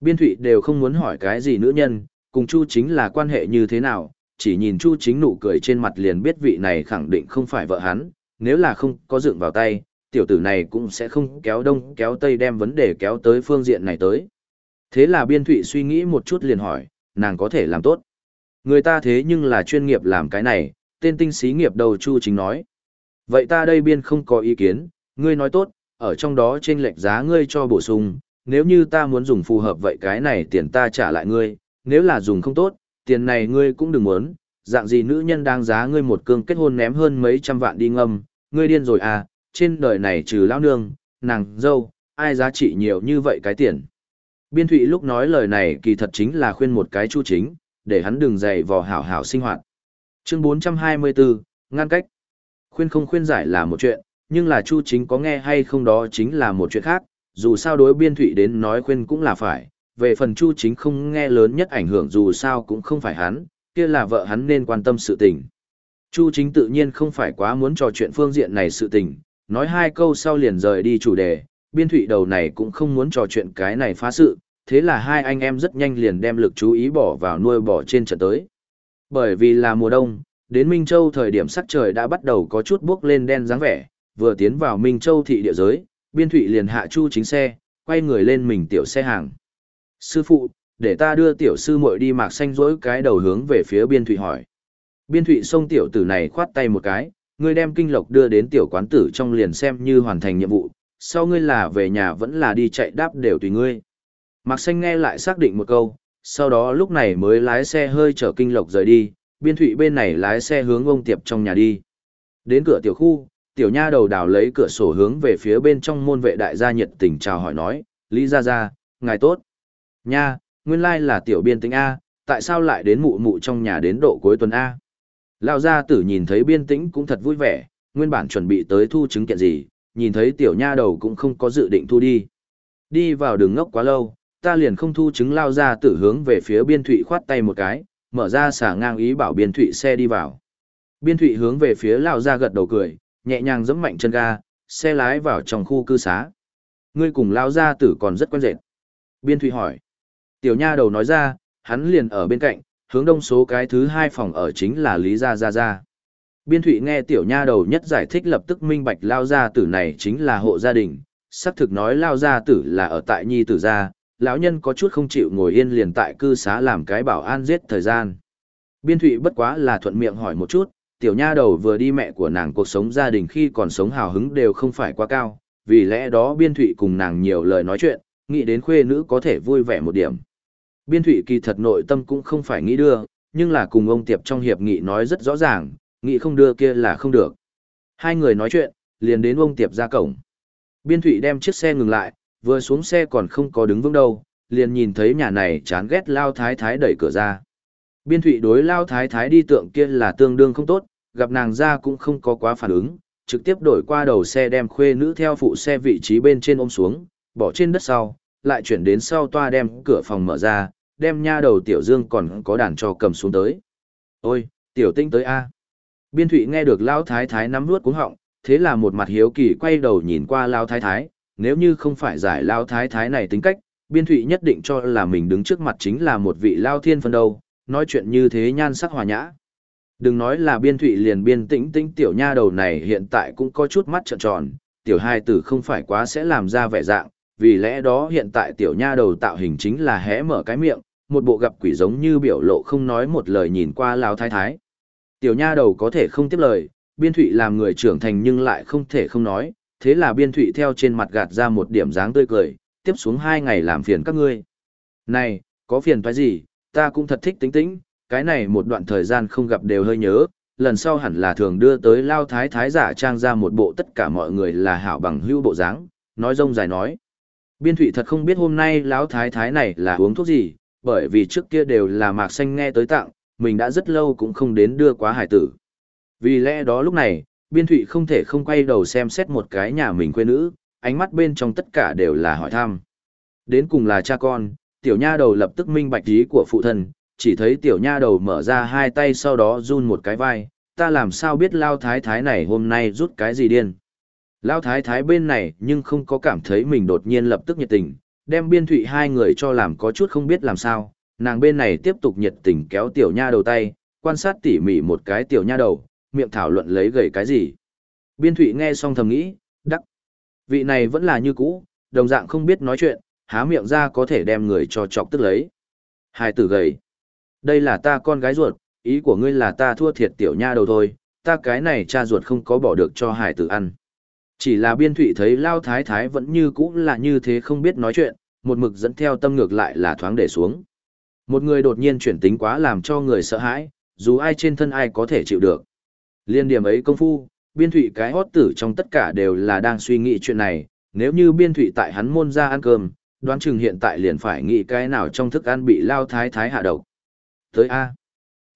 Biên thụy đều không muốn hỏi cái gì nữ nhân, cùng Chu chính là quan hệ như thế nào, chỉ nhìn Chu chính nụ cười trên mặt liền biết vị này khẳng định không phải vợ hắn, nếu là không có dựng vào tay, tiểu tử này cũng sẽ không kéo đông kéo tây đem vấn đề kéo tới phương diện này tới. Thế là biên thụy suy nghĩ một chút liền hỏi, nàng có thể làm tốt. Người ta thế nhưng là chuyên nghiệp làm cái này, tên tinh xí nghiệp đầu Chu chính nói. Vậy ta đây biên không có ý kiến, ngươi nói tốt, ở trong đó trên lệch giá ngươi cho bổ sung, nếu như ta muốn dùng phù hợp vậy cái này tiền ta trả lại ngươi, nếu là dùng không tốt, tiền này ngươi cũng đừng muốn, dạng gì nữ nhân đáng giá ngươi một cương kết hôn ném hơn mấy trăm vạn đi ngâm, ngươi điên rồi à, trên đời này trừ lão nương, nàng, dâu, ai giá trị nhiều như vậy cái tiền. Biên thụy lúc nói lời này kỳ thật chính là khuyên một cái chu chính, để hắn đừng dày vò hảo hảo sinh hoạt. Chương 424, ngăn cách. Khuyên không khuyên giải là một chuyện, nhưng là chu chính có nghe hay không đó chính là một chuyện khác, dù sao đối biên thụy đến nói khuyên cũng là phải, về phần chu chính không nghe lớn nhất ảnh hưởng dù sao cũng không phải hắn, kia là vợ hắn nên quan tâm sự tình. Chu chính tự nhiên không phải quá muốn trò chuyện phương diện này sự tình, nói hai câu sau liền rời đi chủ đề, biên thụy đầu này cũng không muốn trò chuyện cái này phá sự, thế là hai anh em rất nhanh liền đem lực chú ý bỏ vào nuôi bò trên trận tới. Bởi vì là mùa đông, đến Minh Châu thời điểm sắc trời đã bắt đầu có chút bước lên đen dáng vẻ, vừa tiến vào Minh Châu thị địa giới, biên thụy liền hạ chu chính xe, quay người lên mình tiểu xe hàng. Sư phụ, để ta đưa tiểu sư muội đi mạc xanh rỗi cái đầu hướng về phía biên thụy hỏi. Biên thụy xông tiểu tử này khoát tay một cái, ngươi đem kinh lộc đưa đến tiểu quán tử trong liền xem như hoàn thành nhiệm vụ, sau ngươi là về nhà vẫn là đi chạy đáp đều tùy ngươi. Mạc xanh nghe lại xác định một câu, sau đó lúc này mới lái xe hơi chở kinh lộc rời đi, biên thụy bên này lái xe hướng ông tiệp trong nhà đi. Đến cửa tiểu khu, tiểu nha đầu đào lấy cửa sổ hướng về phía bên trong môn vệ đại gia nhiệt tình chào hỏi nói, Lý Gia Gia, ngài tốt. Nha, nguyên lai là tiểu biên tĩnh A, tại sao lại đến mụ mụ trong nhà đến độ cuối tuần A? Lão gia tử nhìn thấy biên tĩnh cũng thật vui vẻ, nguyên bản chuẩn bị tới thu chứng kiện gì, nhìn thấy tiểu nha đầu cũng không có dự định thu đi. Đi vào đường ngốc quá lâu, ta liền không thu chứng lao gia tử hướng về phía biên thụy khoát tay một cái, mở ra xả ngang ý bảo biên thụy xe đi vào. Biên thụy hướng về phía lao gia gật đầu cười, nhẹ nhàng giẫm mạnh chân ga, xe lái vào trong khu cư xá. Ngươi cùng lao gia tử còn rất quen rệt. Biên thụy hỏi. Tiểu nha đầu nói ra, hắn liền ở bên cạnh, hướng đông số cái thứ hai phòng ở chính là Lý Gia Gia Gia. Biên Thụy nghe tiểu nha đầu nhất giải thích lập tức minh bạch lao gia tử này chính là hộ gia đình, xác thực nói lao gia tử là ở tại nhi tử gia, lão nhân có chút không chịu ngồi yên liền tại cư xá làm cái bảo an giết thời gian. Biên Thụy bất quá là thuận miệng hỏi một chút, tiểu nha đầu vừa đi mẹ của nàng cuộc sống gia đình khi còn sống hào hứng đều không phải quá cao, vì lẽ đó Biên Thụy cùng nàng nhiều lời nói chuyện, nghĩ đến khuê nữ có thể vui vẻ một điểm. Biên thụy kỳ thật nội tâm cũng không phải nghĩ đưa, nhưng là cùng ông Tiệp trong hiệp nghị nói rất rõ ràng, nghĩ không đưa kia là không được. Hai người nói chuyện, liền đến ông Tiệp ra cổng. Biên thụy đem chiếc xe ngừng lại, vừa xuống xe còn không có đứng vững đâu, liền nhìn thấy nhà này chán ghét Lao Thái Thái đẩy cửa ra. Biên Thụy đối Lao Thái Thái đi tượng kia là tương đương không tốt, gặp nàng ra cũng không có quá phản ứng, trực tiếp đổi qua đầu xe đem khuê nữ theo phụ xe vị trí bên trên ôm xuống, bỏ trên đất sau, lại chuyển đến sau toa đem cửa phòng mở ra, đem nha đầu tiểu dương còn có đàn cho cầm xuống tới. Ôi, tiểu tinh tới A. Biên thụy nghe được Lao Thái Thái nắm nuốt cuống họng, thế là một mặt hiếu kỳ quay đầu nhìn qua Lao Thái Thái, nếu như không phải giải Lao Thái Thái này tính cách, biên thụy nhất định cho là mình đứng trước mặt chính là một vị Lao Thiên phân đâu, nói chuyện như thế nhan sắc hòa nhã. Đừng nói là biên thụy liền biên tĩnh tĩnh tiểu nha đầu này hiện tại cũng có chút mắt trợn tròn, tiểu hai tử không phải quá sẽ làm ra vẻ dạng, vì lẽ đó hiện tại tiểu nha đầu tạo hình chính là hé mở cái miệng, một bộ gặp quỷ giống như biểu lộ không nói một lời nhìn qua lao thái thái. Tiểu nha đầu có thể không tiếp lời, biên thụy làm người trưởng thành nhưng lại không thể không nói, thế là biên thụy theo trên mặt gạt ra một điểm dáng tươi cười, tiếp xuống hai ngày làm phiền các ngươi. Này, có phiền phải gì, ta cũng thật thích tính tĩnh, cái này một đoạn thời gian không gặp đều hơi nhớ, lần sau hẳn là thường đưa tới lao thái thái giả trang ra một bộ tất cả mọi người là hảo bằng hưu bộ dáng, nói rông dài nói. Biên thụy thật không biết hôm nay lão thái thái này là uống thuốc gì, bởi vì trước kia đều là mạc xanh nghe tới tặng, mình đã rất lâu cũng không đến đưa quá hải tử. Vì lẽ đó lúc này, biên thụy không thể không quay đầu xem xét một cái nhà mình quê nữ, ánh mắt bên trong tất cả đều là hỏi thăm. Đến cùng là cha con, tiểu nha đầu lập tức minh bạch ý của phụ thân, chỉ thấy tiểu nha đầu mở ra hai tay sau đó run một cái vai, ta làm sao biết lao thái thái này hôm nay rút cái gì điên. Lao thái thái bên này nhưng không có cảm thấy mình đột nhiên lập tức nhiệt tình, Đem biên thụy hai người cho làm có chút không biết làm sao, nàng bên này tiếp tục nhiệt tình kéo tiểu nha đầu tay, quan sát tỉ mỉ một cái tiểu nha đầu, miệng thảo luận lấy gầy cái gì. Biên thụy nghe xong thầm nghĩ, đắc. Vị này vẫn là như cũ, đồng dạng không biết nói chuyện, há miệng ra có thể đem người cho chọc tức lấy. Hai tử gầy. Đây là ta con gái ruột, ý của ngươi là ta thua thiệt tiểu nha đầu thôi, ta cái này cha ruột không có bỏ được cho hải tử ăn. Chỉ là biên thụy thấy Lao Thái Thái vẫn như cũ là như thế không biết nói chuyện, một mực dẫn theo tâm ngược lại là thoáng để xuống. Một người đột nhiên chuyển tính quá làm cho người sợ hãi, dù ai trên thân ai có thể chịu được. Liên điểm ấy công phu, biên thụy cái hót tử trong tất cả đều là đang suy nghĩ chuyện này, nếu như biên thụy tại hắn môn ra ăn cơm, đoán chừng hiện tại liền phải nghĩ cái nào trong thức ăn bị lao thái thái hạ độc. Tới A.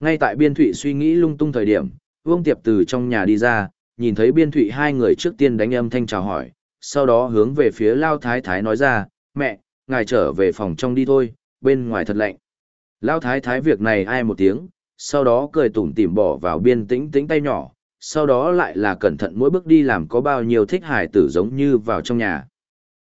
Ngay tại biên thụy suy nghĩ lung tung thời điểm, Vương Tiệp từ trong nhà đi ra, nhìn thấy biên thụy hai người trước tiên đánh âm thanh chào hỏi, sau đó hướng về phía lao thái thái nói ra, mẹ, ngài trở về phòng trong đi thôi, bên ngoài thật lạnh. Lao thái thái việc này ai một tiếng, sau đó cười tủm tỉm bỏ vào biên tĩnh tĩnh tay nhỏ, sau đó lại là cẩn thận mỗi bước đi làm có bao nhiêu thích hải tử giống như vào trong nhà.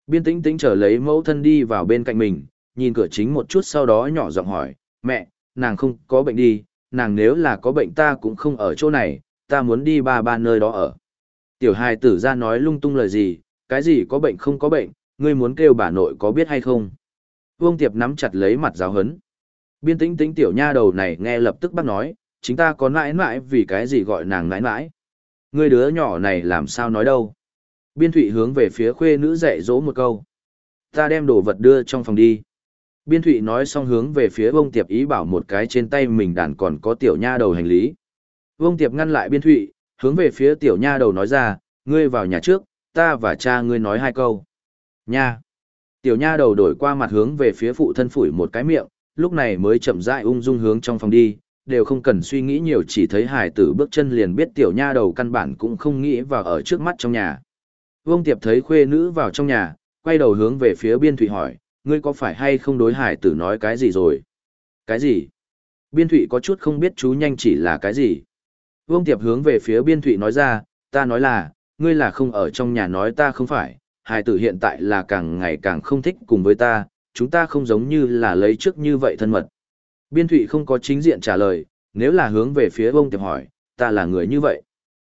Biên tĩnh tĩnh trở lấy mẫu thân đi vào bên cạnh mình, nhìn cửa chính một chút sau đó nhỏ giọng hỏi, mẹ, nàng không có bệnh đi, nàng nếu là có bệnh ta cũng không ở chỗ này, ta muốn đi ba ba nơi đó ở. Tiểu hài tử ra nói lung tung lời gì, cái gì có bệnh không có bệnh, ngươi muốn kêu bà nội có biết hay không. Vương Tiệp nắm chặt lấy mặt giáo hấn. Biên tĩnh tĩnh tiểu nha đầu này nghe lập tức bắt nói, chính ta có nãi nãi vì cái gì gọi nàng nãi nãi. Ngươi đứa nhỏ này làm sao nói đâu. Biên thụy hướng về phía khuê nữ dạy dỗ một câu. Ta đem đồ vật đưa trong phòng đi. Biên thụy nói xong hướng về phía vông tiệp ý bảo một cái trên tay mình đàn còn có tiểu nha đầu hành lý. Vông tiệp ngăn lại biên thụy, hướng về phía tiểu nha đầu nói ra, ngươi vào nhà trước, ta và cha ngươi nói hai câu. Nha! Tiểu nha đầu đổi qua mặt hướng về phía phụ thân phủi một cái miệng, lúc này mới chậm rãi ung dung hướng trong phòng đi, đều không cần suy nghĩ nhiều chỉ thấy hải tử bước chân liền biết tiểu nha đầu căn bản cũng không nghĩ vào ở trước mắt trong nhà. Vương Tiệp thấy khuê nữ vào trong nhà, quay đầu hướng về phía biên thụy hỏi, ngươi có phải hay không đối hải tử nói cái gì rồi? Cái gì? Biên thụy có chút không biết chú nhanh chỉ là cái gì. Vương Tiệp hướng về phía biên thụy nói ra, ta nói là, ngươi là không ở trong nhà nói ta không phải, hải tử hiện tại là càng ngày càng không thích cùng với ta, chúng ta không giống như là lấy trước như vậy thân mật. Biên thụy không có chính diện trả lời, nếu là hướng về phía Vương Tiệp hỏi, ta là người như vậy.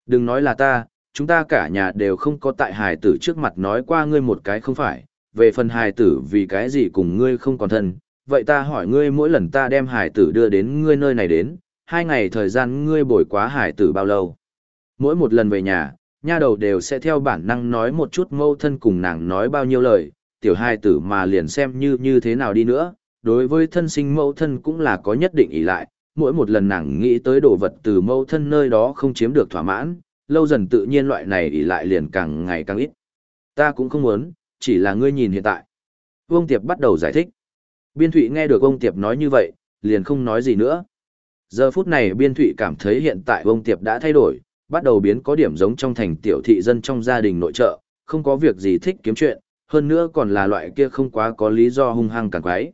Đừng nói là ta, chúng ta cả nhà đều không có tại hài tử trước mặt nói qua ngươi một cái không phải, về phần hài tử vì cái gì cùng ngươi không còn thân, vậy ta hỏi ngươi mỗi lần ta đem hài tử đưa đến ngươi nơi này đến, hai ngày thời gian ngươi bồi quá hài tử bao lâu. Mỗi một lần về nhà, nha đầu đều sẽ theo bản năng nói một chút mâu thân cùng nàng nói bao nhiêu lời, tiểu hài tử mà liền xem như như thế nào đi nữa, đối với thân sinh mâu thân cũng là có nhất định ý lại, mỗi một lần nàng nghĩ tới đồ vật từ mâu thân nơi đó không chiếm được thỏa mãn, lâu dần tự nhiên loại này ỉ lại liền càng ngày càng ít. Ta cũng không muốn, chỉ là ngươi nhìn hiện tại. Vương Tiệp bắt đầu giải thích. Biên Thụy nghe được vương Tiệp nói như vậy, liền không nói gì nữa. Giờ phút này Biên Thụy cảm thấy hiện tại vương Tiệp đã thay đổi, bắt đầu biến có điểm giống trong thành tiểu thị dân trong gia đình nội trợ, không có việc gì thích kiếm chuyện, hơn nữa còn là loại kia không quá có lý do hung hăng càng quái.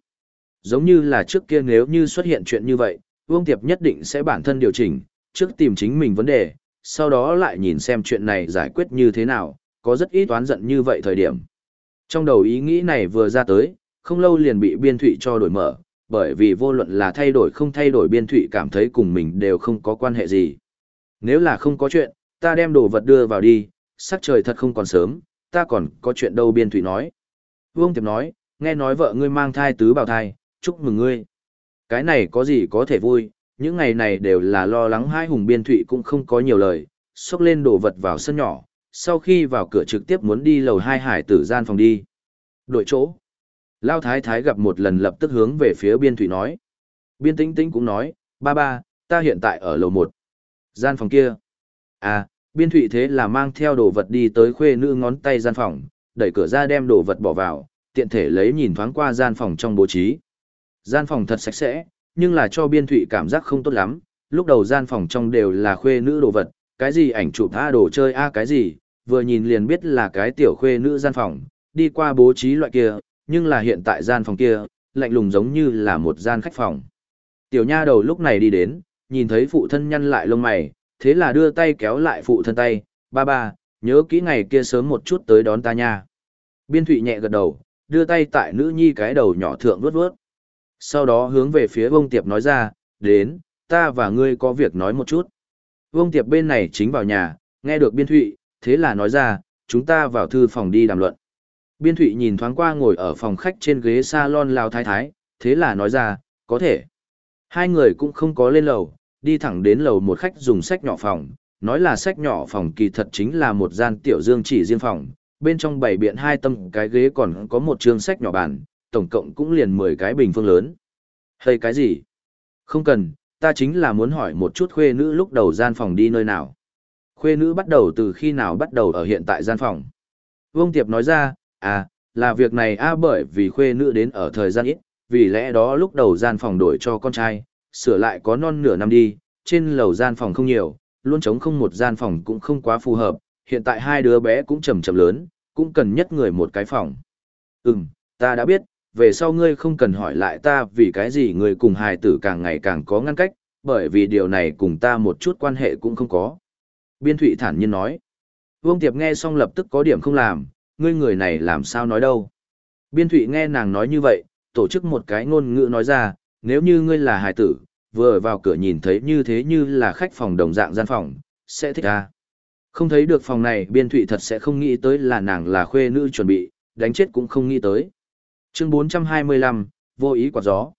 Giống như là trước kia nếu như xuất hiện chuyện như vậy, Vương Tiệp nhất định sẽ bản thân điều chỉnh, trước tìm chính mình vấn đề, sau đó lại nhìn xem chuyện này giải quyết như thế nào, có rất ít oán giận như vậy thời điểm. Trong đầu ý nghĩ này vừa ra tới, không lâu liền bị biên thụy cho đổi mở, bởi vì vô luận là thay đổi không thay đổi biên thụy cảm thấy cùng mình đều không có quan hệ gì. Nếu là không có chuyện, ta đem đồ vật đưa vào đi, sắc trời thật không còn sớm, ta còn có chuyện đâu biên thụy nói. Vương Tiệp nói, nghe nói vợ ngươi mang thai tứ bào thai, chúc mừng ngươi. Cái này có gì có thể vui, những ngày này đều là lo lắng hai hùng biên thụy cũng không có nhiều lời, xốc lên đồ vật vào sân nhỏ, sau khi vào cửa trực tiếp muốn đi lầu hai hải tử gian phòng đi. Đội chỗ. Lao thái thái gặp một lần lập tức hướng về phía biên thụy nói. Biên tĩnh tĩnh cũng nói, ba ba, ta hiện tại ở lầu một. Gian phòng kia. À, biên thụy thế là mang theo đồ vật đi tới khuê nữ ngón tay gian phòng, đẩy cửa ra đem đồ vật bỏ vào, tiện thể lấy nhìn thoáng qua gian phòng trong bố trí. Gian phòng thật sạch sẽ, nhưng là cho biên thụy cảm giác không tốt lắm, lúc đầu gian phòng trong đều là khuê nữ đồ vật, cái gì ảnh chụp a đồ chơi a cái gì, vừa nhìn liền biết là cái tiểu khuê nữ gian phòng, đi qua bố trí loại kia, nhưng là hiện tại gian phòng kia, lạnh lùng giống như là một gian khách phòng. Tiểu nha đầu lúc này đi đến, nhìn thấy phụ thân nhăn lại lông mày, thế là đưa tay kéo lại phụ thân tay, ba ba, nhớ kỹ ngày kia sớm một chút tới đón ta nha. Biên thụy nhẹ gật đầu, đưa tay tại nữ nhi cái đầu nhỏ thượng vuốt vuốt. Sau đó hướng về phía Vương Tiệp nói ra, đến, ta và ngươi có việc nói một chút. Vương Tiệp bên này chính vào nhà, nghe được biên thụy, thế là nói ra, chúng ta vào thư phòng đi đàm luận. Biên thụy nhìn thoáng qua ngồi ở phòng khách trên ghế salon lao thái thái, thế là nói ra, có thể. Hai người cũng không có lên lầu, đi thẳng đến lầu một khách dùng sách nhỏ phòng, nói là sách nhỏ phòng kỳ thật chính là một gian tiểu dương chỉ riêng phòng, bên trong bảy biện hai tâm cái ghế còn có một trường sách nhỏ bàn, tổng cộng cũng liền 10 cái bình phương lớn. Hay cái gì? Không cần, ta chính là muốn hỏi một chút khuê nữ lúc đầu gian phòng đi nơi nào. Khuê nữ bắt đầu từ khi nào bắt đầu ở hiện tại gian phòng. Vương Tiệp nói ra, à, là việc này a bởi vì khuê nữ đến ở thời gian ít, vì lẽ đó lúc đầu gian phòng đổi cho con trai, sửa lại có non nửa năm đi, trên lầu gian phòng không nhiều, luôn trống không một gian phòng cũng không quá phù hợp, hiện tại hai đứa bé cũng chầm chậm lớn, cũng cần nhất người một cái phòng. Ừm, ta đã biết, về sau ngươi không cần hỏi lại ta vì cái gì ngươi cùng hài tử càng ngày càng có ngăn cách, bởi vì điều này cùng ta một chút quan hệ cũng không có. Biên Thụy thản nhiên nói. Vương Tiệp nghe xong lập tức có điểm không làm, ngươi người này làm sao nói đâu. Biên Thụy nghe nàng nói như vậy, tổ chức một cái ngôn ngữ nói ra, nếu như ngươi là hài tử, vừa vào cửa nhìn thấy như thế như là khách phòng đồng dạng gian phòng, sẽ thích à. Không thấy được phòng này biên thụy thật sẽ không nghĩ tới là nàng là khuê nữ chuẩn bị, đánh chết cũng không nghĩ tới. Chương 425, vô ý quả gió.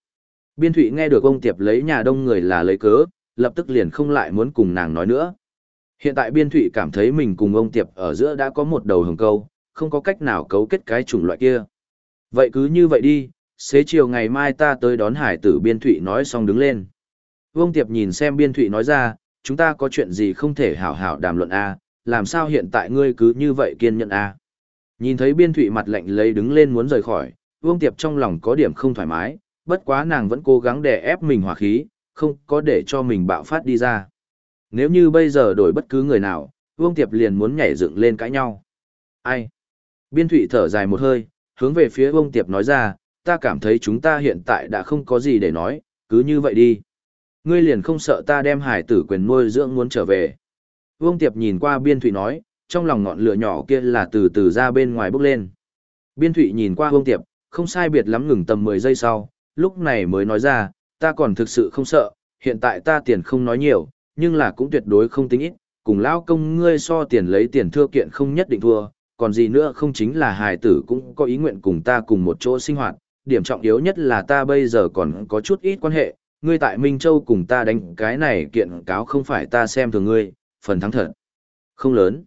Biên thụy nghe được ông Tiệp lấy nhà đông người là lấy cớ, lập tức liền không lại muốn cùng nàng nói nữa. Hiện tại biên thụy cảm thấy mình cùng ông Tiệp ở giữa đã có một đầu hồng câu, không có cách nào cấu kết cái chủng loại kia. Vậy cứ như vậy đi, xế chiều ngày mai ta tới đón hải tử biên thụy nói xong đứng lên. ông Tiệp nhìn xem biên thụy nói ra, chúng ta có chuyện gì không thể hảo hảo đàm luận A, làm sao hiện tại ngươi cứ như vậy kiên nhẫn A. Nhìn thấy biên thụy mặt lạnh lấy đứng lên muốn rời khỏi, Vương Tiệp trong lòng có điểm không thoải mái, bất quá nàng vẫn cố gắng để ép mình hòa khí, không có để cho mình bạo phát đi ra. Nếu như bây giờ đổi bất cứ người nào, Vương Tiệp liền muốn nhảy dựng lên cãi nhau. Ai? Biên thụy thở dài một hơi, hướng về phía Vương Tiệp nói ra, ta cảm thấy chúng ta hiện tại đã không có gì để nói, cứ như vậy đi. Ngươi liền không sợ ta đem hải tử quyền nuôi dưỡng muốn trở về. Vương Tiệp nhìn qua biên thụy nói, trong lòng ngọn lửa nhỏ kia là từ từ ra bên ngoài bốc lên. Biên thụy nhìn qua Vương Tiệp, không sai biệt lắm ngừng tầm 10 giây sau, lúc này mới nói ra, ta còn thực sự không sợ, hiện tại ta tiền không nói nhiều, nhưng là cũng tuyệt đối không tính ít, cùng lao công ngươi so tiền lấy tiền thưa kiện không nhất định thua, còn gì nữa không chính là hài tử cũng có ý nguyện cùng ta cùng một chỗ sinh hoạt, điểm trọng yếu nhất là ta bây giờ còn có chút ít quan hệ, ngươi tại Minh Châu cùng ta đánh cái này kiện cáo không phải ta xem thường ngươi, phần thắng thật. Không lớn.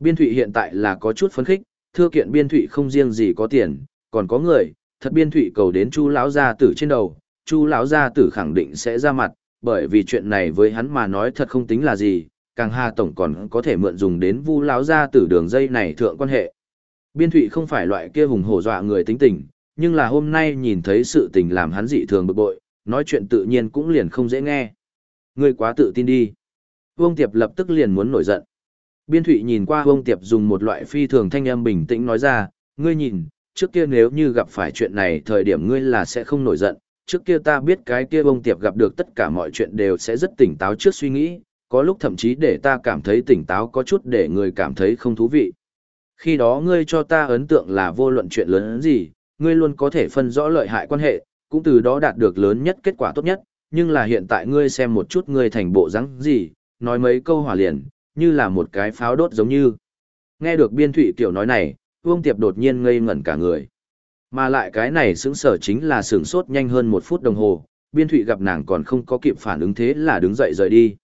Biên thụy hiện tại là có chút phấn khích, thưa kiện biên thụy không riêng gì có tiền, còn có người, thật biên thụy cầu đến chu lão gia tử trên đầu, chu lão gia tử khẳng định sẽ ra mặt, bởi vì chuyện này với hắn mà nói thật không tính là gì, càng hà tổng còn có thể mượn dùng đến vu lão gia tử đường dây này thượng quan hệ. Biên thụy không phải loại kia hùng hổ dọa người tính tình, nhưng là hôm nay nhìn thấy sự tình làm hắn dị thường bực bội, nói chuyện tự nhiên cũng liền không dễ nghe. Ngươi quá tự tin đi. Vương Tiệp lập tức liền muốn nổi giận. Biên Thụy nhìn qua Vương Tiệp dùng một loại phi thường thanh âm bình tĩnh nói ra, ngươi nhìn, trước kia nếu như gặp phải chuyện này thời điểm ngươi là sẽ không nổi giận, trước kia ta biết cái kia bông Tiệp gặp được tất cả mọi chuyện đều sẽ rất tỉnh táo trước suy nghĩ, có lúc thậm chí để ta cảm thấy tỉnh táo có chút để người cảm thấy không thú vị. Khi đó ngươi cho ta ấn tượng là vô luận chuyện lớn gì, ngươi luôn có thể phân rõ lợi hại quan hệ, cũng từ đó đạt được lớn nhất kết quả tốt nhất, nhưng là hiện tại ngươi xem một chút ngươi thành bộ rắn gì, nói mấy câu hỏa liền, như là một cái pháo đốt giống như. Nghe được biên thụy tiểu nói này, Vương Tiệp đột nhiên ngây ngẩn cả người. Mà lại cái này sững sở chính là sửng sốt nhanh hơn một phút đồng hồ, biên thụy gặp nàng còn không có kịp phản ứng thế là đứng dậy rời đi.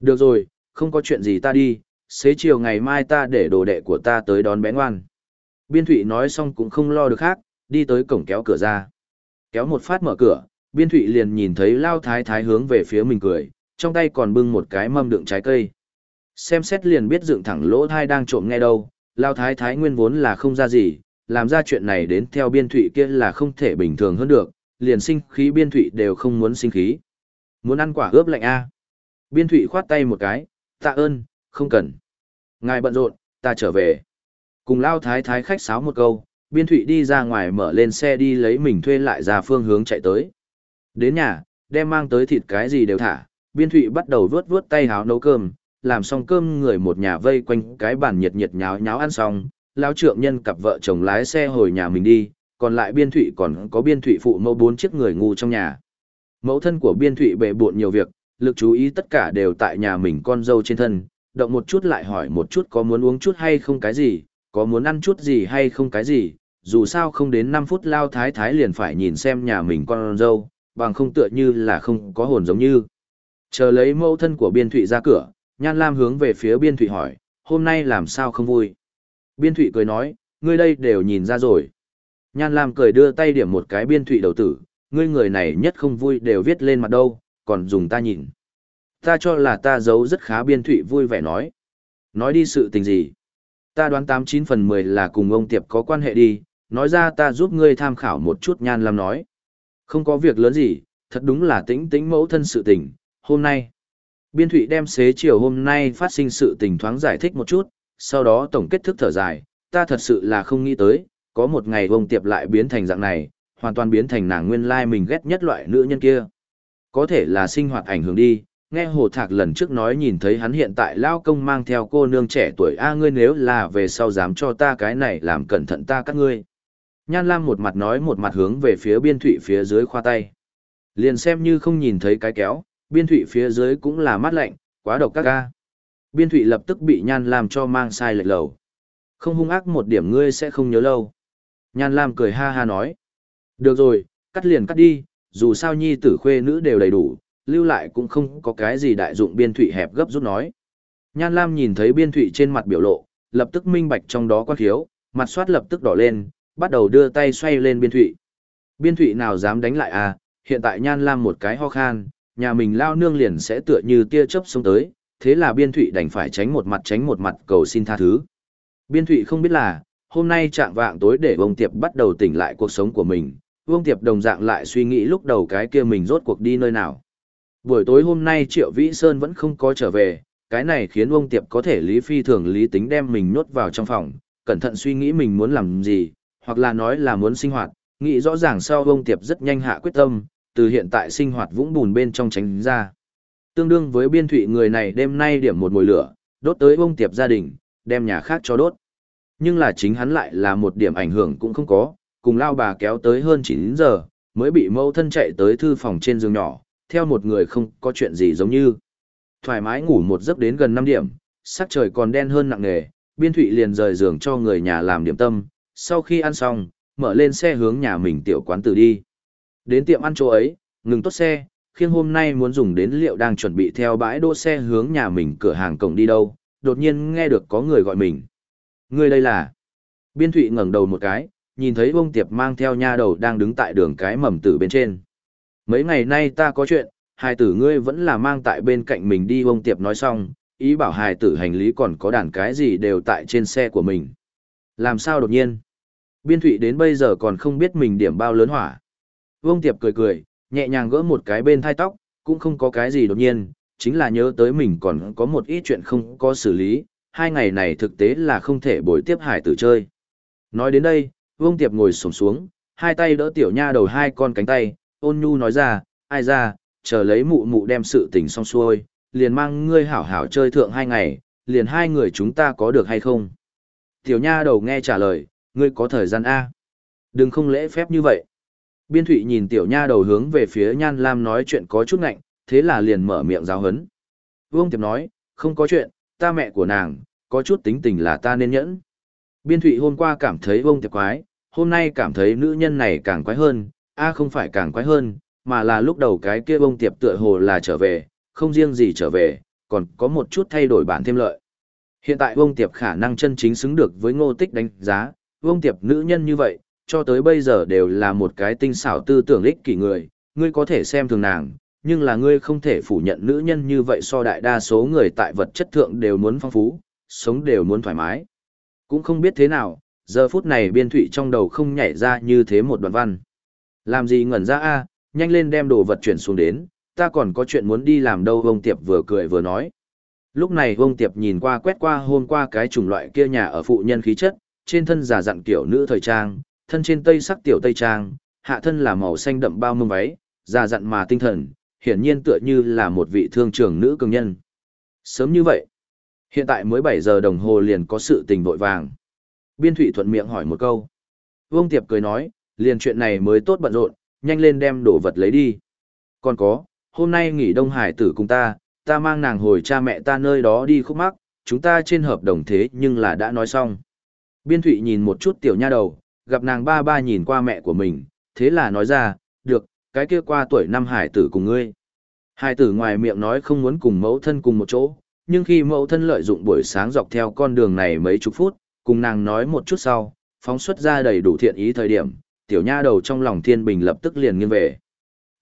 Được rồi, không có chuyện gì ta đi, xế chiều ngày mai ta để đồ đệ của ta tới đón bé ngoan. Biên thụy nói xong cũng không lo được khác, đi tới cổng kéo cửa ra. Kéo một phát mở cửa, biên thụy liền nhìn thấy lao thái thái hướng về phía mình cười, trong tay còn bưng một cái mâm đựng trái cây. Xem xét liền biết dựng thẳng lỗ thai đang trộm nghe đâu, lao thái thái nguyên vốn là không ra gì, làm ra chuyện này đến theo biên thụy kia là không thể bình thường hơn được, liền sinh khí biên thụy đều không muốn sinh khí. Muốn ăn quả ướp lạnh A. Biên thụy khoát tay một cái, tạ ơn, không cần. Ngài bận rộn, ta trở về. Cùng lao thái thái khách sáo một câu, biên thụy đi ra ngoài mở lên xe đi lấy mình thuê lại ra phương hướng chạy tới. Đến nhà, đem mang tới thịt cái gì đều thả, biên thụy bắt đầu vướt vướt tay háo nấu cơm, làm xong cơm người một nhà vây quanh cái bàn nhiệt nhiệt nháo nháo ăn xong, lao trượng nhân cặp vợ chồng lái xe hồi nhà mình đi, còn lại biên thụy còn có biên thụy phụ mẫu bốn chiếc người ngu trong nhà. Mẫu thân của biên thụy bệ buộn nhiều việc, lực chú ý tất cả đều tại nhà mình con dâu trên thân, động một chút lại hỏi một chút có muốn uống chút hay không cái gì, có muốn ăn chút gì hay không cái gì, dù sao không đến 5 phút lao thái thái liền phải nhìn xem nhà mình con dâu, bằng không tựa như là không có hồn giống như. Chờ lấy mẫu thân của biên thụy ra cửa, Nhan Lam hướng về phía biên thụy hỏi, hôm nay làm sao không vui? Biên thụy cười nói, ngươi đây đều nhìn ra rồi. Nhan Lam cười đưa tay điểm một cái biên thụy đầu tử, ngươi người này nhất không vui đều viết lên mặt đâu, còn dùng ta nhìn. Ta cho là ta giấu rất khá biên thụy vui vẻ nói. Nói đi sự tình gì? Ta đoán 89 phần 10 là cùng ông Tiệp có quan hệ đi, nói ra ta giúp ngươi tham khảo một chút Nhan Lam nói. Không có việc lớn gì, thật đúng là tĩnh tĩnh mẫu thân sự tình, hôm nay. Biên thụy đem xế chiều hôm nay phát sinh sự tình thoáng giải thích một chút, sau đó tổng kết thức thở dài, ta thật sự là không nghĩ tới, có một ngày vông tiệp lại biến thành dạng này, hoàn toàn biến thành nàng nguyên lai mình ghét nhất loại nữ nhân kia. Có thể là sinh hoạt ảnh hưởng đi, nghe hồ thạc lần trước nói nhìn thấy hắn hiện tại lao công mang theo cô nương trẻ tuổi a ngươi nếu là về sau dám cho ta cái này làm cẩn thận ta các ngươi. Nhan Lam một mặt nói một mặt hướng về phía biên thụy phía dưới khoa tay. Liền xem như không nhìn thấy cái kéo, biên thụy phía dưới cũng là mát lạnh, quá độc các ca. Biên thụy lập tức bị Nhan Lam cho mang sai lệch lầu. Không hung ác một điểm ngươi sẽ không nhớ lâu. Nhan Lam cười ha ha nói. Được rồi, cắt liền cắt đi, dù sao nhi tử khuê nữ đều đầy đủ, lưu lại cũng không có cái gì đại dụng biên thụy hẹp gấp rút nói. Nhan Lam nhìn thấy biên thụy trên mặt biểu lộ, lập tức minh bạch trong đó quan thiếu, mặt soát lập tức đỏ lên, bắt đầu đưa tay xoay lên biên thụy. Biên thụy nào dám đánh lại à, hiện tại Nhan Lam một cái ho khan, nhà mình lao nương liền sẽ tựa như tia chớp xuống tới, thế là biên thụy đành phải tránh một mặt tránh một mặt cầu xin tha thứ. Biên thụy không biết là, hôm nay trạng vạng tối để vương Tiệp bắt đầu tỉnh lại cuộc sống của mình, Vương Tiệp đồng dạng lại suy nghĩ lúc đầu cái kia mình rốt cuộc đi nơi nào. Buổi tối hôm nay Triệu Vĩ Sơn vẫn không có trở về, cái này khiến vương Tiệp có thể lý phi thường lý tính đem mình nhốt vào trong phòng, cẩn thận suy nghĩ mình muốn làm gì, hoặc là nói là muốn sinh hoạt, nghĩ rõ ràng sau vương Tiệp rất nhanh hạ quyết tâm, từ hiện tại sinh hoạt vũng bùn bên trong tránh ra. Tương đương với biên thụy người này đêm nay điểm một mùi lửa, đốt tới ông Tiệp gia đình, đem nhà khác cho đốt. Nhưng là chính hắn lại là một điểm ảnh hưởng cũng không có, cùng lao bà kéo tới hơn 9 giờ, mới bị mâu thân chạy tới thư phòng trên giường nhỏ, theo một người không có chuyện gì giống như. Thoải mái ngủ một giấc đến gần 5 điểm, sắc trời còn đen hơn nặng nề, biên thụy liền rời giường cho người nhà làm điểm tâm, sau khi ăn xong, mở lên xe hướng nhà mình tiểu quán tử đi. Đến tiệm ăn chỗ ấy, ngừng tốt xe, khiêng hôm nay muốn dùng đến liệu đang chuẩn bị theo bãi đỗ xe hướng nhà mình cửa hàng cổng đi đâu, đột nhiên nghe được có người gọi mình. Người đây là... Biên thụy ngẩng đầu một cái, nhìn thấy bông tiệp mang theo nha đầu đang đứng tại đường cái mầm tử bên trên. Mấy ngày nay ta có chuyện, hài tử ngươi vẫn là mang tại bên cạnh mình đi bông tiệp nói xong, ý bảo hài tử hành lý còn có đàn cái gì đều tại trên xe của mình. Làm sao đột nhiên? Biên thụy đến bây giờ còn không biết mình điểm bao lớn hỏa. Vương Tiệp cười cười, nhẹ nhàng gỡ một cái bên thai tóc, cũng không có cái gì đột nhiên, chính là nhớ tới mình còn có một ít chuyện không có xử lý, hai ngày này thực tế là không thể bồi tiếp hải tử chơi. Nói đến đây, Vương Tiệp ngồi sổng xuống, hai tay đỡ tiểu nha đầu hai con cánh tay, ôn nhu nói ra, ai ra, chờ lấy mụ mụ đem sự tình xong xuôi, liền mang ngươi hảo hảo chơi thượng hai ngày, liền hai người chúng ta có được hay không? Tiểu nha đầu nghe trả lời, ngươi có thời gian A. Đừng không lễ phép như vậy. Biên thụy nhìn tiểu nha đầu hướng về phía nhan lam nói chuyện có chút ngạnh, thế là liền mở miệng giáo hấn. Vương Tiệp nói, không có chuyện, ta mẹ của nàng, có chút tính tình là ta nên nhẫn. Biên thụy hôm qua cảm thấy Vương Tiệp quái, hôm nay cảm thấy nữ nhân này càng quái hơn, a không phải càng quái hơn, mà là lúc đầu cái kia Vương Tiệp tựa hồ là trở về, không riêng gì trở về, còn có một chút thay đổi bản thêm lợi. Hiện tại Vương Tiệp khả năng chân chính xứng được với ngô tích đánh giá, Vương Tiệp nữ nhân như vậy, cho tới bây giờ đều là một cái tinh xảo tư tưởng ích kỷ người, ngươi có thể xem thường nàng, nhưng là ngươi không thể phủ nhận nữ nhân như vậy so đại đa số người tại vật chất thượng đều muốn phong phú, sống đều muốn thoải mái. Cũng không biết thế nào, giờ phút này biên thụy trong đầu không nhảy ra như thế một đoạn văn. Làm gì ngẩn ra a nhanh lên đem đồ vật chuyển xuống đến, ta còn có chuyện muốn đi làm đâu vông tiệp vừa cười vừa nói. Lúc này vông tiệp nhìn qua quét qua hôm qua cái chủng loại kia nhà ở phụ nhân khí chất, trên thân giả dặn kiểu nữ thời trang, thân trên tây sắc tiểu tây trang, hạ thân là màu xanh đậm bao mông váy, già dặn mà tinh thần, hiển nhiên tựa như là một vị thương trưởng nữ cường nhân. Sớm như vậy, hiện tại mới 7 giờ đồng hồ liền có sự tình vội vàng. Biên Thụy thuận miệng hỏi một câu. Vương Tiệp cười nói, liền chuyện này mới tốt bận rộn, nhanh lên đem đồ vật lấy đi. Còn có, hôm nay nghỉ Đông Hải tử cùng ta, ta mang nàng hồi cha mẹ ta nơi đó đi khúc mắc, chúng ta trên hợp đồng thế nhưng là đã nói xong. Biên Thụy nhìn một chút tiểu nha đầu, gặp nàng ba ba nhìn qua mẹ của mình, thế là nói ra, được, cái kia qua tuổi năm hải tử cùng ngươi. Hải tử ngoài miệng nói không muốn cùng mẫu thân cùng một chỗ, nhưng khi mẫu thân lợi dụng buổi sáng dọc theo con đường này mấy chục phút, cùng nàng nói một chút sau, phóng xuất ra đầy đủ thiện ý thời điểm, tiểu nha đầu trong lòng thiên bình lập tức liền nghiêng về.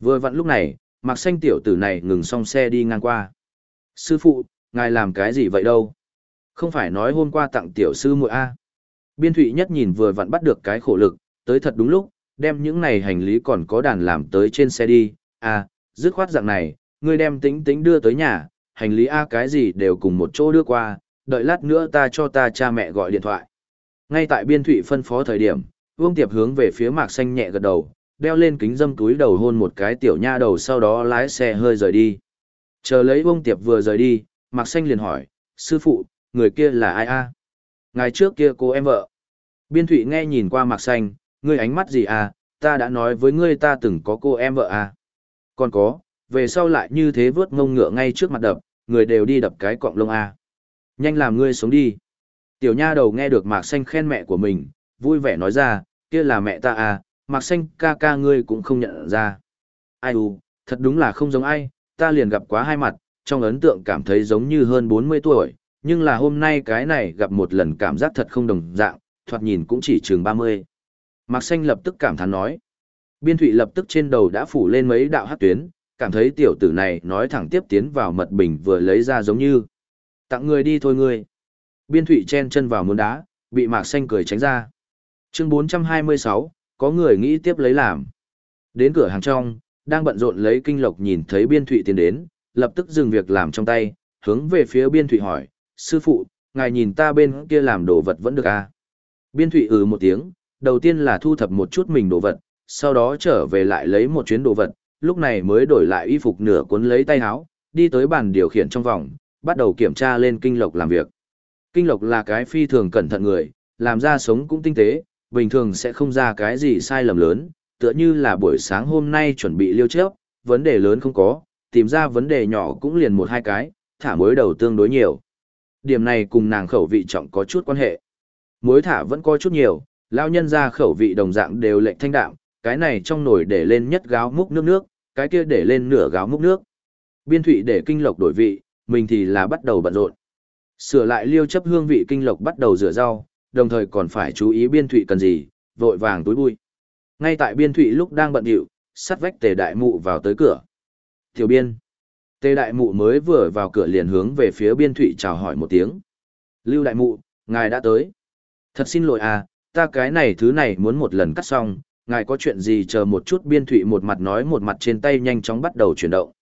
Vừa vặn lúc này, mặc xanh tiểu tử này ngừng xong xe đi ngang qua. Sư phụ, ngài làm cái gì vậy đâu? Không phải nói hôm qua tặng tiểu sư muội A. Biên thụy nhất nhìn vừa vặn bắt được cái khổ lực, tới thật đúng lúc, đem những này hành lý còn có đàn làm tới trên xe đi. À, dứt khoát dạng này, ngươi đem tính tính đưa tới nhà, hành lý A cái gì đều cùng một chỗ đưa qua, đợi lát nữa ta cho ta cha mẹ gọi điện thoại. Ngay tại biên thụy phân phó thời điểm, Vương Tiệp hướng về phía mạc xanh nhẹ gật đầu, đeo lên kính dâm túi đầu hôn một cái tiểu nha đầu sau đó lái xe hơi rời đi. Chờ lấy Vương Tiệp vừa rời đi, mạc xanh liền hỏi, sư phụ, người kia là ai a Ngày trước kia cô em vợ. Biên thụy nghe nhìn qua mạc xanh, ngươi ánh mắt gì à, ta đã nói với ngươi ta từng có cô em vợ à. Còn có, về sau lại như thế vớt ngông ngựa ngay trước mặt đập, người đều đi đập cái cọng lông à. Nhanh làm ngươi sống đi. Tiểu nha đầu nghe được mạc xanh khen mẹ của mình, vui vẻ nói ra, kia là mẹ ta à, mạc xanh ca ca ngươi cũng không nhận ra. Ai u, thật đúng là không giống ai, ta liền gặp quá hai mặt, trong ấn tượng cảm thấy giống như hơn 40 tuổi, nhưng là hôm nay cái này gặp một lần cảm giác thật không đồng dạng, thoạt nhìn cũng chỉ chừng 30. Mạc xanh lập tức cảm thán nói. Biên thụy lập tức trên đầu đã phủ lên mấy đạo hát tuyến, cảm thấy tiểu tử này nói thẳng tiếp tiến vào mật bình vừa lấy ra giống như. Tặng người đi thôi người. Biên thụy chen chân vào muốn đá, bị mạc xanh cười tránh ra. chương 426, có người nghĩ tiếp lấy làm. Đến cửa hàng trong, đang bận rộn lấy kinh lộc nhìn thấy biên thụy tiến đến, lập tức dừng việc làm trong tay, hướng về phía biên thụy hỏi, sư phụ, ngài nhìn ta bên kia làm đồ vật vẫn được à? Biên thụy ừ một tiếng, đầu tiên là thu thập một chút mình đồ vật, sau đó trở về lại lấy một chuyến đồ vật, lúc này mới đổi lại y phục nửa cuốn lấy tay áo, đi tới bàn điều khiển trong vòng, bắt đầu kiểm tra lên kinh lộc làm việc. Kinh lộc là cái phi thường cẩn thận người, làm ra sống cũng tinh tế, bình thường sẽ không ra cái gì sai lầm lớn, tựa như là buổi sáng hôm nay chuẩn bị liêu trước, vấn đề lớn không có, tìm ra vấn đề nhỏ cũng liền một hai cái, thả mối đầu tương đối nhiều. Điểm này cùng nàng khẩu vị trọng có chút quan hệ. muối thả vẫn có chút nhiều, lao nhân ra khẩu vị đồng dạng đều lệnh thanh đạm, cái này trong nồi để lên nhất gáo múc nước nước, cái kia để lên nửa gáo múc nước. Biên thụy để kinh lộc đổi vị, mình thì là bắt đầu bận rộn. Sửa lại liêu chấp hương vị kinh lộc bắt đầu rửa rau, đồng thời còn phải chú ý biên thụy cần gì, vội vàng túi bụi. Ngay tại biên thụy lúc đang bận điệu, sắt vách tề đại mụ vào tới cửa. Tiểu biên. Tề đại mụ mới vừa vào cửa liền hướng về phía biên thụy chào hỏi một tiếng. Lưu đại mụ, ngài đã tới. Thật xin lỗi à, ta cái này thứ này muốn một lần cắt xong, ngài có chuyện gì chờ một chút biên thụy một mặt nói một mặt trên tay nhanh chóng bắt đầu chuyển động.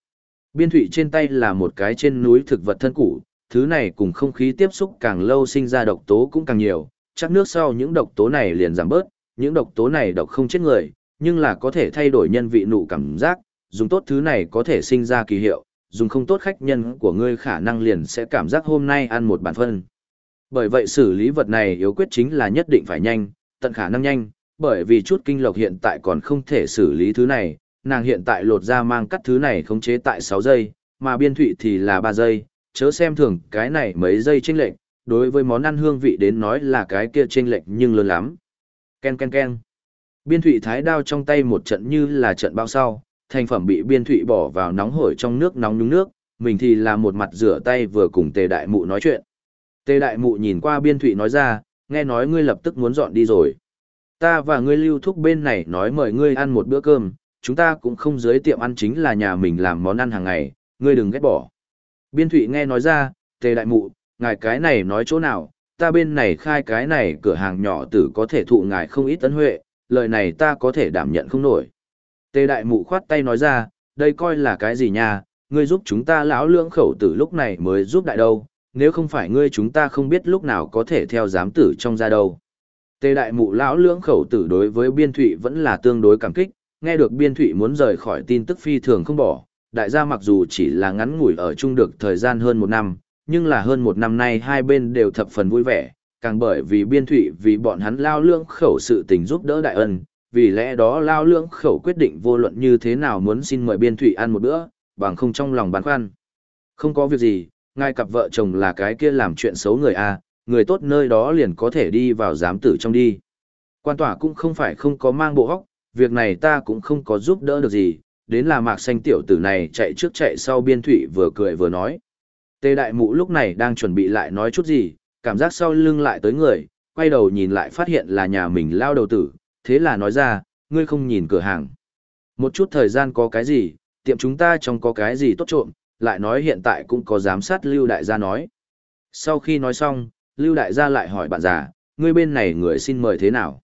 Biên thụy trên tay là một cái trên núi thực vật thân củ, thứ này cùng không khí tiếp xúc càng lâu sinh ra độc tố cũng càng nhiều, chắc nước sau những độc tố này liền giảm bớt, những độc tố này độc không chết người, nhưng là có thể thay đổi nhân vị nụ cảm giác, dùng tốt thứ này có thể sinh ra kỳ hiệu, dùng không tốt khách nhân của ngươi khả năng liền sẽ cảm giác hôm nay ăn một bản phân. Bởi vậy xử lý vật này yếu quyết chính là nhất định phải nhanh, tận khả năng nhanh, bởi vì chút kinh lộc hiện tại còn không thể xử lý thứ này, nàng hiện tại lột ra mang cắt thứ này khống chế tại 6 giây, mà biên thụy thì là 3 giây, chớ xem thường cái này mấy giây chênh lệch, đối với món ăn hương vị đến nói là cái kia chênh lệch nhưng lớn lắm. Ken ken ken. Biên thụy thái đao trong tay một trận như là trận bao sau, thành phẩm bị biên thụy bỏ vào nóng hổi trong nước nóng nhúng nước, mình thì là một mặt rửa tay vừa cùng tề đại mụ nói chuyện. Tề đại mụ nhìn qua biên thụy nói ra, nghe nói ngươi lập tức muốn dọn đi rồi. Ta và ngươi lưu thúc bên này nói mời ngươi ăn một bữa cơm, chúng ta cũng không dưới tiệm ăn chính là nhà mình làm món ăn hàng ngày, ngươi đừng ghét bỏ. Biên thụy nghe nói ra, tề đại mụ, ngài cái này nói chỗ nào, ta bên này khai cái này cửa hàng nhỏ tử có thể thụ ngài không ít tấn huệ, lời này ta có thể đảm nhận không nổi. Tề đại mụ khoát tay nói ra, đây coi là cái gì nha, ngươi giúp chúng ta lão lưỡng khẩu tử lúc này mới giúp đại đâu, nếu không phải ngươi chúng ta không biết lúc nào có thể theo giám tử trong ra đâu. Tề đại mụ lão lưỡng khẩu tử đối với biên thụy vẫn là tương đối cảm kích, nghe được biên thụy muốn rời khỏi tin tức phi thường không bỏ, đại gia mặc dù chỉ là ngắn ngủi ở chung được thời gian hơn một năm, nhưng là hơn một năm nay hai bên đều thập phần vui vẻ, càng bởi vì biên thụy vì bọn hắn lao lưỡng khẩu sự tình giúp đỡ đại ân, vì lẽ đó lao lưỡng khẩu quyết định vô luận như thế nào muốn xin mời biên thụy ăn một bữa, bằng không trong lòng băn khoăn. Không có việc gì, ngay cặp vợ chồng là cái kia làm chuyện xấu người A, người tốt nơi đó liền có thể đi vào giám tử trong đi. Quan tỏa cũng không phải không có mang bộ hóc, việc này ta cũng không có giúp đỡ được gì, đến là mạc xanh tiểu tử này chạy trước chạy sau biên thụy vừa cười vừa nói. Tề đại mụ lúc này đang chuẩn bị lại nói chút gì, cảm giác sau lưng lại tới người, quay đầu nhìn lại phát hiện là nhà mình lao đầu tử, thế là nói ra, ngươi không nhìn cửa hàng. Một chút thời gian có cái gì, tiệm chúng ta trong có cái gì tốt trộm, lại nói hiện tại cũng có giám sát Lưu Đại gia nói. Sau khi nói xong, Lưu Đại gia lại hỏi bạn già, ngươi bên này người xin mời thế nào?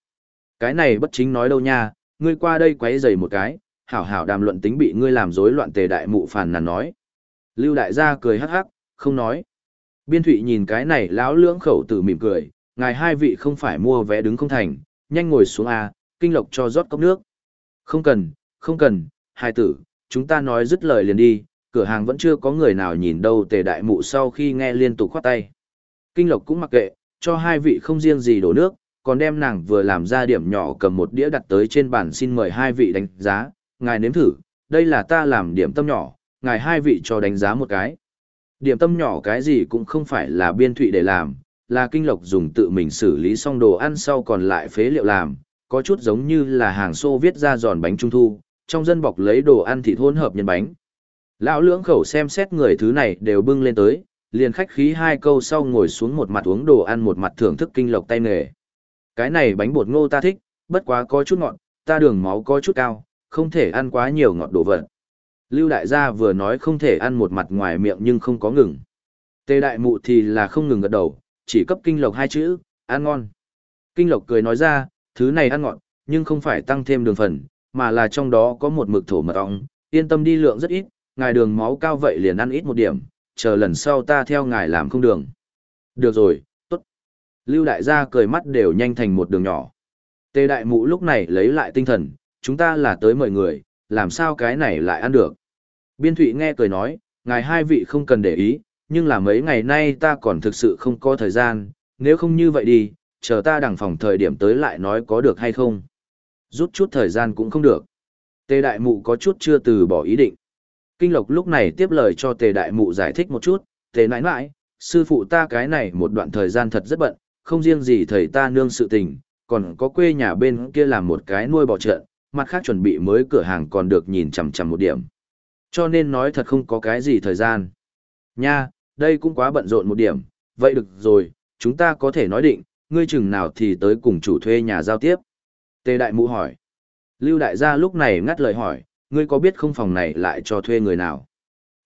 Cái này bất chính nói đâu nha, ngươi qua đây quấy rầy một cái, hảo hảo đàm luận tính bị ngươi làm rối loạn tề đại mụ phàn nàn nói. Lưu Đại gia cười hắc hắc, không nói. Biên Thụy nhìn cái này lão lưỡng khẩu tử mỉm cười, ngài hai vị không phải mua vé đứng không thành, nhanh ngồi xuống A, kinh lộc cho rót cốc nước. Không cần, không cần, hai tử, chúng ta nói dứt lời liền đi, cửa hàng vẫn chưa có người nào nhìn đâu tề đại mụ sau khi nghe liên tục khoát tay. Kinh lộc cũng mặc kệ, cho hai vị không riêng gì đổ nước, còn đem nàng vừa làm ra điểm nhỏ cầm một đĩa đặt tới trên bàn xin mời hai vị đánh giá, ngài nếm thử, đây là ta làm điểm tâm nhỏ, ngài hai vị cho đánh giá một cái. Điểm tâm nhỏ cái gì cũng không phải là biên thụy để làm, là kinh lộc dùng tự mình xử lý xong đồ ăn sau còn lại phế liệu làm, có chút giống như là hàng xô viết ra giòn bánh trung thu, trong dân bọc lấy đồ ăn thịt hỗn hợp nhân bánh. Lão lưỡng khẩu xem xét người thứ này đều bưng lên tới, liền khách khí hai câu sau ngồi xuống một mặt uống đồ ăn một mặt thưởng thức kinh lộc tay nghề. Cái này bánh bột ngô ta thích, bất quá có chút ngọt, ta đường máu có chút cao, không thể ăn quá nhiều ngọt đồ vật. Lưu đại gia vừa nói không thể ăn một mặt ngoài miệng nhưng không có ngừng. Tề đại mụ thì là không ngừng gật đầu, chỉ cấp kinh lộc hai chữ, ăn ngon. Kinh lộc cười nói ra, thứ này ăn ngọt, nhưng không phải tăng thêm đường phần, mà là trong đó có một mực thổ mật ong, yên tâm đi lượng rất ít, ngài đường máu cao vậy liền ăn ít một điểm, chờ lần sau ta theo ngài làm không đường. Được rồi, tốt. Lưu đại gia cười mắt đều nhanh thành một đường nhỏ. Tề đại mụ lúc này lấy lại tinh thần, chúng ta là tới mời người, làm sao cái này lại ăn được. Biên thụy nghe cười nói, ngài hai vị không cần để ý, nhưng là mấy ngày nay ta còn thực sự không có thời gian, nếu không như vậy đi, chờ ta đằng phòng thời điểm tới lại nói có được hay không. Rút chút thời gian cũng không được. Tề đại mụ có chút chưa từ bỏ ý định. Kinh Lộc lúc này tiếp lời cho Tề Đại Mụ giải thích một chút, Tề nãi nãi, sư phụ ta cái này một đoạn thời gian thật rất bận, không riêng gì thầy ta nương sự tình, còn có quê nhà bên kia làm một cái nuôi bò trợn, mặt khác chuẩn bị mới cửa hàng còn được nhìn chằm chằm một điểm. Cho nên nói thật không có cái gì thời gian. Nha, đây cũng quá bận rộn một điểm, vậy được rồi, chúng ta có thể nói định, ngươi chừng nào thì tới cùng chủ thuê nhà giao tiếp. Tề Đại Mụ hỏi. Lưu Đại gia lúc này ngắt lời hỏi, ngươi có biết không phòng này lại cho thuê người nào?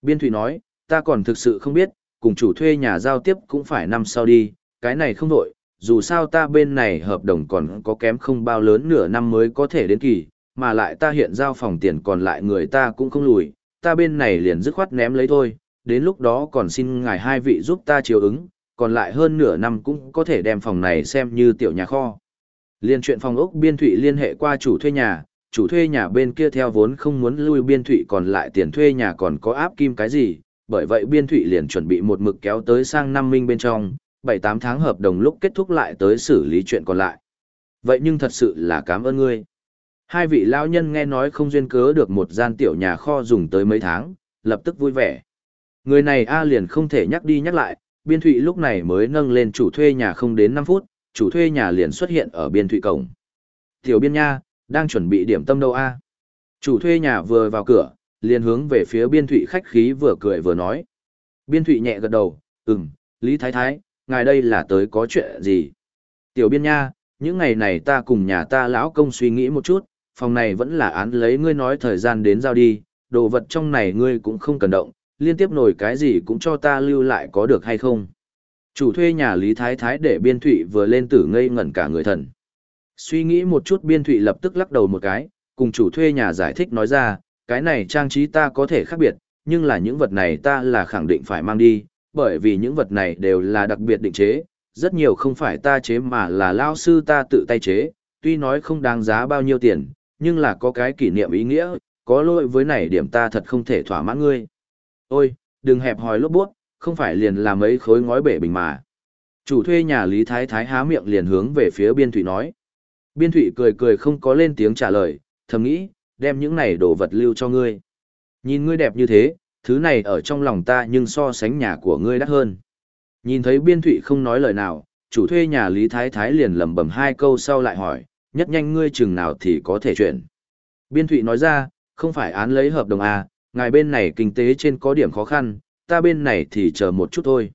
Biên Thụy nói, ta còn thực sự không biết, cùng chủ thuê nhà giao tiếp cũng phải năm sau đi, cái này không đổi, dù sao ta bên này hợp đồng còn có kém không bao lớn nửa năm mới có thể đến kỳ, mà lại ta hiện giao phòng tiền còn lại người ta cũng không lùi, ta bên này liền dứt khoát ném lấy thôi, đến lúc đó còn xin ngài hai vị giúp ta chiều ứng, còn lại hơn nửa năm cũng có thể đem phòng này xem như tiểu nhà kho. Liên chuyện phòng ốc biên thụy liên hệ qua chủ thuê nhà, chủ thuê nhà bên kia theo vốn không muốn lui biên thụy còn lại tiền thuê nhà còn có áp kim cái gì, bởi vậy biên thụy liền chuẩn bị một mực kéo tới sang năm minh bên trong, 7-8 tháng hợp đồng lúc kết thúc lại tới xử lý chuyện còn lại. Vậy nhưng thật sự là cảm ơn ngươi. Hai vị lao nhân nghe nói không duyên cớ được một gian tiểu nhà kho dùng tới mấy tháng, lập tức vui vẻ. Người này A liền không thể nhắc đi nhắc lại, biên thụy lúc này mới nâng lên chủ thuê nhà không đến 5 phút, chủ thuê nhà liền xuất hiện ở biên thụy cổng. Tiểu biên nha, đang chuẩn bị điểm tâm đâu a Chủ thuê nhà vừa vào cửa, liền hướng về phía biên thụy khách khí vừa cười vừa nói. Biên thụy nhẹ gật đầu, ừm, Lý Thái Thái, ngài đây là tới có chuyện gì? Tiểu biên nha, những ngày này ta cùng nhà ta lão công suy nghĩ một chút, phòng này vẫn là án lấy ngươi nói thời gian đến giao đi, đồ vật trong này ngươi cũng không cần động, liên tiếp nổi cái gì cũng cho ta lưu lại có được hay không? Chủ thuê nhà Lý Thái Thái để biên thụy vừa lên tử ngây ngẩn cả người thần. Suy nghĩ một chút biên thụy lập tức lắc đầu một cái, cùng chủ thuê nhà giải thích nói ra, cái này trang trí ta có thể khác biệt, nhưng là những vật này ta là khẳng định phải mang đi, bởi vì những vật này đều là đặc biệt định chế, rất nhiều không phải ta chế mà là lao sư ta tự tay chế, tuy nói không đáng giá bao nhiêu tiền, nhưng là có cái kỷ niệm ý nghĩa, có lỗi với này điểm ta thật không thể thỏa mãn ngươi. Ôi, đừng hẹp hòi lốp bút, không phải liền làm mấy khối ngói bể bình mà. Chủ thuê nhà Lý Thái Thái há miệng liền hướng về phía biên Thụy nói. Biên thụy cười cười không có lên tiếng trả lời, thầm nghĩ, đem những này đồ vật lưu cho ngươi. Nhìn ngươi đẹp như thế, thứ này ở trong lòng ta nhưng so sánh nhà của ngươi đắt hơn. Nhìn thấy biên thụy không nói lời nào, chủ thuê nhà Lý Thái Thái liền lầm bầm hai câu sau lại hỏi, nhất nhanh ngươi chừng nào thì có thể chuyển. Biên thụy nói ra, không phải án lấy hợp đồng à, ngài bên này kinh tế trên có điểm khó khăn, ta bên này thì chờ một chút thôi.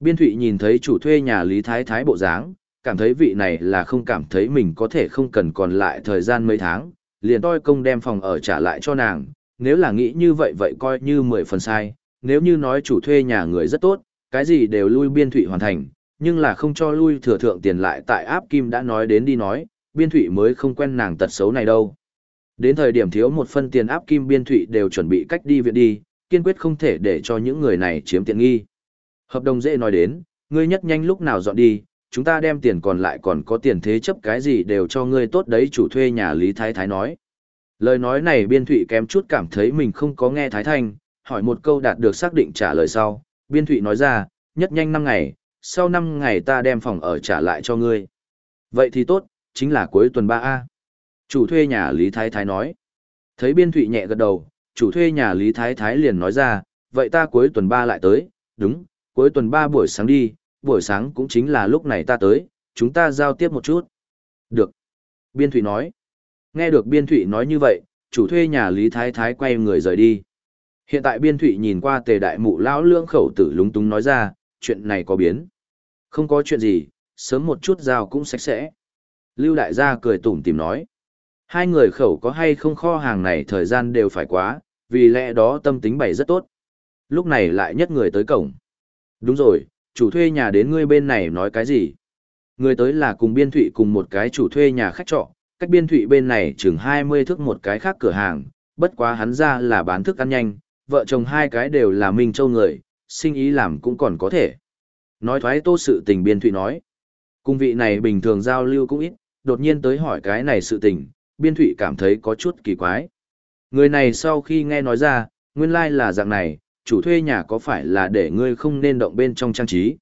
Biên thụy nhìn thấy chủ thuê nhà Lý Thái Thái bộ dáng, cảm thấy vị này là không cảm thấy mình có thể không cần còn lại thời gian mấy tháng, liền toi công đem phòng ở trả lại cho nàng, nếu là nghĩ như vậy vậy coi như mười phần sai, nếu như nói chủ thuê nhà người rất tốt, cái gì đều lui biên thụy hoàn thành, nhưng là không cho lui thừa thượng tiền lại tại áp kim đã nói đến đi nói, biên thụy mới không quen nàng tật xấu này đâu. Đến thời điểm thiếu một phân tiền áp kim biên thụy đều chuẩn bị cách đi viện đi, kiên quyết không thể để cho những người này chiếm tiện nghi. Hợp đồng dễ nói đến, ngươi nhất nhanh lúc nào dọn đi, chúng ta đem tiền còn lại còn có tiền thế chấp cái gì đều cho ngươi tốt đấy chủ thuê nhà Lý Thái Thái nói. Lời nói này biên thụy kém chút cảm thấy mình không có nghe Thái Thanh, hỏi một câu đạt được xác định trả lời sau, biên thụy nói ra, nhất nhanh 5 ngày, sau 5 ngày ta đem phòng ở trả lại cho ngươi. Vậy thì tốt, chính là cuối tuần 3A. Chủ thuê nhà Lý Thái Thái nói. Thấy biên thụy nhẹ gật đầu, chủ thuê nhà Lý Thái Thái liền nói ra, vậy ta cuối tuần 3 lại tới, đúng, cuối tuần 3 buổi sáng đi, buổi sáng cũng chính là lúc này ta tới, chúng ta giao tiếp một chút. Được. Biên thụy nói. Nghe được biên thụy nói như vậy, chủ thuê nhà Lý Thái Thái quay người rời đi. Hiện tại biên thụy nhìn qua tề đại mụ lão lương khẩu tử lúng túng nói ra, chuyện này có biến. Không có chuyện gì, sớm một chút giao cũng sạch sẽ. Lưu đại gia cười tủm tìm nói. Hai người khẩu có hay không kho hàng này thời gian đều phải quá, vì lẽ đó tâm tính bày rất tốt. Lúc này lại nhất người tới cổng. Đúng rồi, chủ thuê nhà đến ngươi bên này nói cái gì? Người tới là cùng biên thụy cùng một cái chủ thuê nhà khách trọ, cách biên thụy bên này chừng 20 thước một cái khác cửa hàng, bất quá hắn ra là bán thức ăn nhanh, vợ chồng hai cái đều là Minh Châu người, sinh ý làm cũng còn có thể. Nói thoái tô sự tình biên thụy nói. Cung vị này bình thường giao lưu cũng ít, đột nhiên tới hỏi cái này sự tình, biên thụy cảm thấy có chút kỳ quái. Người này sau khi nghe nói ra, nguyên lai like là dạng này, chủ thuê nhà có phải là để ngươi không nên động bên trong trang trí.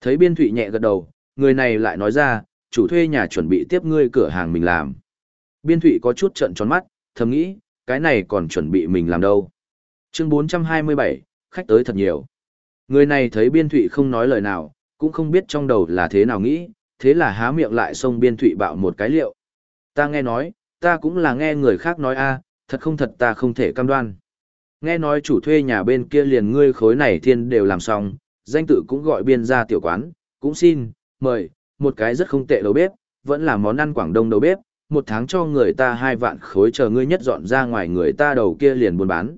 Thấy biên thụy nhẹ gật đầu, người này lại nói ra, chủ thuê nhà chuẩn bị tiếp ngươi cửa hàng mình làm. Biên thụy có chút trận tròn mắt, thầm nghĩ, cái này còn chuẩn bị mình làm đâu. Chương 427, khách tới thật nhiều. Người này thấy biên thụy không nói lời nào, cũng không biết trong đầu là thế nào nghĩ, thế là há miệng lại xông biên thụy bạo một cái liệu. Ta nghe nói, ta cũng là nghe người khác nói a thật không thật ta không thể cam đoan. Nghe nói chủ thuê nhà bên kia liền ngươi khối này thiên đều làm xong, danh tự cũng gọi biên ra tiểu quán, cũng xin, mời, một cái rất không tệ đầu bếp, vẫn là món ăn Quảng Đông đầu bếp, một tháng cho người ta hai vạn khối chờ ngươi nhất dọn ra ngoài người ta đầu kia liền buôn bán.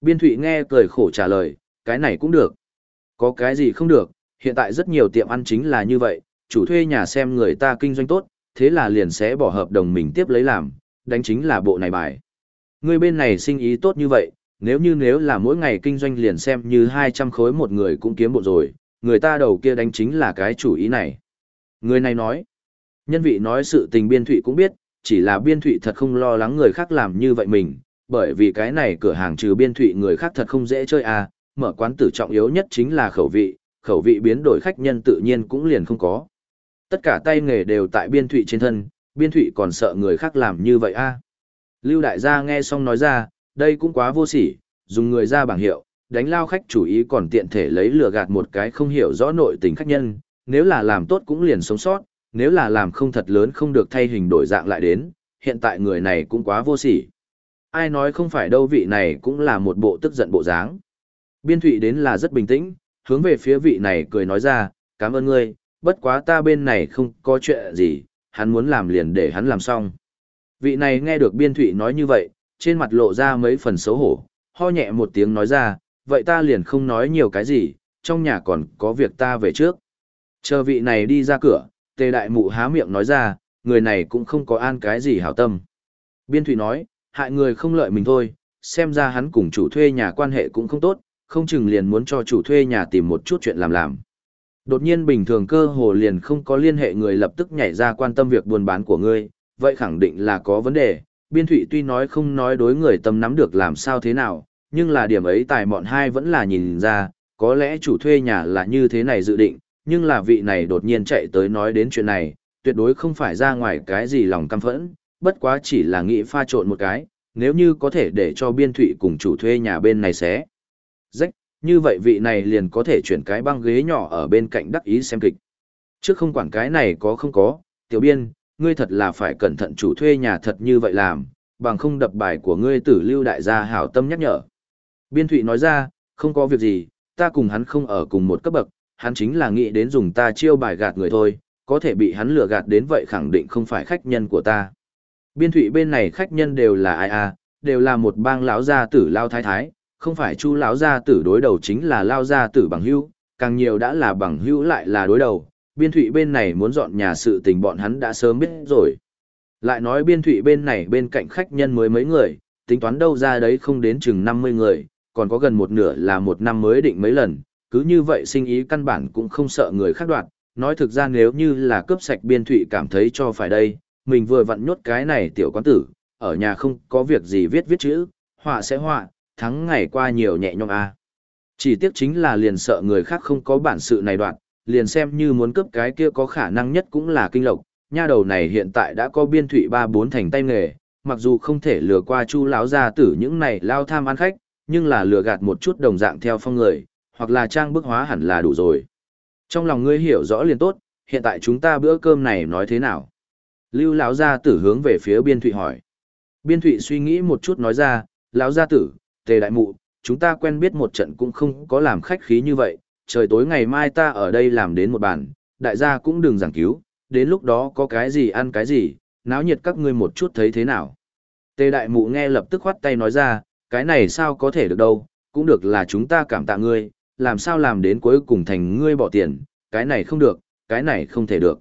Biên Thụy nghe cười khổ trả lời, cái này cũng được. Có cái gì không được, hiện tại rất nhiều tiệm ăn chính là như vậy, chủ thuê nhà xem người ta kinh doanh tốt, thế là liền sẽ bỏ hợp đồng mình tiếp lấy làm, đánh chính là bộ này bài. Người bên này sinh ý tốt như vậy, nếu như nếu là mỗi ngày kinh doanh liền xem như 200 khối một người cũng kiếm bộ rồi, người ta đầu kia đánh chính là cái chủ ý này. Người này nói, nhân vị nói sự tình biên thụy cũng biết, chỉ là biên thụy thật không lo lắng người khác làm như vậy mình, bởi vì cái này cửa hàng trừ biên thụy người khác thật không dễ chơi à, mở quán tử trọng yếu nhất chính là khẩu vị, khẩu vị biến đổi khách nhân tự nhiên cũng liền không có. Tất cả tay nghề đều tại biên thụy trên thân, biên thụy còn sợ người khác làm như vậy a à. Lưu đại gia nghe xong nói ra, đây cũng quá vô sỉ, dùng người ra bảng hiệu, đánh lao khách chủ ý còn tiện thể lấy lừa gạt một cái không hiểu rõ nội tình khách nhân, nếu là làm tốt cũng liền sống sót, nếu là làm không thật lớn không được thay hình đổi dạng lại đến, hiện tại người này cũng quá vô sỉ. Ai nói không phải đâu vị này cũng là một bộ tức giận bộ dáng. Biên thụy đến là rất bình tĩnh, hướng về phía vị này cười nói ra, cảm ơn ngươi, bất quá ta bên này không có chuyện gì, hắn muốn làm liền để hắn làm xong. Vị này nghe được biên thụy nói như vậy, trên mặt lộ ra mấy phần xấu hổ, ho nhẹ một tiếng nói ra, vậy ta liền không nói nhiều cái gì, trong nhà còn có việc ta về trước. Chờ vị này đi ra cửa, tề đại mụ há miệng nói ra, người này cũng không có an cái gì hảo tâm. Biên thủy nói, hại người không lợi mình thôi, xem ra hắn cùng chủ thuê nhà quan hệ cũng không tốt, không chừng liền muốn cho chủ thuê nhà tìm một chút chuyện làm làm. Đột nhiên bình thường cơ hồ liền không có liên hệ người lập tức nhảy ra quan tâm việc buôn bán của ngươi, vậy khẳng định là có vấn đề. Biên thụy tuy nói không nói đối người tâm nắm được làm sao thế nào, nhưng là điểm ấy tài mọn hai vẫn là nhìn ra, có lẽ chủ thuê nhà là như thế này dự định, nhưng là vị này đột nhiên chạy tới nói đến chuyện này, tuyệt đối không phải ra ngoài cái gì lòng căm phẫn, bất quá chỉ là nghĩ pha trộn một cái, nếu như có thể để cho biên thụy cùng chủ thuê nhà bên này xé. Rách, như vậy vị này liền có thể chuyển cái băng ghế nhỏ ở bên cạnh đắc ý xem kịch. Trước không quản cái này có không có, tiểu biên, ngươi thật là phải cẩn thận chủ thuê nhà thật như vậy làm, bằng không đập bài của ngươi tử lưu đại gia hảo tâm nhắc nhở. Biên thụy nói ra, không có việc gì, ta cùng hắn không ở cùng một cấp bậc, hắn chính là nghĩ đến dùng ta chiêu bài gạt người thôi, có thể bị hắn lừa gạt đến vậy khẳng định không phải khách nhân của ta. Biên thụy bên này khách nhân đều là ai à, đều là một bang lão gia tử lao thái thái, không phải chu lão gia tử đối đầu chính là lao gia tử bằng hữu, càng nhiều đã là bằng hữu lại là đối đầu. Biên thụy bên này muốn dọn nhà sự tình bọn hắn đã sớm biết rồi. Lại nói biên thụy bên này bên cạnh khách nhân mới mấy người, tính toán đâu ra đấy không đến chừng 50 người, còn có gần một nửa là một năm mới định mấy lần, cứ như vậy sinh ý căn bản cũng không sợ người khác đoạt, nói thực ra nếu như là cướp sạch biên thụy cảm thấy cho phải đây, mình vừa vặn nhốt cái này tiểu quán tử, ở nhà không có việc gì viết viết chữ, họa sẽ họa, thắng ngày qua nhiều nhẹ nhõm a. Chỉ tiếc chính là liền sợ người khác không có bản sự này đoạn, liền xem như muốn cướp cái kia có khả năng nhất cũng là kinh lộc, nha đầu này hiện tại đã có biên thụy ba bốn thành tay nghề, mặc dù không thể lừa qua chu lão gia tử những này lao tham ăn khách, nhưng là lừa gạt một chút đồng dạng theo phong người, hoặc là trang bức hóa hẳn là đủ rồi. Trong lòng ngươi hiểu rõ liền tốt, hiện tại chúng ta bữa cơm này nói thế nào? Lưu lão gia tử hướng về phía biên thụy hỏi. Biên thụy suy nghĩ một chút nói ra, lão gia tử, tề đại mụ, chúng ta quen biết một trận cũng không có làm khách khí như vậy, trời tối ngày mai ta ở đây làm đến một bàn, đại gia cũng đừng giảng cứu, đến lúc đó có cái gì ăn cái gì, náo nhiệt các ngươi một chút thấy thế nào. Tề đại mụ nghe lập tức khoát tay nói ra, cái này sao có thể được đâu, cũng được là chúng ta cảm tạ ngươi, làm sao làm đến cuối cùng thành ngươi bỏ tiền, cái này không được, cái này không thể được.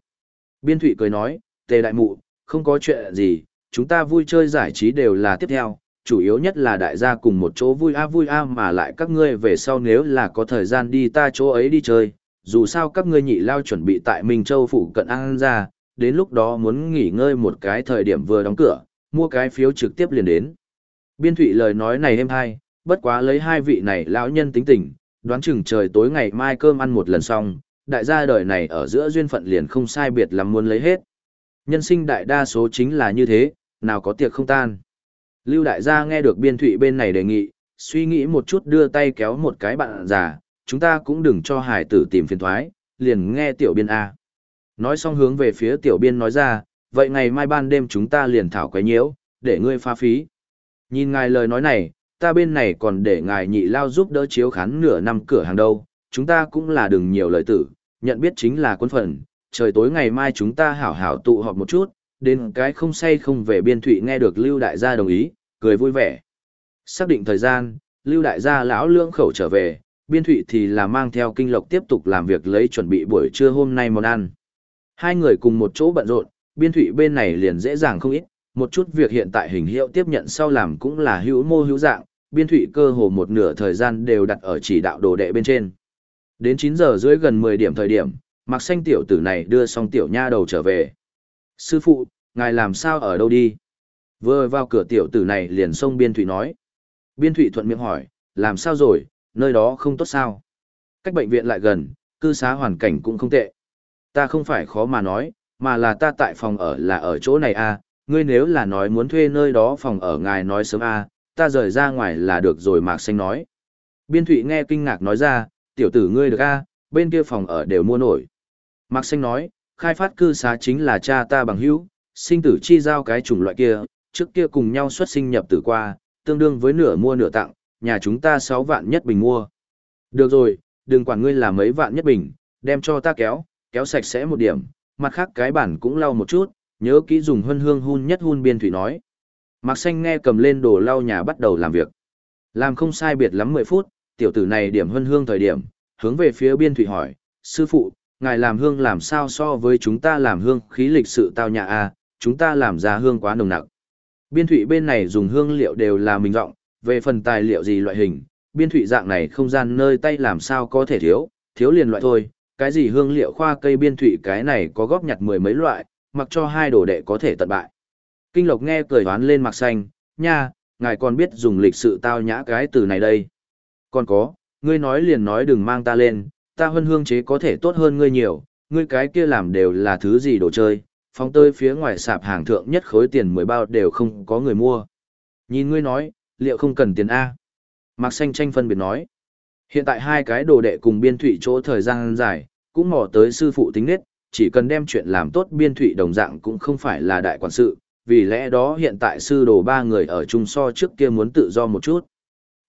Biên thụy cười nói, tề đại mụ, không có chuyện gì, chúng ta vui chơi giải trí đều là tiếp theo, chủ yếu nhất là đại gia cùng một chỗ vui a vui a mà lại các ngươi về sau nếu là có thời gian đi ta chỗ ấy đi chơi, dù sao các ngươi nhị lao chuẩn bị tại Minh Châu phủ cận ăn ra, đến lúc đó muốn nghỉ ngơi một cái thời điểm vừa đóng cửa, mua cái phiếu trực tiếp liền đến. Biên thụy lời nói này êm hay, bất quá lấy hai vị này lão nhân tính tình, đoán chừng trời tối ngày mai cơm ăn một lần xong, đại gia đời này ở giữa duyên phận liền không sai biệt lắm muốn lấy hết. Nhân sinh đại đa số chính là như thế, nào có tiệc không tan. Lưu đại gia nghe được biên thụy bên này đề nghị, suy nghĩ một chút đưa tay kéo một cái bạn già, chúng ta cũng đừng cho hải tử tìm phiền thoái, liền nghe tiểu biên A. Nói xong hướng về phía tiểu biên nói ra, vậy ngày mai ban đêm chúng ta liền thảo quấy nhiễu, để ngươi pha phí. Nhìn ngài lời nói này, ta bên này còn để ngài nhị lao giúp đỡ chiếu khán nửa năm cửa hàng đâu, chúng ta cũng là đừng nhiều lời tử, nhận biết chính là quân phận, trời tối ngày mai chúng ta hảo hảo tụ họp một chút, đến cái không say không về biên thụy nghe được Lưu Đại gia đồng ý, cười vui vẻ. Xác định thời gian, Lưu Đại gia lão lương khẩu trở về, biên thụy thì là mang theo kinh lộc tiếp tục làm việc lấy chuẩn bị buổi trưa hôm nay món ăn. Hai người cùng một chỗ bận rộn, biên thụy bên này liền dễ dàng không ít, một chút việc hiện tại hình hiệu tiếp nhận sau làm cũng là hữu mô hữu dạng, biên thụy cơ hồ một nửa thời gian đều đặt ở chỉ đạo đồ đệ bên trên. Đến 9 giờ dưới gần 10 điểm thời điểm, mặc xanh tiểu tử này đưa xong tiểu nha đầu trở về. Sư phụ, ngài làm sao ở đâu đi? Vừa vào cửa tiểu tử này liền xông biên thụy nói. Biên thụy thuận miệng hỏi, làm sao rồi, nơi đó không tốt sao? Cách bệnh viện lại gần, cư xá hoàn cảnh cũng không tệ. Ta không phải khó mà nói, mà là ta tại phòng ở là ở chỗ này à, ngươi nếu là nói muốn thuê nơi đó phòng ở ngài nói sớm à, ta rời ra ngoài là được rồi Mạc Xanh nói. Biên Thụy nghe kinh ngạc nói ra, tiểu tử ngươi được à, bên kia phòng ở đều mua nổi. Mạc Xanh nói, khai phát cư xá chính là cha ta bằng hữu, sinh tử chi giao cái chủng loại kia, trước kia cùng nhau xuất sinh nhập tử qua, tương đương với nửa mua nửa tặng, nhà chúng ta 6 vạn nhất bình mua. Được rồi, đừng quản ngươi là mấy vạn nhất bình, đem cho ta kéo, kéo sạch sẽ một điểm, mặt khác cái bản cũng lau một chút, nhớ kỹ dùng hân hương hun nhất hun biên thủy nói. Mạc xanh nghe cầm lên đồ lau nhà bắt đầu làm việc. Làm không sai biệt lắm 10 phút, tiểu tử này điểm hân hương thời điểm, hướng về phía biên thủy hỏi, sư phụ, ngài làm hương làm sao so với chúng ta làm hương khí lịch sự tao nhà a chúng ta làm ra hương quá nồng nặc. Biên thủy bên này dùng hương liệu đều là mình rộng, về phần tài liệu gì loại hình, biên thủy dạng này không gian nơi tay làm sao có thể thiếu, thiếu liền loại thôi, cái gì hương liệu khoa cây biên thủy cái này có góp nhặt mười mấy loại, mặc cho hai đồ đệ có thể tận bại. Kinh Lộc nghe cười hoán lên mặt xanh, nha, ngài còn biết dùng lịch sự tao nhã cái từ này đây. Còn có, ngươi nói liền nói đừng mang ta lên, ta hơn hương chế có thể tốt hơn ngươi nhiều, ngươi cái kia làm đều là thứ gì đồ chơi, phóng tơi phía ngoài sạp hàng thượng nhất khối tiền 10 bao đều không có người mua. Nhìn ngươi nói, liệu không cần tiền A? Mạc Xanh tranh phân biệt nói. Hiện tại hai cái đồ đệ cùng biên thủy chỗ thời gian dài, cũng mò tới sư phụ tính nết, chỉ cần đem chuyện làm tốt biên thủy đồng dạng cũng không phải là đại quản sự, vì lẽ đó hiện tại sư đồ ba người ở chung so trước kia muốn tự do một chút.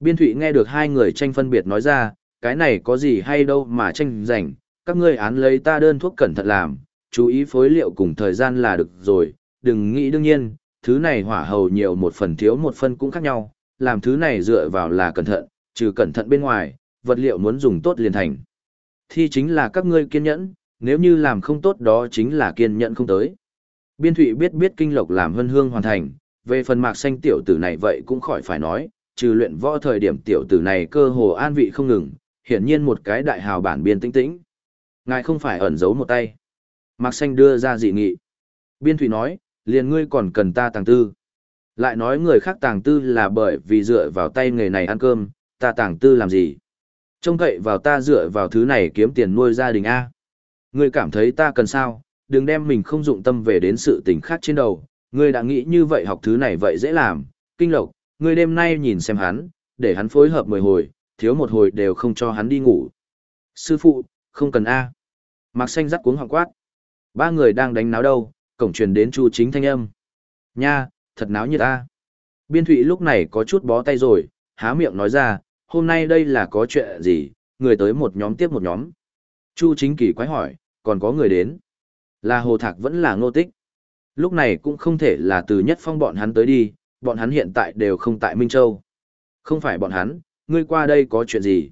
Biên thủy nghe được hai người tranh phân biệt nói ra, cái này có gì hay đâu mà tranh giành, các ngươi án lấy ta đơn thuốc cẩn thận làm, chú ý phối liệu cùng thời gian là được rồi, đừng nghĩ đương nhiên, thứ này hỏa hầu nhiều một phần thiếu một phần cũng khác nhau, làm thứ này dựa vào là cẩn thận, trừ cẩn thận bên ngoài, vật liệu muốn dùng tốt liền thành. Thì chính là các ngươi kiên nhẫn, nếu như làm không tốt đó chính là kiên nhẫn không tới. Biên thụy biết biết kinh lộc làm hân hương hoàn thành, về phần mạc xanh tiểu tử này vậy cũng khỏi phải nói, trừ luyện võ thời điểm tiểu tử này cơ hồ an vị không ngừng, hiển nhiên một cái đại hào bản biên tĩnh tĩnh. Ngài không phải ẩn giấu một tay. Mạc xanh đưa ra dị nghị. Biên Thủy nói, liền ngươi còn cần ta tàng tư. Lại nói người khác tàng tư là bởi vì dựa vào tay nghề này ăn cơm, ta tàng tư làm gì? Trông cậy vào ta dựa vào thứ này kiếm tiền nuôi gia đình A. Ngươi cảm thấy ta cần sao, đừng đem mình không dụng tâm về đến sự tình khác trên đầu. Ngươi đã nghĩ như vậy học thứ này vậy dễ làm, kinh lộc, ngươi đêm nay nhìn xem hắn, để hắn phối hợp mười hồi, thiếu một hồi đều không cho hắn đi ngủ. Sư phụ, không cần A. Mạc xanh rắc cuống hoàng quát. Ba người đang đánh náo đâu, cổng truyền đến chu chính thanh âm. Nha, thật náo như ta. Biên thụy lúc này có chút bó tay rồi, há miệng nói ra, hôm nay đây là có chuyện gì, người tới một nhóm tiếp một nhóm. Chu chính kỳ quái hỏi, còn có người đến. Là hồ thạc vẫn là ngô tích. Lúc này cũng không thể là từ nhất phong bọn hắn tới đi, bọn hắn hiện tại đều không tại Minh Châu. Không phải bọn hắn, ngươi qua đây có chuyện gì?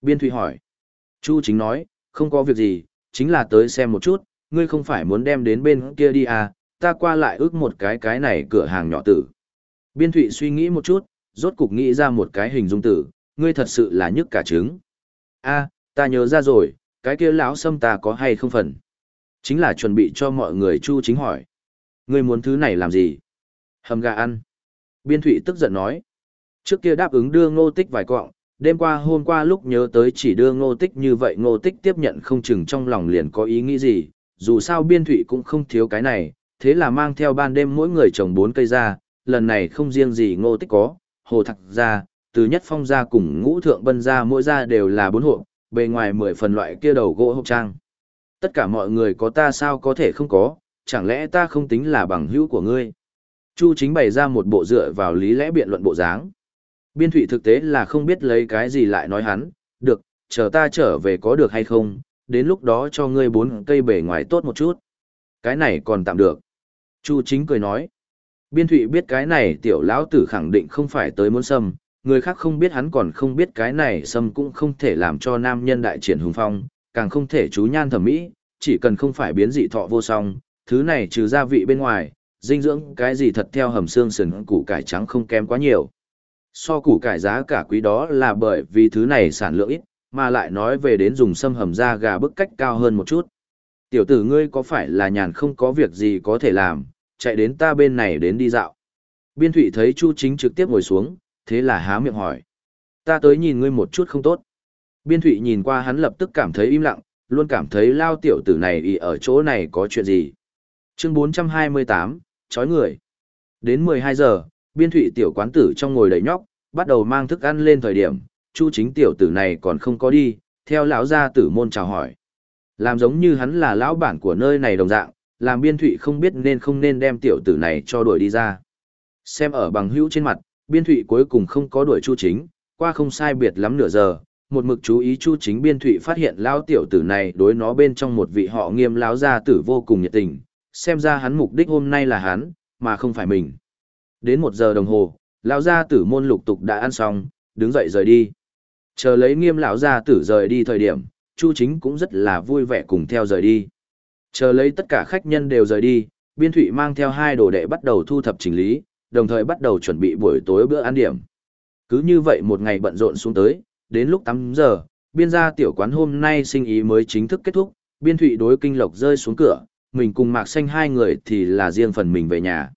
Biên Thụy hỏi. Chu chính nói, không có việc gì, chính là tới xem một chút, ngươi không phải muốn đem đến bên kia đi à, ta qua lại ước một cái cái này cửa hàng nhỏ tử. Biên Thụy suy nghĩ một chút, rốt cục nghĩ ra một cái hình dung tử, ngươi thật sự là nhức cả trứng. a ta nhớ ra rồi, cái kia lão sâm ta có hay không phần? Chính là chuẩn bị cho mọi người chu chính hỏi. Ngươi muốn thứ này làm gì? Hầm gà ăn. Biên Thụy tức giận nói. Trước kia đáp ứng đưa ngô tích vài cọng, đêm qua hôm qua lúc nhớ tới chỉ đưa ngô tích như vậy ngô tích tiếp nhận không chừng trong lòng liền có ý nghĩ gì, dù sao biên thụy cũng không thiếu cái này, thế là mang theo ban đêm mỗi người trồng bốn cây ra, lần này không riêng gì ngô tích có, hồ thạc ra, từ nhất phong ra cùng ngũ thượng bân ra mỗi ra đều là bốn hộ, bề ngoài mười phần loại kia đầu gỗ hộp trang. Tất cả mọi người có ta sao có thể không có, chẳng lẽ ta không tính là bằng hữu của ngươi? Chu chính bày ra một bộ dựa vào lý lẽ biện luận bộ dáng. Biên thụy thực tế là không biết lấy cái gì lại nói hắn, được, chờ ta trở về có được hay không, đến lúc đó cho ngươi bốn cây bể ngoài tốt một chút. Cái này còn tạm được. Chu chính cười nói. Biên thụy biết cái này tiểu lão tử khẳng định không phải tới muốn sâm, người khác không biết hắn còn không biết cái này sâm cũng không thể làm cho nam nhân đại triển hùng phong, càng không thể chú nhan thẩm mỹ, chỉ cần không phải biến dị thọ vô song, thứ này trừ gia vị bên ngoài, dinh dưỡng cái gì thật theo hầm xương sườn củ cải trắng không kém quá nhiều. So củ cải giá cả quý đó là bởi vì thứ này sản lượng ít, mà lại nói về đến dùng sâm hầm da gà bức cách cao hơn một chút. Tiểu tử ngươi có phải là nhàn không có việc gì có thể làm, chạy đến ta bên này đến đi dạo. Biên thủy thấy Chu Chính trực tiếp ngồi xuống, thế là há miệng hỏi. Ta tới nhìn ngươi một chút không tốt. Biên thủy nhìn qua hắn lập tức cảm thấy im lặng, luôn cảm thấy lao tiểu tử này ý ở chỗ này có chuyện gì. Chương 428, chói người. Đến 12 giờ, biên thủy tiểu quán tử trong ngồi đầy nhóc, bắt đầu mang thức ăn lên thời điểm, chu chính tiểu tử này còn không có đi, theo lão gia tử môn chào hỏi. Làm giống như hắn là lão bản của nơi này đồng dạng, làm biên thụy không biết nên không nên đem tiểu tử này cho đuổi đi ra. Xem ở bằng hữu trên mặt, biên thụy cuối cùng không có đuổi chu chính, qua không sai biệt lắm nửa giờ, một mực chú ý chu chính biên thụy phát hiện lão tiểu tử này đối nó bên trong một vị họ nghiêm lão gia tử vô cùng nhiệt tình, xem ra hắn mục đích hôm nay là hắn, mà không phải mình. Đến một giờ đồng hồ, lão gia tử môn lục tục đã ăn xong, đứng dậy rời đi. Chờ lấy nghiêm lão gia tử rời đi thời điểm, Chu Chính cũng rất là vui vẻ cùng theo rời đi. Chờ lấy tất cả khách nhân đều rời đi, Biên Thụy mang theo hai đồ đệ bắt đầu thu thập chỉnh lý, đồng thời bắt đầu chuẩn bị buổi tối bữa ăn điểm. Cứ như vậy một ngày bận rộn xuống tới, đến lúc tám giờ, biên gia tiểu quán hôm nay sinh ý mới chính thức kết thúc, Biên Thụy đối kinh lộc rơi xuống cửa, mình cùng Mạc Xanh hai người thì là riêng phần mình về nhà.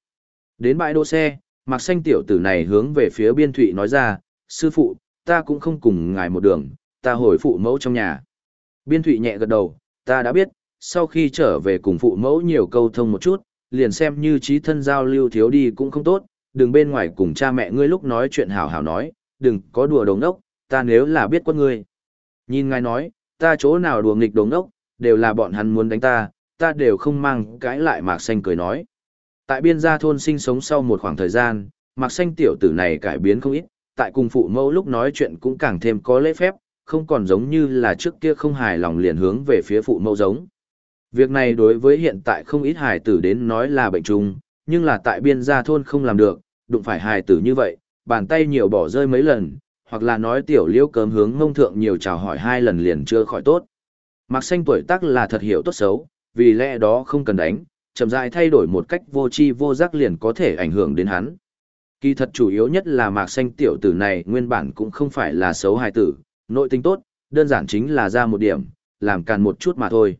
Đến bãi đỗ xe, Mạc Xanh tiểu tử này hướng về phía Biên Thụy nói ra, sư phụ, ta cũng không cùng ngài một đường, ta hồi phụ mẫu trong nhà. Biên Thụy nhẹ gật đầu, ta đã biết, sau khi trở về cùng phụ mẫu nhiều câu thông một chút, liền xem như trí thân giao lưu thiếu đi cũng không tốt, đừng bên ngoài cùng cha mẹ ngươi lúc nói chuyện hảo hảo nói, đừng có đùa đồng ốc, ta nếu là biết quân ngươi. Nhìn ngài nói, ta chỗ nào đùa nghịch đồng ốc, đều là bọn hắn muốn đánh ta, ta đều không mang cãi lại Mạc Xanh cười nói. Tại biên gia thôn sinh sống sau một khoảng thời gian, Mạc Xanh tiểu tử này cải biến không ít, tại cùng phụ mẫu lúc nói chuyện cũng càng thêm có lễ phép, không còn giống như là trước kia không hài lòng liền hướng về phía phụ mẫu giống. Việc này đối với hiện tại không ít hài tử đến nói là bệnh trùng, nhưng là tại biên gia thôn không làm được, đụng phải hài tử như vậy, bàn tay nhiều bỏ rơi mấy lần, hoặc là nói tiểu liễu cơm hướng ngông thượng nhiều chào hỏi hai lần liền chưa khỏi tốt. Mạc xanh tuổi tác là thật hiểu tốt xấu, vì lẽ đó không cần đánh, chậm rãi thay đổi một cách vô tri vô giác liền có thể ảnh hưởng đến hắn. Kỳ thật chủ yếu nhất là mạc xanh tiểu tử này nguyên bản cũng không phải là xấu hài tử, nội tính tốt, đơn giản chính là ra một điểm, làm càn một chút mà thôi.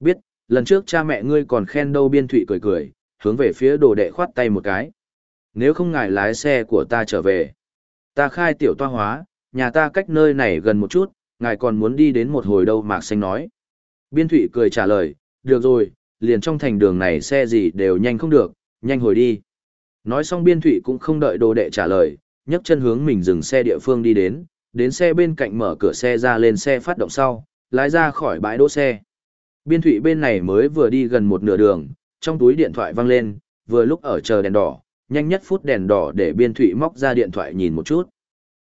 Biết, lần trước cha mẹ ngươi còn khen đâu biên thụy cười cười, hướng về phía đồ đệ khoát tay một cái. Nếu không ngài lái xe của ta trở về, ta khai tiểu toa hóa, nhà ta cách nơi này gần một chút, ngài còn muốn đi đến một hồi đâu mạc xanh nói. Biên thụy cười trả lời, được rồi, liền trong thành đường này xe gì đều nhanh không được, nhanh hồi đi. Nói xong biên thụy cũng không đợi đồ đệ trả lời, nhấc chân hướng mình dừng xe địa phương đi đến, đến xe bên cạnh mở cửa xe ra lên xe phát động sau, lái ra khỏi bãi đỗ xe. Biên thụy bên này mới vừa đi gần một nửa đường, trong túi điện thoại văng lên, vừa lúc ở chờ đèn đỏ, nhanh nhất phút đèn đỏ để biên thụy móc ra điện thoại nhìn một chút.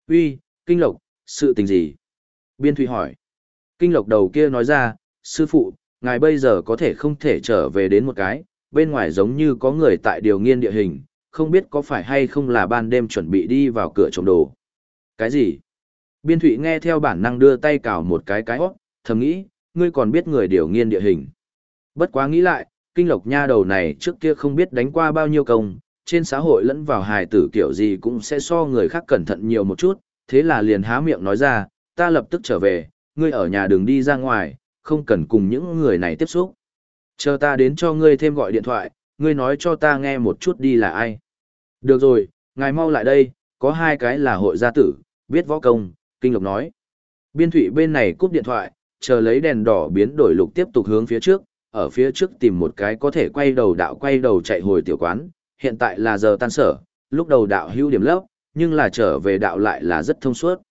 Uy, kinh lộc, sự tình gì? Biên thụy hỏi. Kinh lộc đầu kia nói ra, sư phụ, ngài bây giờ có thể không thể trở về đến một cái, bên ngoài giống như có người tại điều nghiên địa hình, không biết có phải hay không là ban đêm chuẩn bị đi vào cửa trộm đồ. Cái gì? Biên thụy nghe theo bản năng đưa tay cào một cái cái hót, thầm nghĩ, ngươi còn biết người điều nghiên địa hình. Bất quá nghĩ lại, kinh lộc nha đầu này trước kia không biết đánh qua bao nhiêu công, trên xã hội lẫn vào hài tử kiểu gì cũng sẽ so người khác cẩn thận nhiều một chút, thế là liền há miệng nói ra, ta lập tức trở về, ngươi ở nhà đừng đi ra ngoài, không cần cùng những người này tiếp xúc. Chờ ta đến cho ngươi thêm gọi điện thoại, ngươi nói cho ta nghe một chút đi là ai. Được rồi, ngài mau lại đây, có hai cái là hội gia tử, biết võ công, kinh lộc nói. Biên thủy bên này cúp điện thoại, chờ lấy đèn đỏ biến đổi lục tiếp tục hướng phía trước, ở phía trước tìm một cái có thể quay đầu đạo quay đầu chạy hồi tiểu quán, hiện tại là giờ tan sở, lúc đầu đạo hưu điểm lấp, nhưng là trở về đạo lại là rất thông suốt.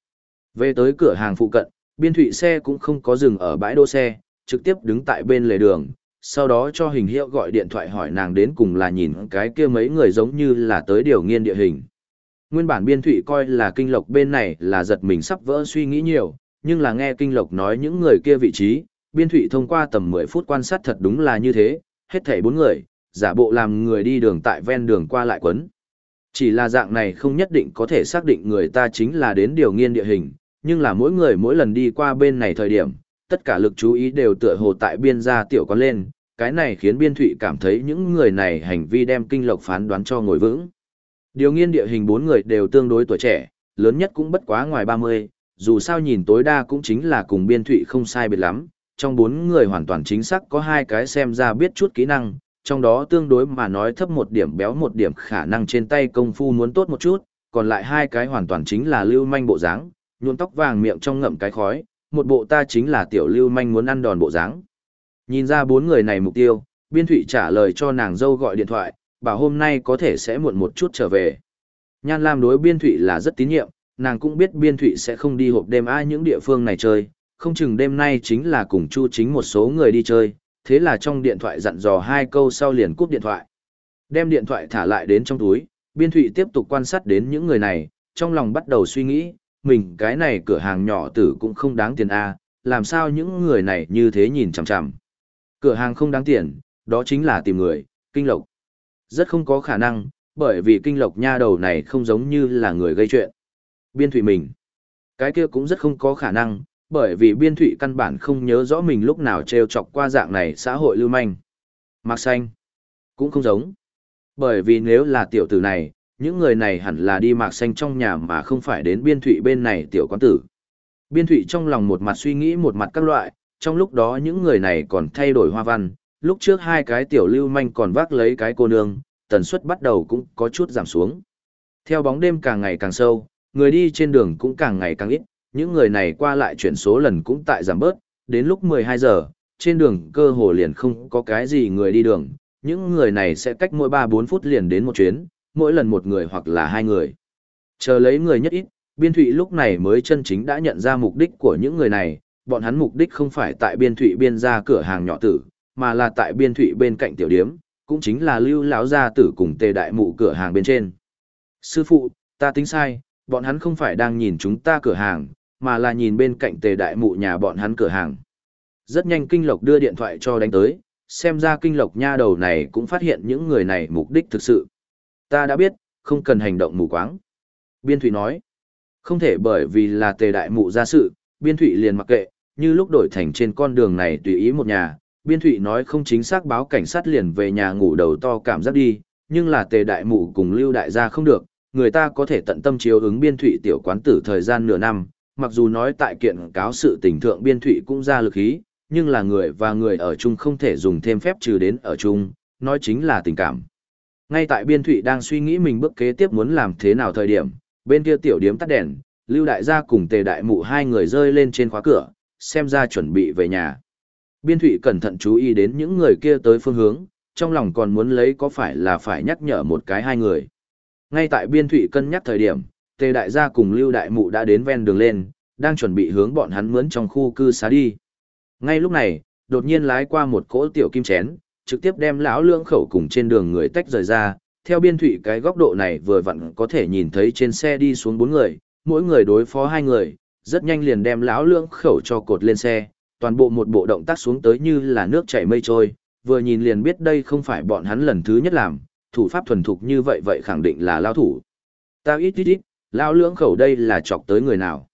Về tới cửa hàng phụ cận, biên thủy xe cũng không có dừng ở bãi đỗ xe, trực tiếp đứng tại bên lề đường, sau đó cho hình hiệu gọi điện thoại hỏi nàng đến cùng là nhìn cái kia mấy người giống như là tới điều nghiên địa hình. Nguyên bản biên thủy coi là kinh lộc bên này là giật mình sắp vỡ suy nghĩ nhiều, nhưng là nghe kinh lộc nói những người kia vị trí, biên thủy thông qua tầm 10 phút quan sát thật đúng là như thế, hết thảy bốn người, giả bộ làm người đi đường tại ven đường qua lại quấn. Chỉ là dạng này không nhất định có thể xác định người ta chính là đến điều nghiên địa hình, nhưng là mỗi người mỗi lần đi qua bên này thời điểm, tất cả lực chú ý đều tựa hồ tại biên gia tiểu con lên, cái này khiến biên thụy cảm thấy những người này hành vi đem kinh lộc phán đoán cho ngồi vững. Điều nghiên địa hình bốn người đều tương đối tuổi trẻ, lớn nhất cũng bất quá ngoài 30, dù sao nhìn tối đa cũng chính là cùng biên thụy không sai biệt lắm, trong bốn người hoàn toàn chính xác có hai cái xem ra biết chút kỹ năng, trong đó tương đối mà nói thấp một điểm béo một điểm khả năng trên tay công phu muốn tốt một chút, còn lại hai cái hoàn toàn chính là lưu manh bộ dáng, nhuộm tóc vàng miệng trong ngậm cái khói, một bộ ta chính là tiểu lưu manh muốn ăn đòn bộ dáng. Nhìn ra bốn người này mục tiêu, biên thụy trả lời cho nàng dâu gọi điện thoại, bảo hôm nay có thể sẽ muộn một chút trở về. Nhan Lam đối biên thụy là rất tín nhiệm, nàng cũng biết biên thụy sẽ không đi hộp đêm ai những địa phương này chơi, không chừng đêm nay chính là cùng chu chính một số người đi chơi, thế là trong điện thoại dặn dò hai câu sau liền cúp điện thoại. Đem điện thoại thả lại đến trong túi, biên thụy tiếp tục quan sát đến những người này, trong lòng bắt đầu suy nghĩ, mình cái này cửa hàng nhỏ tử cũng không đáng tiền A, làm sao những người này như thế nhìn chằm chằm. Cửa hàng không đáng tiền, đó chính là tìm người, kinh lộc. Rất không có khả năng, bởi vì kinh lộc nha đầu này không giống như là người gây chuyện. Biên thủy mình. Cái kia cũng rất không có khả năng, bởi vì biên thủy căn bản không nhớ rõ mình lúc nào treo chọc qua dạng này xã hội lưu manh. Mạc xanh. Cũng không giống. Bởi vì nếu là tiểu tử này, những người này hẳn là đi mạc xanh trong nhà mà không phải đến biên thụy bên này tiểu quán tử. Biên thụy trong lòng một mặt suy nghĩ một mặt các loại, trong lúc đó những người này còn thay đổi hoa văn, lúc trước hai cái tiểu lưu manh còn vác lấy cái cô nương, tần suất bắt đầu cũng có chút giảm xuống. Theo bóng đêm càng ngày càng sâu, người đi trên đường cũng càng ngày càng ít, những người này qua lại chuyển số lần cũng tại giảm bớt, đến lúc 12 giờ, trên đường cơ hồ liền không có cái gì người đi đường, những người này sẽ cách mỗi 3-4 phút liền đến một chuyến, mỗi lần một người hoặc là hai người. Chờ lấy người nhất ít, biên thụy lúc này mới chân chính đã nhận ra mục đích của những người này, bọn hắn mục đích không phải tại biên thụy biên ra cửa hàng nhỏ tử, mà là tại biên thụy bên cạnh tiểu điếm, cũng chính là lưu lão gia tử cùng tề đại mụ cửa hàng bên trên. Sư phụ, ta tính sai, bọn hắn không phải đang nhìn chúng ta cửa hàng, mà là nhìn bên cạnh tề đại mụ nhà bọn hắn cửa hàng. Rất nhanh kinh lộc đưa điện thoại cho đánh tới, xem ra kinh lộc nha đầu này cũng phát hiện những người này mục đích thực sự. Ta đã biết, không cần hành động mù quáng. Biên Thụy nói, không thể bởi vì là tề đại mụ ra sự, Biên Thụy liền mặc kệ, như lúc đổi thành trên con đường này tùy ý một nhà. Biên Thụy nói không chính xác báo cảnh sát liền về nhà ngủ đầu to cảm giác đi, nhưng là tề đại mụ cùng lưu đại gia không được, người ta có thể tận tâm chiếu ứng Biên Thụy tiểu quán tử thời gian nửa năm, mặc dù nói tại kiện cáo sự tình thượng Biên Thụy cũng ra lực ý, nhưng là người và người ở chung không thể dùng thêm phép trừ đến ở chung, nói chính là tình cảm. Ngay tại Biên Thụy đang suy nghĩ mình bước kế tiếp muốn làm thế nào thời điểm, bên kia tiểu điếm tắt đèn, Lưu Đại gia cùng Tề Đại Mụ hai người rơi lên trên khóa cửa, xem ra chuẩn bị về nhà. Biên Thụy cẩn thận chú ý đến những người kia tới phương hướng, trong lòng còn muốn lấy có phải là phải nhắc nhở một cái hai người. Ngay tại Biên Thụy cân nhắc thời điểm, Tề Đại gia cùng Lưu Đại Mụ đã đến ven đường lên, đang chuẩn bị hướng bọn hắn mướn trong khu cư xá đi. Ngay lúc này, đột nhiên lái qua một cỗ tiểu kim chén, trực tiếp đem lão lưỡng khẩu cùng trên đường người tách rời ra. Theo biên thủy cái góc độ này vừa vặn có thể nhìn thấy trên xe đi xuống bốn người, mỗi người đối phó hai người, rất nhanh liền đem lão lưỡng khẩu cho cột lên xe, toàn bộ một bộ động tác xuống tới như là nước chảy mây trôi, vừa nhìn liền biết đây không phải bọn hắn lần thứ nhất làm, thủ pháp thuần thục như vậy vậy khẳng định là lao thủ. Tao ít ít ít, lão lưỡng khẩu đây là chọc tới người nào.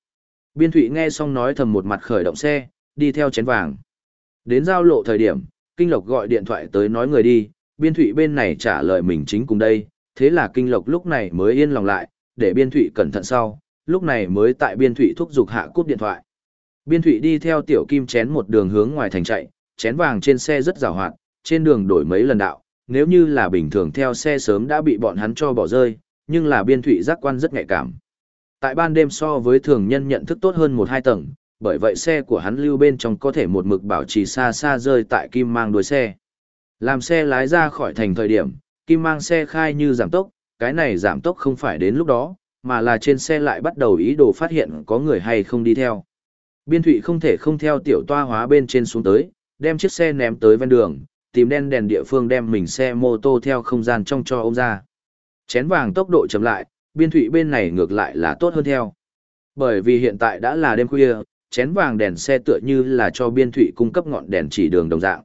Biên thủy nghe xong nói thầm một mặt khởi động xe, đi theo chén vàng. Đến giao lộ thời điểm, Kinh Lộc gọi điện thoại tới nói người đi, Biên Thụy bên này trả lời mình chính cùng đây, thế là Kinh Lộc lúc này mới yên lòng lại, để Biên Thụy cẩn thận sau, lúc này mới tại Biên Thụy thúc giục hạ cúp điện thoại. Biên Thụy đi theo tiểu kim chén một đường hướng ngoài thành chạy, chén vàng trên xe rất rào hoạt, trên đường đổi mấy lần đạo, nếu như là bình thường theo xe sớm đã bị bọn hắn cho bỏ rơi, nhưng là Biên Thụy giác quan rất nhạy cảm. Tại ban đêm so với thường nhân nhận thức tốt hơn một hai tầng, bởi vậy xe của hắn lưu bên trong có thể một mực bảo trì xa xa rơi tại kim mang đuôi xe. Làm xe lái ra khỏi thành thời điểm, kim mang xe khai như giảm tốc, cái này giảm tốc không phải đến lúc đó, mà là trên xe lại bắt đầu ý đồ phát hiện có người hay không đi theo. Biên thụy không thể không theo tiểu toa hóa bên trên xuống tới, đem chiếc xe ném tới ven đường, tìm đen đèn địa phương đem mình xe mô tô theo không gian trong cho ông ra. Chén vàng tốc độ chậm lại, biên thụy bên này ngược lại là tốt hơn theo. Bởi vì hiện tại đã là đêm khuya, chén vàng đèn xe tựa như là cho biên thụy cung cấp ngọn đèn chỉ đường đồng dạng.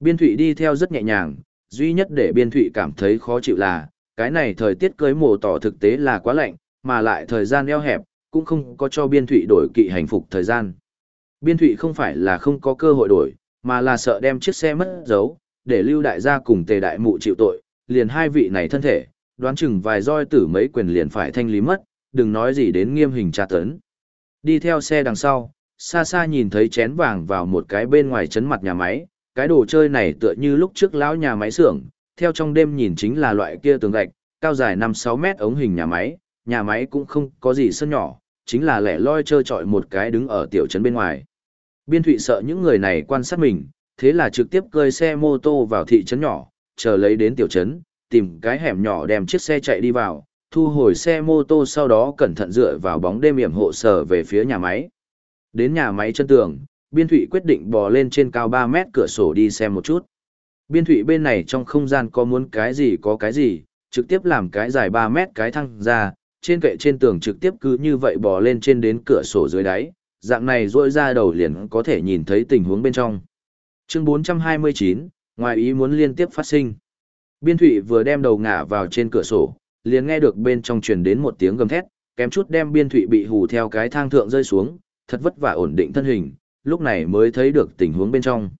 Biên thụy đi theo rất nhẹ nhàng, duy nhất để biên thụy cảm thấy khó chịu là, cái này thời tiết cưới mùa tỏ thực tế là quá lạnh, mà lại thời gian eo hẹp, cũng không có cho biên thụy đổi kỵ hành phục thời gian. Biên thụy không phải là không có cơ hội đổi, mà là sợ đem chiếc xe mất dấu, để lưu đại gia cùng tề đại mụ chịu tội, liền hai vị này thân thể, đoán chừng vài roi tử mấy quyền liền phải thanh lý mất, đừng nói gì đến nghiêm hình tra tấn. Đi theo xe đằng sau, xa xa nhìn thấy chén vàng vào một cái bên ngoài chấn mặt nhà máy, cái đồ chơi này tựa như lúc trước lão nhà máy xưởng, theo trong đêm nhìn chính là loại kia tường gạch, cao dài 5-6 mét ống hình nhà máy, nhà máy cũng không có gì sân nhỏ, chính là lẻ loi chơi trọi một cái đứng ở tiểu trấn bên ngoài. Biên thụy sợ những người này quan sát mình, thế là trực tiếp cơi xe mô tô vào thị trấn nhỏ, chờ lấy đến tiểu trấn, tìm cái hẻm nhỏ đem chiếc xe chạy đi vào, thu hồi xe mô tô sau đó cẩn thận dựa vào bóng đêm hiểm hộ sở về phía nhà máy. Đến nhà máy chân tường, Biên Thụy quyết định bò lên trên cao 3 mét cửa sổ đi xem một chút. Biên Thụy bên này trong không gian có muốn cái gì có cái gì, trực tiếp làm cái dài 3 mét cái thăng ra, trên kệ trên tường trực tiếp cứ như vậy bò lên trên đến cửa sổ dưới đáy, dạng này rôi ra đầu liền có thể nhìn thấy tình huống bên trong. Chương 429, ngoài ý muốn liên tiếp phát sinh. Biên Thụy vừa đem đầu ngả vào trên cửa sổ, liền nghe được bên trong truyền đến một tiếng gầm thét, kém chút đem Biên Thụy bị hù theo cái thang thượng rơi xuống, thật vất vả ổn định thân hình, lúc này mới thấy được tình huống bên trong.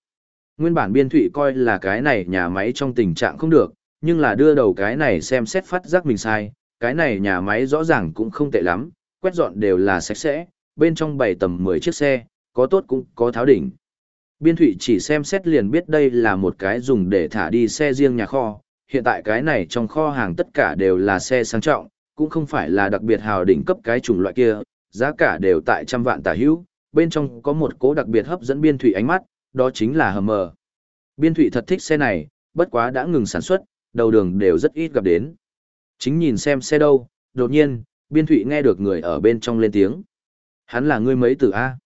Nguyên bản biên thụy coi là cái này nhà máy trong tình trạng không được, nhưng là đưa đầu cái này xem xét phát giác mình sai, cái này nhà máy rõ ràng cũng không tệ lắm, quét dọn đều là sạch sẽ, bên trong bày tầm 10 chiếc xe, có tốt cũng có tháo đỉnh. Biên thụy chỉ xem xét liền biết đây là một cái dùng để thả đi xe riêng nhà kho, hiện tại cái này trong kho hàng tất cả đều là xe sang trọng, cũng không phải là đặc biệt hào đỉnh cấp cái chủng loại kia, giá cả đều tại trăm vạn tả hữu, bên trong có một cố đặc biệt hấp dẫn biên thủy ánh mắt, đó chính là hầm mờ. Biên thụy thật thích xe này, bất quá đã ngừng sản xuất, đầu đường đều rất ít gặp đến. Chính nhìn xem xe đâu, đột nhiên, biên thụy nghe được người ở bên trong lên tiếng. Hắn là người mấy tử A.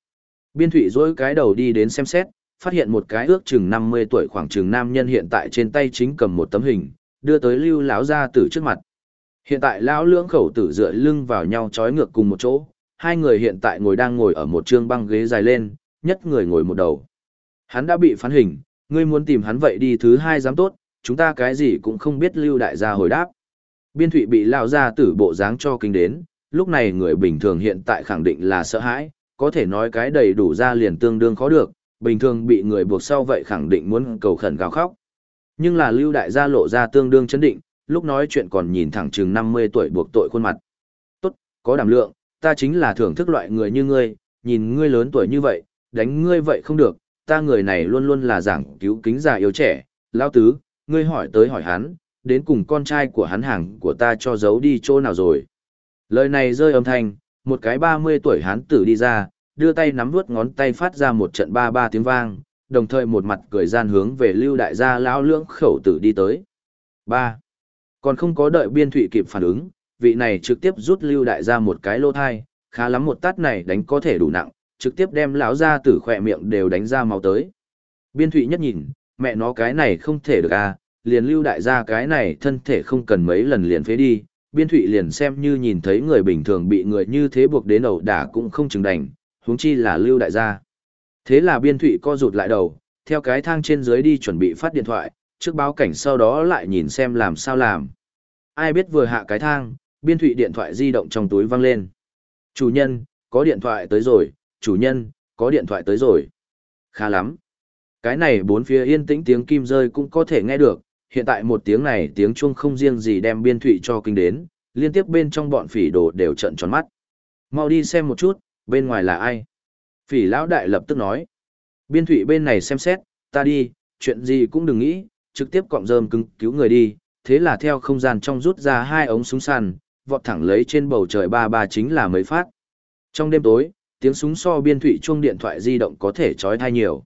Biên thụy dối cái đầu đi đến xem xét, phát hiện một cái ước chừng 50 tuổi khoảng chừng nam nhân hiện tại trên tay chính cầm một tấm hình, đưa tới lưu lão gia tử trước mặt. Hiện tại lão lưỡng khẩu tử dựa lưng vào nhau trói ngược cùng một chỗ, hai người hiện tại ngồi đang ngồi ở một trương băng ghế dài lên, nhất người ngồi một đầu. Hắn đã bị phán hình, ngươi muốn tìm hắn vậy đi thứ hai dám tốt, chúng ta cái gì cũng không biết lưu đại gia hồi đáp. Biên thụy bị Lão gia tử bộ dáng cho kinh đến, lúc này người bình thường hiện tại khẳng định là sợ hãi, có thể nói cái đầy đủ ra liền tương đương khó được, bình thường bị người buộc sau vậy khẳng định muốn cầu khẩn gào khóc. Nhưng là lưu đại gia lộ ra tương đương chấn định, lúc nói chuyện còn nhìn thẳng chừng 50 tuổi buộc tội khuôn mặt. Tốt, có đảm lượng, ta chính là thưởng thức loại người như ngươi, nhìn ngươi lớn tuổi như vậy, đánh ngươi vậy không được, ta người này luôn luôn là giảng cứu kính già yêu trẻ, lão tứ, ngươi hỏi tới hỏi hắn, đến cùng con trai của hắn hàng của ta cho giấu đi chỗ nào rồi. Lời này rơi âm thanh, một cái 30 tuổi hán tử đi ra, đưa tay nắm vuốt ngón tay phát ra một trận ba ba tiếng vang, đồng thời một mặt cười gian hướng về lưu đại gia lão lưỡng khẩu tử đi tới. 3. Còn không có đợi biên thụy kịp phản ứng, vị này trực tiếp rút lưu đại gia một cái lô thai, khá lắm một tát này đánh có thể đủ nặng, trực tiếp đem lão gia tử khỏe miệng đều đánh ra máu tới. Biên thụy nhất nhìn, mẹ nó cái này không thể được à, liền lưu đại gia cái này thân thể không cần mấy lần liền phế đi, biên thụy liền xem như nhìn thấy người bình thường bị người như thế buộc đến ẩu đả cũng không chừng đành, huống chi là lưu đại gia. Thế là biên thụy co rụt lại đầu, theo cái thang trên dưới đi chuẩn bị phát điện thoại, trước báo cảnh sau đó lại nhìn xem làm sao làm. Ai biết vừa hạ cái thang, biên thụy điện thoại di động trong túi văng lên. Chủ nhân, có điện thoại tới rồi, chủ nhân, có điện thoại tới rồi. Khá lắm. Cái này bốn phía yên tĩnh tiếng kim rơi cũng có thể nghe được, hiện tại một tiếng này tiếng chuông không riêng gì đem biên thụy cho kinh đến, liên tiếp bên trong bọn phỉ đồ đều trận tròn mắt. Mau đi xem một chút, bên ngoài là ai? Phỉ lão đại lập tức nói. Biên thủy bên này xem xét, ta đi, chuyện gì cũng đừng nghĩ, trực tiếp cọng rơm cứng cứu người đi, thế là theo không gian trong rút ra hai ống súng săn, vọt thẳng lấy trên bầu trời ba ba chính là mấy phát. Trong đêm tối, tiếng súng so biên thủy chuông điện thoại di động có thể trói thai nhiều.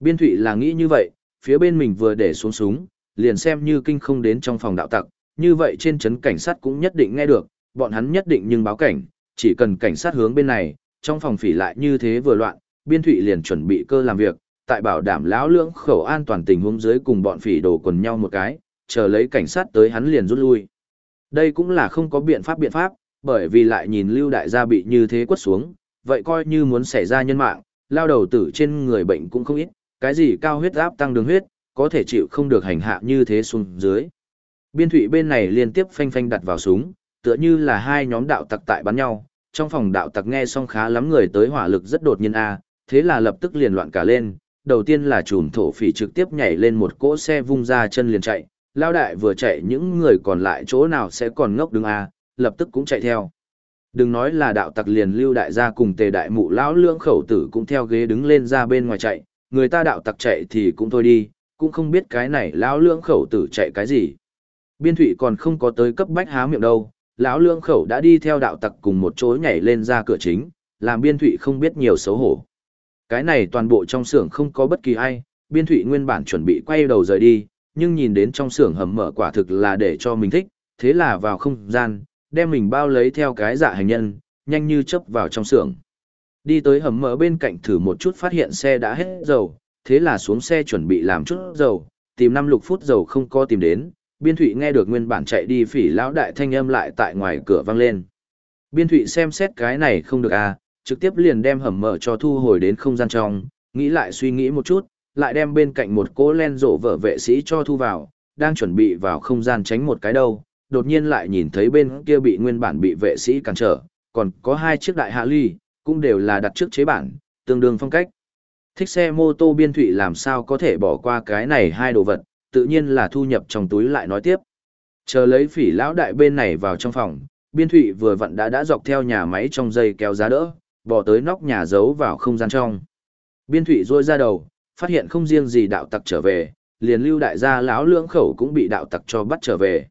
Biên thủy là nghĩ như vậy, phía bên mình vừa để xuống súng, liền xem như kinh không đến trong phòng đạo tặc, như vậy trên chấn cảnh sát cũng nhất định nghe được, bọn hắn nhất định nhưng báo cảnh, chỉ cần cảnh sát hướng bên này, trong phòng phỉ lại như thế vừa loạn, biên thụy liền chuẩn bị cơ làm việc, tại bảo đảm lão lưỡng khẩu an toàn tình huống dưới cùng bọn phỉ đổ quần nhau một cái, chờ lấy cảnh sát tới hắn liền rút lui. Đây cũng là không có biện pháp biện pháp, bởi vì lại nhìn lưu đại gia bị như thế quất xuống, vậy coi như muốn xảy ra nhân mạng, lao đầu tử trên người bệnh cũng không ít, cái gì cao huyết áp tăng đường huyết, có thể chịu không được hành hạ như thế xuống dưới. Biên thủy bên này liên tiếp phanh phanh đặt vào súng, tựa như là hai nhóm đạo tặc tại bắn nhau, trong phòng đạo tặc nghe xong khá lắm người tới hỏa lực rất đột nhiên a, thế là lập tức liền loạn cả lên, đầu tiên là chùm thổ phỉ trực tiếp nhảy lên một cỗ xe vung ra chân liền chạy, lao đại vừa chạy những người còn lại chỗ nào sẽ còn ngốc đứng a, lập tức cũng chạy theo. Đừng nói là đạo tặc liền lưu đại gia cùng tề đại mụ lão lương khẩu tử cũng theo ghế đứng lên ra bên ngoài chạy, người ta đạo tặc chạy thì cũng thôi đi, cũng không biết cái này lão lương khẩu tử chạy cái gì. Biên thụy còn không có tới cấp bách há miệng đâu, lão lương khẩu đã đi theo đạo tặc cùng một chối nhảy lên ra cửa chính, làm biên thụy không biết nhiều xấu hổ. Cái này toàn bộ trong xưởng không có bất kỳ ai, biên thụy nguyên bản chuẩn bị quay đầu rời đi, nhưng nhìn đến trong xưởng hầm mở quả thực là để cho mình thích, thế là vào không gian, đem mình bao lấy theo cái dạ hành nhân, nhanh như chớp vào trong xưởng. Đi tới hầm mở bên cạnh thử một chút phát hiện xe đã hết dầu, thế là xuống xe chuẩn bị làm chút dầu, tìm năm lục phút dầu không có tìm đến, biên thụy nghe được nguyên bản chạy đi phỉ lão đại thanh âm lại tại ngoài cửa vang lên. Biên thụy xem xét cái này không được à, trực tiếp liền đem hầm mở cho thu hồi đến không gian trong, nghĩ lại suy nghĩ một chút, lại đem bên cạnh một cố len rộ vợ vệ sĩ cho thu vào, đang chuẩn bị vào không gian tránh một cái đâu, đột nhiên lại nhìn thấy bên kia bị nguyên bản bị vệ sĩ cản trở, còn có hai chiếc đại hạ ly, cũng đều là đặt trước chế bản, tương đương phong cách. Thích xe mô tô biên thụy làm sao có thể bỏ qua cái này hai đồ vật, tự nhiên là thu nhập trong túi lại nói tiếp. Chờ lấy phỉ lão đại bên này vào trong phòng, biên thụy vừa vặn đã đã dọc theo nhà máy trong dây kéo giá đỡ, bỏ tới nóc nhà giấu vào không gian trong. Biên thụy rôi ra đầu, phát hiện không riêng gì đạo tặc trở về, liền lưu đại gia lão lưỡng khẩu cũng bị đạo tặc cho bắt trở về.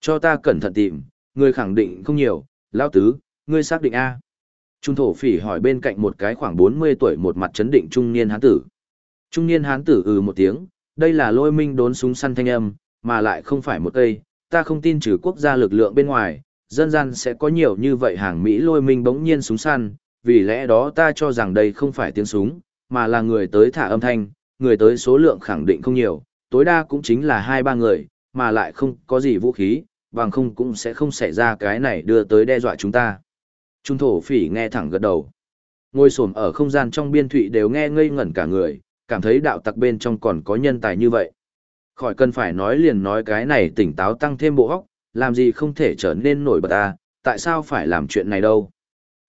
Cho ta cẩn thận tìm, người khẳng định không nhiều, lão tứ, ngươi xác định A. Trung thổ phỉ hỏi bên cạnh một cái khoảng 40 tuổi một mặt chấn định trung niên hán tử. Trung niên hán tử ừ một tiếng, đây là lôi minh đốn súng săn thanh âm, mà lại không phải một cây, ta không tin trừ quốc gia lực lượng bên ngoài, dân gian sẽ có nhiều như vậy hàng Mỹ lôi minh bỗng nhiên súng săn, vì lẽ đó ta cho rằng đây không phải tiếng súng, mà là người tới thả âm thanh, người tới số lượng khẳng định không nhiều, tối đa cũng chính là hai ba người, mà lại không có gì vũ khí, bằng không cũng sẽ không xảy ra cái này đưa tới đe dọa chúng ta. Trung thổ phỉ nghe thẳng gật đầu. Ngôi sổm ở không gian trong biên thụy đều nghe ngây ngẩn cả người, cảm thấy đạo tặc bên trong còn có nhân tài như vậy. Khỏi cần phải nói liền nói cái này tỉnh táo tăng thêm bộ óc, làm gì không thể trở nên nổi bật à? tại sao phải làm chuyện này đâu.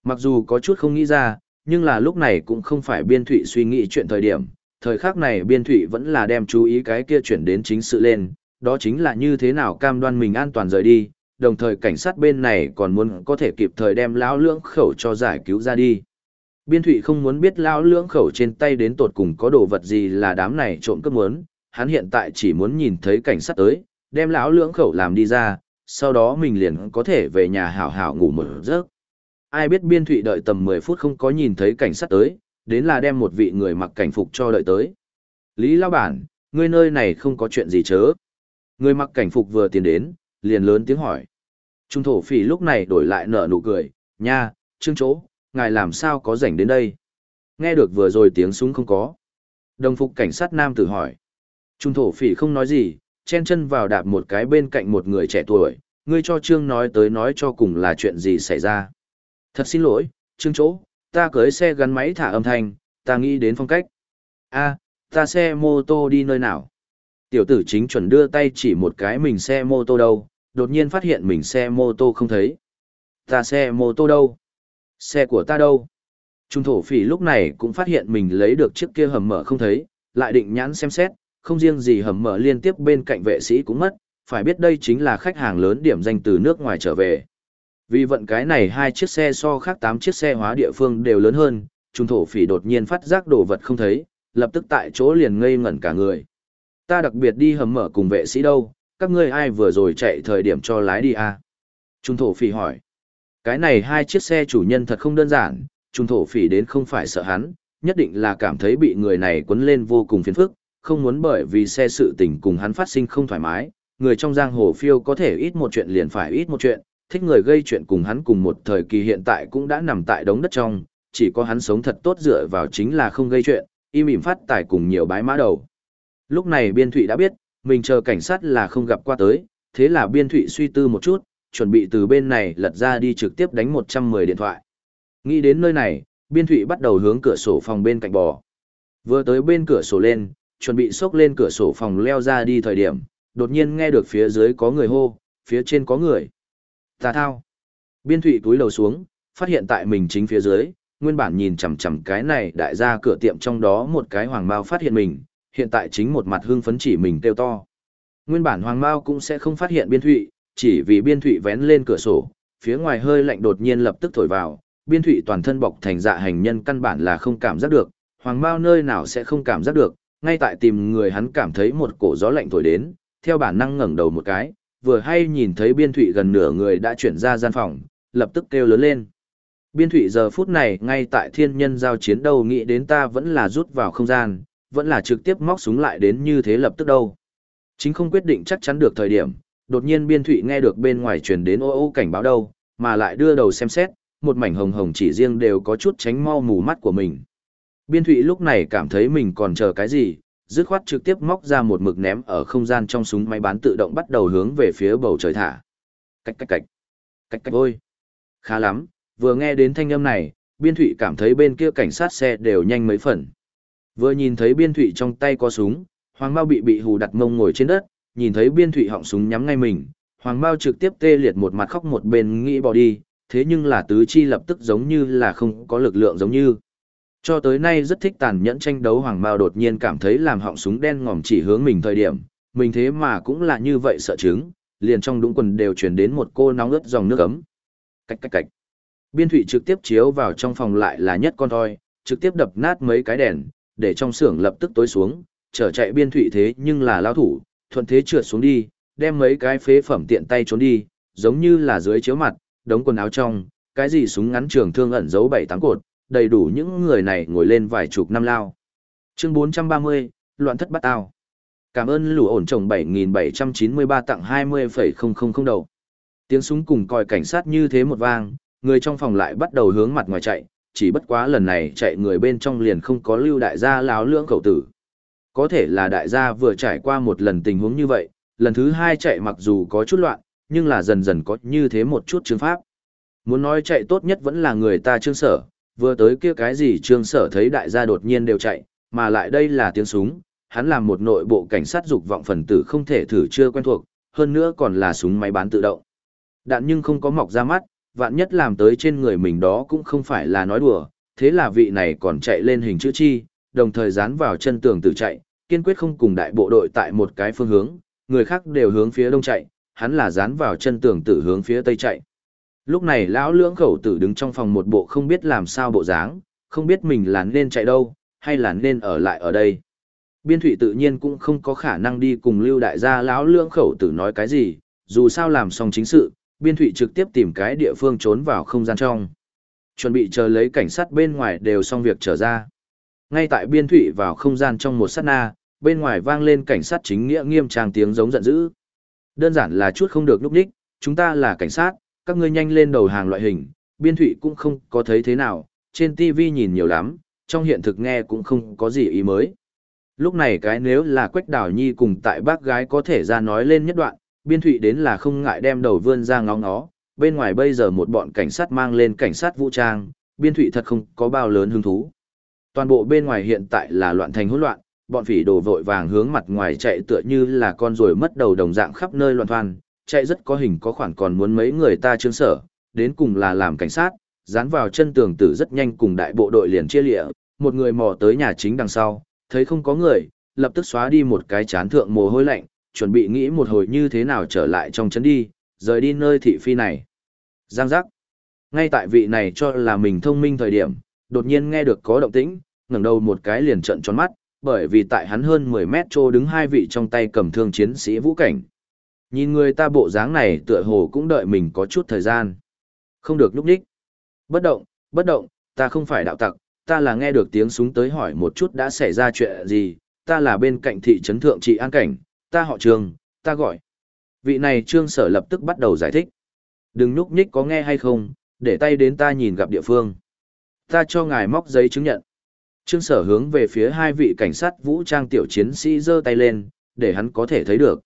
Mặc dù có chút không nghĩ ra, nhưng là lúc này cũng không phải biên thụy suy nghĩ chuyện thời điểm, thời khắc này biên thụy vẫn là đem chú ý cái kia chuyển đến chính sự lên, đó chính là như thế nào cam đoan mình an toàn rời đi, đồng thời cảnh sát bên này còn muốn có thể kịp thời đem lão lưỡng khẩu cho giải cứu ra đi. Biên thụy không muốn biết lão lưỡng khẩu trên tay đến tột cùng có đồ vật gì là đám này trộm cướp muốn, hắn hiện tại chỉ muốn nhìn thấy cảnh sát tới, đem lão lưỡng khẩu làm đi ra, sau đó mình liền có thể về nhà hảo hảo ngủ một giấc. Ai biết biên thụy đợi tầm 10 phút không có nhìn thấy cảnh sát tới, đến là đem một vị người mặc cảnh phục cho đợi tới. Lý Lao Bản, ngươi nơi này không có chuyện gì chớ. Người mặc cảnh phục vừa tiến đến, liền lớn tiếng hỏi. Trung thổ phỉ lúc này đổi lại nở nụ cười, nha, trương chỗ, ngài làm sao có rảnh đến đây? Nghe được vừa rồi tiếng súng không có. Đồng phục cảnh sát nam tử hỏi. Trung thổ phỉ không nói gì, chen chân vào đạp một cái bên cạnh một người trẻ tuổi, ngươi cho Trương nói tới nói cho cùng là chuyện gì xảy ra. Thật xin lỗi, Trương chỗ, ta cưới xe gắn máy thả âm thanh, ta nghĩ đến phong cách. a ta xe mô tô đi nơi nào? Tiểu tử chính chuẩn đưa tay chỉ một cái mình xe mô tô đâu, đột nhiên phát hiện mình xe mô tô không thấy. Ta xe mô tô đâu? Xe của ta đâu? Trung thổ phỉ lúc này cũng phát hiện mình lấy được chiếc kia hầm mở không thấy, lại định nhãn xem xét, không riêng gì hầm mở liên tiếp bên cạnh vệ sĩ cũng mất, phải biết đây chính là khách hàng lớn điểm danh từ nước ngoài trở về. Vì vận cái này hai chiếc xe so khác 8 chiếc xe hóa địa phương đều lớn hơn, trung thổ phỉ đột nhiên phát giác đồ vật không thấy, lập tức tại chỗ liền ngây ngẩn cả người. Ta đặc biệt đi hầm mở cùng vệ sĩ đâu, các ngươi ai vừa rồi chạy thời điểm cho lái đi à? Trung thổ phỉ hỏi. Cái này hai chiếc xe chủ nhân thật không đơn giản, trung thổ phỉ đến không phải sợ hắn, nhất định là cảm thấy bị người này quấn lên vô cùng phiền phức, không muốn bởi vì xe sự tình cùng hắn phát sinh không thoải mái, người trong giang hồ phiêu có thể ít một chuyện liền phải ít một chuyện, thích người gây chuyện cùng hắn cùng một thời kỳ hiện tại cũng đã nằm tại đống đất trong, chỉ có hắn sống thật tốt dựa vào chính là không gây chuyện, im ỉm phát tài cùng nhiều bái mã đầu. Lúc này biên thụy đã biết, mình chờ cảnh sát là không gặp qua tới, thế là biên thụy suy tư một chút, chuẩn bị từ bên này lật ra đi trực tiếp đánh 110 điện thoại. Nghĩ đến nơi này, biên thụy bắt đầu hướng cửa sổ phòng bên cạnh bò. Vừa tới bên cửa sổ lên, chuẩn bị xốc lên cửa sổ phòng leo ra đi thời điểm, đột nhiên nghe được phía dưới có người hô, phía trên có người. Tà thao. Biên thụy túi lầu xuống, phát hiện tại mình chính phía dưới, nguyên bản nhìn chằm chằm cái này đại ra cửa tiệm trong đó một cái hoàng mao phát hiện mình, hiện tại chính một mặt hưng phấn chỉ mình kêu to. Nguyên bản hoàng mao cũng sẽ không phát hiện biên thụy, chỉ vì biên thụy vén lên cửa sổ, phía ngoài hơi lạnh đột nhiên lập tức thổi vào, biên thụy toàn thân bọc thành dạ hành nhân căn bản là không cảm giác được, hoàng mao nơi nào sẽ không cảm giác được, ngay tại tìm người hắn cảm thấy một cổ gió lạnh thổi đến, theo bản năng ngẩng đầu một cái, vừa hay nhìn thấy biên thụy gần nửa người đã chuyển ra gian phòng, lập tức kêu lớn lên. Biên thụy giờ phút này ngay tại thiên nhân giao chiến đâu nghĩ đến ta vẫn là rút vào không gian, vẫn là trực tiếp móc súng lại đến như thế lập tức đâu. Chính không quyết định chắc chắn được thời điểm, đột nhiên biên thụy nghe được bên ngoài truyền đến ô ô cảnh báo đâu, mà lại đưa đầu xem xét, một mảnh hồng hồng chỉ riêng đều có chút tránh mau mù mắt của mình. Biên thụy lúc này cảm thấy mình còn chờ cái gì, dứt khoát trực tiếp móc ra một mực ném ở không gian trong súng máy bán tự động bắt đầu hướng về phía bầu trời thả. Cách cách cách. Cách cách ôi. Khá lắm, vừa nghe đến thanh âm này, biên thụy cảm thấy bên kia cảnh sát xe đều nhanh mấy phần. Vừa nhìn thấy biên thụy trong tay có súng, hoàng bao bị bị hù đặt mông ngồi trên đất, nhìn thấy biên thụy họng súng nhắm ngay mình, hoàng bao trực tiếp tê liệt một mặt khóc một bên nghĩ bỏ đi, thế nhưng là tứ chi lập tức giống như là không có lực lượng giống như. Cho tới nay rất thích tàn nhẫn tranh đấu Hoàng Mao đột nhiên cảm thấy làm họng súng đen ngòm chỉ hướng mình thời điểm, mình thế mà cũng là như vậy sợ chứng, liền trong đúng quần đều truyền đến một cô nóng ướt dòng nước ấm. Cách cách cách. Biên thủy trực tiếp chiếu vào trong phòng lại là nhất con thoi, trực tiếp đập nát mấy cái đèn, để trong xưởng lập tức tối xuống, trở chạy biên thủy thế nhưng là lao thủ, thuận thế trượt xuống đi, đem mấy cái phế phẩm tiện tay trốn đi, giống như là dưới chiếu mặt, đống quần áo trong, cái gì súng ngắn trường thương ẩn giấu bảy tám cột, đầy đủ những người này ngồi lên vài chục năm lao. Chương 430, loạn thất bắt ao. Cảm ơn lũ ổn trồng 7793 tặng 20,000 đầu. Tiếng súng cùng còi cảnh sát như thế một vang, người trong phòng lại bắt đầu hướng mặt ngoài chạy, chỉ bất quá lần này chạy người bên trong liền không có lưu đại gia láo lưỡng cầu tử. Có thể là đại gia vừa trải qua một lần tình huống như vậy, lần thứ hai chạy mặc dù có chút loạn, nhưng là dần dần có như thế một chút chương pháp. Muốn nói chạy tốt nhất vẫn là người ta trương sở, vừa tới kia cái gì trương sở thấy đại gia đột nhiên đều chạy, mà lại đây là tiếng súng, hắn làm một nội bộ cảnh sát dục vọng phần tử không thể thử chưa quen thuộc, hơn nữa còn là súng máy bán tự động. Đạn nhưng không có mọc ra mắt, vạn nhất làm tới trên người mình đó cũng không phải là nói đùa, thế là vị này còn chạy lên hình chữ chi, đồng thời dán vào chân tường tự chạy, kiên quyết không cùng đại bộ đội tại một cái phương hướng, người khác đều hướng phía đông chạy, hắn là dán vào chân tường tự hướng phía tây chạy. Lúc này lão lưỡng khẩu tử đứng trong phòng một bộ không biết làm sao bộ dáng, không biết mình là nên chạy đâu, hay là nên ở lại ở đây. Biên thủy tự nhiên cũng không có khả năng đi cùng lưu đại gia lão lưỡng khẩu tử nói cái gì, dù sao làm xong chính sự, biên thủy trực tiếp tìm cái địa phương trốn vào không gian trong. Chuẩn bị chờ lấy cảnh sát bên ngoài đều xong việc trở ra. Ngay tại biên thủy vào không gian trong một sát na, bên ngoài vang lên cảnh sát chính nghĩa nghiêm trang tiếng giống giận dữ. Đơn giản là chút không được lúc đích, chúng ta là cảnh sát, các ngươi nhanh lên đầu hàng loại hình, biên thủy cũng không có thấy thế nào, trên TV nhìn nhiều lắm, trong hiện thực nghe cũng không có gì ý mới. Lúc này cái nếu là Quách Đào Nhi cùng tại bác gái có thể ra nói lên nhất đoạn, biên thụy đến là không ngại đem đầu vươn ra ngóng nó, bên ngoài bây giờ một bọn cảnh sát mang lên cảnh sát vũ trang, biên thụy thật không có bao lớn hứng thú. Toàn bộ bên ngoài hiện tại là loạn thành hỗn loạn, bọn phỉ đồ vội vàng hướng mặt ngoài chạy tựa như là con rồi mất đầu đồng dạng khắp nơi loạn thoan, chạy rất có hình có khoản còn muốn mấy người ta trương sở, đến cùng là làm cảnh sát, dán vào chân tường tử rất nhanh cùng đại bộ đội liền chia lịa, một người mò tới nhà chính đằng sau, thấy không có người, lập tức xóa đi một cái chán thượng mồ hôi lạnh, chuẩn bị nghĩ một hồi như thế nào trở lại trong trấn đi, rời đi nơi thị phi này. Giang giác. Ngay tại vị này cho là mình thông minh thời điểm, đột nhiên nghe được có động tĩnh, ngẩng đầu một cái liền trợn tròn mắt, bởi vì tại hắn hơn 10 mét trô đứng hai vị trong tay cầm thương chiến sĩ vũ cảnh. Nhìn người ta bộ dáng này tựa hồ cũng đợi mình có chút thời gian. Không được núp đích. Bất động, bất động, ta không phải đạo tặc, ta là nghe được tiếng súng tới hỏi một chút đã xảy ra chuyện gì, ta là bên cạnh thị trấn thượng trị an cảnh, ta họ trường, ta gọi. Vị này trương sở lập tức bắt đầu giải thích. Đừng núp nhích có nghe hay không, để tay đến ta nhìn gặp địa phương. Ta cho ngài móc giấy chứng nhận. Trương sở hướng về phía hai vị cảnh sát vũ trang tiểu chiến sĩ giơ tay lên, để hắn có thể thấy được.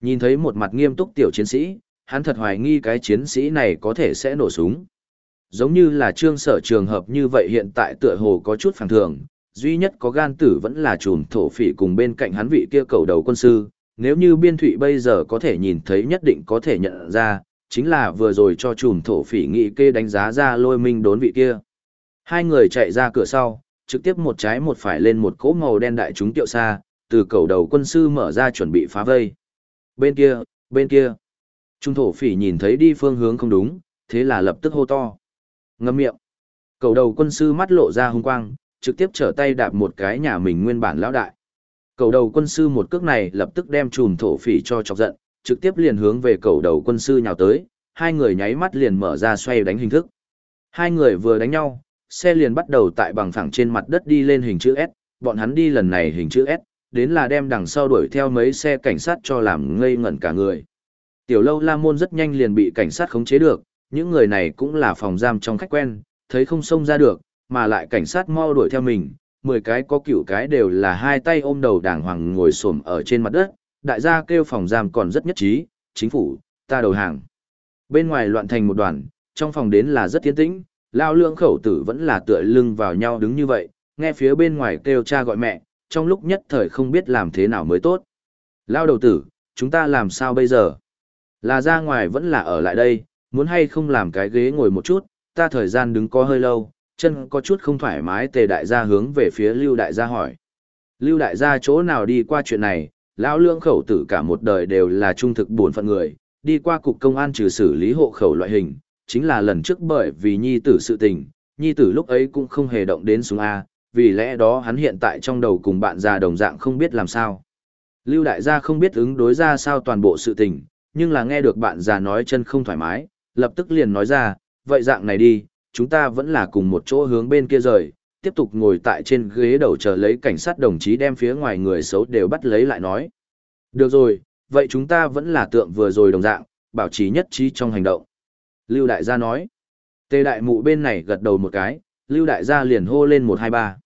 Nhìn thấy một mặt nghiêm túc tiểu chiến sĩ, hắn thật hoài nghi cái chiến sĩ này có thể sẽ nổ súng. Giống như là trương sở trường hợp như vậy hiện tại tựa hồ có chút phản thường, duy nhất có gan tử vẫn là trùm thổ phỉ cùng bên cạnh hắn vị kia cầu đầu quân sư, nếu như biên thụy bây giờ có thể nhìn thấy nhất định có thể nhận ra, chính là vừa rồi cho trùm thổ phỉ nghị kê đánh giá ra lôi minh đốn vị kia. Hai người chạy ra cửa sau, trực tiếp một trái một phải lên một cỗ màu đen đại chúng tiệu xa, từ cầu đầu quân sư mở ra chuẩn bị phá vây. Bên kia, bên kia. Trung thổ phỉ nhìn thấy đi phương hướng không đúng, thế là lập tức hô to. Ngâm miệng. Cầu đầu quân sư mắt lộ ra hung quang, trực tiếp trở tay đạp một cái nhà mình nguyên bản lão đại. Cầu đầu quân sư một cước này lập tức đem chùm thổ phỉ cho chọc giận, trực tiếp liền hướng về cầu đầu quân sư nhào tới, hai người nháy mắt liền mở ra xoay đánh hình thức. Hai người vừa đánh nhau, xe liền bắt đầu tại bằng phẳng trên mặt đất đi lên hình chữ S, bọn hắn đi lần này hình chữ S, đến là đem đằng sau đuổi theo mấy xe cảnh sát cho làm ngây ngẩn cả người. Tiểu lâu la môn rất nhanh liền bị cảnh sát khống chế được, những người này cũng là phòng giam trong khách quen, thấy không xông ra được, mà lại cảnh sát mau đuổi theo mình, 10 cái có cựu cái đều là hai tay ôm đầu đàng hoàng ngồi xổm ở trên mặt đất, đại gia kêu phòng giam còn rất nhất trí, chính phủ, ta đầu hàng. Bên ngoài loạn thành một đoàn, trong phòng đến là rất tiến tĩnh, lao lương khẩu tử vẫn là tựa lưng vào nhau đứng như vậy, nghe phía bên ngoài kêu cha gọi mẹ, trong lúc nhất thời không biết làm thế nào mới tốt. Lao đầu tử, chúng ta làm sao bây giờ? Là ra ngoài vẫn là ở lại đây, muốn hay không làm cái ghế ngồi một chút, ta thời gian đứng có hơi lâu, chân có chút không thoải mái tề đại gia hướng về phía lưu đại gia hỏi. Lưu đại gia chỗ nào đi qua chuyện này, lão lương khẩu tử cả một đời đều là trung thực buồn phận người, đi qua cục công an trừ xử lý hộ khẩu loại hình, chính là lần trước bởi vì nhi tử sự tình, nhi tử lúc ấy cũng không hề động đến súng A, vì lẽ đó hắn hiện tại trong đầu cùng bạn già đồng dạng không biết làm sao. Lưu đại gia không biết ứng đối ra sao toàn bộ sự tình, nhưng là nghe được bạn già nói chân không thoải mái, lập tức liền nói ra, vậy dạng này đi, chúng ta vẫn là cùng một chỗ hướng bên kia rời, tiếp tục ngồi tại trên ghế đầu chờ lấy cảnh sát đồng chí đem phía ngoài người xấu đều bắt lấy lại nói. Được rồi, vậy chúng ta vẫn là tượng vừa rồi đồng dạng, bảo trì nhất trí trong hành động. Lưu đại gia nói. Tề đại mụ bên này gật đầu một cái, Lưu đại gia liền hô lên một hai ba.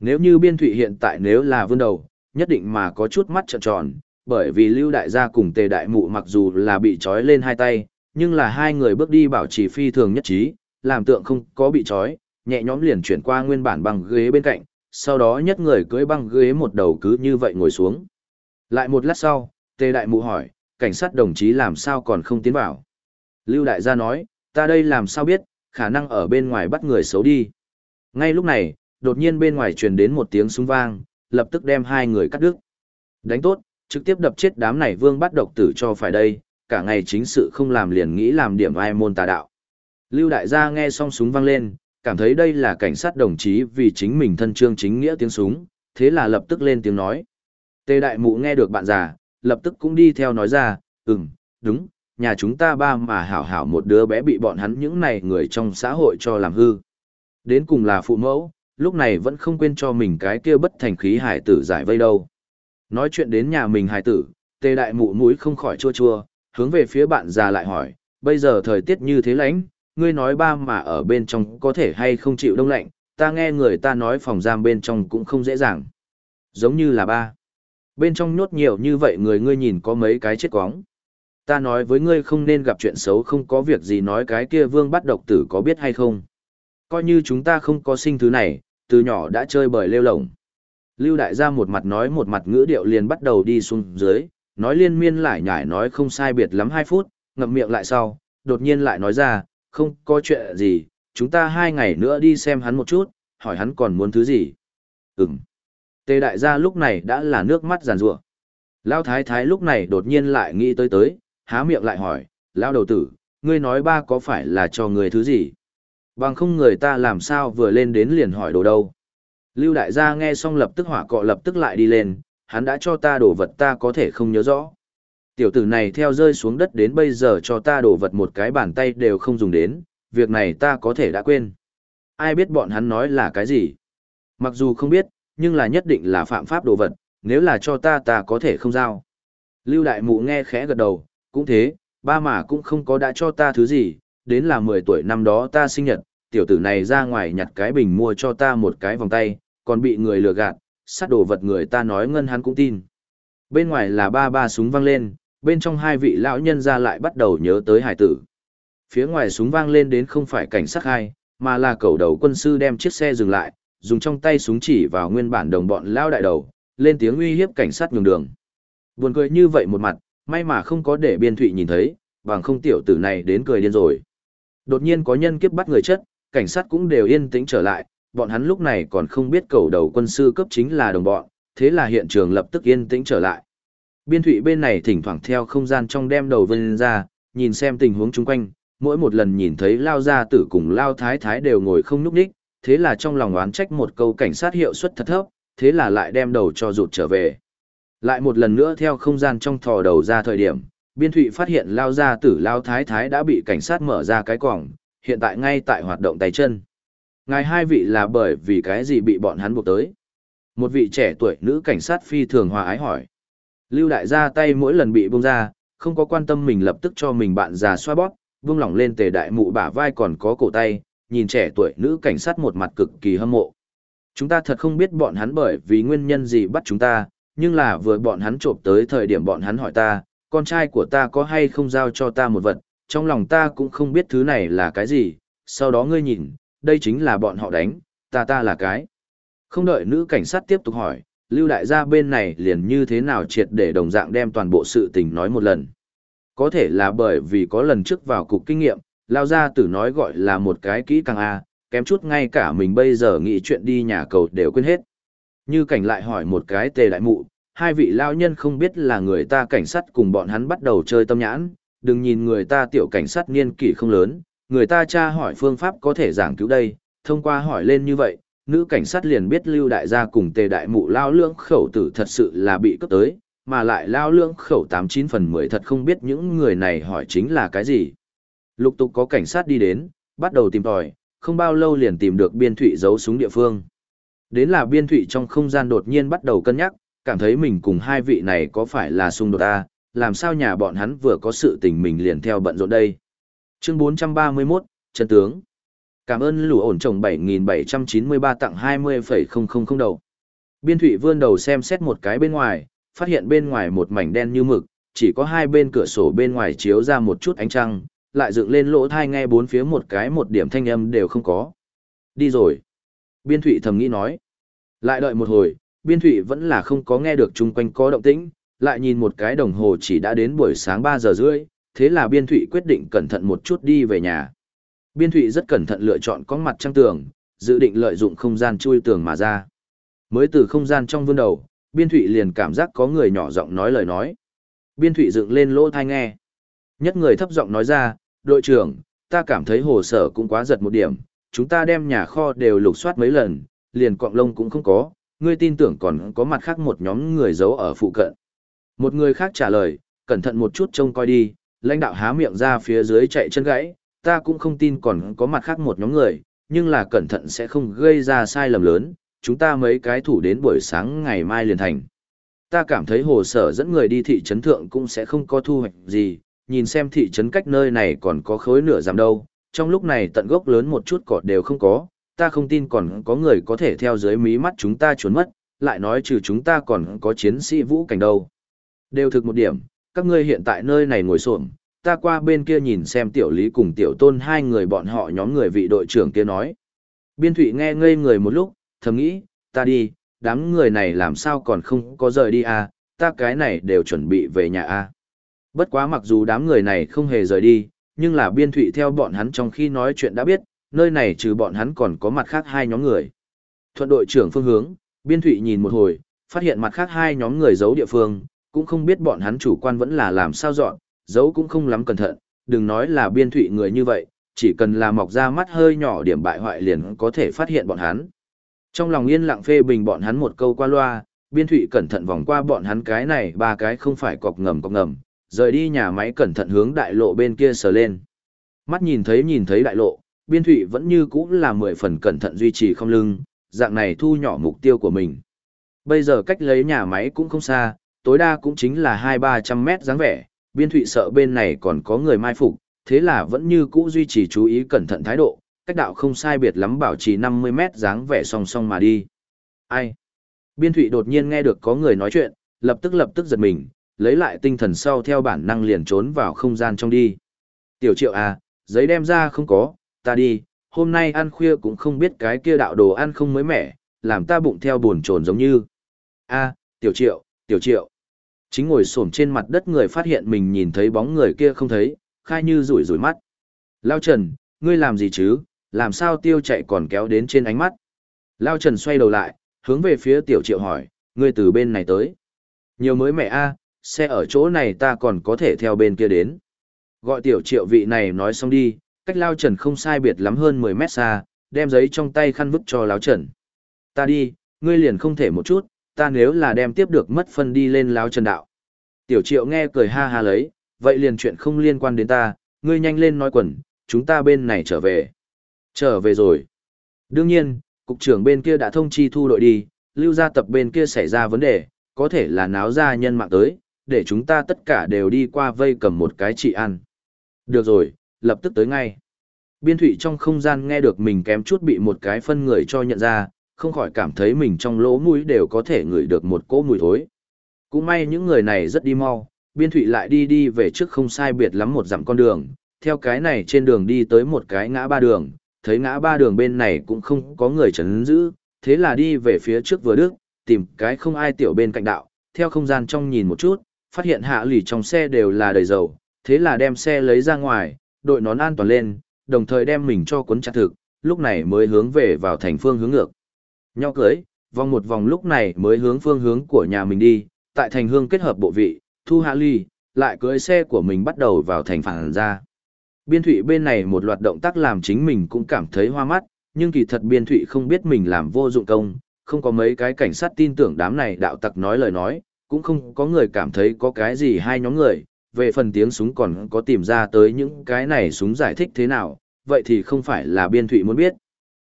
Nếu như biên thụy hiện tại nếu là vươn đầu, nhất định mà có chút mắt trợn tròn, bởi vì Lưu đại gia cùng Tề đại mụ mặc dù là bị trói lên hai tay, nhưng là hai người bước đi bảo trì phi thường nhất trí, làm tượng không có bị trói, nhẹ nhõm liền chuyển qua nguyên bản bằng ghế bên cạnh, sau đó nhất người cưỡi băng ghế một đầu cứ như vậy ngồi xuống. Lại một lát sau, Tề đại mụ hỏi, cảnh sát đồng chí làm sao còn không tiến vào? Lưu đại gia nói, ta đây làm sao biết, khả năng ở bên ngoài bắt người xấu đi. Ngay lúc này, đột nhiên bên ngoài truyền đến một tiếng súng vang, lập tức đem hai người cắt đứt. Đánh tốt, trực tiếp đập chết đám này vương bắt độc tử cho phải đây, cả ngày chính sự không làm liền nghĩ làm điểm ai môn tà đạo. Lưu đại gia nghe xong súng vang lên, cảm thấy đây là cảnh sát đồng chí vì chính mình thân trương chính nghĩa tiếng súng, thế là lập tức lên tiếng nói. Tề đại mụ nghe được bạn già, lập tức cũng đi theo nói ra, ừm, đúng, nhà chúng ta ba mà hảo hảo một đứa bé bị bọn hắn những này người trong xã hội cho làm hư. Đến cùng là phụ mẫu, lúc này vẫn không quên cho mình cái kia bất thành khí hải tử giải vây đâu. Nói chuyện đến nhà mình hải tử, tề đại mụ mũi không khỏi chua chua, hướng về phía bạn già lại hỏi, bây giờ thời tiết như thế lạnh, ngươi nói ba mà ở bên trong có thể hay không chịu đông lạnh, ta nghe người ta nói phòng giam bên trong cũng không dễ dàng. Giống như là ba. Bên trong nhốt nhiều như vậy người ngươi nhìn có mấy cái chết quóng. Ta nói với ngươi không nên gặp chuyện xấu không có việc gì nói cái kia vương bắt độc tử có biết hay không. Coi như chúng ta không có sinh thứ này, từ nhỏ đã chơi bời lêu lổng. Lưu đại gia một mặt nói một mặt ngữ điệu liền bắt đầu đi xuống dưới, nói liên miên lại nhải nói không sai biệt lắm hai phút, ngậm miệng lại sau, đột nhiên lại nói ra, không có chuyện gì, chúng ta hai ngày nữa đi xem hắn một chút, hỏi hắn còn muốn thứ gì. Ừm. Tề đại gia lúc này đã là nước mắt giàn rủa. Lao thái thái lúc này đột nhiên lại nghĩ tới tới, há miệng lại hỏi, Lao đầu tử, ngươi nói ba có phải là cho người thứ gì? Bằng không người ta làm sao vừa lên đến liền hỏi đồ đâu. Lưu đại gia nghe xong lập tức hỏa cọ lập tức lại đi lên, hắn đã cho ta đồ vật ta có thể không nhớ rõ. Tiểu tử này theo rơi xuống đất đến bây giờ cho ta đồ vật một cái bàn tay đều không dùng đến, việc này ta có thể đã quên. Ai biết bọn hắn nói là cái gì? Mặc dù không biết, nhưng là nhất định là phạm pháp đồ vật, nếu là cho ta ta có thể không giao. Lưu đại mụ nghe khẽ gật đầu, cũng thế, ba mà cũng không có đã cho ta thứ gì, đến là 10 tuổi năm đó ta sinh nhật, tiểu tử này ra ngoài nhặt cái bình mua cho ta một cái vòng tay, còn bị người lừa gạt, sát đồ vật người ta nói ngân hắn cũng tin. Bên ngoài là ba ba súng vang lên, bên trong hai vị lão nhân ra lại bắt đầu nhớ tới hải tử. Phía ngoài súng vang lên đến không phải cảnh sát hai, mà là cầu đầu quân sư đem chiếc xe dừng lại, dùng trong tay súng chỉ vào nguyên bản đồng bọn lao đại đầu, lên tiếng uy hiếp cảnh sát nhường đường. Buồn cười như vậy một mặt, may mà không có để biên thụy nhìn thấy, bằng không tiểu tử này đến cười điên rồi. Đột nhiên có nhân kiếp bắt người chất, cảnh sát cũng đều yên tĩnh trở lại, bọn hắn lúc này còn không biết cầu đầu quân sư cấp chính là đồng bọn, thế là hiện trường lập tức yên tĩnh trở lại. Biên thụy bên này thỉnh thoảng theo không gian trong đem đầu vân ra, nhìn xem tình huống chung quanh, mỗi một lần nhìn thấy lao gia tử cùng lao thái thái đều ngồi không núp đích, thế là trong lòng oán trách một câu cảnh sát hiệu suất thật thấp, thế là lại đem đầu cho rụt trở về. Lại một lần nữa theo không gian trong thò đầu ra thời điểm, biên thụy phát hiện lao gia tử lao thái thái đã bị cảnh sát mở ra cái còng, hiện tại ngay tại hoạt động tay chân. Ngài hai vị là bởi vì cái gì bị bọn hắn buộc tới? Một vị trẻ tuổi nữ cảnh sát phi thường hòa ái hỏi. Lưu đại gia tay mỗi lần bị bung ra, không có quan tâm mình lập tức cho mình bạn già xoa bóp, buông lỏng lên tề đại mụ bả vai còn có cổ tay, nhìn trẻ tuổi nữ cảnh sát một mặt cực kỳ hâm mộ. Chúng ta thật không biết bọn hắn bởi vì nguyên nhân gì bắt chúng ta, nhưng là vừa bọn hắn trộm tới thời điểm bọn hắn hỏi ta, con trai của ta có hay không giao cho ta một vật, trong lòng ta cũng không biết thứ này là cái gì, sau đó ngươi nhìn, đây chính là bọn họ đánh, ta ta là cái. Không đợi nữ cảnh sát tiếp tục hỏi, lưu đại gia bên này liền như thế nào triệt để đồng dạng đem toàn bộ sự tình nói một lần. Có thể là bởi vì có lần trước vào cục kinh nghiệm, lao gia tử nói gọi là một cái kỹ càng A, kém chút ngay cả mình bây giờ nghĩ chuyện đi nhà cầu đều quên hết. Như cảnh lại hỏi một cái tề đại mụ, hai vị lao nhân không biết là người ta cảnh sát cùng bọn hắn bắt đầu chơi tâm nhãn, đừng nhìn người ta tiểu cảnh sát niên kỷ không lớn, người ta tra hỏi phương pháp có thể giảng cứu đây, thông qua hỏi lên như vậy, nữ cảnh sát liền biết lưu đại gia cùng tề đại mụ lao lưỡng khẩu tử thật sự là bị cướp tới, mà lại lao lưỡng khẩu 89 phần 10 thật không biết những người này hỏi chính là cái gì. Lục tục có cảnh sát đi đến, bắt đầu tìm tòi, không bao lâu liền tìm được biên thụy giấu súng địa phương. Đến là biên thụy trong không gian đột nhiên bắt đầu cân nhắc, cảm thấy mình cùng hai vị này có phải là xung đột ta, làm sao nhà bọn hắn vừa có sự tình mình liền theo bận rộn đây. Chương 431, chân tướng. Cảm ơn lũ ổn trồng 7793 tặng 20,000 đầu. Biên thụy vươn đầu xem xét một cái bên ngoài, phát hiện bên ngoài một mảnh đen như mực, chỉ có hai bên cửa sổ bên ngoài chiếu ra một chút ánh trăng, lại dựng lên lỗ thai nghe bốn phía một cái một điểm thanh âm đều không có. Đi rồi. Biên thụy thầm nghĩ nói. Lại đợi một hồi, biên thụy vẫn là không có nghe được chung quanh có động tĩnh, lại nhìn một cái đồng hồ chỉ đã đến buổi sáng 3 giờ rưỡi, thế là biên thụy quyết định cẩn thận một chút đi về nhà. Biên thụy rất cẩn thận lựa chọn con mặt trăng tường, dự định lợi dụng không gian chui tường mà ra. Mới từ không gian trong vương đầu, biên thụy liền cảm giác có người nhỏ giọng nói lời nói. Biên thụy dựng lên lỗ thai nghe. Nhất người thấp giọng nói ra, đội trưởng, ta cảm thấy hồ sở cũng quá giật một điểm, chúng ta đem nhà kho đều lục soát mấy lần, liền cọng lông cũng không có, ngươi tin tưởng còn có mặt khác một nhóm người giấu ở phụ cận. Một người khác trả lời, cẩn thận một chút trông coi đi, lãnh đạo há miệng ra phía dưới chạy chân gãy, ta cũng không tin còn có mặt khác một nhóm người, nhưng là cẩn thận sẽ không gây ra sai lầm lớn, chúng ta mấy cái thủ đến buổi sáng ngày mai liền thành. Ta cảm thấy hồ sở dẫn người đi thị trấn thượng cũng sẽ không có thu hoạch gì, nhìn xem thị trấn cách nơi này còn có khối nửa giảm đâu, trong lúc này tận gốc lớn một chút cỏ đều không có, ta không tin còn có người có thể theo dưới mí mắt chúng ta trốn mất, lại nói trừ chúng ta còn có chiến sĩ vũ cảnh đâu. Đều thực một điểm, các ngươi hiện tại nơi này ngồi xổm, ta qua bên kia nhìn xem tiểu lý cùng tiểu tôn hai người bọn họ nhóm người vị đội trưởng kia nói. Biên thủy nghe ngây người một lúc, thầm nghĩ, ta đi, đám người này làm sao còn không có rời đi à, ta cái này đều chuẩn bị về nhà à. Bất quá mặc dù đám người này không hề rời đi, nhưng là biên thụy theo bọn hắn trong khi nói chuyện đã biết, nơi này trừ bọn hắn còn có mặt khác hai nhóm người. Thuận đội trưởng phương hướng, biên thụy nhìn một hồi, phát hiện mặt khác hai nhóm người giấu địa phương, cũng không biết bọn hắn chủ quan vẫn là làm sao dọn, giấu cũng không lắm cẩn thận, đừng nói là biên thụy người như vậy, chỉ cần là mọc ra mắt hơi nhỏ điểm bại hoại liền có thể phát hiện bọn hắn. Trong lòng yên lặng phê bình bọn hắn một câu qua loa, biên thụy cẩn thận vòng qua bọn hắn cái này ba cái không phải cọc ngầm cọc ngầm, rời đi nhà máy cẩn thận hướng đại lộ bên kia sờ lên. Mắt nhìn thấy nhìn thấy đại lộ, biên thụy vẫn như cũ là mười phần cẩn thận duy trì không lưng, dạng này thu nhỏ mục tiêu của mình. Bây giờ cách lấy nhà máy cũng không xa, tối đa cũng chính là hai ba trăm mét dáng vẻ, biên thụy sợ bên này còn có người mai phục, thế là vẫn như cũ duy trì chú ý cẩn thận thái độ, cách đạo không sai biệt lắm bảo trì 50 mét dáng vẻ song song mà đi. Ai? Biên thụy đột nhiên nghe được có người nói chuyện, lập tức lập tức giật mình, lấy lại tinh thần sau theo bản năng liền trốn vào không gian trong đi. Tiểu triệu à, giấy đem ra không có, ta đi, hôm nay ăn khuya cũng không biết cái kia đạo đồ ăn không mới mẻ, làm ta bụng theo buồn trồn giống như. a tiểu triệu, tiểu triệu. Chính ngồi xổm trên mặt đất người phát hiện mình nhìn thấy bóng người kia không thấy, khai như rủi rủi mắt. Lao Trần, ngươi làm gì chứ, làm sao tiêu chạy còn kéo đến trên ánh mắt. Lao Trần xoay đầu lại, hướng về phía tiểu triệu hỏi, ngươi từ bên này tới. Nhiều mới mẹ a, xe ở chỗ này ta còn có thể theo bên kia đến. Gọi tiểu triệu vị này nói xong đi, cách Lao Trần không sai biệt lắm hơn 10 mét xa, đem giấy trong tay khăn vứt cho Lao Trần. Ta đi, ngươi liền không thể một chút, ta nếu là đem tiếp được mất phân đi lên Lao Trần đạo. Tiểu triệu nghe cười ha ha lấy, vậy liền chuyện không liên quan đến ta, ngươi nhanh lên nói quần, chúng ta bên này trở về. Trở về rồi. Đương nhiên, cục trưởng bên kia đã thông chi thu đội đi, lưu gia tập bên kia xảy ra vấn đề, có thể là náo ra nhân mạng tới, để chúng ta tất cả đều đi qua vây cầm một cái trị ăn. Được rồi, lập tức tới ngay. Biên thủy trong không gian nghe được mình kém chút bị một cái phân người cho nhận ra, không khỏi cảm thấy mình trong lỗ mũi đều có thể ngửi được một cỗ mùi thối. Cũng may những người này rất đi mau, biên thủy lại đi đi về trước không sai biệt lắm một dặm con đường, theo cái này trên đường đi tới một cái ngã ba đường, thấy ngã ba đường bên này cũng không có người chấn giữ, thế là đi về phía trước vừa đức, tìm cái không ai tiểu bên cạnh đạo, theo không gian trong nhìn một chút, phát hiện hạ lì trong xe đều là đầy dầu, thế là đem xe lấy ra ngoài, đội nón an toàn lên, đồng thời đem mình cho cuốn chặt thực, lúc này mới hướng về vào thành phương hướng ngược. Nhau cưới, vòng một vòng lúc này mới hướng phương hướng của nhà mình đi, tại thành hương kết hợp bộ vị, thu hạ ly, lại cưới xe của mình bắt đầu vào thành phản ra. Biên thụy bên này một loạt động tác làm chính mình cũng cảm thấy hoa mắt, nhưng kỳ thật biên thụy không biết mình làm vô dụng công, không có mấy cái cảnh sát tin tưởng đám này đạo tặc nói lời nói, cũng không có người cảm thấy có cái gì hai nhóm người, về phần tiếng súng còn có tìm ra tới những cái này súng giải thích thế nào, vậy thì không phải là biên thụy muốn biết.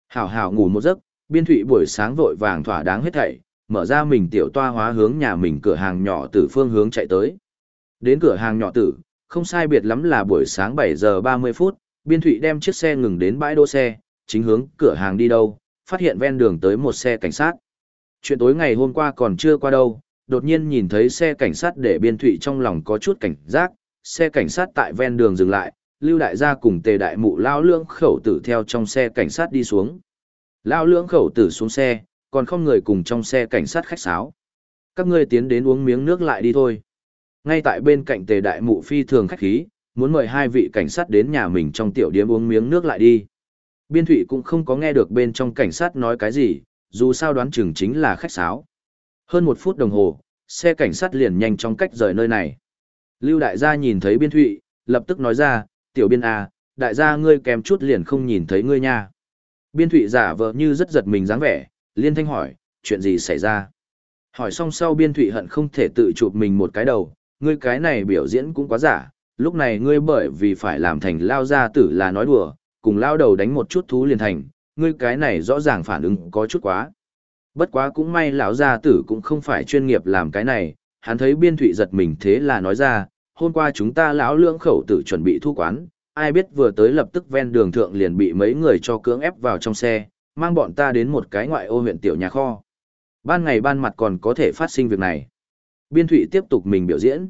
Hảo hảo ngủ một giấc, biên thụy buổi sáng vội vàng thỏa đáng hết thảy, mở ra mình tiểu toa hóa hướng nhà mình cửa hàng nhỏ từ phương hướng chạy tới. Đến cửa hàng nhỏ tử, không sai biệt lắm là buổi sáng 7 giờ 30 phút, biên thụy đem chiếc xe ngừng đến bãi đỗ xe, chính hướng cửa hàng đi đâu, phát hiện ven đường tới một xe cảnh sát. Chuyện tối ngày hôm qua còn chưa qua đâu, đột nhiên nhìn thấy xe cảnh sát để biên thụy trong lòng có chút cảnh giác, xe cảnh sát tại ven đường dừng lại, lưu đại gia cùng tề đại mụ lao lưỡng khẩu tử theo trong xe cảnh sát đi xuống. Lao lưỡng khẩu tử xuống xe, còn không người cùng trong xe cảnh sát khách sáo. Các ngươi tiến đến uống miếng nước lại đi thôi. Ngay tại bên cạnh tề đại mụ phi thường khách khí, muốn mời hai vị cảnh sát đến nhà mình trong tiểu điếm uống miếng nước lại đi. Biên thụy cũng không có nghe được bên trong cảnh sát nói cái gì, dù sao đoán chừng chính là khách sáo. Hơn một phút đồng hồ, xe cảnh sát liền nhanh chóng cách rời nơi này. Lưu đại gia nhìn thấy biên thụy, lập tức nói ra, tiểu biên A, đại gia ngươi kèm chút liền không nhìn thấy ngươi nha. Biên thụy giả vờ như rất giật mình dáng vẻ, liên thanh hỏi, chuyện gì xảy ra? Hỏi xong sau biên thụy hận không thể tự chụp mình một cái đầu, ngươi cái này biểu diễn cũng quá giả, lúc này ngươi bởi vì phải làm thành lao gia tử là nói đùa, cùng lao đầu đánh một chút thú liền thành, ngươi cái này rõ ràng phản ứng có chút quá. Bất quá cũng may lão gia tử cũng không phải chuyên nghiệp làm cái này, hắn thấy biên thụy giật mình thế là nói ra, hôm qua chúng ta lão lưỡng khẩu tử chuẩn bị thu quán, ai biết vừa tới lập tức ven đường thượng liền bị mấy người cho cưỡng ép vào trong xe, mang bọn ta đến một cái ngoại ô huyện tiểu nhà kho. Ban ngày ban mặt còn có thể phát sinh việc này. Biên thụy tiếp tục mình biểu diễn.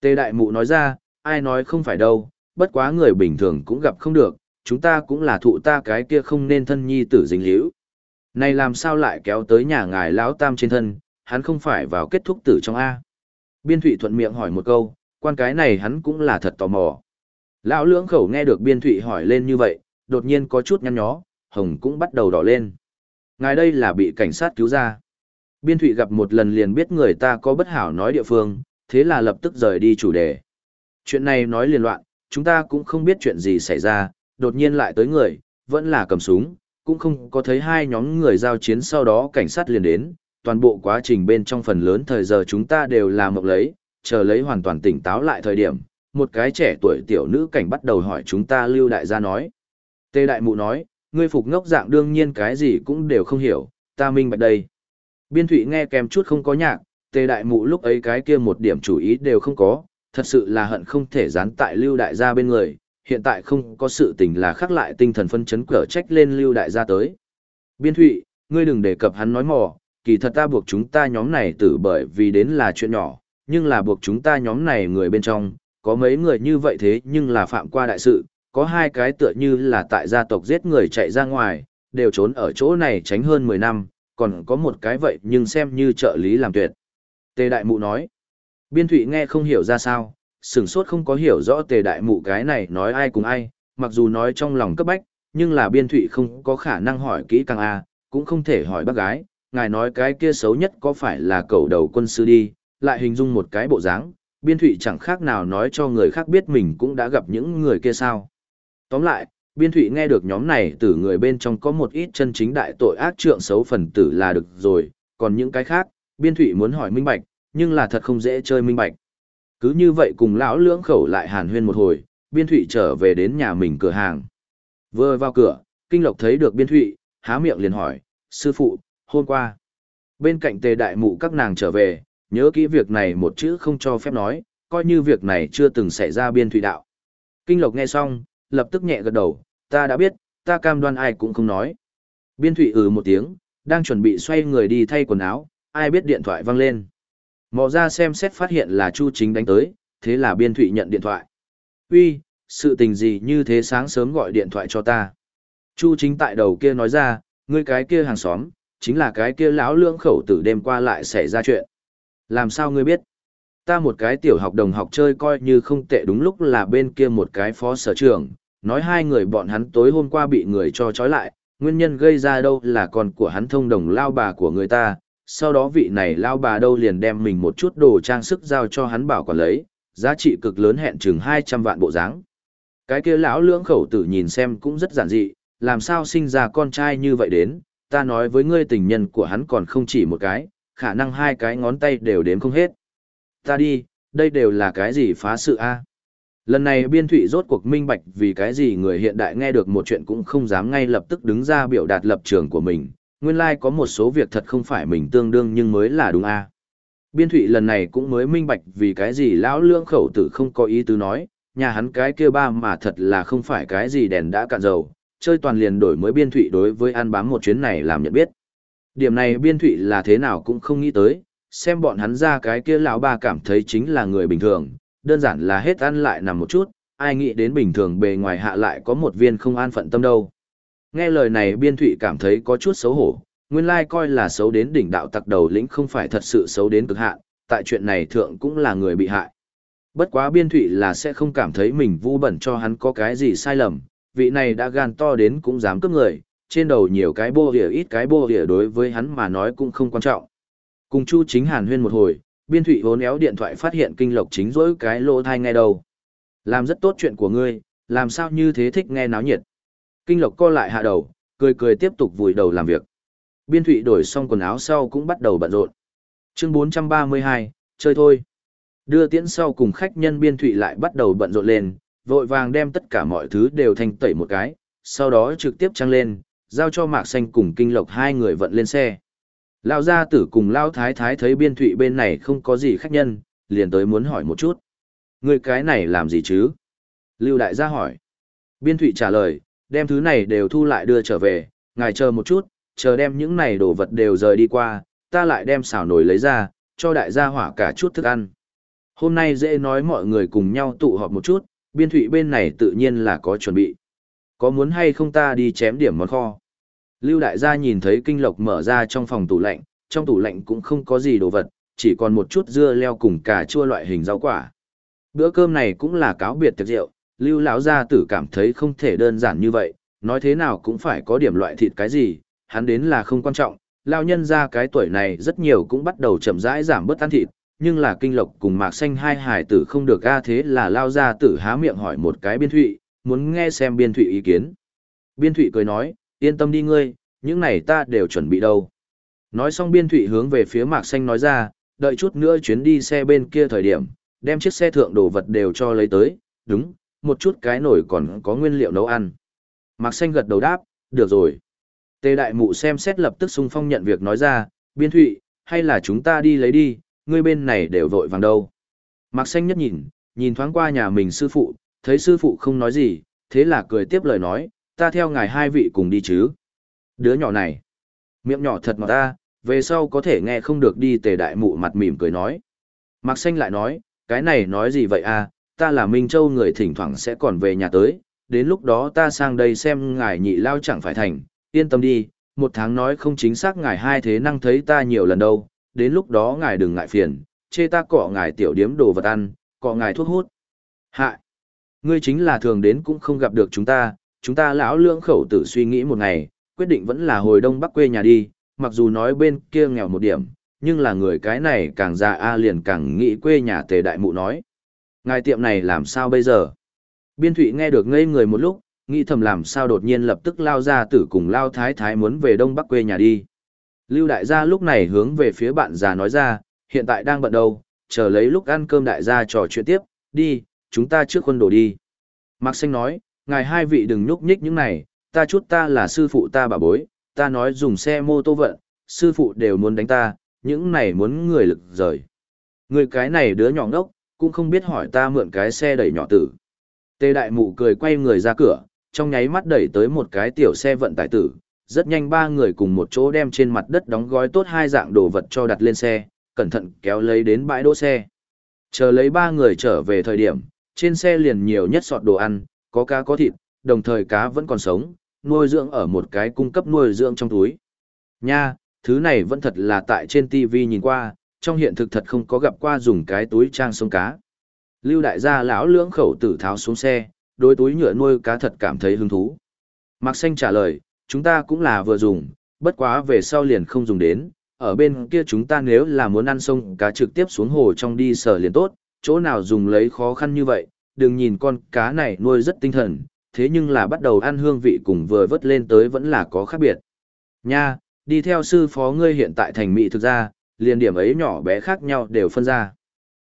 Tề đại mụ nói ra, ai nói không phải đâu, bất quá người bình thường cũng gặp không được, chúng ta cũng là thụ ta cái kia không nên thân nhi tử dính liễu. Này làm sao lại kéo tới nhà ngài lão tam trên thân, hắn không phải vào kết thúc tử trong A. Biên thụy thuận miệng hỏi một câu, quan cái này hắn cũng là thật tò mò. Lão lưỡng khẩu nghe được biên thụy hỏi lên như vậy, đột nhiên có chút nhăn nhó, hồng cũng bắt đầu đỏ lên. Ngài đây là bị cảnh sát cứu ra. Biên thụy gặp một lần liền biết người ta có bất hảo nói địa phương, thế là lập tức rời đi chủ đề. Chuyện này nói liên loạn, chúng ta cũng không biết chuyện gì xảy ra, đột nhiên lại tới người, vẫn là cầm súng, cũng không có thấy hai nhóm người giao chiến sau đó cảnh sát liền đến, toàn bộ quá trình bên trong phần lớn thời giờ chúng ta đều là mộng lấy, chờ lấy hoàn toàn tỉnh táo lại thời điểm, một cái trẻ tuổi tiểu nữ cảnh bắt đầu hỏi chúng ta lưu đại gia nói. Tê đại mụ nói, ngươi phục ngốc dạng đương nhiên cái gì cũng đều không hiểu, ta minh bạch đây. Biên thụy nghe kèm chút không có nhạc, tê đại mụ lúc ấy cái kia một điểm chủ ý đều không có, thật sự là hận không thể dán tại lưu đại gia bên người, hiện tại không có sự tình là khắc lại tinh thần phân chấn cở trách lên lưu đại gia tới. Biên thụy, ngươi đừng đề cập hắn nói mò, kỳ thật ta buộc chúng ta nhóm này tử bởi vì đến là chuyện nhỏ, nhưng là buộc chúng ta nhóm này người bên trong, có mấy người như vậy thế nhưng là phạm qua đại sự, có hai cái tựa như là tại gia tộc giết người chạy ra ngoài, đều trốn ở chỗ này tránh hơn 10 năm, còn có một cái vậy nhưng xem như trợ lý làm tuyệt. Tề đại mụ nói, biên thụy nghe không hiểu ra sao, sửng sốt không có hiểu rõ tề đại mụ cái này nói ai cùng ai, mặc dù nói trong lòng cấp bách, nhưng là biên thụy không có khả năng hỏi kỹ càng a cũng không thể hỏi bác gái, ngài nói cái kia xấu nhất có phải là cầu đầu quân sư đi, lại hình dung một cái bộ dáng biên thụy chẳng khác nào nói cho người khác biết mình cũng đã gặp những người kia sao. Tóm lại, biên thụy nghe được nhóm này từ người bên trong có một ít chân chính đại tội ác trượng xấu phần tử là được rồi, còn những cái khác, biên thụy muốn hỏi minh bạch, nhưng là thật không dễ chơi minh bạch. Cứ như vậy cùng lão lưỡng khẩu lại hàn huyên một hồi, biên thụy trở về đến nhà mình cửa hàng. Vừa vào cửa, kinh lộc thấy được biên thụy, há miệng liền hỏi, sư phụ, hôm qua. Bên cạnh tề đại mụ các nàng trở về, nhớ kỹ việc này một chữ không cho phép nói, coi như việc này chưa từng xảy ra biên thụy đạo. Kinh lộc nghe xong, lập tức nhẹ gật đầu, ta đã biết, ta cam đoan ai cũng không nói. Biên thụy ừ một tiếng, đang chuẩn bị xoay người đi thay quần áo, ai biết điện thoại văng lên. Mò ra xem xét phát hiện là Chu Chính đánh tới, thế là biên thụy nhận điện thoại. Uy, sự tình gì như thế sáng sớm gọi điện thoại cho ta. Chu Chính tại đầu kia nói ra, ngươi cái kia hàng xóm, chính là cái kia lão lưỡng khẩu tử đêm qua lại xảy ra chuyện. Làm sao ngươi biết? Ta một cái tiểu học đồng học chơi coi như không tệ đúng lúc là bên kia một cái phó sở trưởng, nói hai người bọn hắn tối hôm qua bị người cho trói lại, nguyên nhân gây ra đâu là con của hắn thông đồng lao bà của người ta, sau đó vị này lao bà đâu liền đem mình một chút đồ trang sức giao cho hắn bảo quản lấy, giá trị cực lớn hẹn chừng 200 vạn bộ dáng. Cái kia lão lưỡng khẩu tử nhìn xem cũng rất giản dị, làm sao sinh ra con trai như vậy đến, ta nói với ngươi tình nhân của hắn còn không chỉ một cái, khả năng hai cái ngón tay đều đếm không hết. Ta đi, đây đều là cái gì phá sự a? Lần này biên thủy rốt cuộc minh bạch vì cái gì người hiện đại nghe được một chuyện cũng không dám ngay lập tức đứng ra biểu đạt lập trường của mình, nguyên lai like có một số việc thật không phải mình tương đương nhưng mới là đúng a Biên thụy lần này cũng mới minh bạch vì cái gì lão lương khẩu tử không có ý tứ nói, nhà hắn cái kia ba mà thật là không phải cái gì đèn đã cạn dầu, chơi toàn liền đổi mới biên thụy đối với ăn bám một chuyến này làm nhận biết. Điểm này biên thụy là thế nào cũng không nghĩ tới, xem bọn hắn ra cái kia lão ba cảm thấy chính là người bình thường, đơn giản là hết ăn lại nằm một chút, ai nghĩ đến bình thường bề ngoài hạ lại có một viên không an phận tâm đâu. Nghe lời này biên thụy cảm thấy có chút xấu hổ, nguyên lai coi là xấu đến đỉnh đạo tặc đầu lĩnh không phải thật sự xấu đến cực hạn, tại chuyện này thượng cũng là người bị hại. Bất quá biên thụy là sẽ không cảm thấy mình vu bẩn cho hắn có cái gì sai lầm, vị này đã gan to đến cũng dám cướp người, trên đầu nhiều cái bô hỉa ít cái bô hỉa đối với hắn mà nói cũng không quan trọng. Cùng Chu chính hàn huyên một hồi, biên thụy hốn éo điện thoại phát hiện kinh lộc chính rỗi cái lỗ thai nghe đầu. Làm rất tốt chuyện của ngươi, làm sao như thế thích nghe náo nhiệt. Kinh lộc co lại hạ đầu, cười cười tiếp tục vùi đầu làm việc. Biên thụy đổi xong quần áo sau cũng bắt đầu bận rộn. Chương 432, chơi thôi. Đưa tiễn sau cùng khách nhân biên thụy lại bắt đầu bận rộn lên, vội vàng đem tất cả mọi thứ đều thành tẩy một cái, sau đó trực tiếp trăng lên, giao cho Mạc Xanh cùng Kinh Lộc hai người vận lên xe. Lao gia tử cùng Lao Thái Thái thấy biên thụy bên này không có gì khách nhân, liền tới muốn hỏi một chút. Người cái này làm gì chứ? Lưu Đại gia hỏi. Biên thụy trả lời, đem thứ này đều thu lại đưa trở về, ngài chờ một chút, chờ đem những này đồ vật đều rời đi qua, ta lại đem xào nồi lấy ra, cho đại gia hỏa cả chút thức ăn. Hôm nay dễ nói mọi người cùng nhau tụ họp một chút, biên thụy bên này tự nhiên là có chuẩn bị. Có muốn hay không ta đi chém điểm món kho? Lưu đại gia nhìn thấy kinh lộc mở ra trong phòng tủ lạnh, trong tủ lạnh cũng không có gì đồ vật, chỉ còn một chút dưa leo cùng cà chua loại hình rau quả. Bữa cơm này cũng là cáo biệt tiệc rượu, Lưu lão gia tử cảm thấy không thể đơn giản như vậy, nói thế nào cũng phải có điểm loại thịt cái gì, hắn đến là không quan trọng, lao nhân ra cái tuổi này rất nhiều cũng bắt đầu chậm rãi giảm bớt ăn thịt, nhưng là kinh lộc cùng mạc xanh hai hải tử không được a thế là lao gia tử há miệng hỏi một cái biên thụy, muốn nghe xem biên thụy ý kiến. Biên thụy cười nói, yên tâm đi ngươi, những này ta đều chuẩn bị đâu. Nói xong biên thụy hướng về phía mạc xanh nói ra, đợi chút nữa chuyến đi xe bên kia thời điểm, đem chiếc xe thượng đồ vật đều cho lấy tới, đúng, một chút cái nổi còn có nguyên liệu nấu ăn. Mạc xanh gật đầu đáp, được rồi. Tề đại mụ xem xét lập tức sung phong nhận việc nói ra, biên thụy, hay là chúng ta đi lấy đi, ngươi bên này đều vội vàng đâu. Mạc xanh nhất nhìn, nhìn thoáng qua nhà mình sư phụ, thấy sư phụ không nói gì, thế là cười tiếp lời nói, ta theo ngài hai vị cùng đi chứ. Đứa nhỏ này, miệng nhỏ thật ngọt ta, về sau có thể nghe không được đi tề đại mụ mặt mỉm cười nói. Mạc xanh lại nói, cái này nói gì vậy à, ta là Minh Châu người thỉnh thoảng sẽ còn về nhà tới, đến lúc đó ta sang đây xem ngài nhị lao chẳng phải thành, yên tâm đi, một tháng nói không chính xác ngài hai thế năng thấy ta nhiều lần đâu, đến lúc đó ngài đừng ngại phiền, chê ta cọ ngài tiểu điếm đồ vật ăn, cọ ngài thuốc hút. Hạ, ngươi chính là thường đến cũng không gặp được chúng ta, chúng ta lão lưỡng khẩu tử suy nghĩ một ngày, quyết định vẫn là hồi đông bắc quê nhà đi, mặc dù nói bên kia nghèo một điểm, nhưng là người cái này càng già a liền càng nghĩ quê nhà tề đại mụ nói. Ngài tiệm này làm sao bây giờ? Biên thụy nghe được ngây người một lúc, nghĩ thầm làm sao đột nhiên lập tức lao ra tử cùng lao thái thái muốn về đông bắc quê nhà đi. Lưu đại gia lúc này hướng về phía bạn già nói ra, hiện tại đang bận đâu, chờ lấy lúc ăn cơm đại gia trò chuyện tiếp, đi, chúng ta trước quân đồ đi. Mạc Xanh nói, ngài hai vị đừng nhúc nhích những này, ta chút ta là sư phụ ta bà bối, ta nói dùng xe mô tô vận, sư phụ đều muốn đánh ta, những này muốn người lực rời. Người cái này đứa nhỏ ngốc, cũng không biết hỏi ta mượn cái xe đẩy nhỏ tử. Tê đại mụ cười quay người ra cửa, trong nháy mắt đẩy tới một cái tiểu xe vận tải tử, rất nhanh ba người cùng một chỗ đem trên mặt đất đóng gói tốt hai dạng đồ vật cho đặt lên xe, cẩn thận kéo lấy đến bãi đỗ xe. Chờ lấy ba người trở về thời điểm, trên xe liền nhiều nhất sọt đồ ăn, có cá có thịt, đồng thời cá vẫn còn sống, nuôi dưỡng ở một cái cung cấp nuôi dưỡng trong túi. Nha, thứ này vẫn thật là tại trên TV nhìn qua, trong hiện thực thật không có gặp qua dùng cái túi trang sông cá. Lưu đại gia lão lưỡng khẩu tử tháo xuống xe, đôi túi nhựa nuôi cá thật cảm thấy hứng thú. Mạc Xanh trả lời, chúng ta cũng là vừa dùng, bất quá về sau liền không dùng đến, ở bên kia chúng ta nếu là muốn ăn sông cá trực tiếp xuống hồ trong đi sở liền tốt, chỗ nào dùng lấy khó khăn như vậy, đừng nhìn con cá này nuôi rất tinh thần, thế nhưng là bắt đầu ăn hương vị cùng vừa vớt lên tới vẫn là có khác biệt. Nha, đi theo sư phó ngươi hiện tại thành mỹ thực ra, liền điểm ấy nhỏ bé khác nhau đều phân ra.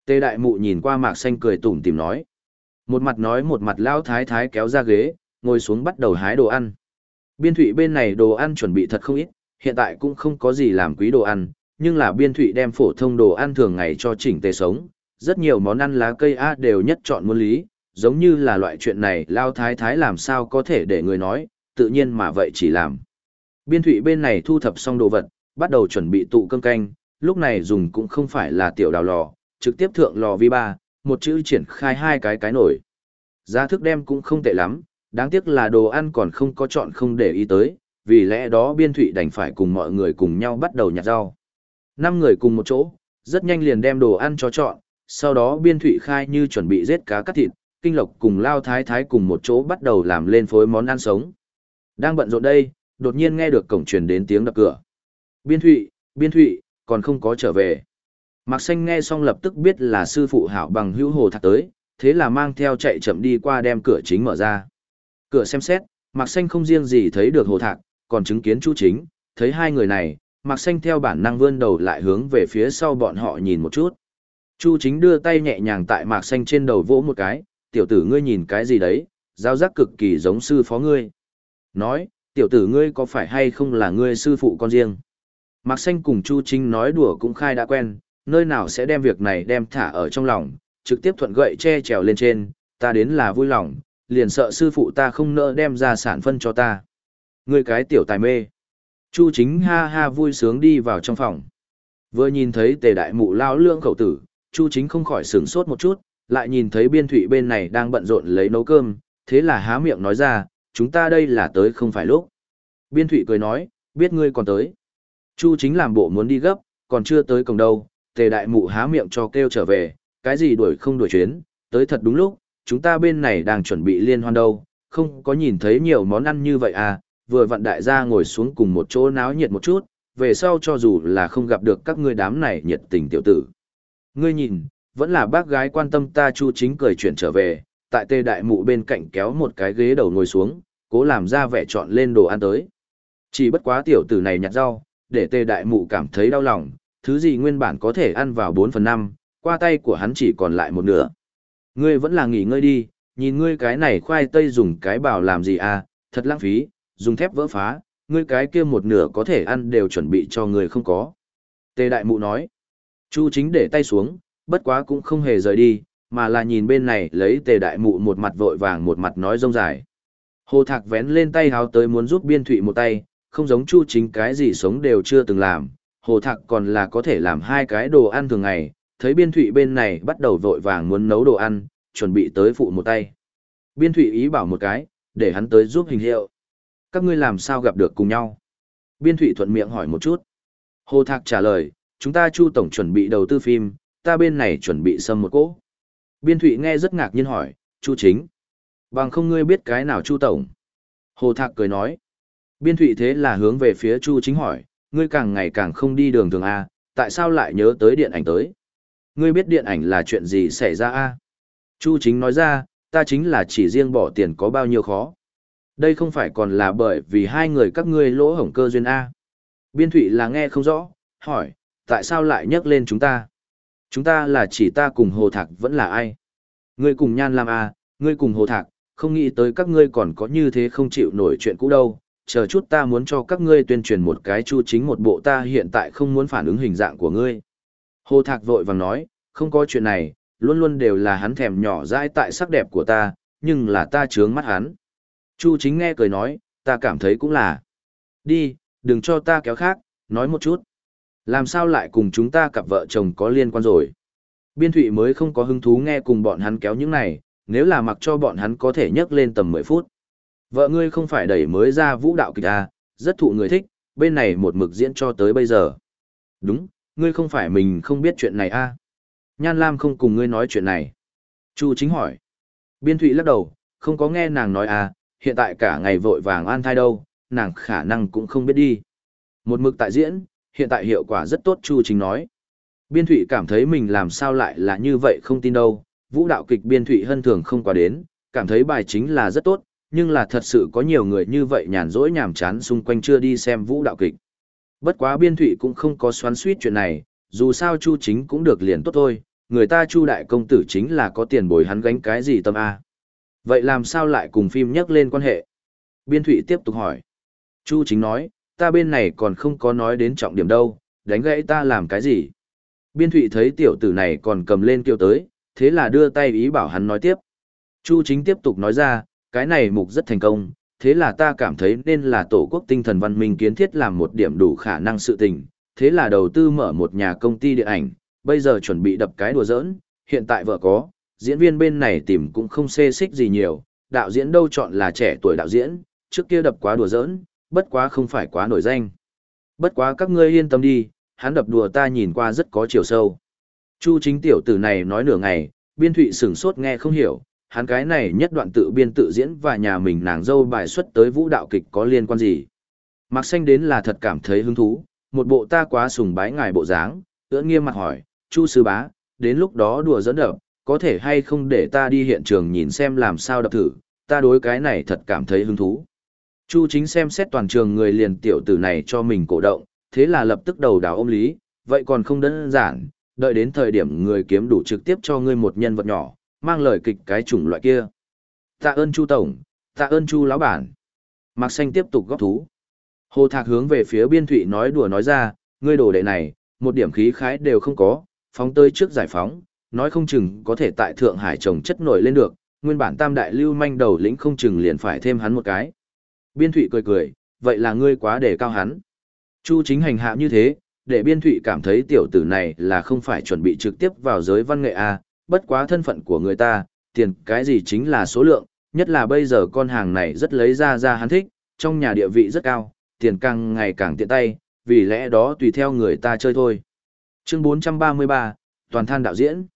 Tê đại mụ nhìn qua mạc xanh cười tủm tìm nói. Một mặt nói một mặt lao thái thái kéo ra ghế, ngồi xuống bắt đầu hái đồ ăn. Biên thụy bên này đồ ăn chuẩn bị thật không ít, hiện tại cũng không có gì làm quý đồ ăn, nhưng là biên thụy đem phổ thông đồ ăn thường ngày cho chỉnh tề sống. Rất nhiều món ăn lá cây A đều nhất chọn muôn lý, giống như là loại chuyện này lao thái thái làm sao có thể để người nói, tự nhiên mà vậy chỉ làm. Biên thụy bên này thu thập xong đồ vật, bắt đầu chuẩn bị tụ cơm canh, lúc này dùng cũng không phải là tiểu đào lò, trực tiếp thượng lò vi ba, một chữ triển khai hai cái cái nổi. Giá thức đem cũng không tệ lắm, đáng tiếc là đồ ăn còn không có chọn không để ý tới, vì lẽ đó biên thụy đành phải cùng mọi người cùng nhau bắt đầu nhặt rau. Năm người cùng một chỗ, rất nhanh liền đem đồ ăn cho chọn, sau đó biên thụy khai như chuẩn bị giết cá cắt thịt, kinh lộc cùng lao thái thái cùng một chỗ bắt đầu làm lên phối món ăn sống. Đang bận rộn đây, đột nhiên nghe được cổng truyền đến tiếng đập cửa. Biên thụy, biên thụy, còn không có trở về. Mạc Xanh nghe xong lập tức biết là sư phụ hảo bằng hữu hồ thạc tới, thế là mang theo chạy chậm đi qua đem cửa chính mở ra. Cửa xem xét, Mạc Xanh không riêng gì thấy được hồ thạc, còn chứng kiến chu chính, thấy hai người này, Mạc Xanh theo bản năng vươn đầu lại hướng về phía sau bọn họ nhìn một chút. Chu chính đưa tay nhẹ nhàng tại Mạc Xanh trên đầu vỗ một cái, tiểu tử ngươi nhìn cái gì đấy, giao giác cực kỳ giống sư phó ngươi. Nói, tiểu tử ngươi có phải hay không là ngươi sư phụ con riêng? Mạc Xanh cùng Chu Chính nói đùa cũng khai đã quen, nơi nào sẽ đem việc này đem thả ở trong lòng, trực tiếp thuận gậy che trèo lên trên, ta đến là vui lòng, liền sợ sư phụ ta không nỡ đem ra sản phân cho ta. Ngươi cái tiểu tài mê. Chu Chính ha ha vui sướng đi vào trong phòng. Vừa nhìn thấy tề đại mụ lao lương khẩu tử, Chu Chính không khỏi sửng sốt một chút, lại nhìn thấy biên thủy bên này đang bận rộn lấy nấu cơm, thế là há miệng nói ra, chúng ta đây là tới không phải lúc. Biên thủy cười nói, biết ngươi còn tới. Chu chính làm bộ muốn đi gấp, còn chưa tới cổng đâu, tề đại mụ há miệng cho kêu trở về, cái gì đuổi không đuổi chuyến, tới thật đúng lúc, chúng ta bên này đang chuẩn bị liên hoan đâu, không có nhìn thấy nhiều món ăn như vậy à, vừa vặn đại gia ngồi xuống cùng một chỗ náo nhiệt một chút, về sau cho dù là không gặp được các ngươi đám này nhiệt tình tiểu tử. Ngươi nhìn, vẫn là bác gái quan tâm ta chu chính cười chuyển trở về, tại tề đại mụ bên cạnh kéo một cái ghế đầu ngồi xuống, cố làm ra vẻ chọn lên đồ ăn tới. Chỉ bất quá tiểu tử này nhặt rau, để tề đại mụ cảm thấy đau lòng, thứ gì nguyên bản có thể ăn vào 4 phần 5, qua tay của hắn chỉ còn lại một nửa. Ngươi vẫn là nghỉ ngơi đi, nhìn ngươi cái này khoai tây dùng cái bảo làm gì à, thật lãng phí, dùng thép vỡ phá, ngươi cái kia một nửa có thể ăn đều chuẩn bị cho người không có. Tề đại mụ nói, Chu chính để tay xuống, bất quá cũng không hề rời đi, mà là nhìn bên này lấy tề đại mụ một mặt vội vàng một mặt nói rông dài. Hồ Thạc vén lên tay háo tới muốn giúp biên thụy một tay, không giống chu chính cái gì sống đều chưa từng làm. Hồ Thạc còn là có thể làm hai cái đồ ăn thường ngày, thấy biên thụy bên này bắt đầu vội vàng muốn nấu đồ ăn, chuẩn bị tới phụ một tay. Biên thụy ý bảo một cái, để hắn tới giúp hình hiệu. Các ngươi làm sao gặp được cùng nhau? Biên thụy thuận miệng hỏi một chút. Hồ Thạc trả lời, chúng ta chu tổng chuẩn bị đầu tư phim, ta bên này chuẩn bị xâm một cỗ. Biên thụy nghe rất ngạc nhiên hỏi, chu chính. Bằng không ngươi biết cái nào chu tổng. Hồ Thạc cười nói. Biên thụy thế là hướng về phía chu chính hỏi, ngươi càng ngày càng không đi đường thường A, tại sao lại nhớ tới điện ảnh tới? Ngươi biết điện ảnh là chuyện gì xảy ra A? Chu chính nói ra, ta chính là chỉ riêng bỏ tiền có bao nhiêu khó. Đây không phải còn là bởi vì hai người các ngươi lỗ hổng cơ duyên A. Biên thụy là nghe không rõ, hỏi, tại sao lại nhắc lên chúng ta? Chúng ta là chỉ ta cùng Hồ Thạc vẫn là ai? Ngươi cùng Nhan Lam A, ngươi cùng Hồ Thạc, không nghĩ tới các ngươi còn có như thế không chịu nổi chuyện cũ đâu. Chờ chút ta muốn cho các ngươi tuyên truyền một cái chu chính một bộ ta hiện tại không muốn phản ứng hình dạng của ngươi. Hồ Thạc vội vàng nói, không có chuyện này, luôn luôn đều là hắn thèm nhỏ dãi tại sắc đẹp của ta, nhưng là ta trướng mắt hắn. Chu chính nghe cười nói, ta cảm thấy cũng là. Đi, đừng cho ta kéo khác, nói một chút. Làm sao lại cùng chúng ta cặp vợ chồng có liên quan rồi? Biên thụy mới không có hứng thú nghe cùng bọn hắn kéo những này, nếu là mặc cho bọn hắn có thể nhấc lên tầm 10 phút. Vợ ngươi không phải đẩy mới ra vũ đạo kịch à, rất thụ người thích, bên này một mực diễn cho tới bây giờ. Đúng, ngươi không phải mình không biết chuyện này à. Nhan Lam không cùng ngươi nói chuyện này. Chu chính hỏi. Biên thụy lắc đầu, không có nghe nàng nói à, hiện tại cả ngày vội vàng an thai đâu, nàng khả năng cũng không biết đi. Một mực tại diễn, hiện tại hiệu quả rất tốt Chu Chính nói. Biên Thụy cảm thấy mình làm sao lại là như vậy không tin đâu, vũ đạo kịch Biên Thụy hân thường không qua đến, cảm thấy bài chính là rất tốt, nhưng là thật sự có nhiều người như vậy nhàn rỗi nhàm chán xung quanh chưa đi xem vũ đạo kịch. Bất quá Biên Thụy cũng không có xoắn suýt chuyện này, dù sao Chu Chính cũng được liền tốt thôi, người ta Chu đại công tử chính là có tiền bồi hắn gánh cái gì tâm A. Vậy làm sao lại cùng phim nhắc lên quan hệ? Biên Thụy tiếp tục hỏi. Chu chính nói, ta bên này còn không có nói đến trọng điểm đâu, đánh gãy ta làm cái gì? Biên Thụy thấy tiểu tử này còn cầm lên kêu tới, thế là đưa tay ý bảo hắn nói tiếp. Chu chính tiếp tục nói ra, cái này mục rất thành công, thế là ta cảm thấy nên là tổ quốc tinh thần văn minh kiến thiết làm một điểm đủ khả năng sự tình, thế là đầu tư mở một nhà công ty điện ảnh, bây giờ chuẩn bị đập cái đùa giỡn, hiện tại vợ có, diễn viên bên này tìm cũng không xê xích gì nhiều, đạo diễn đâu chọn là trẻ tuổi đạo diễn, trước kia đập quá đùa giỡn, bất quá không phải quá nổi danh. Bất quá các ngươi yên tâm đi, hắn đập đùa ta nhìn qua rất có chiều sâu. Chu chính tiểu tử này nói nửa ngày, biên thụy sửng sốt nghe không hiểu, hắn cái này nhất đoạn tự biên tự diễn và nhà mình nàng dâu bài xuất tới vũ đạo kịch có liên quan gì. Mặc xanh đến là thật cảm thấy hứng thú, một bộ ta quá sùng bái ngài bộ dáng, ưỡn nghiêm mặt hỏi, Chu sư bá, đến lúc đó đùa dẫn đập, có thể hay không để ta đi hiện trường nhìn xem làm sao đập thử, ta đối cái này thật cảm thấy hứng thú. Chu chính xem xét toàn trường người liền tiểu tử này cho mình cổ động, thế là lập tức đầu đào ôm lý, vậy còn không đơn giản, đợi đến thời điểm người kiếm đủ trực tiếp cho ngươi một nhân vật nhỏ, mang lời kịch cái chủng loại kia. Tạ ơn Chu Tổng, tạ ơn Chu lão bản. Mạc Xanh tiếp tục góp thú. Hồ Thạc hướng về phía biên thụy nói đùa nói ra, ngươi đồ đệ này, một điểm khí khái đều không có, phóng tới trước giải phóng, nói không chừng có thể tại Thượng Hải trồng chất nổi lên được, nguyên bản tam đại lưu manh đầu lĩnh không chừng liền phải thêm hắn một cái. Biên thụy cười cười, vậy là ngươi quá để cao hắn. Chu chính hành hạ như thế, để biên thụy cảm thấy tiểu tử này là không phải chuẩn bị trực tiếp vào giới văn nghệ A, bất quá thân phận của người ta, tiền cái gì chính là số lượng, nhất là bây giờ con hàng này rất lấy ra ra hắn thích, trong nhà địa vị rất cao, tiền càng ngày càng tiện tay, vì lẽ đó tùy theo người ta chơi thôi. Chương 433, Toàn than đạo diễn.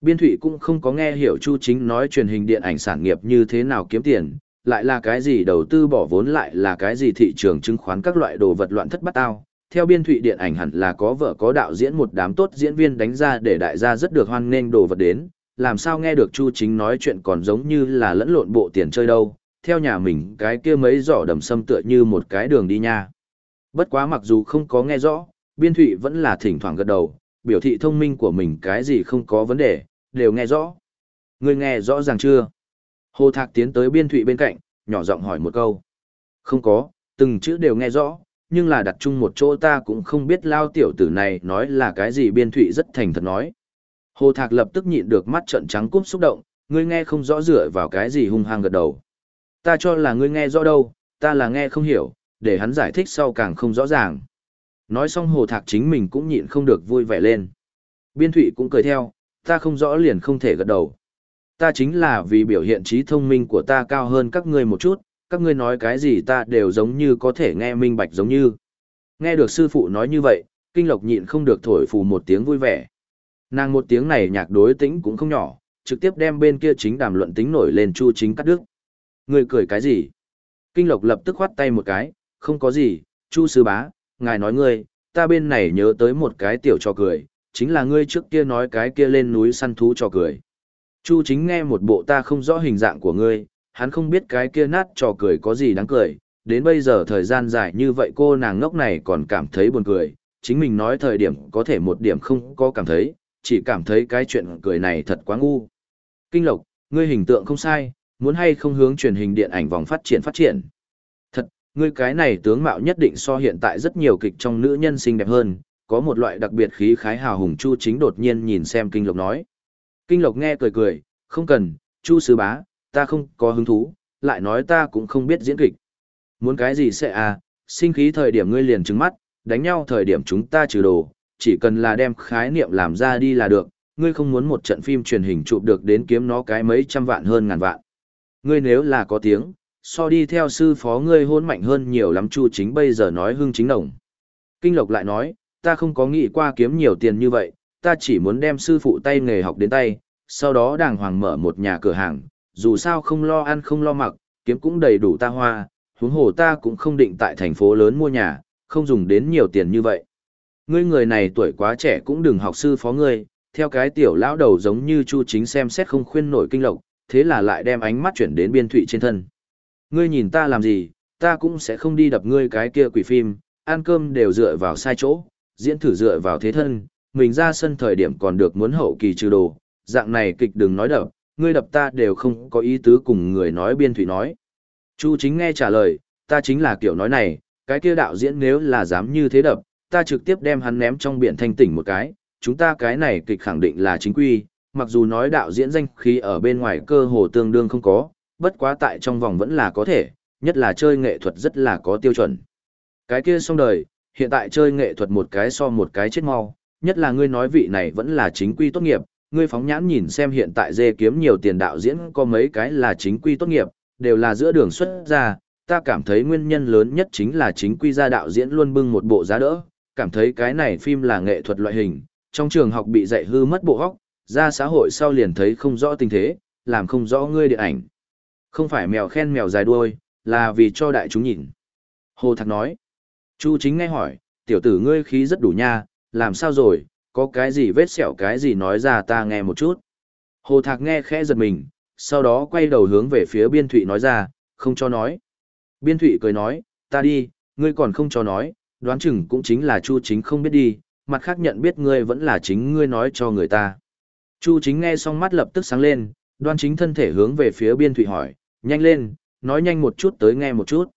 Biên Thụy cũng không có nghe hiểu Chu Chính nói truyền hình điện ảnh sản nghiệp như thế nào kiếm tiền, lại là cái gì đầu tư bỏ vốn lại là cái gì thị trường chứng khoán các loại đồ vật loạn thất bắt ao. Theo Biên Thụy điện ảnh hẳn là có vợ có đạo diễn một đám tốt diễn viên đánh ra để đại gia rất được hoan nghênh đồ vật đến, làm sao nghe được Chu Chính nói chuyện còn giống như là lẫn lộn bộ tiền chơi đâu, theo nhà mình cái kia mấy giỏ đầm sâm tựa như một cái đường đi nha. Bất quá mặc dù không có nghe rõ, biên thụy vẫn là thỉnh thoảng gật đầu, biểu thị thông minh của mình cái gì không có vấn đề, đều nghe rõ. Người nghe rõ ràng chưa? Hồ Thạc tiến tới biên thụy bên cạnh, nhỏ giọng hỏi một câu. Không có, từng chữ đều nghe rõ, nhưng là đặt chung một chỗ ta cũng không biết lao tiểu tử này nói là cái gì biên thụy rất thành thật nói. Hồ Thạc lập tức nhịn được mắt trận trắng cúp xúc động, ngươi nghe không rõ dựa vào cái gì hung hăng gật đầu. Ta cho là ngươi nghe rõ đâu, ta là nghe không hiểu, để hắn giải thích sau càng không rõ ràng. Nói xong hồ thạc chính mình cũng nhịn không được vui vẻ lên. Biên thụy cũng cười theo, ta không rõ liền không thể gật đầu. Ta chính là vì biểu hiện trí thông minh của ta cao hơn các ngươi một chút, các ngươi nói cái gì ta đều giống như có thể nghe minh bạch giống như. Nghe được sư phụ nói như vậy, kinh lộc nhịn không được thổi phù một tiếng vui vẻ. Nàng một tiếng này nhạc đối tĩnh cũng không nhỏ, trực tiếp đem bên kia chính đàm luận tính nổi lên chu chính cắt đứt. Người cười cái gì? Kinh lộc lập tức khoát tay một cái, không có gì, chu sư bá, ngài nói ngươi, ta bên này nhớ tới một cái tiểu trò cười, chính là ngươi trước kia nói cái kia lên núi săn thú trò cười. Chu chính nghe một bộ ta không rõ hình dạng của ngươi, hắn không biết cái kia nát trò cười có gì đáng cười, đến bây giờ thời gian dài như vậy cô nàng ngốc này còn cảm thấy buồn cười, chính mình nói thời điểm có thể một điểm không có cảm thấy, chỉ cảm thấy cái chuyện cười này thật quá ngu. Kinh lộc, ngươi hình tượng không sai, muốn hay không hướng truyền hình điện ảnh vòng phát triển phát triển. Thật, ngươi cái này tướng mạo nhất định so hiện tại rất nhiều kịch trong nữ nhân xinh đẹp hơn, có một loại đặc biệt khí khái hào hùng Chu chính đột nhiên nhìn xem Kinh Lộc nói. Kinh Lộc nghe cười cười, không cần, Chu sứ bá, ta không có hứng thú, lại nói ta cũng không biết diễn kịch. Muốn cái gì sẽ à, sinh khí thời điểm ngươi liền trứng mắt, đánh nhau thời điểm chúng ta trừ đồ, chỉ cần là đem khái niệm làm ra đi là được, ngươi không muốn một trận phim truyền hình chụp được đến kiếm nó cái mấy trăm vạn hơn ngàn vạn. Ngươi nếu là có tiếng, so đi theo sư phó ngươi hôn mạnh hơn nhiều lắm chu chính bây giờ nói hưng chính đồng. Kinh Lộc lại nói, ta không có nghĩ qua kiếm nhiều tiền như vậy, ta chỉ muốn đem sư phụ tay nghề học đến tay, sau đó đàng hoàng mở một nhà cửa hàng, dù sao không lo ăn không lo mặc, kiếm cũng đầy đủ ta hoa, huống hồ ta cũng không định tại thành phố lớn mua nhà, không dùng đến nhiều tiền như vậy. Ngươi người này tuổi quá trẻ cũng đừng học sư phó ngươi, theo cái tiểu lão đầu giống như Chu Chính xem xét không khuyên nổi kinh lộc, thế là lại đem ánh mắt chuyển đến biên thụy trên thân. Ngươi nhìn ta làm gì, ta cũng sẽ không đi đập ngươi cái kia quỷ phim, ăn cơm đều dựa vào sai chỗ, diễn thử dựa vào thế thân, mình ra sân thời điểm còn được muốn hậu kỳ trừ đồ, dạng này kịch đừng nói đập, ngươi đập ta đều không có ý tứ cùng người nói biên thủy nói. Chu chính nghe trả lời, ta chính là kiểu nói này, cái kia đạo diễn nếu là dám như thế đập, ta trực tiếp đem hắn ném trong biển thanh tỉnh một cái, chúng ta cái này kịch khẳng định là chính quy, mặc dù nói đạo diễn danh khí ở bên ngoài cơ hồ tương đương không có, bất quá tại trong vòng vẫn là có thể, nhất là chơi nghệ thuật rất là có tiêu chuẩn. Cái kia xong đời, hiện tại chơi nghệ thuật một cái so một cái chết mau, nhất là ngươi nói vị này vẫn là chính quy tốt nghiệp, ngươi phóng nhãn nhìn xem hiện tại dê kiếm nhiều tiền đạo diễn có mấy cái là chính quy tốt nghiệp, đều là giữa đường xuất ra, ta cảm thấy nguyên nhân lớn nhất chính là chính quy gia đạo diễn luôn bưng một bộ giá đỡ, cảm thấy cái này phim là nghệ thuật loại hình, trong trường học bị dạy hư mất bộ góc, ra xã hội sau liền thấy không rõ tình thế, làm không rõ ngươi điện ảnh. Không phải mèo khen mèo dài đuôi, là vì cho đại chúng nhìn. Hồ Thạc nói, Chu chính nghe hỏi, tiểu tử ngươi khí rất đủ nha, làm sao rồi, có cái gì vết sẹo cái gì nói ra ta nghe một chút. Hồ Thạc nghe khẽ giật mình, sau đó quay đầu hướng về phía Biên Thụy nói ra, không cho nói. Biên Thụy cười nói, ta đi, ngươi còn không cho nói, đoán chừng cũng chính là Chu chính không biết đi, mặt khác nhận biết ngươi vẫn là chính ngươi nói cho người ta. Chu chính nghe xong mắt lập tức sáng lên, đoan chính thân thể hướng về phía Biên Thụy hỏi, nhanh lên, nói nhanh một chút tới nghe một chút.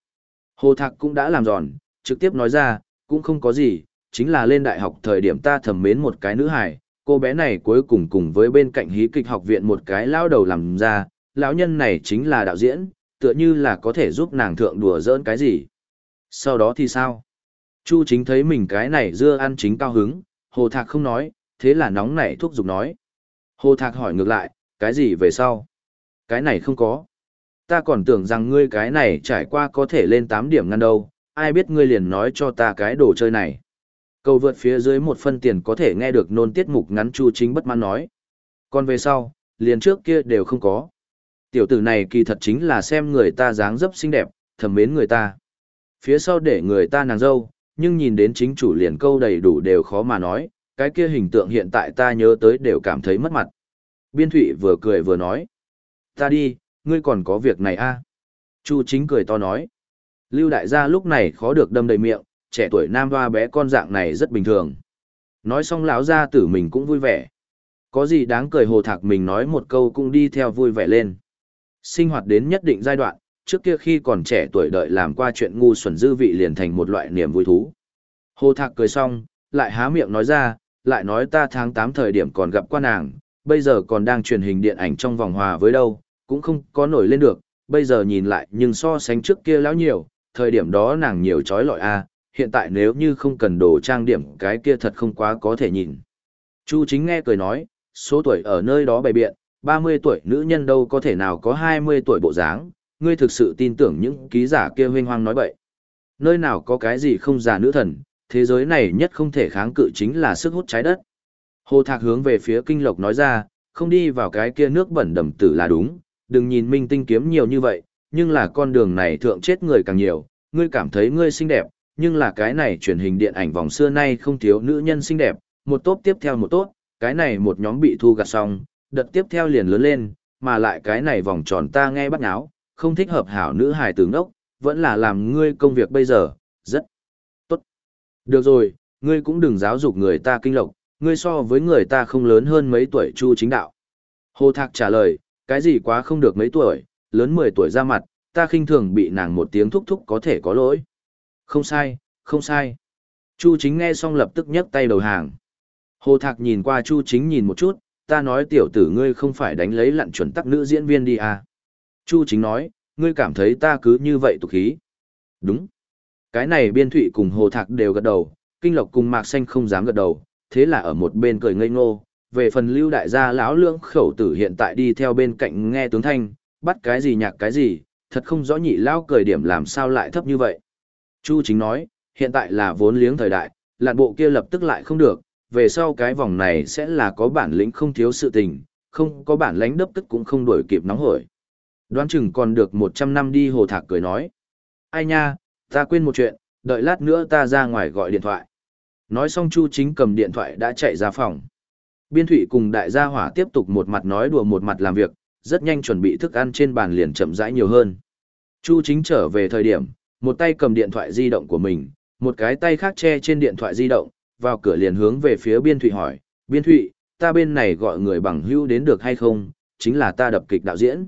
Hồ Thạc cũng đã làm giòn, trực tiếp nói ra, cũng không có gì, chính là lên đại học thời điểm ta thầm mến một cái nữ hải cô bé này cuối cùng cùng với bên cạnh hí kịch học viện một cái lao đầu làm ra, lão nhân này chính là đạo diễn, tựa như là có thể giúp nàng thượng đùa giỡn cái gì. Sau đó thì sao? Chu chính thấy mình cái này dưa ăn chính cao hứng, hồ thạc không nói, thế là nóng nảy thúc giục nói. Hồ thạc hỏi ngược lại, cái gì về sau? Cái này không có. Ta còn tưởng rằng ngươi cái này trải qua có thể lên 8 điểm ngăn đâu, ai biết ngươi liền nói cho ta cái đồ chơi này. Cầu vượt phía dưới một phân tiền có thể nghe được nôn tiết mục ngắn chu chính bất mãn nói. Còn về sau, liền trước kia đều không có. Tiểu tử này kỳ thật chính là xem người ta dáng dấp xinh đẹp, thầm mến người ta. Phía sau để người ta nàng dâu, nhưng nhìn đến chính chủ liền câu đầy đủ đều khó mà nói, cái kia hình tượng hiện tại ta nhớ tới đều cảm thấy mất mặt. Biên Thụy vừa cười vừa nói. Ta đi, ngươi còn có việc này a à? Chu chính cười to nói. Lưu đại gia lúc này khó được đâm đầy miệng, trẻ tuổi nam hoa bé con dạng này rất bình thường. Nói xong lão gia tử mình cũng vui vẻ. Có gì đáng cười hồ thạc mình nói một câu cũng đi theo vui vẻ lên. Sinh hoạt đến nhất định giai đoạn, trước kia khi còn trẻ tuổi đợi làm qua chuyện ngu xuẩn dư vị liền thành một loại niềm vui thú. Hồ thạc cười xong, lại há miệng nói ra, lại nói ta tháng 8 thời điểm còn gặp qua nàng, bây giờ còn đang truyền hình điện ảnh trong vòng hòa với đâu, cũng không có nổi lên được, bây giờ nhìn lại nhưng so sánh trước kia lão nhiều, thời điểm đó nàng nhiều trói lọi a hiện tại nếu như không cần đồ trang điểm cái kia thật không quá có thể nhìn. Chu chính nghe cười nói, số tuổi ở nơi đó bày biện, 30 tuổi nữ nhân đâu có thể nào có 20 tuổi bộ dáng, ngươi thực sự tin tưởng những ký giả kia huynh hoang nói bậy. Nơi nào có cái gì không già nữ thần, thế giới này nhất không thể kháng cự chính là sức hút trái đất. Hồ Thạc hướng về phía kinh lộc nói ra, không đi vào cái kia nước bẩn đầm tử là đúng, đừng nhìn minh tinh kiếm nhiều như vậy, nhưng là con đường này thượng chết người càng nhiều, ngươi cảm thấy ngươi xinh đẹp, nhưng là cái này truyền hình điện ảnh vòng xưa nay không thiếu nữ nhân xinh đẹp, một tốt tiếp theo một tốt, cái này một nhóm bị thu gặt xong, đợt tiếp theo liền lớn lên, mà lại cái này vòng tròn ta nghe bắt nháo, không thích hợp hảo nữ hài tướng đốc, vẫn là làm ngươi công việc bây giờ, rất tốt. Được rồi, ngươi cũng đừng giáo dục người ta kinh lộc, ngươi so với người ta không lớn hơn mấy tuổi chu chính đạo. Hồ Thạc trả lời, cái gì quá không được mấy tuổi, lớn 10 tuổi ra mặt, ta khinh thường bị nàng một tiếng thúc thúc có thể có lỗi. Không sai, không sai. Chu chính nghe xong lập tức nhấc tay đầu hàng. Hồ Thạc nhìn qua Chu chính nhìn một chút, ta nói tiểu tử ngươi không phải đánh lấy lặn chuẩn tắc nữ diễn viên đi à. Chu chính nói, ngươi cảm thấy ta cứ như vậy tục khí. Đúng. Cái này biên thụy cùng Hồ Thạc đều gật đầu, kinh lộc cùng mạc xanh không dám gật đầu, thế là ở một bên cười ngây ngô. Về phần lưu đại gia lão lưỡng khẩu tử hiện tại đi theo bên cạnh nghe tướng thanh, bắt cái gì nhạc cái gì, thật không rõ nhị lao cười điểm làm sao lại thấp như vậy. Chu chính nói, hiện tại là vốn liếng thời đại, lạn bộ kia lập tức lại không được, về sau cái vòng này sẽ là có bản lĩnh không thiếu sự tình, không có bản lãnh đấp tức cũng không đổi kịp nóng hổi. Đoán chừng còn được 100 năm đi hồ thạc cười nói. Ai nha, ta quên một chuyện, đợi lát nữa ta ra ngoài gọi điện thoại. Nói xong Chu chính cầm điện thoại đã chạy ra phòng. Biên Thụy cùng đại gia hỏa tiếp tục một mặt nói đùa một mặt làm việc, rất nhanh chuẩn bị thức ăn trên bàn liền chậm rãi nhiều hơn. Chu chính trở về thời điểm, một tay cầm điện thoại di động của mình, một cái tay khác che trên điện thoại di động, vào cửa liền hướng về phía biên thụy hỏi, biên thụy, ta bên này gọi người bằng hữu đến được hay không, chính là ta đập kịch đạo diễn.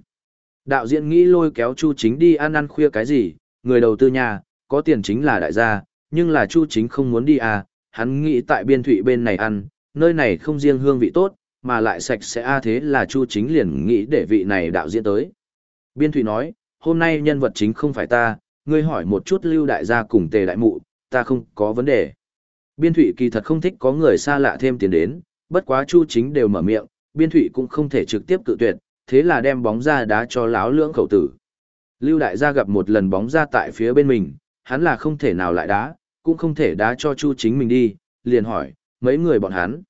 Đạo diễn nghĩ lôi kéo Chu Chính đi ăn ăn khuya cái gì, người đầu tư nhà, có tiền chính là đại gia, nhưng là Chu Chính không muốn đi à, hắn nghĩ tại biên thụy bên này ăn, nơi này không riêng hương vị tốt, mà lại sạch sẽ a thế là Chu Chính liền nghĩ để vị này đạo diễn tới. Biên thụy nói, hôm nay nhân vật chính không phải ta, ngươi hỏi một chút lưu đại gia cùng tề đại mụ, ta không có vấn đề. Biên thụy kỳ thật không thích có người xa lạ thêm tiền đến, bất quá Chu Chính đều mở miệng, biên thụy cũng không thể trực tiếp cự tuyệt, thế là đem bóng ra đá cho láo lưỡng khẩu tử. Lưu đại gia gặp một lần bóng ra tại phía bên mình, hắn là không thể nào lại đá, cũng không thể đá cho Chu chính mình đi, liền hỏi, mấy người bọn hắn?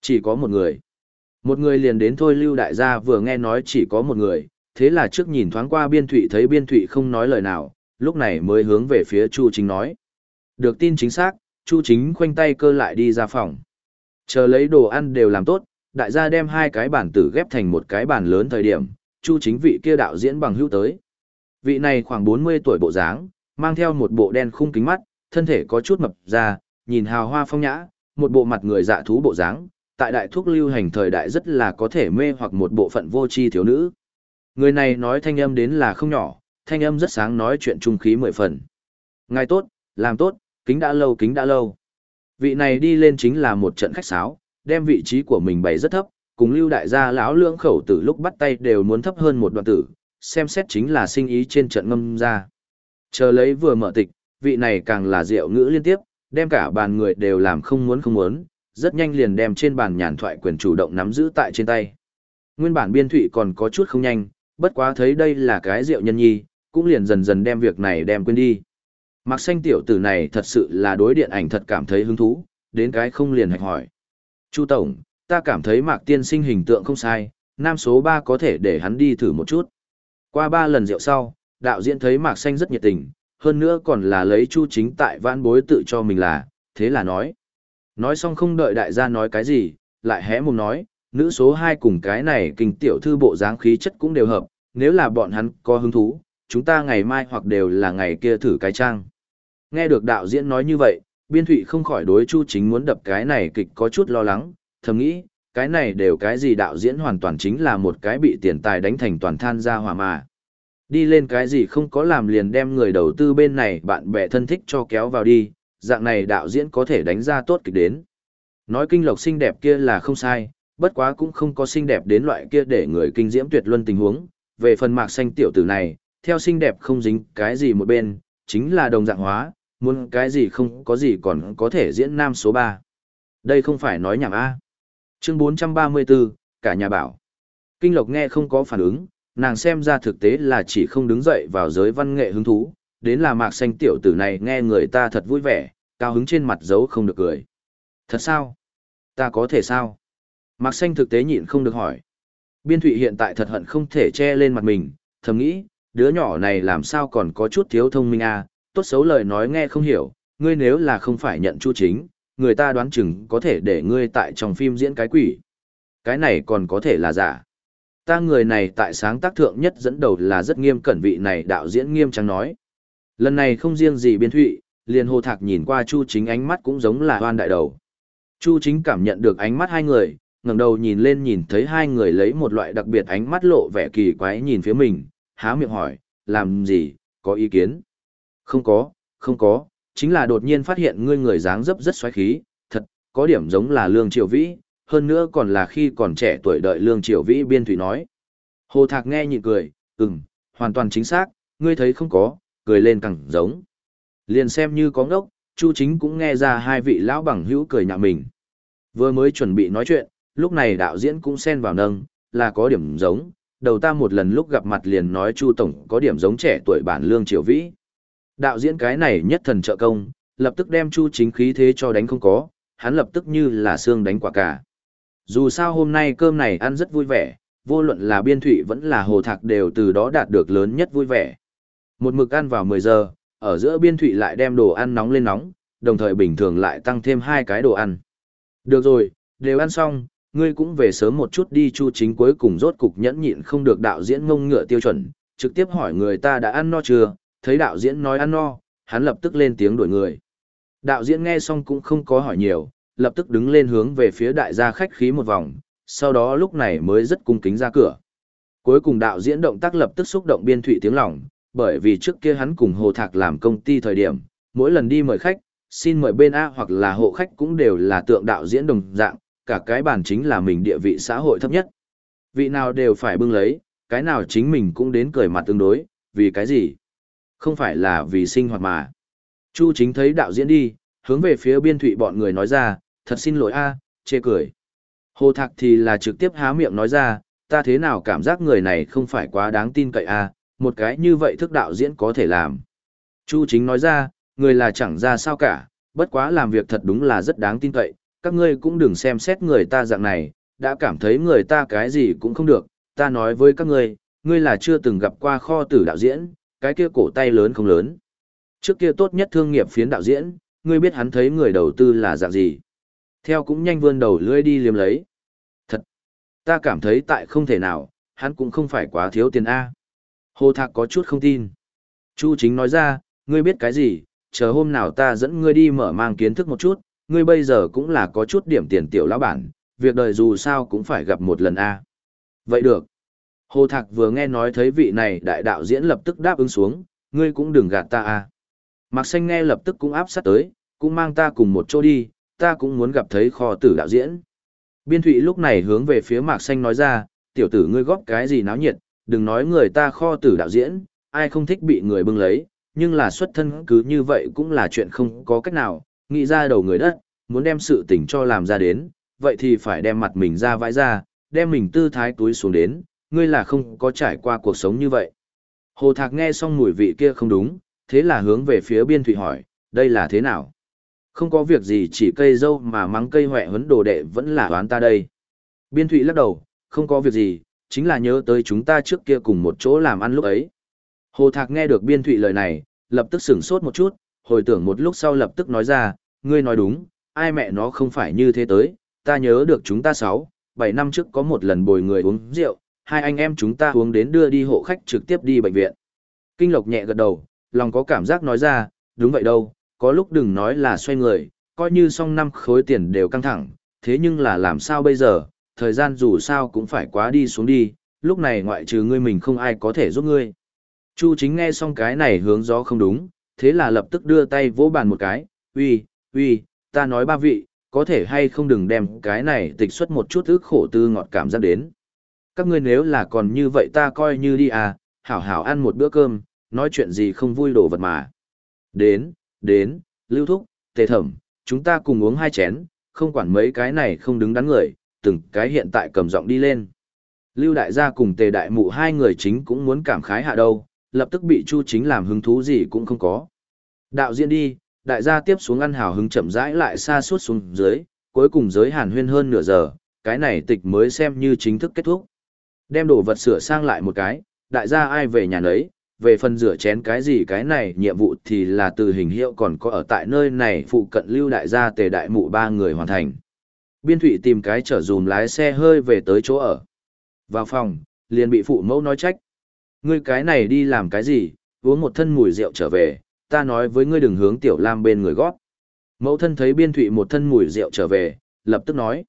Chỉ có một người. Một người liền đến thôi Lưu đại gia vừa nghe nói chỉ có một người, thế là trước nhìn thoáng qua biên thụy thấy biên thụy không nói lời nào, lúc này mới hướng về phía Chu chính nói. Được tin chính xác, Chu chính khoanh tay cơ lại đi ra phòng. Chờ lấy đồ ăn đều làm tốt, đại gia đem hai cái bản tử ghép thành một cái bàn lớn thời điểm, Chu chính vị kia đạo diễn bằng hữu tới. Vị này khoảng 40 tuổi bộ dáng, mang theo một bộ đen khung kính mắt, thân thể có chút mập ra, nhìn hào hoa phong nhã, một bộ mặt người dạ thú bộ dáng, tại đại thuốc lưu hành thời đại rất là có thể mê hoặc một bộ phận vô tri thiếu nữ. Người này nói thanh âm đến là không nhỏ, thanh âm rất sáng nói chuyện trung khí mười phần. Ngài tốt, làm tốt, kính đã lâu kính đã lâu. Vị này đi lên chính là một trận khách sáo, đem vị trí của mình bày rất thấp, cùng lưu đại gia lão lưỡng khẩu tử lúc bắt tay đều muốn thấp hơn một đoạn tử, xem xét chính là sinh ý trên trận ngâm ra. Chờ lấy vừa mở tịch, vị này càng là rượu ngữ liên tiếp, đem cả bàn người đều làm không muốn không muốn, rất nhanh liền đem trên bàn nhàn thoại quyền chủ động nắm giữ tại trên tay. Nguyên bản biên thụy còn có chút không nhanh, bất quá thấy đây là cái rượu nhân nhi, cũng liền dần dần đem việc này đem quên đi. Mặc xanh tiểu tử này thật sự là đối điện ảnh thật cảm thấy hứng thú, đến cái không liền hạch hỏi. Chu Tổng, ta cảm thấy Mạc Tiên sinh hình tượng không sai, nam số 3 có thể để hắn đi thử một chút. Qua 3 lần rượu sau, đạo diễn thấy Mạc Xanh rất nhiệt tình, hơn nữa còn là lấy Chu Chính tại vãn bối tự cho mình là, thế là nói. Nói xong không đợi đại gia nói cái gì, lại hé mồm nói, nữ số 2 cùng cái này kinh tiểu thư bộ dáng khí chất cũng đều hợp, nếu là bọn hắn có hứng thú, chúng ta ngày mai hoặc đều là ngày kia thử cái trang. Nghe được đạo diễn nói như vậy, biên thụy không khỏi đối chu chính muốn đập cái này kịch có chút lo lắng, thầm nghĩ, cái này đều cái gì đạo diễn hoàn toàn chính là một cái bị tiền tài đánh thành toàn than ra hòa mà. Đi lên cái gì không có làm liền đem người đầu tư bên này bạn bè thân thích cho kéo vào đi, dạng này đạo diễn có thể đánh ra tốt kịch đến. Nói kinh lộc xinh đẹp kia là không sai, bất quá cũng không có xinh đẹp đến loại kia để người kinh diễm tuyệt luân tình huống. Về phần mạc xanh tiểu tử này, theo xinh đẹp không dính cái gì một bên, chính là đồng dạng hóa, muốn cái gì không có gì còn có thể diễn nam số 3. Đây không phải nói nhảm A. Chương 434, cả nhà bảo. Kinh Lộc nghe không có phản ứng, nàng xem ra thực tế là chỉ không đứng dậy vào giới văn nghệ hứng thú, đến là mạc xanh tiểu tử này nghe người ta thật vui vẻ, cao hứng trên mặt giấu không được cười. Thật sao? Ta có thể sao? Mạc xanh thực tế nhịn không được hỏi. Biên thụy hiện tại thật hận không thể che lên mặt mình, thầm nghĩ, đứa nhỏ này làm sao còn có chút thiếu thông minh à, tốt xấu lời nói nghe không hiểu, ngươi nếu là không phải nhận chu chính, người ta đoán chừng có thể để ngươi tại trong phim diễn cái quỷ. Cái này còn có thể là giả. Ta người này tại sáng tác thượng nhất dẫn đầu là rất nghiêm cẩn vị này đạo diễn nghiêm trang nói. Lần này không riêng gì biên thụy, liền hồ thạc nhìn qua chu chính ánh mắt cũng giống là hoan đại đầu. Chu chính cảm nhận được ánh mắt hai người, ngẩng đầu nhìn lên nhìn thấy hai người lấy một loại đặc biệt ánh mắt lộ vẻ kỳ quái nhìn phía mình, há miệng hỏi, làm gì, có ý kiến? Không có, không có, chính là đột nhiên phát hiện ngươi người dáng dấp rất xoáy khí, thật, có điểm giống là Lương Triều Vĩ, hơn nữa còn là khi còn trẻ tuổi đợi Lương Triều Vĩ biên thủy nói. Hồ Thạc nghe nhịn cười, ừm, hoàn toàn chính xác, ngươi thấy không có, cười lên càng giống. Liền xem như có ngốc, Chu Chính cũng nghe ra hai vị lão bằng hữu cười nhạo mình. Vừa mới chuẩn bị nói chuyện, lúc này đạo diễn cũng xen vào nâng, là có điểm giống, đầu ta một lần lúc gặp mặt liền nói Chu Tổng có điểm giống trẻ tuổi bản Lương Triều Vĩ. Đạo diễn cái này nhất thần trợ công, lập tức đem Chu Chính khí thế cho đánh không có, hắn lập tức như là xương đánh quả cả. Dù sao hôm nay cơm này ăn rất vui vẻ, vô luận là biên thụy vẫn là hồ thạc đều từ đó đạt được lớn nhất vui vẻ. Một mực ăn vào 10 giờ, ở giữa biên thụy lại đem đồ ăn nóng lên nóng, đồng thời bình thường lại tăng thêm hai cái đồ ăn. Được rồi, đều ăn xong, ngươi cũng về sớm một chút đi chu chính cuối cùng rốt cục nhẫn nhịn không được đạo diễn ngông ngựa tiêu chuẩn, trực tiếp hỏi người ta đã ăn no chưa, thấy đạo diễn nói ăn no, hắn lập tức lên tiếng đuổi người. Đạo diễn nghe xong cũng không có hỏi nhiều, lập tức đứng lên hướng về phía đại gia khách khí một vòng, sau đó lúc này mới rất cung kính ra cửa. Cuối cùng đạo diễn động tác lập tức xúc động biên thụy tiếng lòng, bởi vì trước kia hắn cùng Hồ Thạc làm công ty thời điểm, mỗi lần đi mời khách, xin mời bên A hoặc là hộ khách cũng đều là tượng đạo diễn đồng dạng, cả cái bản chính là mình địa vị xã hội thấp nhất. Vị nào đều phải bưng lấy, cái nào chính mình cũng đến cười mặt tương đối, vì cái gì? Không phải là vì sinh hoạt mà. Chu chính thấy đạo diễn đi, hướng về phía biên thụy bọn người nói ra, thật xin lỗi a chê cười. Hồ Thạc thì là trực tiếp há miệng nói ra, ta thế nào cảm giác người này không phải quá đáng tin cậy a một cái như vậy thức đạo diễn có thể làm. Chu chính nói ra, người là chẳng ra sao cả, bất quá làm việc thật đúng là rất đáng tin cậy, các ngươi cũng đừng xem xét người ta dạng này, đã cảm thấy người ta cái gì cũng không được, ta nói với các ngươi, ngươi là chưa từng gặp qua kho tử đạo diễn, cái kia cổ tay lớn không lớn. Trước kia tốt nhất thương nghiệp phiến đạo diễn, ngươi biết hắn thấy người đầu tư là dạng gì. Theo cũng nhanh vươn đầu lưỡi đi liếm lấy. Thật, ta cảm thấy tại không thể nào, hắn cũng không phải quá thiếu tiền A. Hồ Thạc có chút không tin. Chu chính nói ra, ngươi biết cái gì, chờ hôm nào ta dẫn ngươi đi mở mang kiến thức một chút, ngươi bây giờ cũng là có chút điểm tiền tiểu lão bản, việc đời dù sao cũng phải gặp một lần a. Vậy được. Hồ Thạc vừa nghe nói thấy vị này đại đạo diễn lập tức đáp ứng xuống, ngươi cũng đừng gạt ta a. Mạc Xanh nghe lập tức cũng áp sát tới, cũng mang ta cùng một chỗ đi, ta cũng muốn gặp thấy kho tử đạo diễn. Biên Thụy lúc này hướng về phía Mạc Xanh nói ra, tiểu tử ngươi góp cái gì náo nhiệt, đừng nói người ta kho tử đạo diễn, ai không thích bị người bưng lấy, nhưng là xuất thân cứ như vậy cũng là chuyện không có cách nào, nghĩ ra đầu người đất, muốn đem sự tình cho làm ra đến, vậy thì phải đem mặt mình ra vãi ra, đem mình tư thái túi xuống đến, ngươi là không có trải qua cuộc sống như vậy. Hồ Thạc nghe xong mùi vị kia không đúng, thế là hướng về phía biên thủy hỏi, đây là thế nào? Không có việc gì chỉ cây dâu mà mắng cây hỏe huấn đồ đệ vẫn là đoán ta đây. Biên thủy lắc đầu, không có việc gì, chính là nhớ tới chúng ta trước kia cùng một chỗ làm ăn lúc ấy. Hồ Thạc nghe được biên thụy lời này, lập tức sửng sốt một chút, hồi tưởng một lúc sau lập tức nói ra, ngươi nói đúng, ai mẹ nó không phải như thế tới, ta nhớ được chúng ta sáu, bảy năm trước có một lần bồi người uống rượu, hai anh em chúng ta uống đến đưa đi hộ khách trực tiếp đi bệnh viện. Kinh Lộc nhẹ gật đầu, lòng có cảm giác nói ra, đúng vậy đâu, có lúc đừng nói là xoay người, coi như xong năm khối tiền đều căng thẳng, thế nhưng là làm sao bây giờ, thời gian dù sao cũng phải quá đi xuống đi, lúc này ngoại trừ ngươi mình không ai có thể giúp ngươi. Chu chính nghe xong cái này hướng gió không đúng, thế là lập tức đưa tay vỗ bàn một cái, uy, uy, ta nói ba vị, có thể hay không đừng đem cái này tịch xuất một chút ức khổ tư ngọt cảm giác đến. Các ngươi nếu là còn như vậy ta coi như đi à, hảo hảo ăn một bữa cơm, nói chuyện gì không vui đổ vật mà. Đến, đến, lưu thúc, tề thẩm, chúng ta cùng uống hai chén, không quản mấy cái này không đứng đắn người, từng cái hiện tại cầm giọng đi lên. Lưu đại gia cùng tề đại mụ hai người chính cũng muốn cảm khái hạ đâu, lập tức bị Chu Chính làm hứng thú gì cũng không có. Đạo diễn đi, đại gia tiếp xuống ăn hào hứng chậm rãi lại xa suốt xuống dưới, cuối cùng giới hàn huyên hơn nửa giờ, cái này tịch mới xem như chính thức kết thúc. Đem đồ vật sửa sang lại một cái, đại gia ai về nhà nấy, về phần rửa chén cái gì cái này nhiệm vụ thì là từ hình hiệu còn có ở tại nơi này phụ cận lưu đại gia tề đại mụ ba người hoàn thành. Biên thủy tìm cái chở dùm lái xe hơi về tới chỗ ở. Vào phòng, liền bị phụ mẫu nói trách. Ngươi cái này đi làm cái gì, uống một thân mùi rượu trở về, ta nói với ngươi đừng hướng tiểu lam bên người gót. Mẫu thân thấy biên thụy một thân mùi rượu trở về, lập tức nói.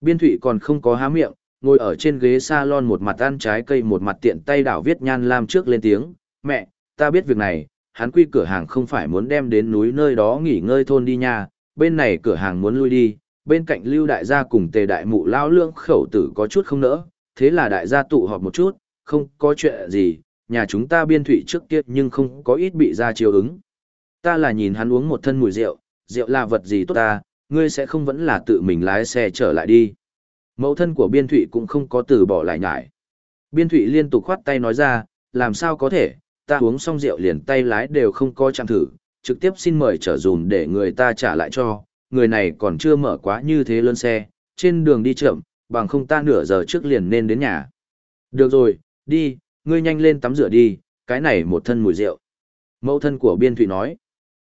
Biên thụy còn không có há miệng, ngồi ở trên ghế salon một mặt ăn trái cây một mặt tiện tay đảo viết nhan lam trước lên tiếng. Mẹ, ta biết việc này, hắn quy cửa hàng không phải muốn đem đến núi nơi đó nghỉ ngơi thôn đi nha, bên này cửa hàng muốn lui đi, bên cạnh lưu đại gia cùng tề đại mụ lao lương khẩu tử có chút không nỡ, thế là đại gia tụ họp một chút, không có chuyện gì, nhà chúng ta biên thủy trước kia nhưng không có ít bị ra chiều ứng. Ta là nhìn hắn uống một thân mùi rượu, rượu là vật gì tốt ta, ngươi sẽ không vẫn là tự mình lái xe trở lại đi. Mẫu thân của biên thủy cũng không có từ bỏ lại nhải. Biên thủy liên tục khoát tay nói ra, làm sao có thể, ta uống xong rượu liền tay lái đều không có chạm thử, trực tiếp xin mời trở dùm để người ta trả lại cho, người này còn chưa mở quá như thế lớn xe, trên đường đi chậm, bằng không ta nửa giờ trước liền nên đến nhà. Được rồi, đi, ngươi nhanh lên tắm rửa đi, cái này một thân mùi rượu. Mẫu thân của Biên Thụy nói,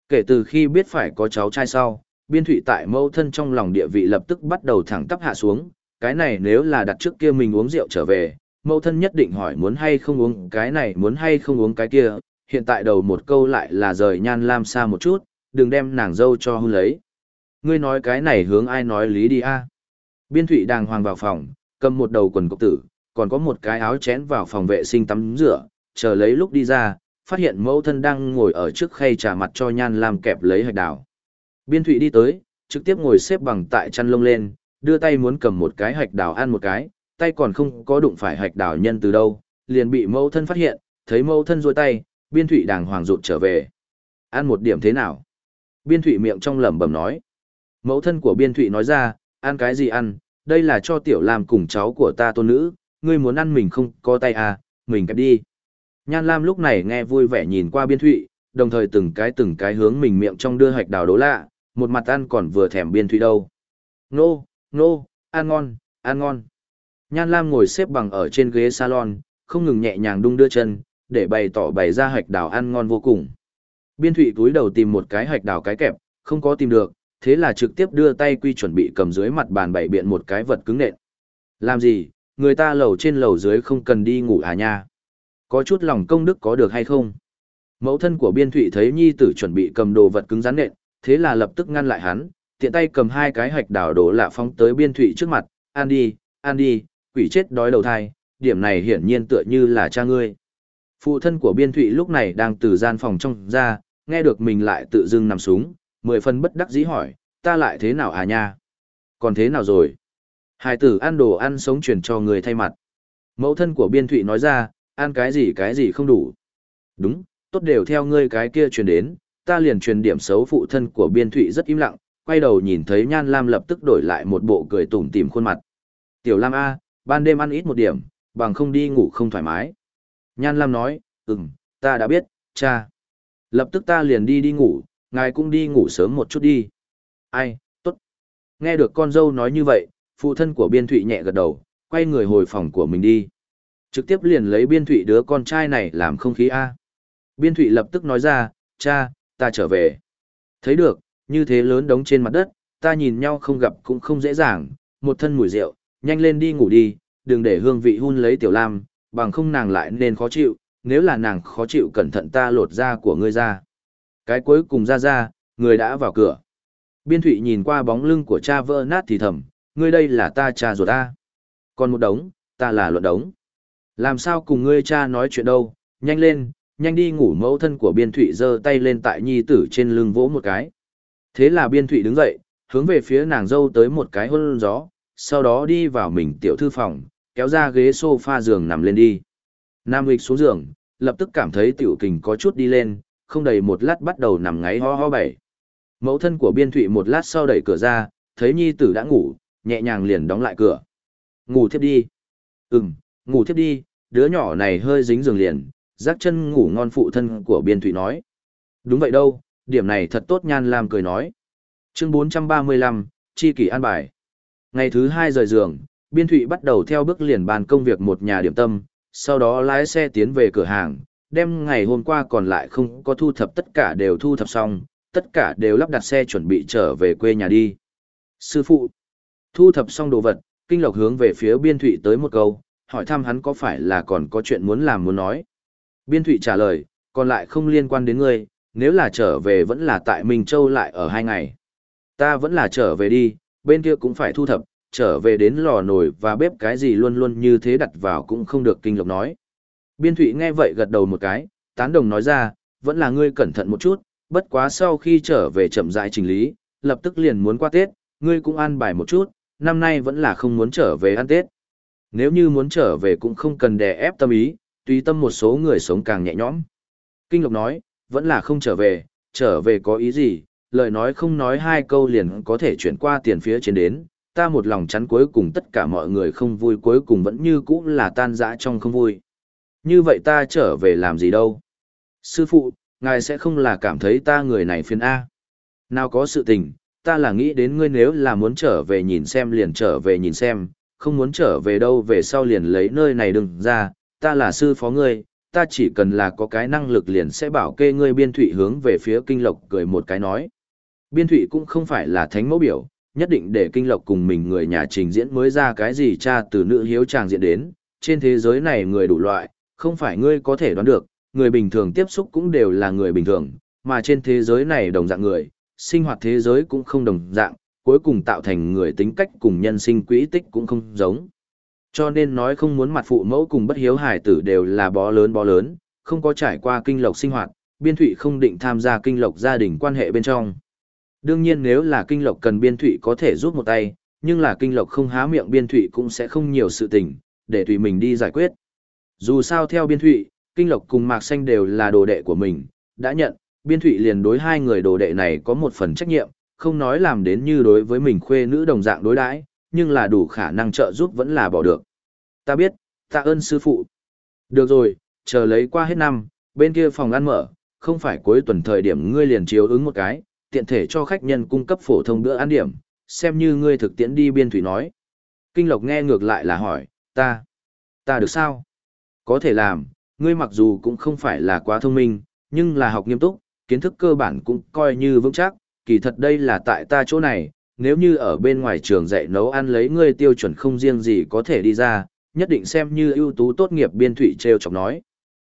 kể từ khi biết phải có cháu trai sau, Biên Thụy tại mẫu thân trong lòng địa vị lập tức bắt đầu thẳng tắp hạ xuống, cái này nếu là đặt trước kia mình uống rượu trở về, mẫu thân nhất định hỏi muốn hay không uống cái này muốn hay không uống cái kia, hiện tại đầu một câu lại là rời nhan lam xa một chút, đừng đem nàng dâu cho hôn lấy. Ngươi nói cái này hướng ai nói lý đi a? Biên thụy đàng hoàng vào phòng, cầm một đầu quần cộc tử, còn có một cái áo chén vào phòng vệ sinh tắm rửa, chờ lấy lúc đi ra, phát hiện mẫu thân đang ngồi ở trước khay trà mặt cho nhan làm kẹp lấy hạch đào. Biên thụy đi tới, trực tiếp ngồi xếp bằng tại chăn lông lên, đưa tay muốn cầm một cái hạch đào ăn một cái, tay còn không có đụng phải hạch đào nhân từ đâu, liền bị mẫu thân phát hiện, thấy mẫu thân rôi tay, biên thụy đàng hoàng rụt trở về. Ăn một điểm thế nào? Biên thụy miệng trong lẩm bẩm nói. Mẫu thân của biên thụy nói ra, ăn cái gì ăn, đây là cho tiểu làm cùng cháu của ta tôn nữ, ngươi muốn ăn mình không có tay à, mình kẹp đi. Nhan Lam lúc này nghe vui vẻ nhìn qua biên thụy, đồng thời từng cái từng cái hướng mình miệng trong đưa hạch đào đố lạ, một mặt ăn còn vừa thèm biên thụy đâu. Nô, nô, ăn ngon, ăn ngon. Nhan Lam ngồi xếp bằng ở trên ghế salon, không ngừng nhẹ nhàng đung đưa chân, để bày tỏ bày ra hạch đào ăn ngon vô cùng. Biên thụy túi đầu tìm một cái hạch đào cái kẹp, không có tìm được, thế là trực tiếp đưa tay quy chuẩn bị cầm dưới mặt bàn bày biện một cái vật cứng nện. Làm gì, người ta lầu trên lầu dưới không cần đi ngủ à nha. Có chút lòng công đức có được hay không? Mẫu thân của biên thụy thấy nhi tử chuẩn bị cầm đồ vật cứng rắn nện, thế là lập tức ngăn lại hắn, tiện tay cầm hai cái hạch đảo đổ lạ phóng tới biên thụy trước mặt, ăn đi, ăn đi, quỷ chết đói đầu thai, điểm này hiển nhiên tựa như là cha ngươi. Phụ thân của biên thụy lúc này đang từ gian phòng trong ra, nghe được mình lại tự dưng nằm súng, mười phần bất đắc dĩ hỏi, ta lại thế nào à nha? Còn thế nào rồi? Hải tử ăn đồ ăn sống truyền cho người thay mặt. Mẫu thân của biên thụy nói ra, ăn cái gì cái gì không đủ. Đúng, tốt đều theo ngươi cái kia truyền đến, ta liền truyền điểm xấu phụ thân của biên thụy rất im lặng, quay đầu nhìn thấy Nhan Lam lập tức đổi lại một bộ cười tủm tỉm khuôn mặt. Tiểu Lam A, ban đêm ăn ít một điểm, bằng không đi ngủ không thoải mái. Nhan Lam nói, ừm, ta đã biết, cha. Lập tức ta liền đi đi ngủ, ngài cũng đi ngủ sớm một chút đi. Ai, tốt. Nghe được con dâu nói như vậy, phụ thân của biên thụy nhẹ gật đầu, quay người hồi phòng của mình đi. Trực tiếp liền lấy biên thụy đứa con trai này làm không khí A. Biên thụy lập tức nói ra, cha, ta trở về. Thấy được, như thế lớn đống trên mặt đất, ta nhìn nhau không gặp cũng không dễ dàng, một thân mùi rượu, nhanh lên đi ngủ đi, đừng để hương vị hun lấy tiểu lam, bằng không nàng lại nên khó chịu, nếu là nàng khó chịu cẩn thận ta lột da của ngươi ra. Cái cuối cùng ra ra, người đã vào cửa. Biên thụy nhìn qua bóng lưng của cha vỡ nát thì thầm, ngươi đây là ta cha ruột ta. Còn một đống, ta là luận đống. Làm sao cùng ngươi cha nói chuyện đâu, nhanh lên, nhanh đi ngủ mẫu thân của biên thụy giơ tay lên tại nhi tử trên lưng vỗ một cái. Thế là biên thụy đứng dậy, hướng về phía nàng dâu tới một cái hôn gió, sau đó đi vào mình tiểu thư phòng, kéo ra ghế sofa giường nằm lên đi. Nam Lịch xuống giường, lập tức cảm thấy tiểu kình có chút đi lên, không đầy một lát bắt đầu nằm ngáy ho ho bảy. Mẫu thân của biên thụy một lát sau đẩy cửa ra, thấy nhi tử đã ngủ, nhẹ nhàng liền đóng lại cửa. Ngủ thiếp đi. Ừm, ngủ thiếp đi, đứa nhỏ này hơi dính giường liền, giác chân ngủ ngon phụ thân của biên thụy nói. Đúng vậy đâu, điểm này thật tốt nhan lam cười nói. Chương 435, Chi kỷ an bài. Ngày thứ hai rời giường, biên thụy bắt đầu theo bước liền bàn công việc một nhà điểm tâm, sau đó lái xe tiến về cửa hàng, đem ngày hôm qua còn lại không có thu thập tất cả đều thu thập xong, tất cả đều lắp đặt xe chuẩn bị trở về quê nhà đi. Sư phụ, thu thập xong đồ vật, kinh lộc hướng về phía biên thụy tới một câu, hỏi thăm hắn có phải là còn có chuyện muốn làm muốn nói. Biên thụy trả lời, còn lại không liên quan đến ngươi, nếu là trở về vẫn là tại Minh Châu lại ở hai ngày. Ta vẫn là trở về đi, bên kia cũng phải thu thập, trở về đến lò nồi và bếp cái gì luôn luôn như thế đặt vào cũng không được kinh lộc nói. Biên thụy nghe vậy gật đầu một cái, tán đồng nói ra, vẫn là ngươi cẩn thận một chút, bất quá sau khi trở về chậm rãi trình lý, lập tức liền muốn qua Tết, ngươi cũng an bài một chút, năm nay vẫn là không muốn trở về ăn Tết. Nếu như muốn trở về cũng không cần đè ép tâm ý, tùy tâm một số người sống càng nhẹ nhõm. Kinh Lộc nói, vẫn là không trở về, trở về có ý gì, lời nói không nói hai câu liền có thể chuyển qua tiền phía trên đến, ta một lòng chắn cuối cùng tất cả mọi người không vui cuối cùng vẫn như cũ là tan dã trong không vui. Như vậy ta trở về làm gì đâu? Sư phụ, ngài sẽ không là cảm thấy ta người này phiền A. Nào có sự tình, ta là nghĩ đến ngươi nếu là muốn trở về nhìn xem liền trở về nhìn xem, không muốn trở về đâu về sau liền lấy nơi này đừng ra, ta là sư phó ngươi, ta chỉ cần là có cái năng lực liền sẽ bảo kê ngươi biên thụy hướng về phía kinh lộc cười một cái nói. Biên thụy cũng không phải là thánh mẫu biểu, nhất định để kinh lộc cùng mình người nhà trình diễn mới ra cái gì cha từ nữ hiếu chàng diễn đến, trên thế giới này người đủ loại, không phải ngươi có thể đoán được, người bình thường tiếp xúc cũng đều là người bình thường, mà trên thế giới này đồng dạng người, sinh hoạt thế giới cũng không đồng dạng, cuối cùng tạo thành người tính cách cùng nhân sinh quỹ tích cũng không giống. Cho nên nói không muốn mặt phụ mẫu cùng bất hiếu hải tử đều là bó lớn bó lớn, không có trải qua kinh lộc sinh hoạt, biên thụy không định tham gia kinh lộc gia đình quan hệ bên trong. Đương nhiên nếu là kinh lộc cần biên thụy có thể giúp một tay, nhưng là kinh lộc không há miệng biên thụy cũng sẽ không nhiều sự tình, để tùy mình đi giải quyết. Dù sao theo biên thụy, kinh lộc cùng mạc xanh đều là đồ đệ của mình, đã nhận, biên thụy liền đối hai người đồ đệ này có một phần trách nhiệm, không nói làm đến như đối với mình khuê nữ đồng dạng đối đãi nhưng là đủ khả năng trợ giúp vẫn là bỏ được. Ta biết, tạ ơn sư phụ. Được rồi, chờ lấy qua hết năm, bên kia phòng ăn mở, không phải cuối tuần thời điểm ngươi liền chiếu ứng một cái, tiện thể cho khách nhân cung cấp phổ thông bữa ăn điểm, xem như ngươi thực tiễn đi biên thủy nói. Kinh Lộc nghe ngược lại là hỏi, ta, ta được sao? Có thể làm, ngươi mặc dù cũng không phải là quá thông minh, nhưng là học nghiêm túc, kiến thức cơ bản cũng coi như vững chắc, kỳ thật đây là tại ta chỗ này, nếu như ở bên ngoài trường dạy nấu ăn lấy ngươi tiêu chuẩn không riêng gì có thể đi ra, nhất định xem như ưu tú tốt nghiệp biên thủy treo chọc nói.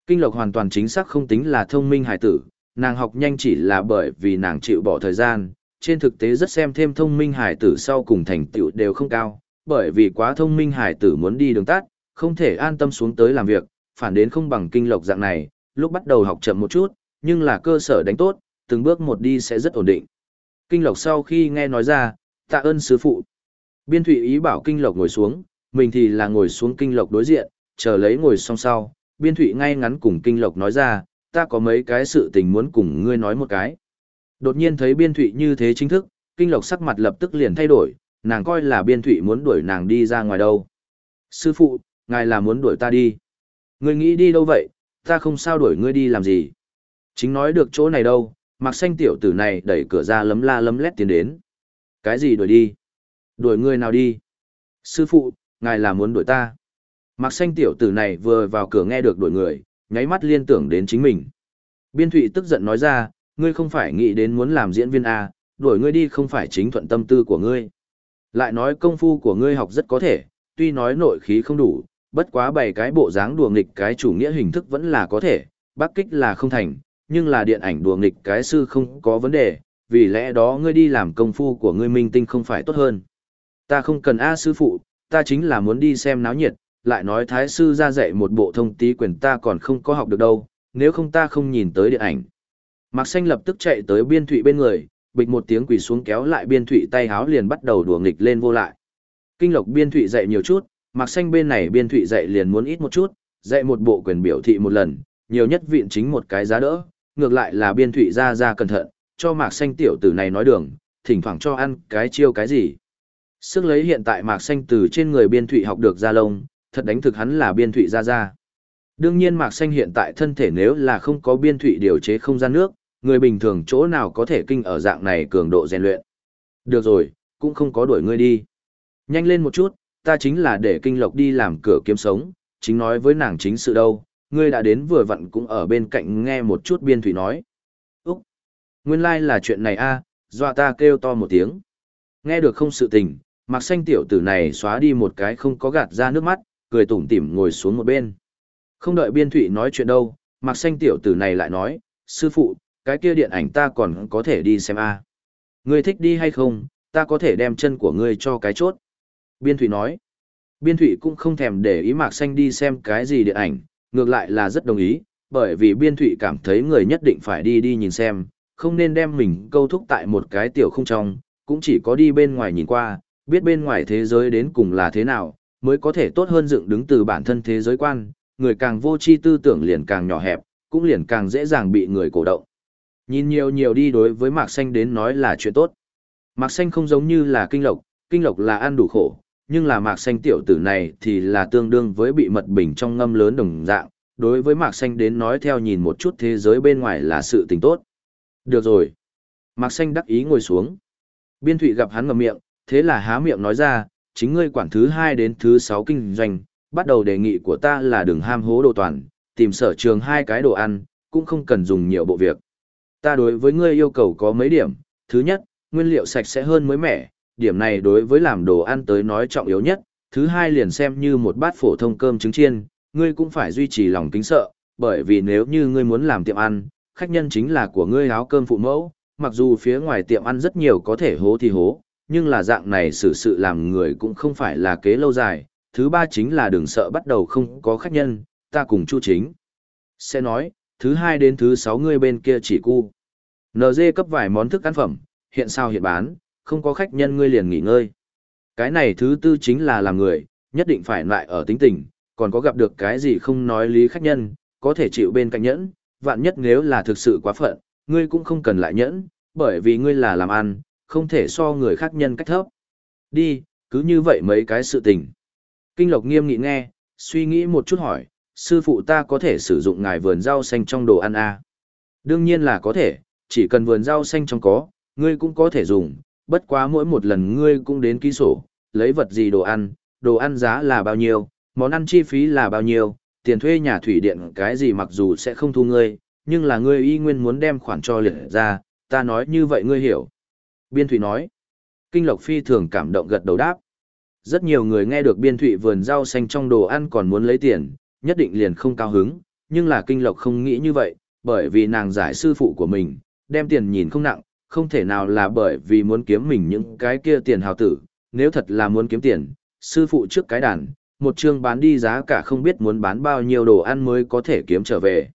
Kinh Lộc hoàn toàn chính xác không tính là thông minh hài tử, nàng học nhanh chỉ là bởi vì nàng chịu bỏ thời gian, trên thực tế rất xem thêm thông minh hài tử sau cùng thành tựu đều không cao, bởi vì quá thông minh hài tử muốn đi đường tắt, không thể an tâm xuống tới làm việc, phản đến không bằng Kinh Lộc dạng này, lúc bắt đầu học chậm một chút, nhưng là cơ sở đánh tốt, từng bước một đi sẽ rất ổn định. Kinh Lộc sau khi nghe nói ra, tạ ơn sứ phụ. Biên Thụy ý bảo Kinh Lộc ngồi xuống, mình thì là ngồi xuống Kinh Lộc đối diện, chờ lấy ngồi song sau, Biên Thụy ngay ngắn cùng Kinh Lộc nói ra, ta có mấy cái sự tình muốn cùng ngươi nói một cái. Đột nhiên thấy Biên Thụy như thế chính thức, Kinh Lộc sắc mặt lập tức liền thay đổi, nàng coi là Biên Thụy muốn đuổi nàng đi ra ngoài đâu. Sư phụ, ngài là muốn đuổi ta đi. Ngươi nghĩ đi đâu vậy, ta không sao đuổi ngươi đi làm gì. Chính nói được chỗ này đâu, mặc xanh tiểu tử này đẩy cửa ra lấm la lấm lét tiến đến. Cái gì đuổi đi? Đuổi ngươi nào đi? Sư phụ, ngài là muốn đuổi ta. Mặc xanh tiểu tử này vừa vào cửa nghe được đuổi người, nháy mắt liên tưởng đến chính mình. Biên thụy tức giận nói ra, ngươi không phải nghĩ đến muốn làm diễn viên A, đuổi ngươi đi không phải chính thuận tâm tư của ngươi. Lại nói công phu của ngươi học rất có thể, tuy nói nội khí không đủ, bất quá bảy cái bộ dáng đùa nghịch cái chủ nghĩa hình thức vẫn là có thể, bác kích là không thành, nhưng là điện ảnh đùa nghịch cái sư không có vấn đề, vì lẽ đó ngươi đi làm công phu của ngươi minh tinh không phải tốt hơn. Ta không cần A sư phụ, ta chính là muốn đi xem náo nhiệt, lại nói thái sư ra dạy một bộ thông tí quyền ta còn không có học được đâu, nếu không ta không nhìn tới điện ảnh. Mạc xanh lập tức chạy tới biên thụy bên người, bịch một tiếng quỳ xuống kéo lại biên thụy tay háo liền bắt đầu đùa nghịch lên vô lại. Kinh lộc biên thụy dạy nhiều chút, Mạc xanh bên này biên thụy dạy liền muốn ít một chút, dạy một bộ quyền biểu thị một lần, nhiều nhất viện chính một cái giá đỡ, ngược lại là biên thụy ra ra cẩn thận, cho mạc xanh tiểu tử này nói đường, thỉnh thoảng cho ăn cái chiêu cái gì. Sức lấy hiện tại mạc xanh từ trên người biên thụy học được ra lông, thật đánh thực hắn là biên thụy ra ra. Đương nhiên mạc xanh hiện tại thân thể nếu là không có biên thụy điều chế không gian nước, người bình thường chỗ nào có thể kinh ở dạng này cường độ rèn luyện. Được rồi, cũng không có đuổi ngươi đi. Nhanh lên một chút, ta chính là để kinh lộc đi làm cửa kiếm sống, chính nói với nàng chính sự đâu, ngươi đã đến vừa vặn cũng ở bên cạnh nghe một chút biên thủy nói. Úc! Nguyên lai like là chuyện này a dọa ta kêu to một tiếng. Nghe được không sự tình, mặc xanh tiểu tử này xóa đi một cái không có gạt ra nước mắt, cười tủm tỉm ngồi xuống một bên. Không đợi biên thủy nói chuyện đâu, mặc xanh tiểu tử này lại nói, sư phụ, cái kia điện ảnh ta còn có thể đi xem a Ngươi thích đi hay không, ta có thể đem chân của ngươi cho cái chốt. Biên thủy nói, biên thủy cũng không thèm để ý mạc xanh đi xem cái gì điện ảnh, ngược lại là rất đồng ý, bởi vì biên thụy cảm thấy người nhất định phải đi đi nhìn xem, không nên đem mình câu thúc tại một cái tiểu không trong, cũng chỉ có đi bên ngoài nhìn qua, biết bên ngoài thế giới đến cùng là thế nào, mới có thể tốt hơn dựng đứng từ bản thân thế giới quan, người càng vô tri tư tưởng liền càng nhỏ hẹp, cũng liền càng dễ dàng bị người cổ động. Nhìn nhiều nhiều đi đối với Mạc Xanh đến nói là chuyện tốt. Mạc Xanh không giống như là kinh lộc, kinh lộc là ăn đủ khổ, nhưng là mạc xanh tiểu tử này thì là tương đương với bị mật bình trong ngâm lớn đồng dạng, đối với mạc xanh đến nói theo nhìn một chút thế giới bên ngoài là sự tình tốt. Được rồi. Mạc xanh đắc ý ngồi xuống. Biên thụy gặp hắn ngầm miệng, thế là há miệng nói ra, chính ngươi quản thứ hai đến thứ sáu kinh doanh, bắt đầu đề nghị của ta là đừng ham hố đồ toàn, tìm sở trường hai cái đồ ăn, cũng không cần dùng nhiều bộ việc. Ta đối với ngươi yêu cầu có mấy điểm, thứ nhất, nguyên liệu sạch sẽ hơn mới mẻ, điểm này đối với làm đồ ăn tới nói trọng yếu nhất, thứ hai liền xem như một bát phổ thông cơm trứng chiên, ngươi cũng phải duy trì lòng kính sợ, bởi vì nếu như ngươi muốn làm tiệm ăn, khách nhân chính là của ngươi áo cơm phụ mẫu, mặc dù phía ngoài tiệm ăn rất nhiều có thể hố thì hố, nhưng là dạng này xử sự làm người cũng không phải là kế lâu dài. Thứ ba chính là đừng sợ bắt đầu không có khách nhân, ta cùng chu chính. Sẽ nói, thứ hai đến thứ sáu ngươi bên kia chỉ cu. NG cấp vài món thức ăn phẩm, hiện sao hiện bán, không có khách nhân ngươi liền nghỉ ngơi. Cái này thứ tư chính là làm người, nhất định phải lại ở tính tình, còn có gặp được cái gì không nói lý khách nhân, có thể chịu bên cạnh nhẫn, vạn nhất nếu là thực sự quá phận, ngươi cũng không cần lại nhẫn, bởi vì ngươi là làm ăn, không thể so người khác nhân cách thấp. Đi, cứ như vậy mấy cái sự tình. Kinh Lộc nghiêm nghị nghe, suy nghĩ một chút hỏi, sư phụ ta có thể sử dụng ngài vườn rau xanh trong đồ ăn à? Đương nhiên là có thể, chỉ cần vườn rau xanh trong có, ngươi cũng có thể dùng, bất quá mỗi một lần ngươi cũng đến ký sổ, lấy vật gì đồ ăn, đồ ăn giá là bao nhiêu, món ăn chi phí là bao nhiêu, tiền thuê nhà thủy điện cái gì mặc dù sẽ không thu ngươi, nhưng là ngươi y nguyên muốn đem khoản cho liệt ra, ta nói như vậy ngươi hiểu. Biên Thụy nói, Kinh Lộc Phi thường cảm động gật đầu đáp. Rất nhiều người nghe được Biên Thụy vườn rau xanh trong đồ ăn còn muốn lấy tiền, nhất định liền không cao hứng, nhưng là Kinh Lộc không nghĩ như vậy, bởi vì nàng giải sư phụ của mình, đem tiền nhìn không nặng, không thể nào là bởi vì muốn kiếm mình những cái kia tiền hào tử, nếu thật là muốn kiếm tiền, sư phụ trước cái đàn, một chương bán đi giá cả không biết muốn bán bao nhiêu đồ ăn mới có thể kiếm trở về.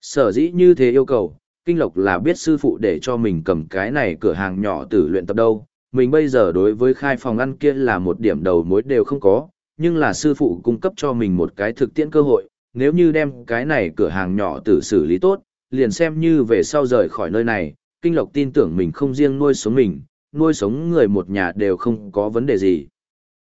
Sở dĩ như thế yêu cầu, Kinh Lộc là biết sư phụ để cho mình cầm cái này cửa hàng nhỏ tử luyện tập đâu, mình bây giờ đối với khai phòng ăn kia là một điểm đầu mối đều không có, nhưng là sư phụ cung cấp cho mình một cái thực tiễn cơ hội, nếu như đem cái này cửa hàng nhỏ tử xử lý tốt, liền xem như về sau rời khỏi nơi này, Kinh Lộc tin tưởng mình không riêng nuôi sống mình, nuôi sống người một nhà đều không có vấn đề gì.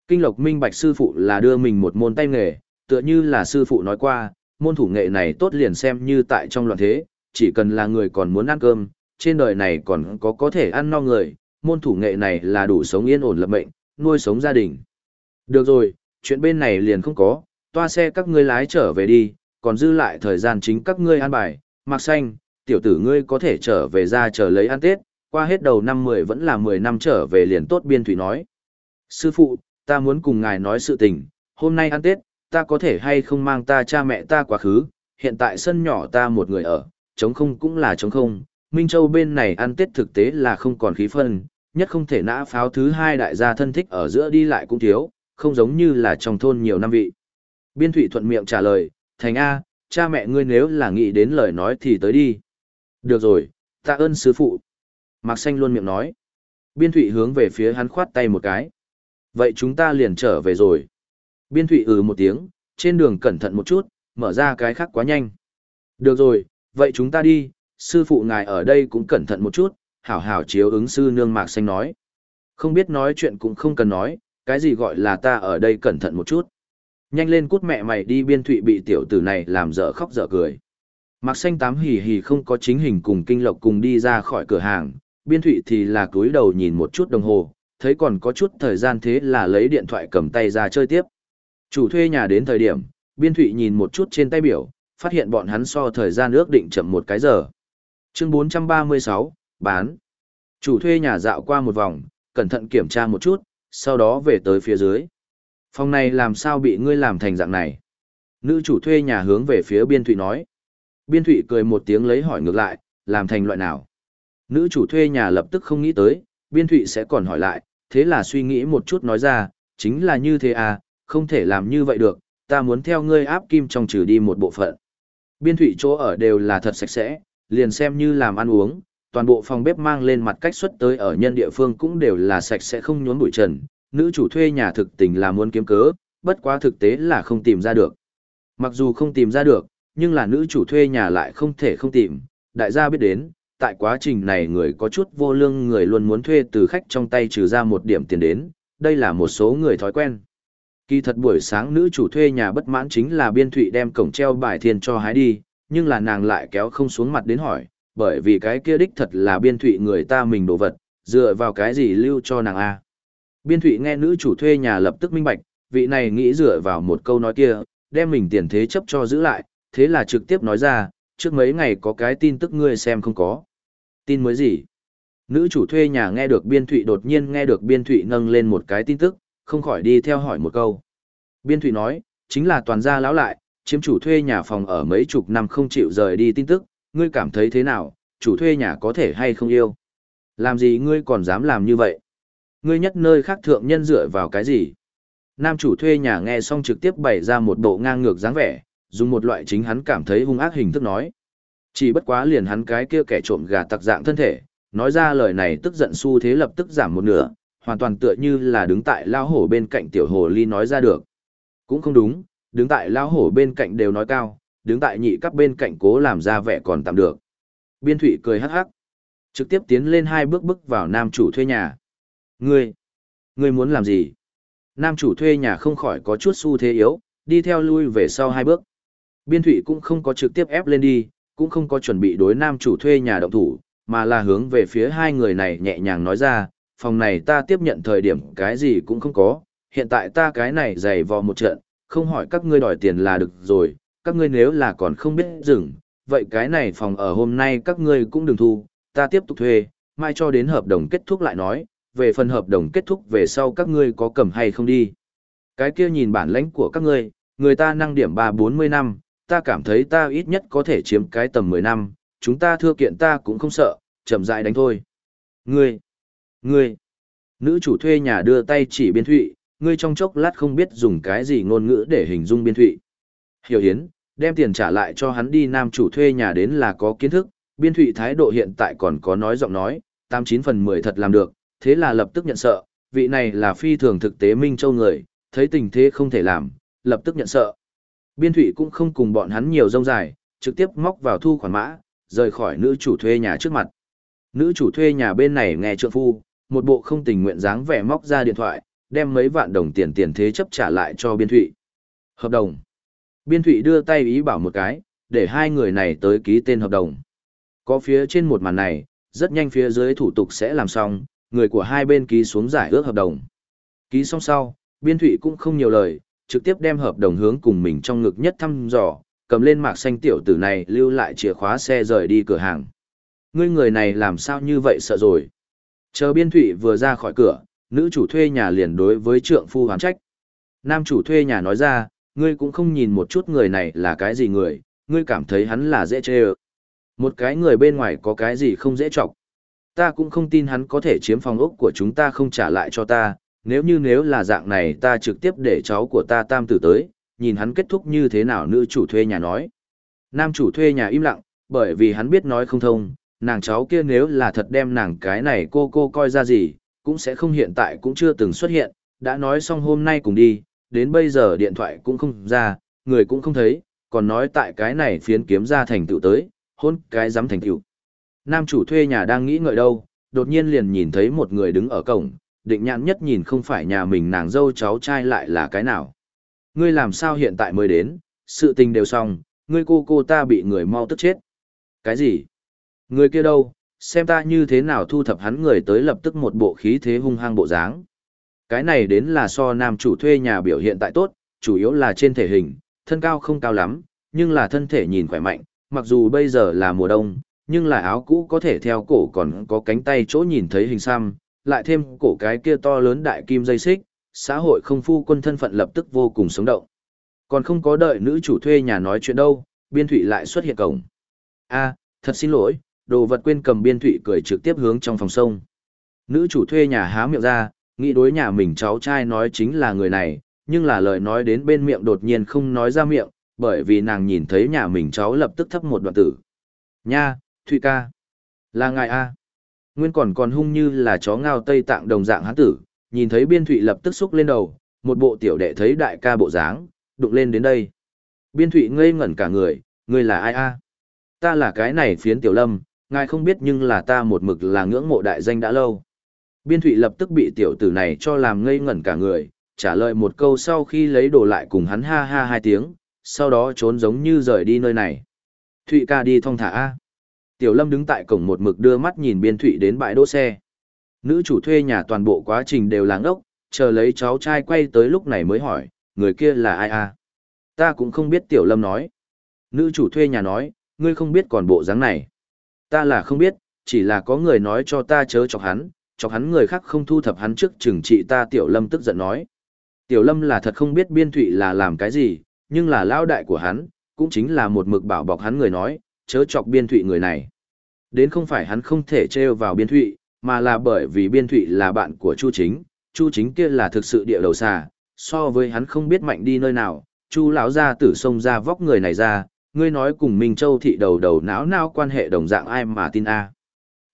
Kinh Lộc minh bạch sư phụ là đưa mình một môn tay nghề, tựa như là sư phụ nói qua, môn thủ nghệ này tốt liền xem như tại trong loạn thế, chỉ cần là người còn muốn ăn cơm, trên đời này còn có có thể ăn no người, môn thủ nghệ này là đủ sống yên ổn lập mệnh, nuôi sống gia đình. Được rồi, chuyện bên này liền không có, toa xe các ngươi lái trở về đi, còn dư lại thời gian chính các ngươi ăn bài, mặc xanh, tiểu tử ngươi có thể trở về ra chờ lấy ăn Tết, qua hết đầu năm 10 vẫn là 10 năm trở về liền tốt biên thủy nói. Sư phụ, ta muốn cùng ngài nói sự tình, hôm nay ăn Tết, ta có thể hay không mang ta cha mẹ ta quá khứ, hiện tại sân nhỏ ta một người ở, chống không cũng là chống không, Minh Châu bên này ăn Tết thực tế là không còn khí phân, nhất không thể nã pháo thứ hai đại gia thân thích ở giữa đi lại cũng thiếu, không giống như là trong thôn nhiều năm vị. Biên Thụy thuận miệng trả lời, Thành A, cha mẹ ngươi nếu là nghĩ đến lời nói thì tới đi. Được rồi, tạ ơn sư phụ. Mạc Xanh luôn miệng nói. Biên Thụy hướng về phía hắn khoát tay một cái. Vậy chúng ta liền trở về rồi. Biên Thụy ừ một tiếng, trên đường cẩn thận một chút, mở ra cái khác quá nhanh. Được rồi, vậy chúng ta đi, sư phụ ngài ở đây cũng cẩn thận một chút, hảo hảo chiếu ứng sư nương Mạc Xanh nói. Không biết nói chuyện cũng không cần nói, cái gì gọi là ta ở đây cẩn thận một chút. Nhanh lên cút mẹ mày đi biên thụy bị tiểu tử này làm dở khóc dở cười. Mạc xanh tám hì hì không có chính hình cùng kinh lộc cùng đi ra khỏi cửa hàng, biên thụy thì là cúi đầu nhìn một chút đồng hồ, thấy còn có chút thời gian thế là lấy điện thoại cầm tay ra chơi tiếp. Chủ thuê nhà đến thời điểm, biên thụy nhìn một chút trên tay biểu, phát hiện bọn hắn so thời gian ước định chậm một cái giờ. Chương 436, bán. Chủ thuê nhà dạo qua một vòng, cẩn thận kiểm tra một chút, sau đó về tới phía dưới. Phòng này làm sao bị ngươi làm thành dạng này? Nữ chủ thuê nhà hướng về phía biên thụy nói. Biên thụy cười một tiếng lấy hỏi ngược lại, làm thành loại nào? Nữ chủ thuê nhà lập tức không nghĩ tới, biên thụy sẽ còn hỏi lại, thế là suy nghĩ một chút nói ra, chính là như thế à, không thể làm như vậy được, ta muốn theo ngươi áp kim trong trừ đi một bộ phận. Biên thụy chỗ ở đều là thật sạch sẽ, liền xem như làm ăn uống, toàn bộ phòng bếp mang lên mặt cách xuất tới ở nhân địa phương cũng đều là sạch sẽ không nhốn bụi trần, nữ chủ thuê nhà thực tình là muốn kiếm cớ, bất quá thực tế là không tìm ra được. Mặc dù không tìm ra được, nhưng là nữ chủ thuê nhà lại không thể không tìm, đại gia biết đến, tại quá trình này người có chút vô lương người luôn muốn thuê từ khách trong tay trừ ra một điểm tiền đến, đây là một số người thói quen. Kỳ thật buổi sáng nữ chủ thuê nhà bất mãn chính là biên thụy đem cổng treo bài thiền cho hái đi, nhưng là nàng lại kéo không xuống mặt đến hỏi, bởi vì cái kia đích thật là biên thụy người ta mình đồ vật, dựa vào cái gì lưu cho nàng A. Biên thụy nghe nữ chủ thuê nhà lập tức minh bạch, vị này nghĩ dựa vào một câu nói kia, đem mình tiền thế chấp cho giữ lại, thế là trực tiếp nói ra, trước mấy ngày có cái tin tức ngươi xem không có. Tin mới gì? Nữ chủ thuê nhà nghe được biên thụy đột nhiên nghe được biên thụy nâng lên một cái tin tức, không khỏi đi theo hỏi một câu. Biên thụy nói, chính là toàn gia lão lại, chiếm chủ thuê nhà phòng ở mấy chục năm không chịu rời đi tin tức, ngươi cảm thấy thế nào, chủ thuê nhà có thể hay không yêu. Làm gì ngươi còn dám làm như vậy? Ngươi nhất nơi khác thượng nhân dựa vào cái gì? Nam chủ thuê nhà nghe xong trực tiếp bày ra một bộ ngang ngược dáng vẻ, dùng một loại chính hắn cảm thấy hung ác hình thức nói. Chỉ bất quá liền hắn cái kia kẻ trộm gà tặc dạng thân thể, nói ra lời này tức giận xu thế lập tức giảm một nửa, hoàn toàn tựa như là đứng tại lao hổ bên cạnh tiểu hồ ly nói ra được. Cũng không đúng, đứng tại lao hổ bên cạnh đều nói cao, đứng tại nhị cấp bên cạnh cố làm ra vẻ còn tạm được. Biên thủy cười hắc hắc, trực tiếp tiến lên hai bước bước vào nam chủ thuê nhà. Ngươi, ngươi muốn làm gì? Nam chủ thuê nhà không khỏi có chút xu thế yếu, đi theo lui về sau hai bước. Biên thủy cũng không có trực tiếp ép lên đi, cũng không có chuẩn bị đối nam chủ thuê nhà động thủ, mà là hướng về phía hai người này nhẹ nhàng nói ra, phòng này ta tiếp nhận thời điểm cái gì cũng không có, hiện tại ta cái này dày vò một trận, không hỏi các ngươi đòi tiền là được rồi, các ngươi nếu là còn không biết dừng, vậy cái này phòng ở hôm nay các ngươi cũng đừng thu, ta tiếp tục thuê, mai cho đến hợp đồng kết thúc lại nói, về phần hợp đồng kết thúc về sau các ngươi có cầm hay không đi. Cái kia nhìn bản lãnh của các ngươi, người ta năng điểm ba bốn mươi năm, ta cảm thấy ta ít nhất có thể chiếm cái tầm mười năm, chúng ta thưa kiện ta cũng không sợ, chậm rãi đánh thôi. Ngươi, ngươi, nữ chủ thuê nhà đưa tay chỉ biên thụy, ngươi trong chốc lát không biết dùng cái gì ngôn ngữ để hình dung biên thụy. Hiểu hiến, đem tiền trả lại cho hắn đi nam chủ thuê nhà đến là có kiến thức, biên thụy thái độ hiện tại còn có nói giọng nói, tám chín phần mười thật làm được, thế là lập tức nhận sợ, vị này là phi thường thực tế Minh Châu người, thấy tình thế không thể làm, lập tức nhận sợ. Biên thụy cũng không cùng bọn hắn nhiều rông dài, trực tiếp móc vào thu khoản mã, rời khỏi nữ chủ thuê nhà trước mặt. Nữ chủ thuê nhà bên này nghe trượng phu, một bộ không tình nguyện dáng vẻ móc ra điện thoại, đem mấy vạn đồng tiền tiền thế chấp trả lại cho biên thụy. Hợp đồng. Biên thụy đưa tay ý bảo một cái, để hai người này tới ký tên hợp đồng. Có phía trên một màn này, rất nhanh phía dưới thủ tục sẽ làm xong, người của hai bên ký xuống giải ước hợp đồng. Ký xong sau, biên thụy cũng không nhiều lời, trực tiếp đem hợp đồng hướng cùng mình trong ngực nhất thăm dò, cầm lên mạc xanh tiểu tử này lưu lại chìa khóa xe rời đi cửa hàng. Ngươi người này làm sao như vậy sợ rồi. Chờ biên thụy vừa ra khỏi cửa, nữ chủ thuê nhà liền đối với trượng phu hoán trách. Nam chủ thuê nhà nói ra, ngươi cũng không nhìn một chút người này là cái gì người, ngươi cảm thấy hắn là dễ chê ơ. Một cái người bên ngoài có cái gì không dễ chọc. Ta cũng không tin hắn có thể chiếm phòng ốc của chúng ta không trả lại cho ta, nếu như nếu là dạng này ta trực tiếp để cháu của ta tam tử tới, nhìn hắn kết thúc như thế nào nữ chủ thuê nhà nói. Nam chủ thuê nhà im lặng, bởi vì hắn biết nói không thông, nàng cháu kia nếu là thật đem nàng cái này cô cô coi ra gì, cũng sẽ không hiện tại cũng chưa từng xuất hiện, đã nói xong hôm nay cùng đi, đến bây giờ điện thoại cũng không ra, người cũng không thấy, còn nói tại cái này phiến kiếm ra thành tựu tới, hôn cái dám thành tựu. Nam chủ thuê nhà đang nghĩ ngợi đâu, đột nhiên liền nhìn thấy một người đứng ở cổng, định nhãn nhất nhìn không phải nhà mình nàng dâu cháu trai lại là cái nào. Ngươi làm sao hiện tại mới đến, sự tình đều xong, ngươi cô cô ta bị người mau tức chết. Cái gì? Người kia đâu, xem ta như thế nào thu thập hắn người tới lập tức một bộ khí thế hung hăng bộ dáng. Cái này đến là so nam chủ thuê nhà biểu hiện tại tốt, chủ yếu là trên thể hình, thân cao không cao lắm, nhưng là thân thể nhìn khỏe mạnh, mặc dù bây giờ là mùa đông, nhưng là áo cũ có thể theo cổ còn có cánh tay chỗ nhìn thấy hình xăm, lại thêm cổ cái kia to lớn đại kim dây xích, xã hội không phu quân thân phận lập tức vô cùng sống động. Còn không có đợi nữ chủ thuê nhà nói chuyện đâu, biên thụy lại xuất hiện cổng. a thật xin lỗi, đồ vật quên cầm biên thụy cười trực tiếp hướng trong phòng sông. Nữ chủ thuê nhà há miệng ra, nghĩ đối nhà mình cháu trai nói chính là người này, nhưng là lời nói đến bên miệng đột nhiên không nói ra miệng, bởi vì nàng nhìn thấy nhà mình cháu lập tức thấp một đoạn tử. Nha, Thụy ca. Là ngài A. Nguyên còn còn hung như là chó ngao tây tạng đồng dạng hán tử, nhìn thấy biên thụy lập tức xúc lên đầu, một bộ tiểu đệ thấy đại ca bộ dáng, đụng lên đến đây. Biên thụy ngây ngẩn cả người, người là ai a Ta là cái này phiến tiểu lâm, ngài không biết nhưng là ta một mực là ngưỡng mộ đại danh đã lâu. Biên thụy lập tức bị tiểu tử này cho làm ngây ngẩn cả người, trả lời một câu sau khi lấy đồ lại cùng hắn ha ha hai tiếng, sau đó trốn giống như rời đi nơi này. Thụy ca đi thong thả A. Tiểu lâm đứng tại cổng một mực đưa mắt nhìn biên thụy đến bãi đỗ xe. Nữ chủ thuê nhà toàn bộ quá trình đều làng ốc, chờ lấy cháu trai quay tới lúc này mới hỏi, người kia là ai à? Ta cũng không biết tiểu lâm nói. Nữ chủ thuê nhà nói, ngươi không biết còn bộ dáng này. Ta là không biết, chỉ là có người nói cho ta chớ chọc hắn, chọc hắn người khác không thu thập hắn trước chừng trị ta tiểu lâm tức giận nói. Tiểu lâm là thật không biết biên thụy là làm cái gì, nhưng là lao đại của hắn, cũng chính là một mực bảo bọc hắn người nói, chớ chọc biên thụy người này. Đến không phải hắn không thể treo vào biên thụy, mà là bởi vì biên thụy là bạn của Chu Chính, Chu Chính kia là thực sự địa đầu xà, so với hắn không biết mạnh đi nơi nào, Chu lão gia tử xông ra vóc người này ra, ngươi nói cùng Minh Châu thị đầu đầu não não quan hệ đồng dạng ai mà tin a.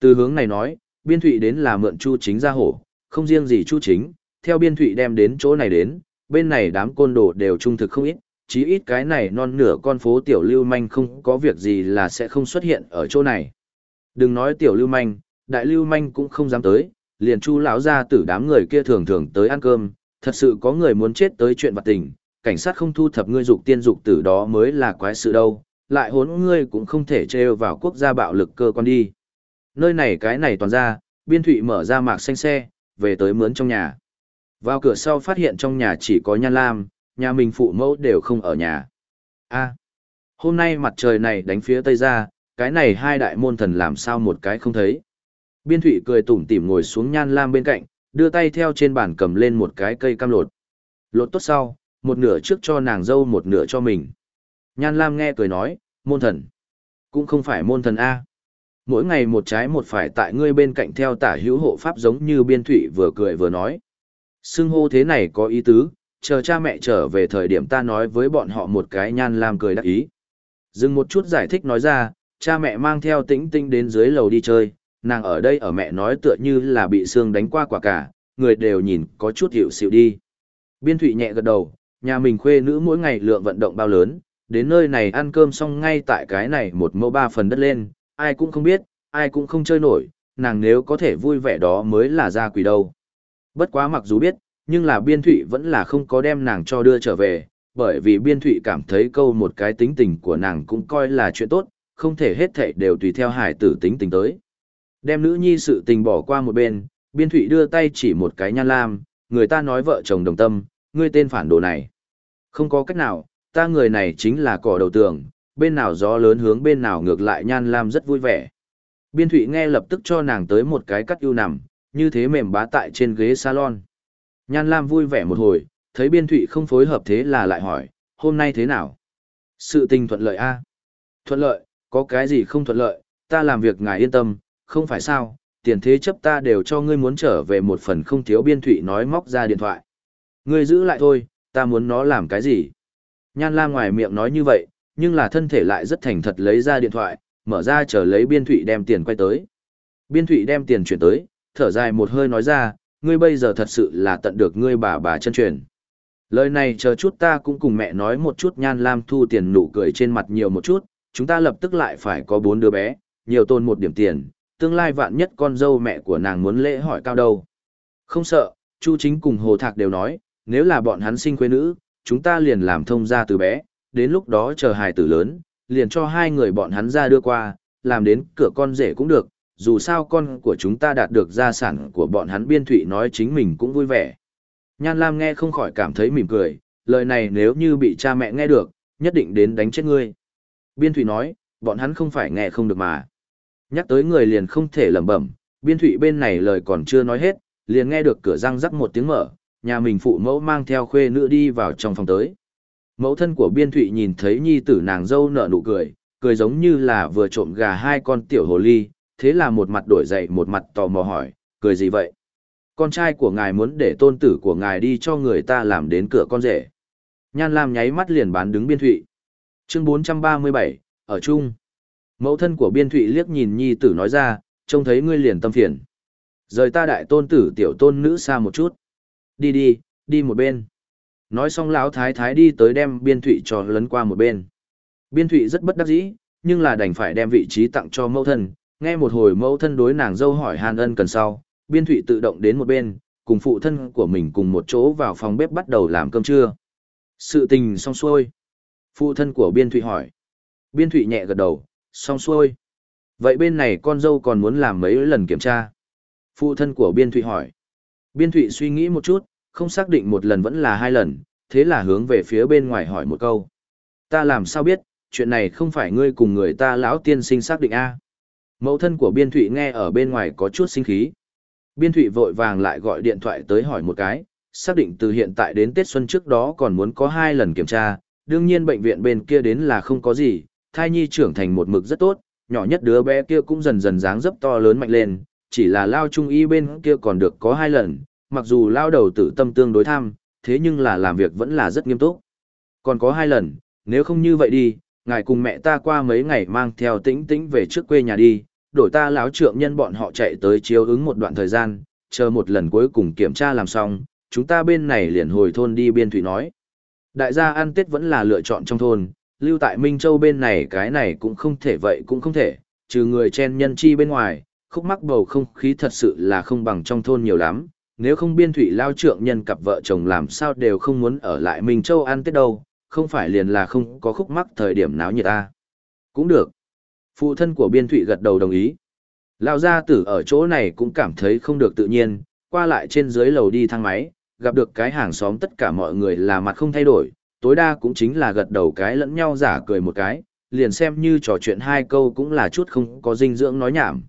Từ hướng này nói, biên thụy đến là mượn Chu Chính ra hổ, không riêng gì Chu Chính, theo biên thụy đem đến chỗ này đến, bên này đám côn đồ đều trung thực không ít, chí ít cái này non nửa con phố tiểu lưu manh không có việc gì là sẽ không xuất hiện ở chỗ này. Đừng nói tiểu lưu manh, đại lưu manh cũng không dám tới, liền chu lão ra tử đám người kia thường thường tới ăn cơm, thật sự có người muốn chết tới chuyện vặt tình, cảnh sát không thu thập ngươi dục tiên dục tử đó mới là quái sự đâu, lại hốn ngươi cũng không thể trêu vào quốc gia bạo lực cơ quan đi. Nơi này cái này toàn ra, biên thụy mở ra mạc xanh xe, về tới mướn trong nhà. Vào cửa sau phát hiện trong nhà chỉ có nhan lam, nhà mình phụ mẫu đều không ở nhà. a hôm nay mặt trời này đánh phía tây ra, cái này hai đại môn thần làm sao một cái không thấy. Biên thụy cười tủm tỉm ngồi xuống nhan lam bên cạnh, đưa tay theo trên bàn cầm lên một cái cây cam lột. Lột tốt sau, một nửa trước cho nàng dâu một nửa cho mình. Nhan lam nghe cười nói, môn thần. Cũng không phải môn thần A. Mỗi ngày một trái một phải tại ngươi bên cạnh theo tả hữu hộ pháp giống như biên thụy vừa cười vừa nói. Xưng hô thế này có ý tứ, chờ cha mẹ trở về thời điểm ta nói với bọn họ một cái nhan lam cười đắc ý. Dừng một chút giải thích nói ra, cha mẹ mang theo tĩnh tinh đến dưới lầu đi chơi, nàng ở đây ở mẹ nói tựa như là bị xương đánh qua quả cả, người đều nhìn có chút hiệu xịu đi. Biên thụy nhẹ gật đầu, nhà mình khuê nữ mỗi ngày lượng vận động bao lớn, đến nơi này ăn cơm xong ngay tại cái này một mẫu ba phần đất lên, ai cũng không biết, ai cũng không chơi nổi, nàng nếu có thể vui vẻ đó mới là gia quỷ đâu. Bất quá mặc dù biết, nhưng là biên thụy vẫn là không có đem nàng cho đưa trở về, bởi vì biên thụy cảm thấy câu một cái tính tình của nàng cũng coi là chuyện tốt, không thể hết thảy đều tùy theo hải tử tính tình tới. Đem nữ nhi sự tình bỏ qua một bên, biên thụy đưa tay chỉ một cái nhan lam, người ta nói vợ chồng đồng tâm, ngươi tên phản đồ này. Không có cách nào, ta người này chính là cỏ đầu tường, bên nào gió lớn hướng bên nào ngược lại nhan lam rất vui vẻ. Biên thụy nghe lập tức cho nàng tới một cái cắt ưu nằm, như thế mềm bá tại trên ghế salon. Nhan lam vui vẻ một hồi, thấy biên thụy không phối hợp thế là lại hỏi, hôm nay thế nào? Sự tình thuận lợi a Thuận lợi, có cái gì không thuận lợi, ta làm việc ngài yên tâm, không phải sao, tiền thế chấp ta đều cho ngươi muốn trở về một phần không thiếu biên thụy nói móc ra điện thoại. Ngươi giữ lại thôi, ta muốn nó làm cái gì? Nhan Lam ngoài miệng nói như vậy, nhưng là thân thể lại rất thành thật lấy ra điện thoại, mở ra chờ lấy biên thụy đem tiền quay tới. Biên thụy đem tiền chuyển tới, thở dài một hơi nói ra, ngươi bây giờ thật sự là tận được ngươi bà bà chân truyền. Lời này chờ chút ta cũng cùng mẹ nói một chút nhan lam thu tiền nụ cười trên mặt nhiều một chút, chúng ta lập tức lại phải có bốn đứa bé, nhiều tôn một điểm tiền, tương lai vạn nhất con dâu mẹ của nàng muốn lễ hỏi cao đâu. Không sợ, Chu chính cùng Hồ Thạc đều nói, nếu là bọn hắn sinh quê nữ, chúng ta liền làm thông gia từ bé, đến lúc đó chờ hài tử lớn, liền cho hai người bọn hắn ra đưa qua, làm đến cửa con rể cũng được, dù sao con của chúng ta đạt được gia sản của bọn hắn biên thụy nói chính mình cũng vui vẻ. Nhan Lam nghe không khỏi cảm thấy mỉm cười, lời này nếu như bị cha mẹ nghe được, nhất định đến đánh chết ngươi. Biên thụy nói, bọn hắn không phải nghe không được mà. Nhắc tới người liền không thể lẩm bẩm, biên thụy bên này lời còn chưa nói hết, liền nghe được cửa răng rắc một tiếng mở, nhà mình phụ mẫu mang theo khuê nữ đi vào trong phòng tới. Mẫu thân của biên thụy nhìn thấy nhi tử nàng dâu nở nụ cười, cười giống như là vừa trộm gà hai con tiểu hồ ly, thế là một mặt đổi dậy một mặt tò mò hỏi, cười gì vậy? Con trai của ngài muốn để tôn tử của ngài đi cho người ta làm đến cửa con rể. Nhan Lam nháy mắt liền bán đứng biên thụy. Chương 437, ở chung. Mẫu thân của biên thụy liếc nhìn nhi tử nói ra, trông thấy ngươi liền tâm phiền. Rời ta đại tôn tử tiểu tôn nữ xa một chút. Đi đi, đi một bên. Nói xong lão thái thái đi tới đem biên thụy cho lấn qua một bên. Biên thụy rất bất đắc dĩ, nhưng là đành phải đem vị trí tặng cho mẫu thân. Nghe một hồi mẫu thân đối nàng dâu hỏi hàn ân cần sau, biên thụy tự động đến một bên, cùng phụ thân của mình cùng một chỗ vào phòng bếp bắt đầu làm cơm trưa. Sự tình xong xuôi. Phụ thân của biên thụy hỏi. Biên thụy nhẹ gật đầu, xong xuôi. Vậy bên này con dâu còn muốn làm mấy lần kiểm tra? Phụ thân của Biên Thụy hỏi. Biên Thụy suy nghĩ một chút, không xác định một lần vẫn là hai lần, thế là hướng về phía bên ngoài hỏi một câu. Ta làm sao biết, chuyện này không phải ngươi cùng người ta lão tiên sinh xác định a Mẫu thân của Biên Thụy nghe ở bên ngoài có chút sinh khí. Biên Thụy vội vàng lại gọi điện thoại tới hỏi một cái, xác định từ hiện tại đến Tết Xuân trước đó còn muốn có hai lần kiểm tra, đương nhiên bệnh viện bên kia đến là không có gì, thai nhi trưởng thành một mực rất tốt, nhỏ nhất đứa bé kia cũng dần dần dáng dấp to lớn mạnh lên, chỉ là lao trung y bên kia còn được có hai lần, mặc dù lao đầu tử tâm tương đối tham, thế nhưng là làm việc vẫn là rất nghiêm túc. Còn có hai lần, nếu không như vậy đi, ngài cùng mẹ ta qua mấy ngày mang theo tĩnh tĩnh về trước quê nhà đi, đổi ta láo trượng nhân bọn họ chạy tới chiếu ứng một đoạn thời gian, chờ một lần cuối cùng kiểm tra làm xong, chúng ta bên này liền hồi thôn đi biên thủy nói. Đại gia ăn Tết vẫn là lựa chọn trong thôn, lưu tại Minh Châu bên này cái này cũng không thể vậy cũng không thể, trừ người chen nhân chi bên ngoài, khúc mắc bầu không khí thật sự là không bằng trong thôn nhiều lắm, nếu không biên thủy lao trượng nhân cặp vợ chồng làm sao đều không muốn ở lại Minh Châu ăn Tết đâu, không phải liền là không có khúc mắc thời điểm náo nhiệt ta. Cũng được. Phụ thân của biên thủy gật đầu đồng ý. Lao gia tử ở chỗ này cũng cảm thấy không được tự nhiên, qua lại trên dưới lầu đi thang máy, gặp được cái hàng xóm tất cả mọi người là mặt không thay đổi, tối đa cũng chính là gật đầu cái lẫn nhau giả cười một cái, liền xem như trò chuyện hai câu cũng là chút không có dinh dưỡng nói nhảm.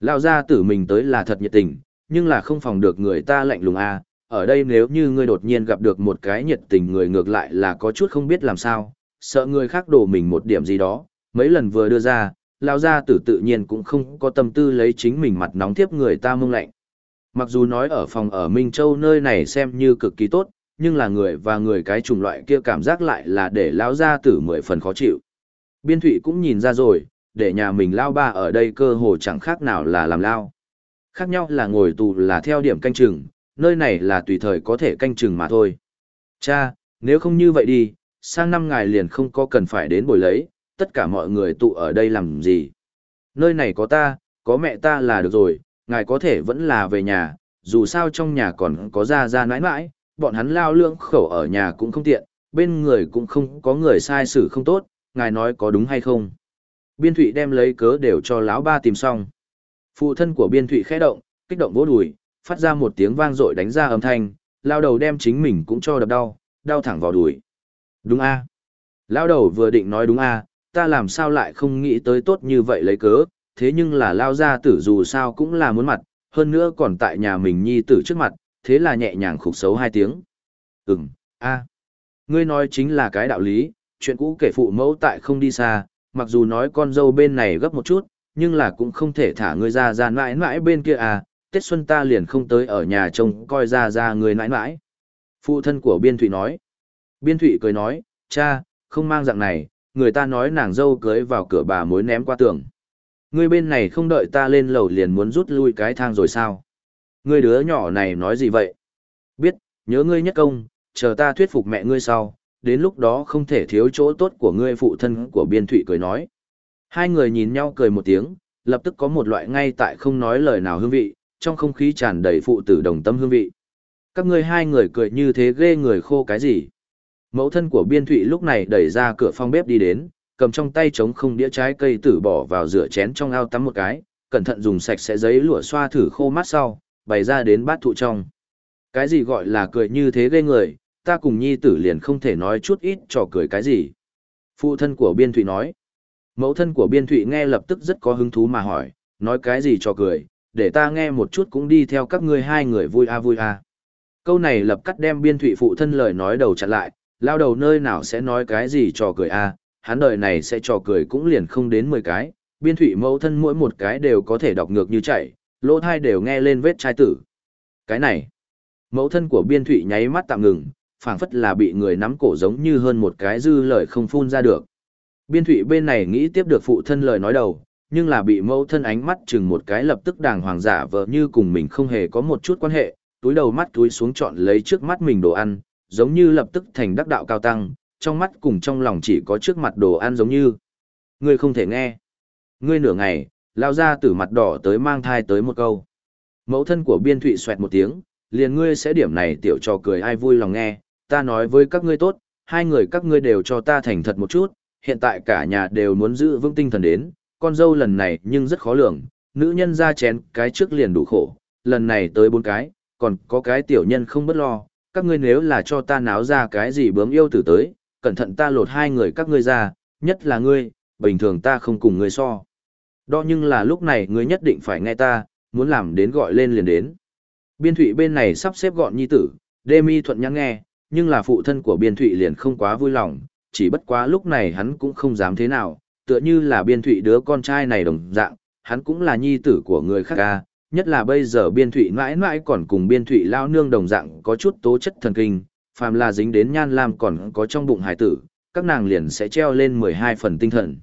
Lao gia tử mình tới là thật nhiệt tình, nhưng là không phòng được người ta lạnh lùng a. À. ở đây nếu như ngươi đột nhiên gặp được một cái nhiệt tình người ngược lại là có chút không biết làm sao, sợ người khác đổ mình một điểm gì đó, mấy lần vừa đưa ra, lao gia tử tự nhiên cũng không có tâm tư lấy chính mình mặt nóng tiếp người ta mông lạnh. Mặc dù nói ở phòng ở Minh Châu nơi này xem như cực kỳ tốt, nhưng là người và người cái chủng loại kia cảm giác lại là để lão gia tử mười phần khó chịu. Biên Thụy cũng nhìn ra rồi, để nhà mình lao ba ở đây cơ hồ chẳng khác nào là làm lao. Khác nhau là ngồi tù là theo điểm canh chừng, nơi này là tùy thời có thể canh chừng mà thôi. Cha, nếu không như vậy đi, sang năm ngài liền không có cần phải đến buổi lấy, tất cả mọi người tụ ở đây làm gì. Nơi này có ta, có mẹ ta là được rồi, ngài có thể vẫn là về nhà, dù sao trong nhà còn có ra ra nãi nãi, bọn hắn lao lương khẩu ở nhà cũng không tiện, bên người cũng không có người sai xử không tốt, ngài nói có đúng hay không. Biên thụy đem lấy cớ đều cho lão ba tìm xong. Phụ thân của biên thụy khẽ động, kích động vỗ đùi, phát ra một tiếng vang dội đánh ra âm thanh, lao đầu đem chính mình cũng cho đập đau, đau thẳng vào đùi. Đúng a Lao đầu vừa định nói đúng a ta làm sao lại không nghĩ tới tốt như vậy lấy cớ, thế nhưng là lao ra tử dù sao cũng là muốn mặt, hơn nữa còn tại nhà mình nhi tử trước mặt, thế là nhẹ nhàng khục xấu hai tiếng. Ừm, a Ngươi nói chính là cái đạo lý, chuyện cũ kể phụ mẫu tại không đi xa, mặc dù nói con dâu bên này gấp một chút, nhưng là cũng không thể thả ngươi ra ra mãi mãi bên kia à, Tết Xuân ta liền không tới ở nhà chồng, coi ra ra người mãi mãi. Phụ thân của Biên Thụy nói. Biên Thụy cười nói, cha, không mang dạng này, người ta nói nàng dâu cưới vào cửa bà mối ném qua tường. Ngươi bên này không đợi ta lên lầu liền muốn rút lui cái thang rồi sao? Ngươi đứa nhỏ này nói gì vậy? Biết, nhớ ngươi nhất công, chờ ta thuyết phục mẹ ngươi sau, đến lúc đó không thể thiếu chỗ tốt của ngươi phụ thân của biên thụy cười nói. Hai người nhìn nhau cười một tiếng, lập tức có một loại ngay tại không nói lời nào hương vị, trong không khí tràn đầy phụ tử đồng tâm hương vị. Các ngươi hai người cười như thế ghê người khô cái gì? Mẫu thân của biên thụy lúc này đẩy ra cửa phòng bếp đi đến, cầm trong tay trống không đĩa trái cây tử bỏ vào rửa chén trong ao tắm một cái, cẩn thận dùng sạch sẽ giấy lụa xoa thử khô mát sau, bày ra đến bát thụ trong. Cái gì gọi là cười như thế ghê người, ta cùng nhi tử liền không thể nói chút ít trò cười cái gì. Phụ thân của biên thụy nói. Mẫu thân của biên thụy nghe lập tức rất có hứng thú mà hỏi, nói cái gì trò cười, để ta nghe một chút cũng đi theo các ngươi hai người vui a vui a. Câu này lập cắt đem biên thụy phụ thân lời nói đầu chặn lại, lao đầu nơi nào sẽ nói cái gì trò cười a hắn đời này sẽ trò cười cũng liền không đến 10 cái, biên thủy mẫu thân mỗi một cái đều có thể đọc ngược như chạy, lỗ thai đều nghe lên vết trai tử. Cái này, mẫu thân của biên thủy nháy mắt tạm ngừng, phảng phất là bị người nắm cổ giống như hơn một cái dư lời không phun ra được. Biên thủy bên này nghĩ tiếp được phụ thân lời nói đầu, nhưng là bị mẫu thân ánh mắt chừng một cái lập tức đàng hoàng giả vờ như cùng mình không hề có một chút quan hệ, túi đầu mắt túi xuống chọn lấy trước mắt mình đồ ăn, giống như lập tức thành đắc đạo cao tăng, trong mắt cùng trong lòng chỉ có trước mặt đồ ăn giống như. Ngươi không thể nghe. Ngươi nửa ngày, lao ra từ mặt đỏ tới mang thai tới một câu. Mẫu thân của biên thụy xoẹt một tiếng, liền ngươi sẽ điểm này tiểu trò cười ai vui lòng nghe, ta nói với các ngươi tốt, hai người các ngươi đều cho ta thành thật một chút, hiện tại cả nhà đều muốn giữ vững tinh thần đến, con dâu lần này nhưng rất khó lường, nữ nhân ra chén cái trước liền đủ khổ, lần này tới bốn cái, còn có cái tiểu nhân không bất lo, các ngươi nếu là cho ta náo ra cái gì bướm yêu tử tới, cẩn thận ta lột hai người các ngươi ra, nhất là ngươi, bình thường ta không cùng ngươi so. Đo nhưng là lúc này ngươi nhất định phải nghe ta, muốn làm đến gọi lên liền đến. Biên thụy bên này sắp xếp gọn nhi tử, đê mi thuận nhắn nghe, nhưng là phụ thân của biên thụy liền không quá vui lòng, chỉ bất quá lúc này hắn cũng không dám thế nào, tựa như là biên thụy đứa con trai này đồng dạng, hắn cũng là nhi tử của người khác ca, nhất là bây giờ biên thụy mãi mãi còn cùng biên thụy lao nương đồng dạng có chút tố chất thần kinh, phàm là dính đến nhan lam còn có trong bụng hải tử, các nàng liền sẽ treo lên 12 phần tinh thần.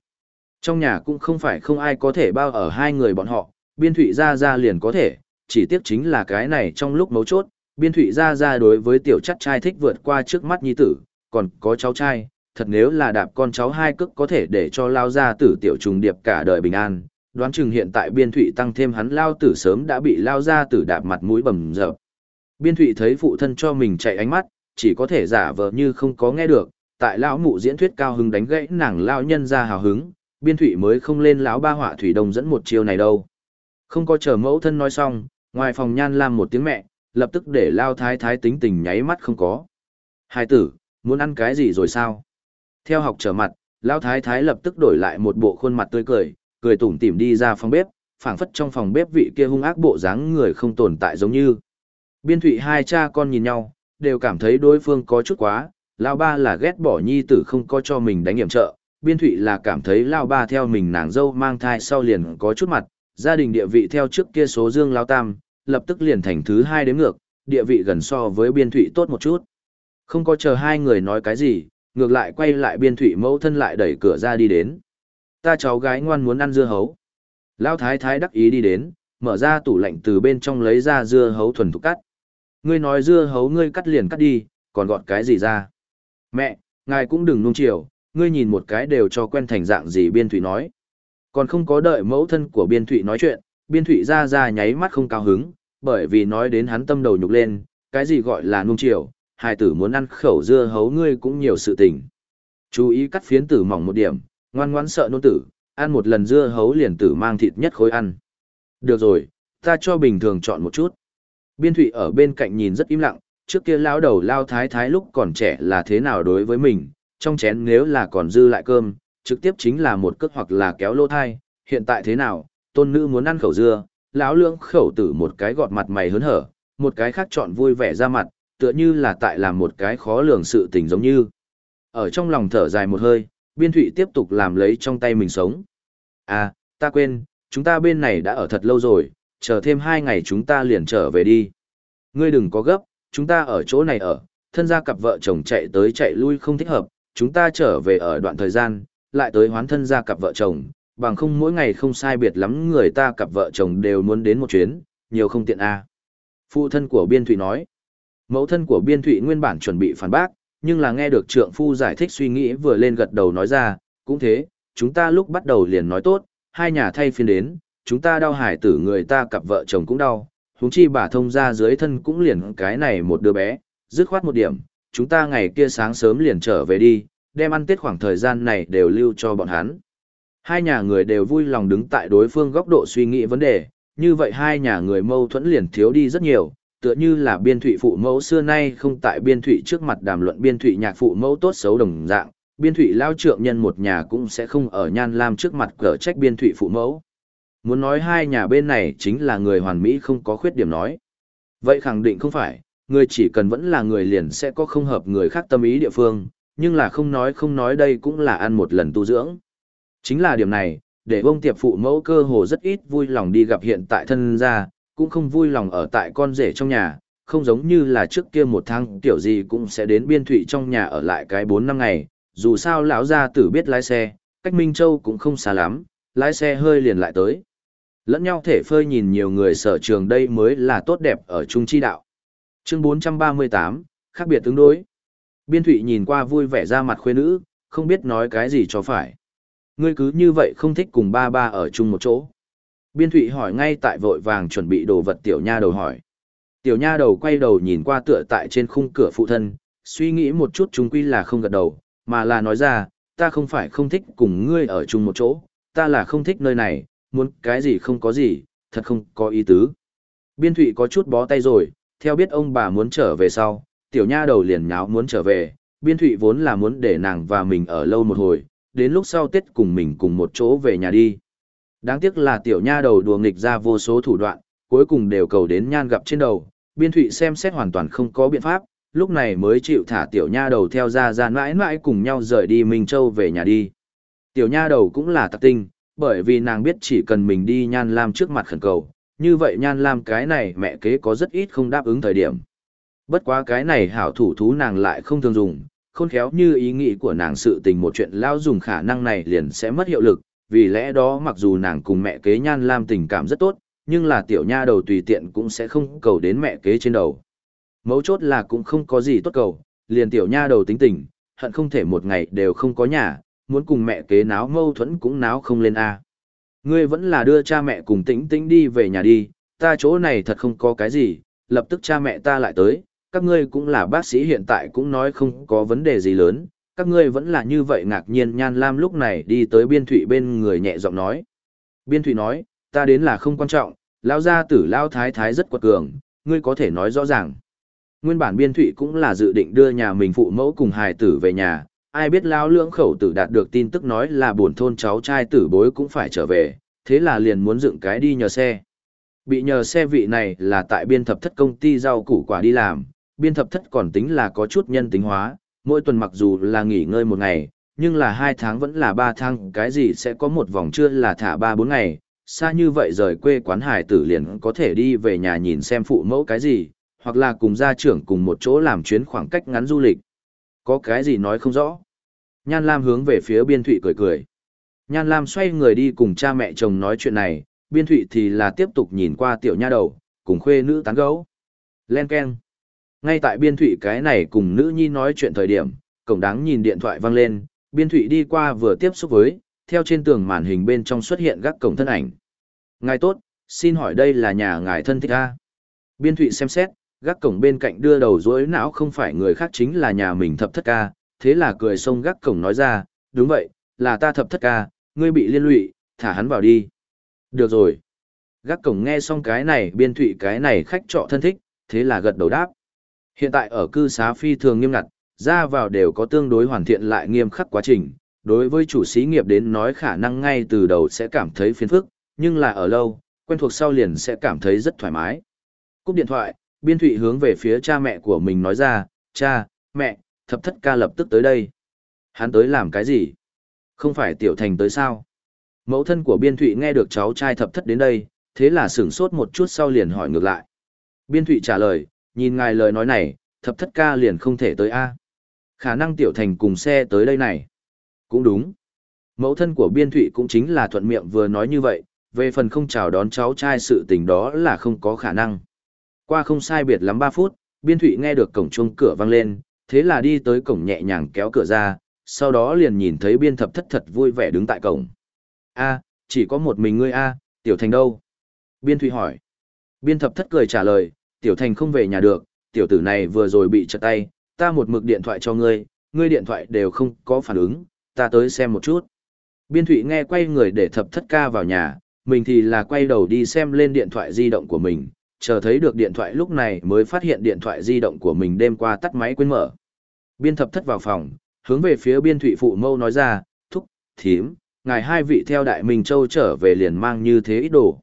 Trong nhà cũng không phải không ai có thể bao ở hai người bọn họ, biên thụy ra ra liền có thể, chỉ tiếc chính là cái này trong lúc mấu chốt, biên thụy ra ra đối với tiểu chắc trai thích vượt qua trước mắt nhi tử, còn có cháu trai, thật nếu là đạp con cháu hai cước có thể để cho lao ra tử tiểu trùng điệp cả đời bình an, đoán chừng hiện tại biên thụy tăng thêm hắn lao tử sớm đã bị lao ra tử đạp mặt mũi bầm dập. Biên thụy thấy phụ thân cho mình chạy ánh mắt, chỉ có thể giả vờ như không có nghe được, tại lão mụ diễn thuyết cao hứng đánh gãy nàng lao nhân ra hào hứng, biên thụy mới không lên lão ba họa thủy đông dẫn một chiêu này đâu. Không có chờ mẫu thân nói xong, ngoài phòng nhan lam một tiếng mẹ, lập tức để lao thái thái tính tình nháy mắt không có. Hai tử, muốn ăn cái gì rồi sao? Theo học trở mặt, lao thái thái lập tức đổi lại một bộ khuôn mặt tươi cười, cười tủm tỉm đi ra phòng bếp, phảng phất trong phòng bếp vị kia hung ác bộ dáng người không tồn tại giống như. Biên thụy hai cha con nhìn nhau, đều cảm thấy đối phương có chút quá, lao ba là ghét bỏ nhi tử không có cho mình đánh nghiệm trợ, biên thụy là cảm thấy lao ba theo mình nàng dâu mang thai sau liền có chút mặt, gia đình địa vị theo trước kia số dương lao tam, lập tức liền thành thứ hai đếm ngược, địa vị gần so với biên thụy tốt một chút. Không có chờ hai người nói cái gì, ngược lại quay lại biên thụy mẫu thân lại đẩy cửa ra đi đến. Ta cháu gái ngoan muốn ăn dưa hấu. Lao thái thái đắc ý đi đến, mở ra tủ lạnh từ bên trong lấy ra dưa hấu thuần thục cắt. Ngươi nói dưa hấu ngươi cắt liền cắt đi, còn gọt cái gì ra? Mẹ, ngài cũng đừng nung chiều, ngươi nhìn một cái đều cho quen thành dạng gì biên thủy nói. Còn không có đợi mẫu thân của biên thủy nói chuyện, biên thủy ra ra nháy mắt không cao hứng, bởi vì nói đến hắn tâm đầu nhục lên, cái gì gọi là nung chiều, hài tử muốn ăn khẩu dưa hấu ngươi cũng nhiều sự tình. Chú ý cắt phiến tử mỏng một điểm, ngoan ngoãn sợ nôn tử, ăn một lần dưa hấu liền tử mang thịt nhất khối ăn. Được rồi, ta cho bình thường chọn một chút. Biên thụy ở bên cạnh nhìn rất im lặng, trước kia lao đầu lao thái thái lúc còn trẻ là thế nào đối với mình, trong chén nếu là còn dư lại cơm, trực tiếp chính là một cước hoặc là kéo lô thai, hiện tại thế nào, tôn nữ muốn ăn khẩu dưa, lão lưỡng khẩu tử một cái gọt mặt mày hớn hở, một cái khác chọn vui vẻ ra mặt, tựa như là tại làm một cái khó lường sự tình giống như. Ở trong lòng thở dài một hơi, biên thụy tiếp tục làm lấy trong tay mình sống. À, ta quên, chúng ta bên này đã ở thật lâu rồi, chờ thêm hai ngày chúng ta liền trở về đi. Ngươi đừng có gấp, chúng ta ở chỗ này ở, thân gia cặp vợ chồng chạy tới chạy lui không thích hợp, chúng ta trở về ở đoạn thời gian, lại tới hoán thân gia cặp vợ chồng, bằng không mỗi ngày không sai biệt lắm người ta cặp vợ chồng đều muốn đến một chuyến, nhiều không tiện a. À. Phụ thân của Biên Thụy nói, mẫu thân của Biên Thụy nguyên bản chuẩn bị phản bác, nhưng là nghe được trượng phu giải thích suy nghĩ vừa lên gật đầu nói ra, cũng thế, chúng ta lúc bắt đầu liền nói tốt, hai nhà thay phiên đến, chúng ta đau hải tử người ta cặp vợ chồng cũng đau, huống chi bà thông ra dưới thân cũng liền cái này một đứa bé, dứt khoát một điểm, chúng ta ngày kia sáng sớm liền trở về đi, đem ăn tết khoảng thời gian này đều lưu cho bọn hắn. Hai nhà người đều vui lòng đứng tại đối phương góc độ suy nghĩ vấn đề, như vậy hai nhà người mâu thuẫn liền thiếu đi rất nhiều, tựa như là biên thụy phụ mẫu xưa nay không tại biên thụy trước mặt đàm luận biên thụy nhạc phụ mẫu tốt xấu đồng dạng, biên thụy lao trượng nhân một nhà cũng sẽ không ở nhan lam trước mặt cờ trách biên thụy phụ mẫu. Muốn nói hai nhà bên này chính là người hoàn mỹ không có khuyết điểm nói. Vậy khẳng định không phải, người chỉ cần vẫn là người liền sẽ có không hợp người khác tâm ý địa phương, nhưng là không nói không nói đây cũng là ăn một lần tu dưỡng. Chính là điểm này, để ông tiệp phụ mẫu cơ hồ rất ít vui lòng đi gặp hiện tại thân gia, cũng không vui lòng ở tại con rể trong nhà, không giống như là trước kia một tháng tiểu gì cũng sẽ đến biên thủy trong nhà ở lại cái 4 năm ngày, dù sao lão gia tử biết lái xe, cách Minh Châu cũng không xa lắm, lái xe hơi liền lại tới. Lẫn nhau thể phơi nhìn nhiều người sở trường đây mới là tốt đẹp ở trung chi đạo. Chương 438, khác biệt tương đối. Biên thụy nhìn qua vui vẻ ra mặt khuê nữ, không biết nói cái gì cho phải. Ngươi cứ như vậy không thích cùng ba ba ở chung một chỗ. Biên thụy hỏi ngay tại vội vàng chuẩn bị đồ vật tiểu nha đầu hỏi. Tiểu nha đầu quay đầu nhìn qua tựa tại trên khung cửa phụ thân, suy nghĩ một chút chúng quy là không gật đầu, mà là nói ra, ta không phải không thích cùng ngươi ở chung một chỗ, ta là không thích nơi này, muốn cái gì không có gì, thật không có ý tứ. Biên thụy có chút bó tay rồi, theo biết ông bà muốn trở về sau, tiểu nha đầu liền nháo muốn trở về, biên thụy vốn là muốn để nàng và mình ở lâu một hồi, đến lúc sau Tết cùng mình cùng một chỗ về nhà đi. Đáng tiếc là tiểu nha đầu đùa nghịch ra vô số thủ đoạn, cuối cùng đều cầu đến nhan gặp trên đầu, biên thụy xem xét hoàn toàn không có biện pháp, lúc này mới chịu thả tiểu nha đầu theo ra ra mãi mãi cùng nhau rời đi Minh Châu về nhà đi. Tiểu nha đầu cũng là tạc tinh, bởi vì nàng biết chỉ cần mình đi nhan lam trước mặt khẩn cầu, như vậy Nhan Lam cái này mẹ kế có rất ít không đáp ứng thời điểm. Bất quá cái này hảo thủ thú nàng lại không thường dùng, khôn khéo như ý nghĩ của nàng sự tình một chuyện lao dùng khả năng này liền sẽ mất hiệu lực, vì lẽ đó mặc dù nàng cùng mẹ kế Nhan Lam tình cảm rất tốt, nhưng là tiểu nha đầu tùy tiện cũng sẽ không cầu đến mẹ kế trên đầu. Mấu chốt là cũng không có gì tốt cầu, liền tiểu nha đầu tính tình, hận không thể một ngày đều không có nhà, muốn cùng mẹ kế náo mâu thuẫn cũng náo không lên a. Ngươi vẫn là đưa cha mẹ cùng tĩnh tĩnh đi về nhà đi, ta chỗ này thật không có cái gì, lập tức cha mẹ ta lại tới, các ngươi cũng là bác sĩ hiện tại cũng nói không có vấn đề gì lớn, các ngươi vẫn là như vậy ngạc nhiên Nhan Lam lúc này đi tới biên thụy bên người nhẹ giọng nói. Biên thụy nói, ta đến là không quan trọng, lao gia tử lao thái thái rất quật cường, ngươi có thể nói rõ ràng. Nguyên bản biên thụy cũng là dự định đưa nhà mình phụ mẫu cùng hài tử về nhà, ai biết lao lưỡng khẩu tử đạt được tin tức nói là buồn thôn cháu trai tử bối cũng phải trở về, thế là liền muốn dựng cái đi nhờ xe. Bị nhờ xe vị này là tại biên thập thất công ty rau củ quả đi làm, biên thập thất còn tính là có chút nhân tính hóa, mỗi tuần mặc dù là nghỉ ngơi một ngày, nhưng là hai tháng vẫn là ba tháng, cái gì sẽ có một vòng trưa là thả ba bốn ngày, xa như vậy rời quê quán hải tử liền có thể đi về nhà nhìn xem phụ mẫu cái gì, hoặc là cùng gia trưởng cùng một chỗ làm chuyến khoảng cách ngắn du lịch. Có cái gì nói không rõ. Nhan Lam hướng về phía biên thụy cười cười. Nhan Lam xoay người đi cùng cha mẹ chồng nói chuyện này, biên thụy thì là tiếp tục nhìn qua tiểu nha đầu, cùng khuê nữ tán gấu. Len Ken. Ngay tại biên thụy cái này cùng nữ nhi nói chuyện thời điểm, cổng đáng nhìn điện thoại vang lên, biên thụy đi qua vừa tiếp xúc với, theo trên tường màn hình bên trong xuất hiện gác cổng thân ảnh. Ngài tốt, xin hỏi đây là nhà ngài thân thích A. Biên thụy xem xét, gác cổng bên cạnh đưa đầu dối não không phải người khác chính là nhà mình thập thất ca, thế là cười xông gác cổng nói ra, đúng vậy, là ta thập thất ca, ngươi bị liên lụy, thả hắn vào đi. Được rồi. Gác cổng nghe xong cái này biên thụy cái này khách trọ thân thích, thế là gật đầu đáp. Hiện tại ở cư xá phi thường nghiêm ngặt, ra vào đều có tương đối hoàn thiện lại nghiêm khắc quá trình. Đối với chủ sĩ nghiệp đến nói khả năng ngay từ đầu sẽ cảm thấy phiền phức, nhưng là ở lâu, quen thuộc sau liền sẽ cảm thấy rất thoải mái. Cúp điện thoại, biên thụy hướng về phía cha mẹ của mình nói ra, cha, mẹ, thập thất ca lập tức tới đây. Hắn tới làm cái gì? Không phải tiểu thành tới sao? Mẫu thân của biên thụy nghe được cháu trai thập thất đến đây, thế là sửng sốt một chút sau liền hỏi ngược lại. Biên thụy trả lời, nhìn ngài lời nói này, thập thất ca liền không thể tới A. Khả năng tiểu thành cùng xe tới đây này. Cũng đúng. Mẫu thân của biên thụy cũng chính là thuận miệng vừa nói như vậy, về phần không chào đón cháu trai sự tình đó là không có khả năng. Qua không sai biệt lắm 3 phút, biên thụy nghe được cổng chuông cửa vang lên, thế là đi tới cổng nhẹ nhàng kéo cửa ra, sau đó liền nhìn thấy biên thập thất thật vui vẻ đứng tại cổng. a chỉ có một mình ngươi a tiểu thành đâu? Biên thụy hỏi. Biên thập thất cười trả lời, tiểu thành không về nhà được, tiểu tử này vừa rồi bị chật tay, ta một mực điện thoại cho ngươi, ngươi điện thoại đều không có phản ứng, ta tới xem một chút. Biên thụy nghe quay người để thập thất ca vào nhà, mình thì là quay đầu đi xem lên điện thoại di động của mình, chờ thấy được điện thoại lúc này mới phát hiện điện thoại di động của mình đêm qua tắt máy quên mở. Biên thập thất vào phòng, hướng về phía biên thụy phụ mâu nói ra, thúc, thím, ngài hai vị theo đại minh châu trở về liền mang như thế ít đồ.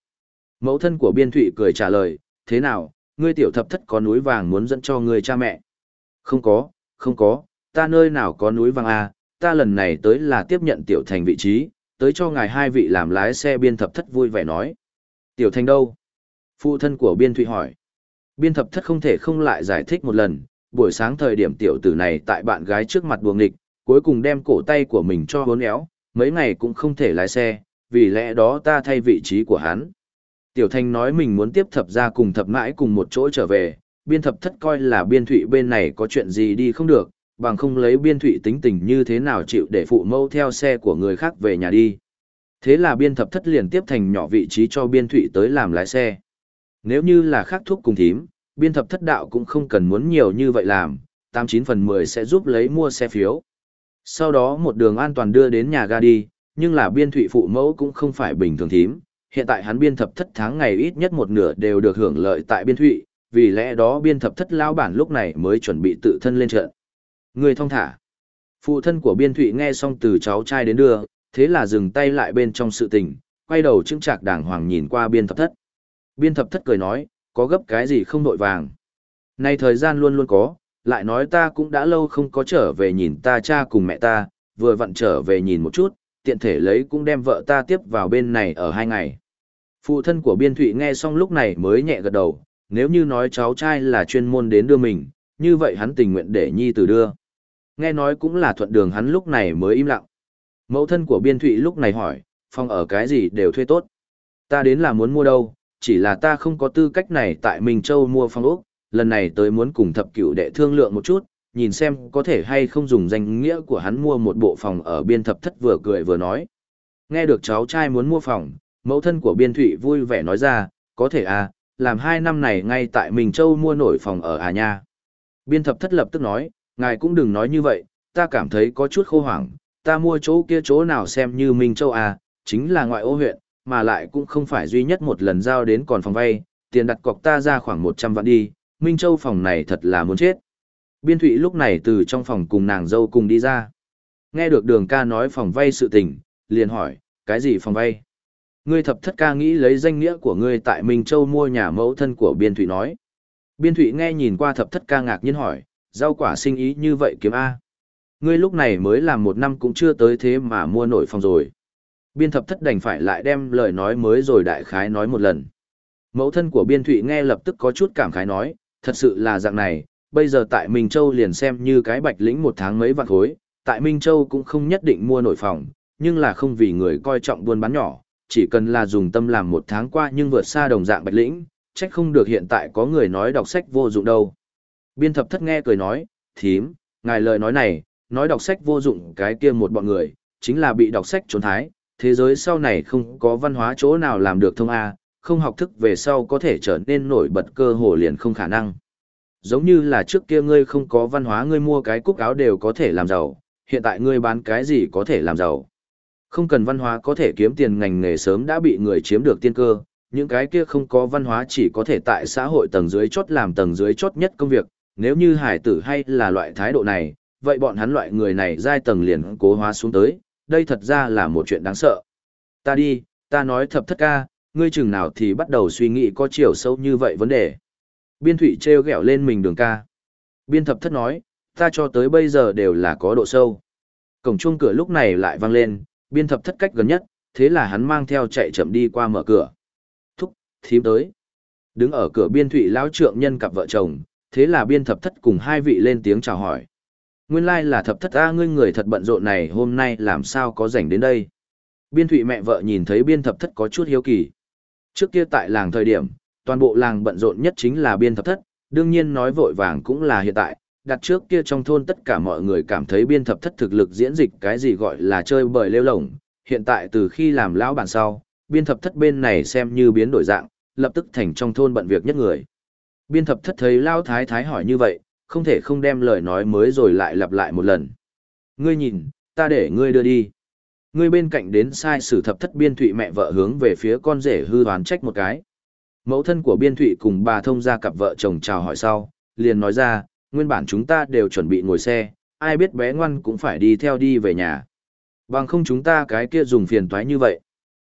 Mẫu thân của biên thụy cười trả lời, thế nào, ngươi tiểu thập thất có núi vàng muốn dẫn cho ngươi cha mẹ? Không có, không có, ta nơi nào có núi vàng à, ta lần này tới là tiếp nhận tiểu thành vị trí, tới cho ngài hai vị làm lái xe biên thập thất vui vẻ nói. Tiểu thành đâu? Phụ thân của biên thụy hỏi. Biên thập thất không thể không lại giải thích một lần, buổi sáng thời điểm tiểu tử này tại bạn gái trước mặt buồng nghịch, cuối cùng đem cổ tay của mình cho hốn éo, mấy ngày cũng không thể lái xe, vì lẽ đó ta thay vị trí của hắn. Tiểu Thanh nói mình muốn tiếp thập ra cùng thập mãi cùng một chỗ trở về, biên thập thất coi là biên thụy bên này có chuyện gì đi không được, bằng không lấy biên thụy tính tình như thế nào chịu để phụ mâu theo xe của người khác về nhà đi. Thế là biên thập thất liền tiếp thành nhỏ vị trí cho biên thụy tới làm lái xe. Nếu như là khác thuốc cùng thím, biên thập thất đạo cũng không cần muốn nhiều như vậy làm, 89 phần 10 sẽ giúp lấy mua xe phiếu. Sau đó một đường an toàn đưa đến nhà ga đi, nhưng là biên thụy phụ mẫu cũng không phải bình thường thím, hiện tại hắn biên thập thất tháng ngày ít nhất một nửa đều được hưởng lợi tại biên thụy, vì lẽ đó biên thập thất lao bản lúc này mới chuẩn bị tự thân lên trận. Người thông thả. Phụ thân của biên thụy nghe xong từ cháu trai đến đưa, thế là dừng tay lại bên trong sự tình, quay đầu chứng trạc đàng hoàng nhìn qua biên thập thất. Biên thập thất cười nói, có gấp cái gì không nội vàng. Nay thời gian luôn luôn có, lại nói ta cũng đã lâu không có trở về nhìn ta cha cùng mẹ ta, vừa vặn trở về nhìn một chút, tiện thể lấy cũng đem vợ ta tiếp vào bên này ở hai ngày. Phụ thân của Biên Thụy nghe xong lúc này mới nhẹ gật đầu, nếu như nói cháu trai là chuyên môn đến đưa mình, như vậy hắn tình nguyện để nhi tử đưa. Nghe nói cũng là thuận đường hắn lúc này mới im lặng. Mẫu thân của Biên Thụy lúc này hỏi, phòng ở cái gì đều thuê tốt. Ta đến là muốn mua đâu, chỉ là ta không có tư cách này tại Minh Châu mua phòng ốc, lần này tới muốn cùng thập cửu đệ thương lượng một chút, nhìn xem có thể hay không dùng danh nghĩa của hắn mua một bộ phòng ở biên thập thất vừa cười vừa nói. Nghe được cháu trai muốn mua phòng, mẫu thân của biên thụy vui vẻ nói ra, có thể à, làm hai năm này ngay tại Minh Châu mua nổi phòng ở à nha. Biên thập thất lập tức nói, ngài cũng đừng nói như vậy, ta cảm thấy có chút khô hoảng, ta mua chỗ kia chỗ nào xem như Minh Châu à, chính là ngoại ô huyện, mà lại cũng không phải duy nhất một lần giao đến còn phòng vay, tiền đặt cọc ta ra khoảng 100 vạn đi, Minh Châu phòng này thật là muốn chết. Biên Thụy lúc này từ trong phòng cùng nàng dâu cùng đi ra. Nghe được đường ca nói phòng vay sự tình, liền hỏi, cái gì phòng vay? Ngươi thập thất ca nghĩ lấy danh nghĩa của ngươi tại Minh Châu mua nhà mẫu thân của Biên Thụy nói. Biên Thụy nghe nhìn qua thập thất ca ngạc nhiên hỏi, rau quả sinh ý như vậy kiếm A. Ngươi lúc này mới làm một năm cũng chưa tới thế mà mua nổi phòng rồi. Biên thập thất đành phải lại đem lời nói mới rồi đại khái nói một lần. Mẫu thân của Biên Thụy nghe lập tức có chút cảm khái nói, thật sự là dạng này, bây giờ tại Minh Châu liền xem như cái bạch lĩnh một tháng mấy vạn khối, tại Minh Châu cũng không nhất định mua nổi phòng, nhưng là không vì người coi trọng buôn bán nhỏ, chỉ cần là dùng tâm làm một tháng qua nhưng vượt xa đồng dạng bạch lĩnh, trách không được hiện tại có người nói đọc sách vô dụng đâu. Biên thập thất nghe cười nói, thím, ngài lời nói này, nói đọc sách vô dụng cái kia một bọn người, chính là bị đọc sách trốn thái, thế giới sau này không có văn hóa chỗ nào làm được thông A, không học thức về sau có thể trở nên nổi bật cơ hồ liền không khả năng. Giống như là trước kia ngươi không có văn hóa ngươi mua cái cúc áo đều có thể làm giàu, hiện tại ngươi bán cái gì có thể làm giàu. Không cần văn hóa có thể kiếm tiền ngành nghề sớm đã bị người chiếm được tiên cơ, những cái kia không có văn hóa chỉ có thể tại xã hội tầng dưới chốt làm tầng dưới chốt nhất công việc, nếu như hải tử hay là loại thái độ này, vậy bọn hắn loại người này giai tầng liền cố hóa xuống tới, đây thật ra là một chuyện đáng sợ. Ta đi, ta nói thập thất ca, ngươi chừng nào thì bắt đầu suy nghĩ có chiều sâu như vậy vấn đề. Biên thủy treo gẹo lên mình đường ca. Biên thập thất nói, ta cho tới bây giờ đều là có độ sâu. Cổng chuông cửa lúc này lại vang lên, biên thập thất cách gần nhất, thế là hắn mang theo chạy chậm đi qua mở cửa. Thúc, thím tới. Đứng ở cửa biên thủy lão trượng nhân cặp vợ chồng, thế là biên thập thất cùng hai vị lên tiếng chào hỏi. Nguyên lai là thập thất A ngươi người thật bận rộn này hôm nay làm sao có rảnh đến đây. Biên thụy mẹ vợ nhìn thấy biên thập thất có chút hiếu kỳ. Trước kia tại làng thời điểm, toàn bộ làng bận rộn nhất chính là biên thập thất, đương nhiên nói vội vàng cũng là hiện tại, đặt trước kia trong thôn tất cả mọi người cảm thấy biên thập thất thực lực diễn dịch cái gì gọi là chơi bời lêu lồng. hiện tại từ khi làm lão bản sau, biên thập thất bên này xem như biến đổi dạng, lập tức thành trong thôn bận việc nhất người. Biên thập thất thấy lao thái thái hỏi như vậy, không thể không đem lời nói mới rồi lại lặp lại một lần. Ngươi nhìn, ta để ngươi đưa đi. Ngươi bên cạnh đến sai sử thập thất biên thụy mẹ vợ hướng về phía con rể hư đoán trách một cái. Mẫu thân của biên thụy cùng bà thông ra cặp vợ chồng chào hỏi sau, liền nói ra, nguyên bản chúng ta đều chuẩn bị ngồi xe, ai biết bé ngoan cũng phải đi theo đi về nhà. Bằng không chúng ta cái kia dùng phiền toái như vậy.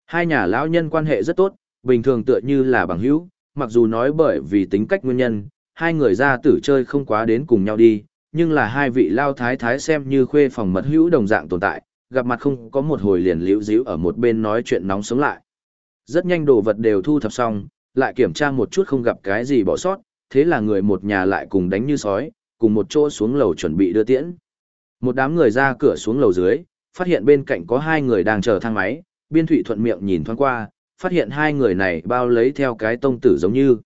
Hai nhà lão nhân quan hệ rất tốt, bình thường tựa như là bằng hữu, mặc dù nói bởi vì tính cách nguyên nhân, hai người ra tử chơi không quá đến cùng nhau đi, nhưng là hai vị lao thái thái xem như khuê phòng mật hữu đồng dạng tồn tại, gặp mặt không có một hồi liền liễu díu ở một bên nói chuyện nóng sống lại. Rất nhanh đồ vật đều thu thập xong, lại kiểm tra một chút không gặp cái gì bỏ sót, thế là người một nhà lại cùng đánh như sói, cùng một chỗ xuống lầu chuẩn bị đưa tiễn. Một đám người ra cửa xuống lầu dưới, phát hiện bên cạnh có hai người đang chờ thang máy, biên thủy thuận miệng nhìn thoáng qua, phát hiện hai người này bao lấy theo cái tông tử giống như.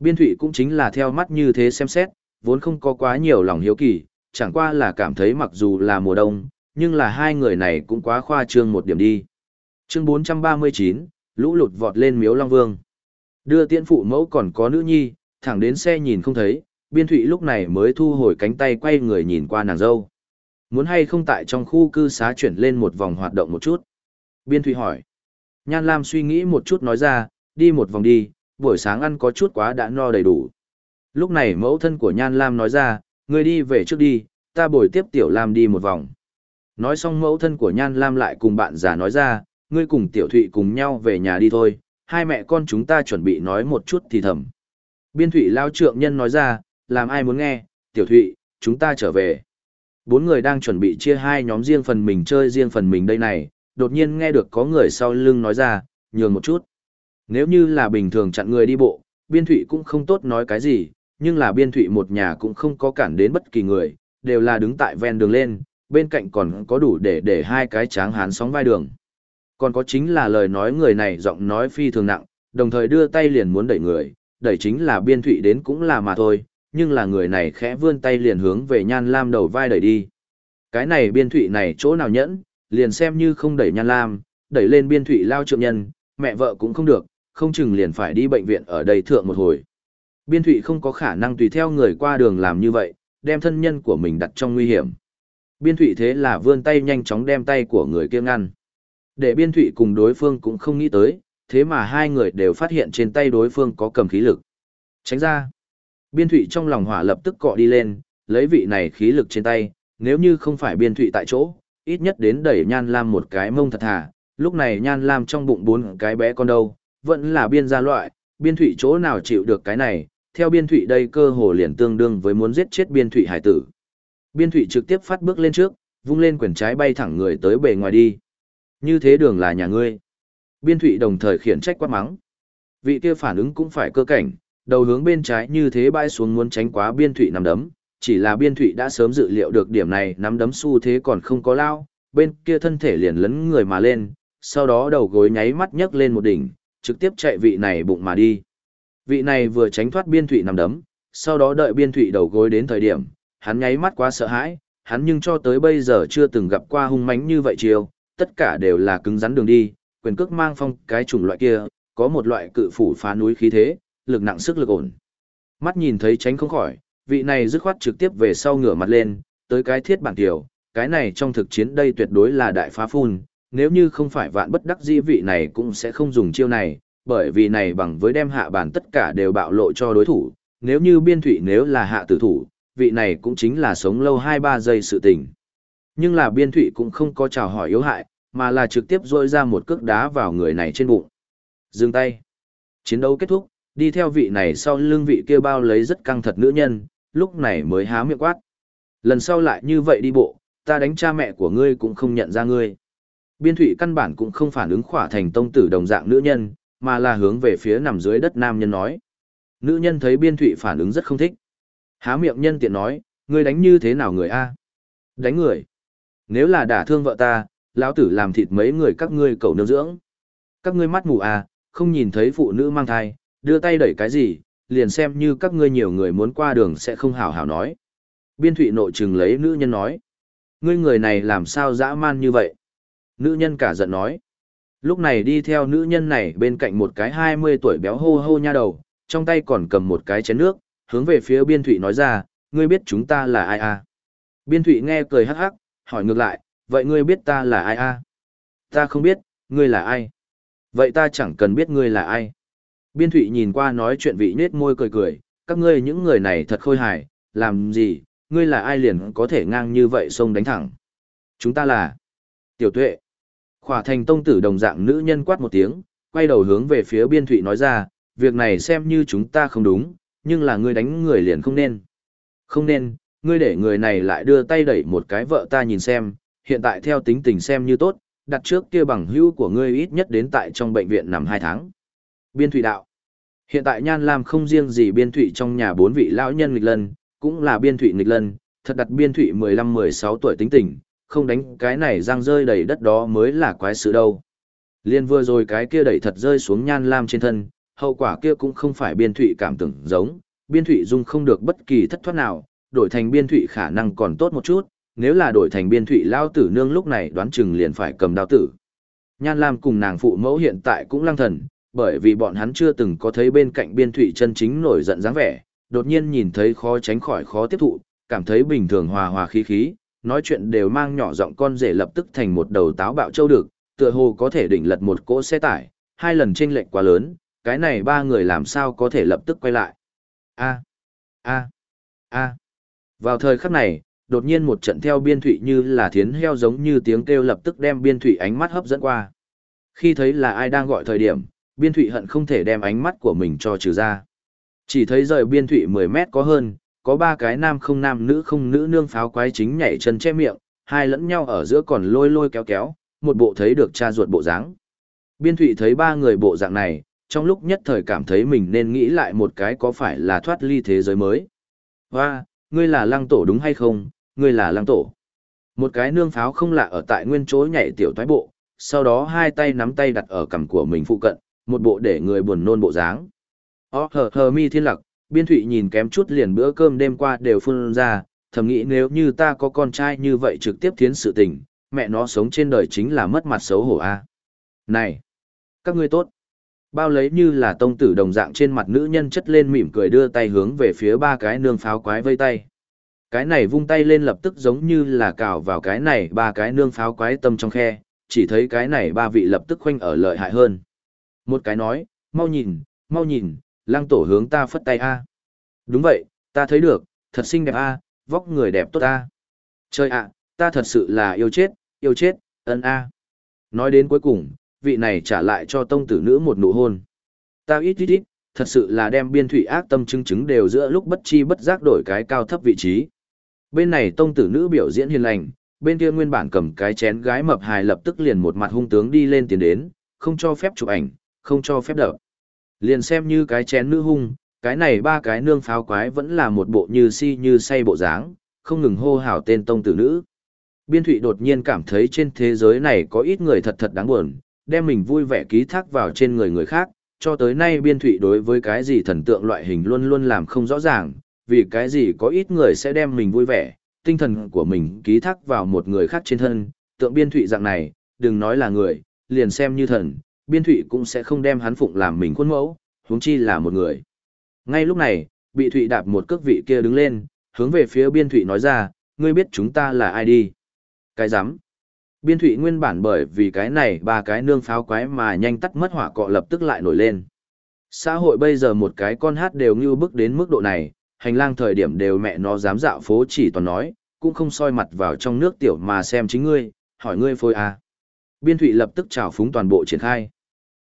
Biên thủy cũng chính là theo mắt như thế xem xét, vốn không có quá nhiều lòng hiếu kỳ, chẳng qua là cảm thấy mặc dù là mùa đông, nhưng là hai người này cũng quá khoa trương một điểm đi. Chương 439, lũ lụt vọt lên miếu Long Vương. Đưa tiễn phụ mẫu còn có nữ nhi, thẳng đến xe nhìn không thấy, biên thụy lúc này mới thu hồi cánh tay quay người nhìn qua nàng dâu. Muốn hay không tại trong khu cư xá chuyển lên một vòng hoạt động một chút? Biên thụy hỏi. Nhan Lam suy nghĩ một chút nói ra, đi một vòng đi, buổi sáng ăn có chút quá đã no đầy đủ. Lúc này mẫu thân của Nhan Lam nói ra, người đi về trước đi, ta bồi tiếp Tiểu Lam đi một vòng. Nói xong mẫu thân của Nhan Lam lại cùng bạn già nói ra, ngươi cùng Tiểu Thụy cùng nhau về nhà đi thôi, hai mẹ con chúng ta chuẩn bị nói một chút thì thầm. Biên Thụy lao trượng nhân nói ra, làm ai muốn nghe, Tiểu Thụy, chúng ta trở về. Bốn người đang chuẩn bị chia hai nhóm riêng phần mình chơi riêng phần mình đây này, đột nhiên nghe được có người sau lưng nói ra, nhường một chút. Nếu như là bình thường chặn người đi bộ, biên thụy cũng không tốt nói cái gì, nhưng là biên thụy một nhà cũng không có cản đến bất kỳ người, đều là đứng tại ven đường lên, bên cạnh còn có đủ để để hai cái tráng hán sóng vai đường. Còn có chính là lời nói người này giọng nói phi thường nặng, đồng thời đưa tay liền muốn đẩy người, đẩy chính là biên thụy đến cũng là mà thôi, nhưng là người này khẽ vươn tay liền hướng về nhan lam đầu vai đẩy đi. Cái này biên thụy này chỗ nào nhẫn, liền xem như không đẩy nhan lam, đẩy lên biên thụy lao trượng nhân, mẹ vợ cũng không được, không chừng liền phải đi bệnh viện ở đây thượng một hồi. Biên thụy không có khả năng tùy theo người qua đường làm như vậy, đem thân nhân của mình đặt trong nguy hiểm. Biên thụy thế là vươn tay nhanh chóng đem tay của người kia ngăn. Để biên thụy cùng đối phương cũng không nghĩ tới, thế mà hai người đều phát hiện trên tay đối phương có cầm khí lực. Tránh ra. Biên thụy trong lòng hỏa lập tức cọ đi lên, lấy vị này khí lực trên tay, nếu như không phải biên thụy tại chỗ, ít nhất đến đẩy nhan lam một cái mông thật thà. Lúc này nhan lam trong bụng bốn cái bé con đâu, vẫn là biên gia loại, biên thủy chỗ nào chịu được cái này, theo biên thủy đây cơ hồ liền tương đương với muốn giết chết biên thủy hải tử. Biên thủy trực tiếp phát bước lên trước, vung lên quyển trái bay thẳng người tới bề ngoài đi. Như thế đường là nhà ngươi. Biên thủy đồng thời khiển trách quát mắng. Vị kia phản ứng cũng phải cơ cảnh, đầu hướng bên trái như thế bay xuống muốn tránh quá biên thủy nằm đấm, chỉ là biên thủy đã sớm dự liệu được điểm này nắm đấm xu thế còn không có lao, bên kia thân thể liền lấn người mà lên, sau đó đầu gối nháy mắt nhấc lên một đỉnh, trực tiếp chạy vị này bụng mà đi. Vị này vừa tránh thoát biên thụy nằm đấm, sau đó đợi biên thụy đầu gối đến thời điểm, hắn nháy mắt quá sợ hãi, hắn nhưng cho tới bây giờ chưa từng gặp qua hung mãnh như vậy chiều, tất cả đều là cứng rắn đường đi, quyền cước mang phong cái chủng loại kia, có một loại cự phủ phá núi khí thế, lực nặng sức lực ổn. Mắt nhìn thấy tránh không khỏi, vị này dứt khoát trực tiếp về sau ngửa mặt lên, tới cái thiết bản tiểu, cái này trong thực chiến đây tuyệt đối là đại phá phun, nếu như không phải vạn bất đắc dĩ vị này cũng sẽ không dùng chiêu này, bởi vì này bằng với đem hạ bản tất cả đều bạo lộ cho đối thủ, nếu như biên thủy nếu là hạ tử thủ, vị này cũng chính là sống lâu 2-3 giây sự tình. Nhưng là biên thủy cũng không có chào hỏi yếu hại, mà là trực tiếp rôi ra một cước đá vào người này trên bụng. Dừng tay. Chiến đấu kết thúc, đi theo vị này sau lưng vị kia bao lấy rất căng thật nữ nhân, lúc này mới há miệng quát. Lần sau lại như vậy đi bộ, ta đánh cha mẹ của ngươi cũng không nhận ra ngươi. Biên thủy căn bản cũng không phản ứng khỏa thành tông tử đồng dạng nữ nhân, mà là hướng về phía nằm dưới đất nam nhân nói. Nữ nhân thấy biên thủy phản ứng rất không thích. Há miệng nhân tiện nói, ngươi đánh như thế nào người a? Đánh người. Nếu là đả thương vợ ta, lão tử làm thịt mấy người các ngươi cầu nương dưỡng. Các ngươi mắt mù à, không nhìn thấy phụ nữ mang thai, đưa tay đẩy cái gì, liền xem như các ngươi nhiều người muốn qua đường sẽ không hào hào nói. Biên thụy nội trừng lấy nữ nhân nói. Ngươi người này làm sao dã man như vậy? Nữ nhân cả giận nói. Lúc này đi theo nữ nhân này bên cạnh một cái 20 tuổi béo hô hô nha đầu, trong tay còn cầm một cái chén nước, hướng về phía biên thụy nói ra, ngươi biết chúng ta là ai à? Biên thụy nghe cười hắc hắc, hỏi ngược lại, vậy ngươi biết ta là ai à? Ta không biết, ngươi là ai? Vậy ta chẳng cần biết ngươi là ai. Biên thụy nhìn qua nói chuyện vị nết môi cười cười, các ngươi những người này thật khôi hài, làm gì, ngươi là ai liền có thể ngang như vậy xông đánh thẳng. Chúng ta là Tiểu Tuệ. Khỏa thành tông tử đồng dạng nữ nhân quát một tiếng, quay đầu hướng về phía biên thụy nói ra, việc này xem như chúng ta không đúng, nhưng là ngươi đánh người liền không nên. Không nên, ngươi để người này lại đưa tay đẩy một cái vợ ta nhìn xem, hiện tại theo tính tình xem như tốt, đặt trước kia bằng hữu của ngươi ít nhất đến tại trong bệnh viện nằm 2 tháng. Biên thủy đạo. Hiện tại Nhan Lam không riêng gì biên thủy trong nhà bốn vị lão nhân nghịch lân, cũng là biên thủy nghịch lân, thật đặt biên thủy 15-16 tuổi tính tình, không đánh cái này răng rơi đầy đất đó mới là quái sự đâu. Liên vừa rồi cái kia đẩy thật rơi xuống Nhan Lam trên thân, hậu quả kia cũng không phải biên thụy cảm tưởng giống, biên thụy dung không được bất kỳ thất thoát nào, đổi thành biên thụy khả năng còn tốt một chút, nếu là đổi thành biên thụy lao tử nương lúc này đoán chừng liền phải cầm đao tử. Nhan Lam cùng nàng phụ mẫu hiện tại cũng lăng thần, bởi vì bọn hắn chưa từng có thấy bên cạnh biên thụy chân chính nổi giận dáng vẻ, đột nhiên nhìn thấy khó tránh khỏi khó tiếp thụ, cảm thấy bình thường hòa hòa khí khí, nói chuyện đều mang nhỏ giọng con rể lập tức thành một đầu táo bạo châu được, tựa hồ có thể đỉnh lật một cỗ xe tải, hai lần chênh lệch quá lớn, cái này ba người làm sao có thể lập tức quay lại. A, a, a. Vào thời khắc này, đột nhiên một trận theo biên thủy như là thiến heo giống như tiếng kêu lập tức đem biên thủy ánh mắt hấp dẫn qua. Khi thấy là ai đang gọi thời điểm, biên thủy hận không thể đem ánh mắt của mình cho trừ ra. Chỉ thấy rời biên thủy 10 mét có hơn, có ba cái nam không nam nữ không nữ nương pháo quái chính nhảy chân che miệng, hai lẫn nhau ở giữa còn lôi lôi kéo kéo, một bộ thấy được cha ruột bộ dáng. Biên thụy thấy ba người bộ dạng này, trong lúc nhất thời cảm thấy mình nên nghĩ lại một cái có phải là thoát ly thế giới mới. Hoa, ngươi là lăng tổ đúng hay không, ngươi là lăng tổ. Một cái nương pháo không lạ ở tại nguyên chỗ nhảy tiểu thoái bộ, sau đó hai tay nắm tay đặt ở cằm của mình phụ cận, một bộ để người buồn nôn bộ dáng. Ó hờ hờ mi thiên lặc, biên thụy nhìn kém chút liền bữa cơm đêm qua đều phun ra, thầm nghĩ nếu như ta có con trai như vậy trực tiếp thiến sự tình, mẹ nó sống trên đời chính là mất mặt xấu hổ a à? Này! Các ngươi tốt! Bao lấy như là tông tử đồng dạng trên mặt nữ nhân chất lên mỉm cười đưa tay hướng về phía ba cái nương pháo quái vây tay. Cái này vung tay lên lập tức giống như là cào vào cái này ba cái nương pháo quái tâm trong khe, chỉ thấy cái này ba vị lập tức khoanh ở lợi hại hơn. Một cái nói, mau nhìn, mau nhìn, lăng tổ hướng ta phất tay a Đúng vậy, ta thấy được, thật xinh đẹp a vóc người đẹp tốt a Trời ạ, ta thật sự là yêu chết, yêu chết, ân a Nói đến cuối cùng, vị này trả lại cho tông tử nữ một nụ hôn. Ta ít ít ít, thật sự là đem biên thủy ác tâm chứng chứng đều giữa lúc bất chi bất giác đổi cái cao thấp vị trí. Bên này tông tử nữ biểu diễn hiền lành, bên kia nguyên bản cầm cái chén gái mập hài lập tức liền một mặt hung tướng đi lên tiền đến, không cho phép chụp ảnh, không cho phép đập. Liền xem như cái chén nữ hung, cái này ba cái nương pháo quái vẫn là một bộ như si như say bộ dáng, không ngừng hô hào tên tông tử nữ. Biên thụy đột nhiên cảm thấy trên thế giới này có ít người thật thật đáng buồn, đem mình vui vẻ ký thác vào trên người người khác, cho tới nay biên thụy đối với cái gì thần tượng loại hình luôn luôn làm không rõ ràng, vì cái gì có ít người sẽ đem mình vui vẻ, tinh thần của mình ký thác vào một người khác trên thân, tượng biên thụy dạng này, đừng nói là người, liền xem như thần, biên thụy cũng sẽ không đem hắn phụng làm mình khuôn mẫu, huống chi là một người. Ngay lúc này, bị thụy đạp một cước vị kia đứng lên, hướng về phía biên thụy nói ra, ngươi biết chúng ta là ai đi. Cái giám. Biên thụy nguyên bản bởi vì cái này ba cái nương pháo quái mà nhanh tắt mất hỏa cọ lập tức lại nổi lên. Xã hội bây giờ một cái con hát đều như bước đến mức độ này, hành lang thời điểm đều mẹ nó dám dạo phố chỉ toàn nói, cũng không soi mặt vào trong nước tiểu mà xem chính ngươi, hỏi ngươi phôi à. Biên thụy lập tức trào phúng toàn bộ triển khai.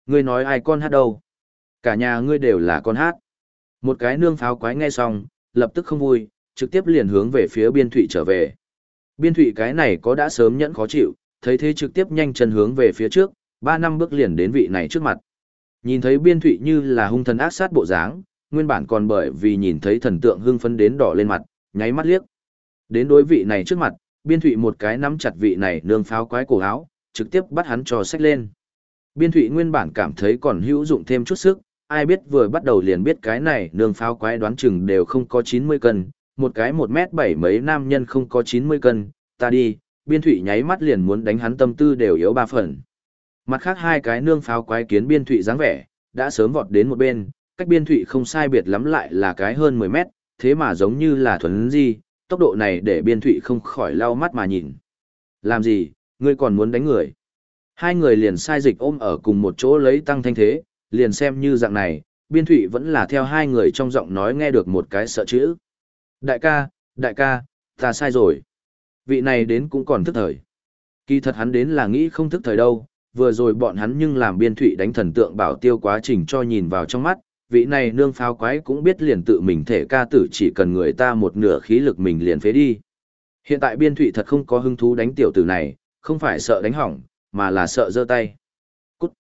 Ngươi nói ai con hát đâu? Cả nhà ngươi đều là con hát. Một cái nương pháo quái nghe xong, lập tức không vui, trực tiếp liền hướng về phía biên thụy trở về. Biên thụy cái này có đã sớm nhẫn khó chịu, thấy thế trực tiếp nhanh chân hướng về phía trước, ba năm bước liền đến vị này trước mặt. Nhìn thấy biên thụy như là hung thần ác sát bộ dáng, nguyên bản còn bởi vì nhìn thấy thần tượng hưng phấn đến đỏ lên mặt, nháy mắt liếc. Đến đối vị này trước mặt, biên thụy một cái nắm chặt vị này nương pháo quái cổ áo, trực tiếp bắt hắn cho sách lên. Biên thụy nguyên bản cảm thấy còn hữu dụng thêm chút sức, ai biết vừa bắt đầu liền biết cái này nương pháo quái đoán chừng đều không có 90 cân, một cái một mét bảy mấy nam nhân không có 90 cân, ta đi, biên thụy nháy mắt liền muốn đánh hắn tâm tư đều yếu ba phần. Mặt khác hai cái nương pháo quái kiến biên thụy dáng vẻ, đã sớm vọt đến một bên, cách biên thụy không sai biệt lắm lại là cái hơn 10 mét, thế mà giống như là thuần di, tốc độ này để biên thụy không khỏi lau mắt mà nhìn. Làm gì, ngươi còn muốn đánh người? Hai người liền sai dịch ôm ở cùng một chỗ lấy tăng thanh thế, liền xem như dạng này, biên thụy vẫn là theo hai người trong giọng nói nghe được một cái sợ chữ. Đại ca, đại ca, ta sai rồi. Vị này đến cũng còn thức thời. Kỳ thật hắn đến là nghĩ không thức thời đâu, vừa rồi bọn hắn nhưng làm biên thụy đánh thần tượng bảo tiêu quá trình cho nhìn vào trong mắt, vị này nương pháo quái cũng biết liền tự mình thể ca tử chỉ cần người ta một nửa khí lực mình liền phế đi. Hiện tại biên thụy thật không có hứng thú đánh tiểu tử này, không phải sợ đánh hỏng, mà là sợ giơ tay. Cút!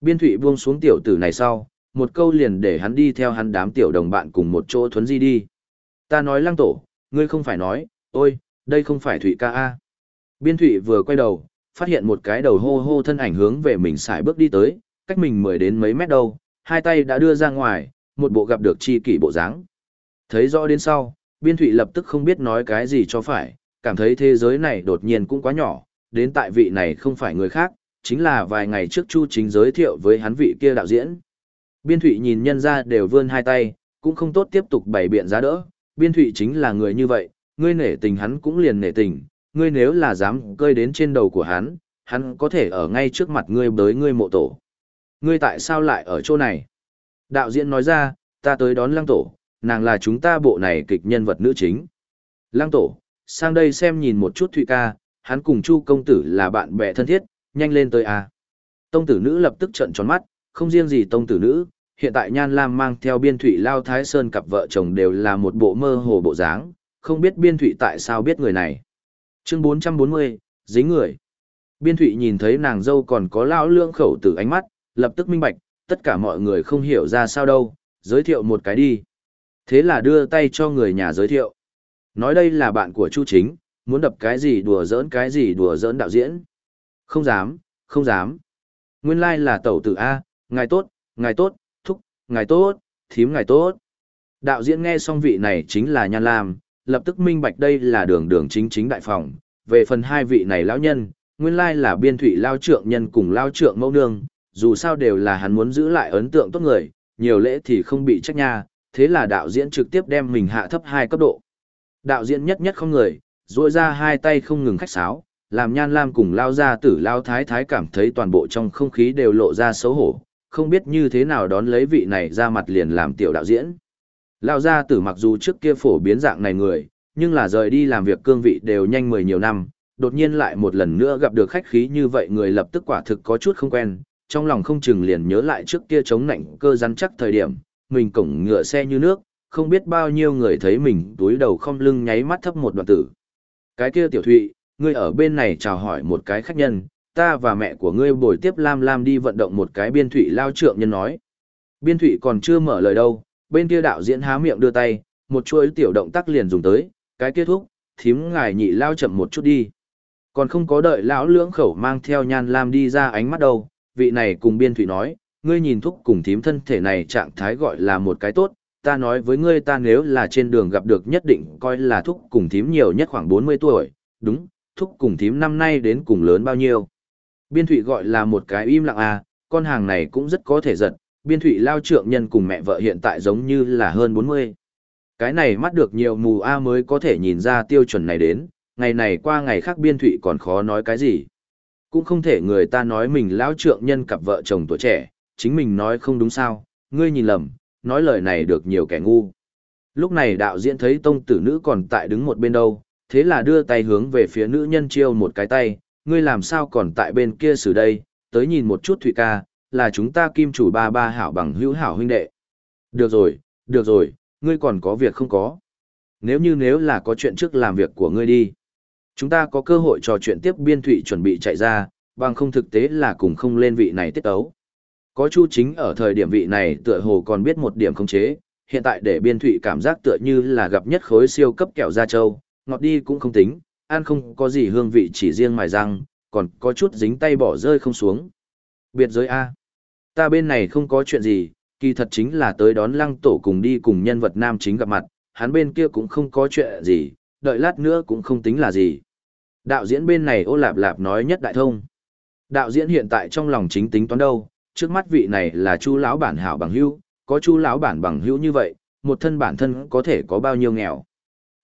Biên thụy buông xuống tiểu tử này sau, một câu liền để hắn đi theo hắn đám tiểu đồng bạn cùng một chỗ thuấn di đi. Ta nói lăng tổ, ngươi không phải nói, ôi, đây không phải thụy ca A. Biên thụy vừa quay đầu, phát hiện một cái đầu hô hô thân ảnh hướng về mình xài bước đi tới, cách mình mười đến mấy mét đâu, hai tay đã đưa ra ngoài, một bộ gặp được chi kỷ bộ dáng. Thấy rõ đến sau, biên thụy lập tức không biết nói cái gì cho phải, cảm thấy thế giới này đột nhiên cũng quá nhỏ, đến tại vị này không phải người khác, chính là vài ngày trước Chu Chính giới thiệu với hắn vị kia đạo diễn. Biên thụy nhìn nhân ra đều vươn hai tay, cũng không tốt tiếp tục bày biện giá đỡ, biên thụy chính là người như vậy, ngươi nể tình hắn cũng liền nể tình, ngươi nếu là dám cơi đến trên đầu của hắn, hắn có thể ở ngay trước mặt ngươi bới ngươi mộ tổ. Ngươi tại sao lại ở chỗ này? Đạo diễn nói ra, ta tới đón lăng tổ, nàng là chúng ta bộ này kịch nhân vật nữ chính. Lăng tổ, sang đây xem nhìn một chút Thụy ca, hắn cùng Chu công tử là bạn bè thân thiết, nhanh lên tới a. Tông tử nữ lập tức trợn tròn mắt, không riêng gì tông tử nữ, hiện tại Nhan Lam mang theo biên thụy Lao Thái Sơn cặp vợ chồng đều là một bộ mơ hồ bộ dáng, không biết biên thụy tại sao biết người này. Chương 440, dính người. Biên thụy nhìn thấy nàng dâu còn có lão lương khẩu tử ánh mắt, lập tức minh bạch, tất cả mọi người không hiểu ra sao đâu, giới thiệu một cái đi. Thế là đưa tay cho người nhà giới thiệu. Nói đây là bạn của Chu Chính, muốn đập cái gì đùa giỡn cái gì đùa giỡn đạo diễn. Không dám, không dám. Nguyên lai like là tẩu tử A, ngài tốt, ngài tốt, thúc, ngài tốt, thím ngài tốt. Đạo diễn nghe xong vị này chính là Nhan Lam, lập tức minh bạch đây là đường đường chính chính đại phòng. Về phần hai vị này lão nhân, nguyên lai là biên thủy lao trượng nhân cùng lao trượng mẫu nương, dù sao đều là hắn muốn giữ lại ấn tượng tốt người, nhiều lễ thì không bị trách nha, thế là đạo diễn trực tiếp đem mình hạ thấp hai cấp độ. Đạo diễn nhất nhất không người, duỗi ra hai tay không ngừng khách sáo, làm nhan lam cùng lao ra tử lao thái thái cảm thấy toàn bộ trong không khí đều lộ ra xấu hổ, không biết như thế nào đón lấy vị này ra mặt liền làm tiểu đạo diễn. Lao gia tử mặc dù trước kia phổ biến dạng này người, nhưng là rời đi làm việc cương vị đều nhanh mười nhiều năm, đột nhiên lại một lần nữa gặp được khách khí như vậy người lập tức quả thực có chút không quen, trong lòng không chừng liền nhớ lại trước kia chống nạnh cơ rắn chắc thời điểm, mình cổng ngựa xe như nước, không biết bao nhiêu người thấy mình túi đầu không lưng nháy mắt thấp một đoạn tử. Cái kia tiểu thụy, ngươi ở bên này chào hỏi một cái khách nhân, ta và mẹ của ngươi bồi tiếp Lam Lam đi vận động một cái biên thụy lao trượng nhân nói. Biên thụy còn chưa mở lời đâu, bên kia đạo diễn há miệng đưa tay, một chuỗi tiểu động tác liền dùng tới, cái kết thúc, thím ngài nhị lao chậm một chút đi. Còn không có đợi lão lưỡng khẩu mang theo nhan lam đi ra ánh mắt đâu, vị này cùng biên thụy nói, ngươi nhìn thúc cùng thím thân thể này trạng thái gọi là một cái tốt, ta nói với ngươi ta nếu là trên đường gặp được nhất định coi là thúc cùng thím nhiều nhất khoảng 40 tuổi, đúng, thúc cùng thím năm nay đến cùng lớn bao nhiêu. Biên thụy gọi là một cái im lặng à, con hàng này cũng rất có thể giật, biên thụy lao trượng nhân cùng mẹ vợ hiện tại giống như là hơn 40. Cái này mắt được nhiều mù A mới có thể nhìn ra tiêu chuẩn này đến, ngày này qua ngày khác biên thụy còn khó nói cái gì. Cũng không thể người ta nói mình lão trượng nhân cặp vợ chồng tuổi trẻ, chính mình nói không đúng sao, ngươi nhìn lầm, nói lời này được nhiều kẻ ngu. Lúc này đạo diễn thấy tông tử nữ còn tại đứng một bên đâu, thế là đưa tay hướng về phía nữ nhân chiêu một cái tay, ngươi làm sao còn tại bên kia xử đây, tới nhìn một chút Thụy ca, là chúng ta kim chủ ba ba hảo bằng hữu hảo huynh đệ. Được rồi, được rồi, ngươi còn có việc không có. Nếu như nếu là có chuyện trước làm việc của ngươi đi. Chúng ta có cơ hội trò chuyện tiếp biên thụy chuẩn bị chạy ra, bằng không thực tế là cùng không lên vị này tiết ấu. Có chu chính ở thời điểm vị này tựa hồ còn biết một điểm khống chế, hiện tại để biên thụy cảm giác tựa như là gặp nhất khối siêu cấp kẹo da trâu, ngọt đi cũng không tính, ăn không có gì hương vị chỉ riêng mài răng, còn có chút dính tay bỏ rơi không xuống. Biệt giới A. Ta bên này không có chuyện gì, kỳ thật chính là tới đón lăng tổ cùng đi cùng nhân vật nam chính gặp mặt, hắn bên kia cũng không có chuyện gì, đợi lát nữa cũng không tính là gì. Đạo diễn bên này ô lạp lạp nói nhất đại thông. Đạo diễn hiện tại trong lòng chính tính toán đâu, trước mắt vị này là chu lão bản hảo bằng hữu, có chu lão bản bằng hữu như vậy, một thân bản thân có thể có bao nhiêu nghèo.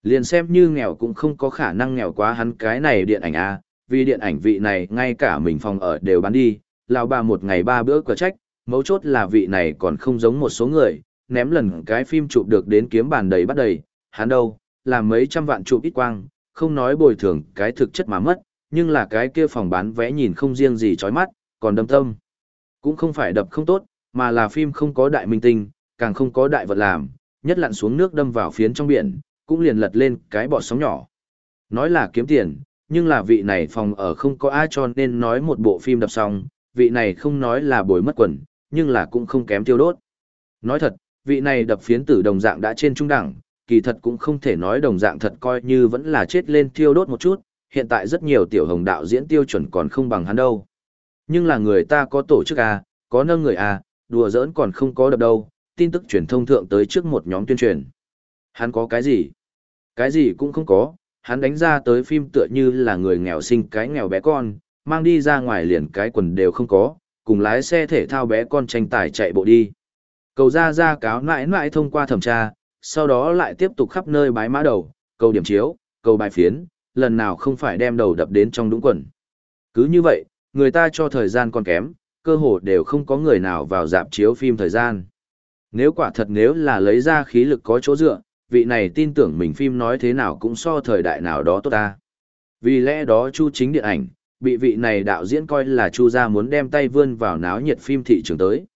Liền xem như nghèo cũng không có khả năng nghèo quá hắn cái này điện ảnh a, vì điện ảnh vị này ngay cả mình phòng ở đều bán đi, lão bà một ngày ba bữa cửa trách, mấu chốt là vị này còn không giống một số người, ném lần cái phim chụp được đến kiếm bàn đầy bắt đầy, hắn đâu, làm mấy trăm vạn chụp ít quang, không nói bồi thường cái thực chất mà mất, nhưng là cái kia phòng bán vé nhìn không riêng gì chói mắt, còn đâm tâm. Cũng không phải đập không tốt, mà là phim không có đại minh tinh, càng không có đại vật làm, nhất lặn xuống nước đâm vào phiến trong biển, cũng liền lật lên cái bọt sóng nhỏ. Nói là kiếm tiền, nhưng là vị này phòng ở không có ai cho nên nói một bộ phim đập xong, vị này không nói là bồi mất quần, nhưng là cũng không kém tiêu đốt. Nói thật, vị này đập phiến tử đồng dạng đã trên trung đẳng, kỳ thật cũng không thể nói đồng dạng thật coi như vẫn là chết lên tiêu đốt một chút, hiện tại rất nhiều tiểu hồng đạo diễn tiêu chuẩn còn không bằng hắn đâu. Nhưng là người ta có tổ chức à, có nâng người à, đùa giỡn còn không có đập đâu, tin tức truyền thông thượng tới trước một nhóm tuyên truyền. Hắn có cái gì? Cái gì cũng không có, hắn đánh ra tới phim tựa như là người nghèo sinh cái nghèo bé con, mang đi ra ngoài liền cái quần đều không có, cùng lái xe thể thao bé con tranh tài chạy bộ đi. Cầu ra ra cáo nãi nãi thông qua thẩm tra, sau đó lại tiếp tục khắp nơi bái mã đầu, cầu điểm chiếu, cầu bài phiến, lần nào không phải đem đầu đập đến trong đúng quần. Cứ như vậy, người ta cho thời gian còn kém, cơ hồ đều không có người nào vào dạp chiếu phim thời gian. Nếu quả thật nếu là lấy ra khí lực có chỗ dựa, vị này tin tưởng mình phim nói thế nào cũng so thời đại nào đó tốt ta. Vì lẽ đó Chu chính điện ảnh, bị vị này đạo diễn coi là Chu gia muốn đem tay vươn vào náo nhiệt phim thị trường tới.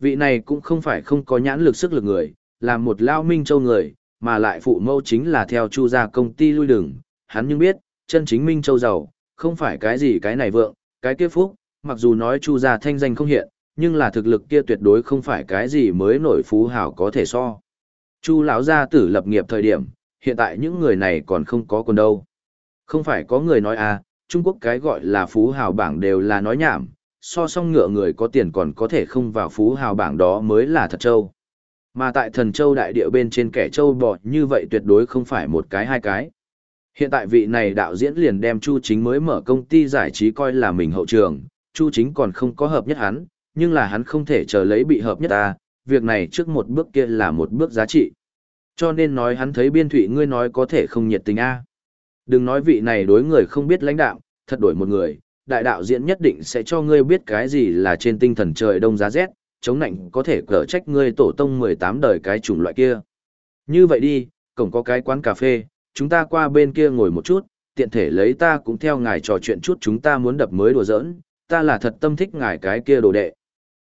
Vị này cũng không phải không có nhãn lực sức lực người, là một lao minh châu người, mà lại phụ mâu chính là theo Chu gia công ty lui đường, hắn nhưng biết, chân chính minh châu giàu, không phải cái gì cái này vượng, cái kia phúc, mặc dù nói Chu gia thanh danh không hiện, nhưng là thực lực kia tuyệt đối không phải cái gì mới nổi phú hào có thể so. Chu lão gia tử lập nghiệp thời điểm, hiện tại những người này còn không có còn đâu. Không phải có người nói à, Trung Quốc cái gọi là phú hào bảng đều là nói nhảm, so song ngựa người có tiền còn có thể không vào phú hào bảng đó mới là thật châu. Mà tại thần châu đại địa bên trên kẻ châu bò như vậy tuyệt đối không phải một cái hai cái. Hiện tại vị này đạo diễn liền đem Chu Chính mới mở công ty giải trí coi là mình hậu trường, Chu Chính còn không có hợp nhất hắn, nhưng là hắn không thể chờ lấy bị hợp nhất ta, việc này trước một bước kia là một bước giá trị. Cho nên nói hắn thấy biên thủy ngươi nói có thể không nhiệt tình a Đừng nói vị này đối người không biết lãnh đạo, thật đổi một người, đại đạo diễn nhất định sẽ cho ngươi biết cái gì là trên tinh thần trời đông giá rét, chống nạnh có thể cỡ trách ngươi tổ tông 18 đời cái chủng loại kia. Như vậy đi, cổng có cái quán cà phê, chúng ta qua bên kia ngồi một chút, tiện thể lấy ta cũng theo ngài trò chuyện chút chúng ta muốn đập mới đùa giỡn, ta là thật tâm thích ngài cái kia đồ đệ.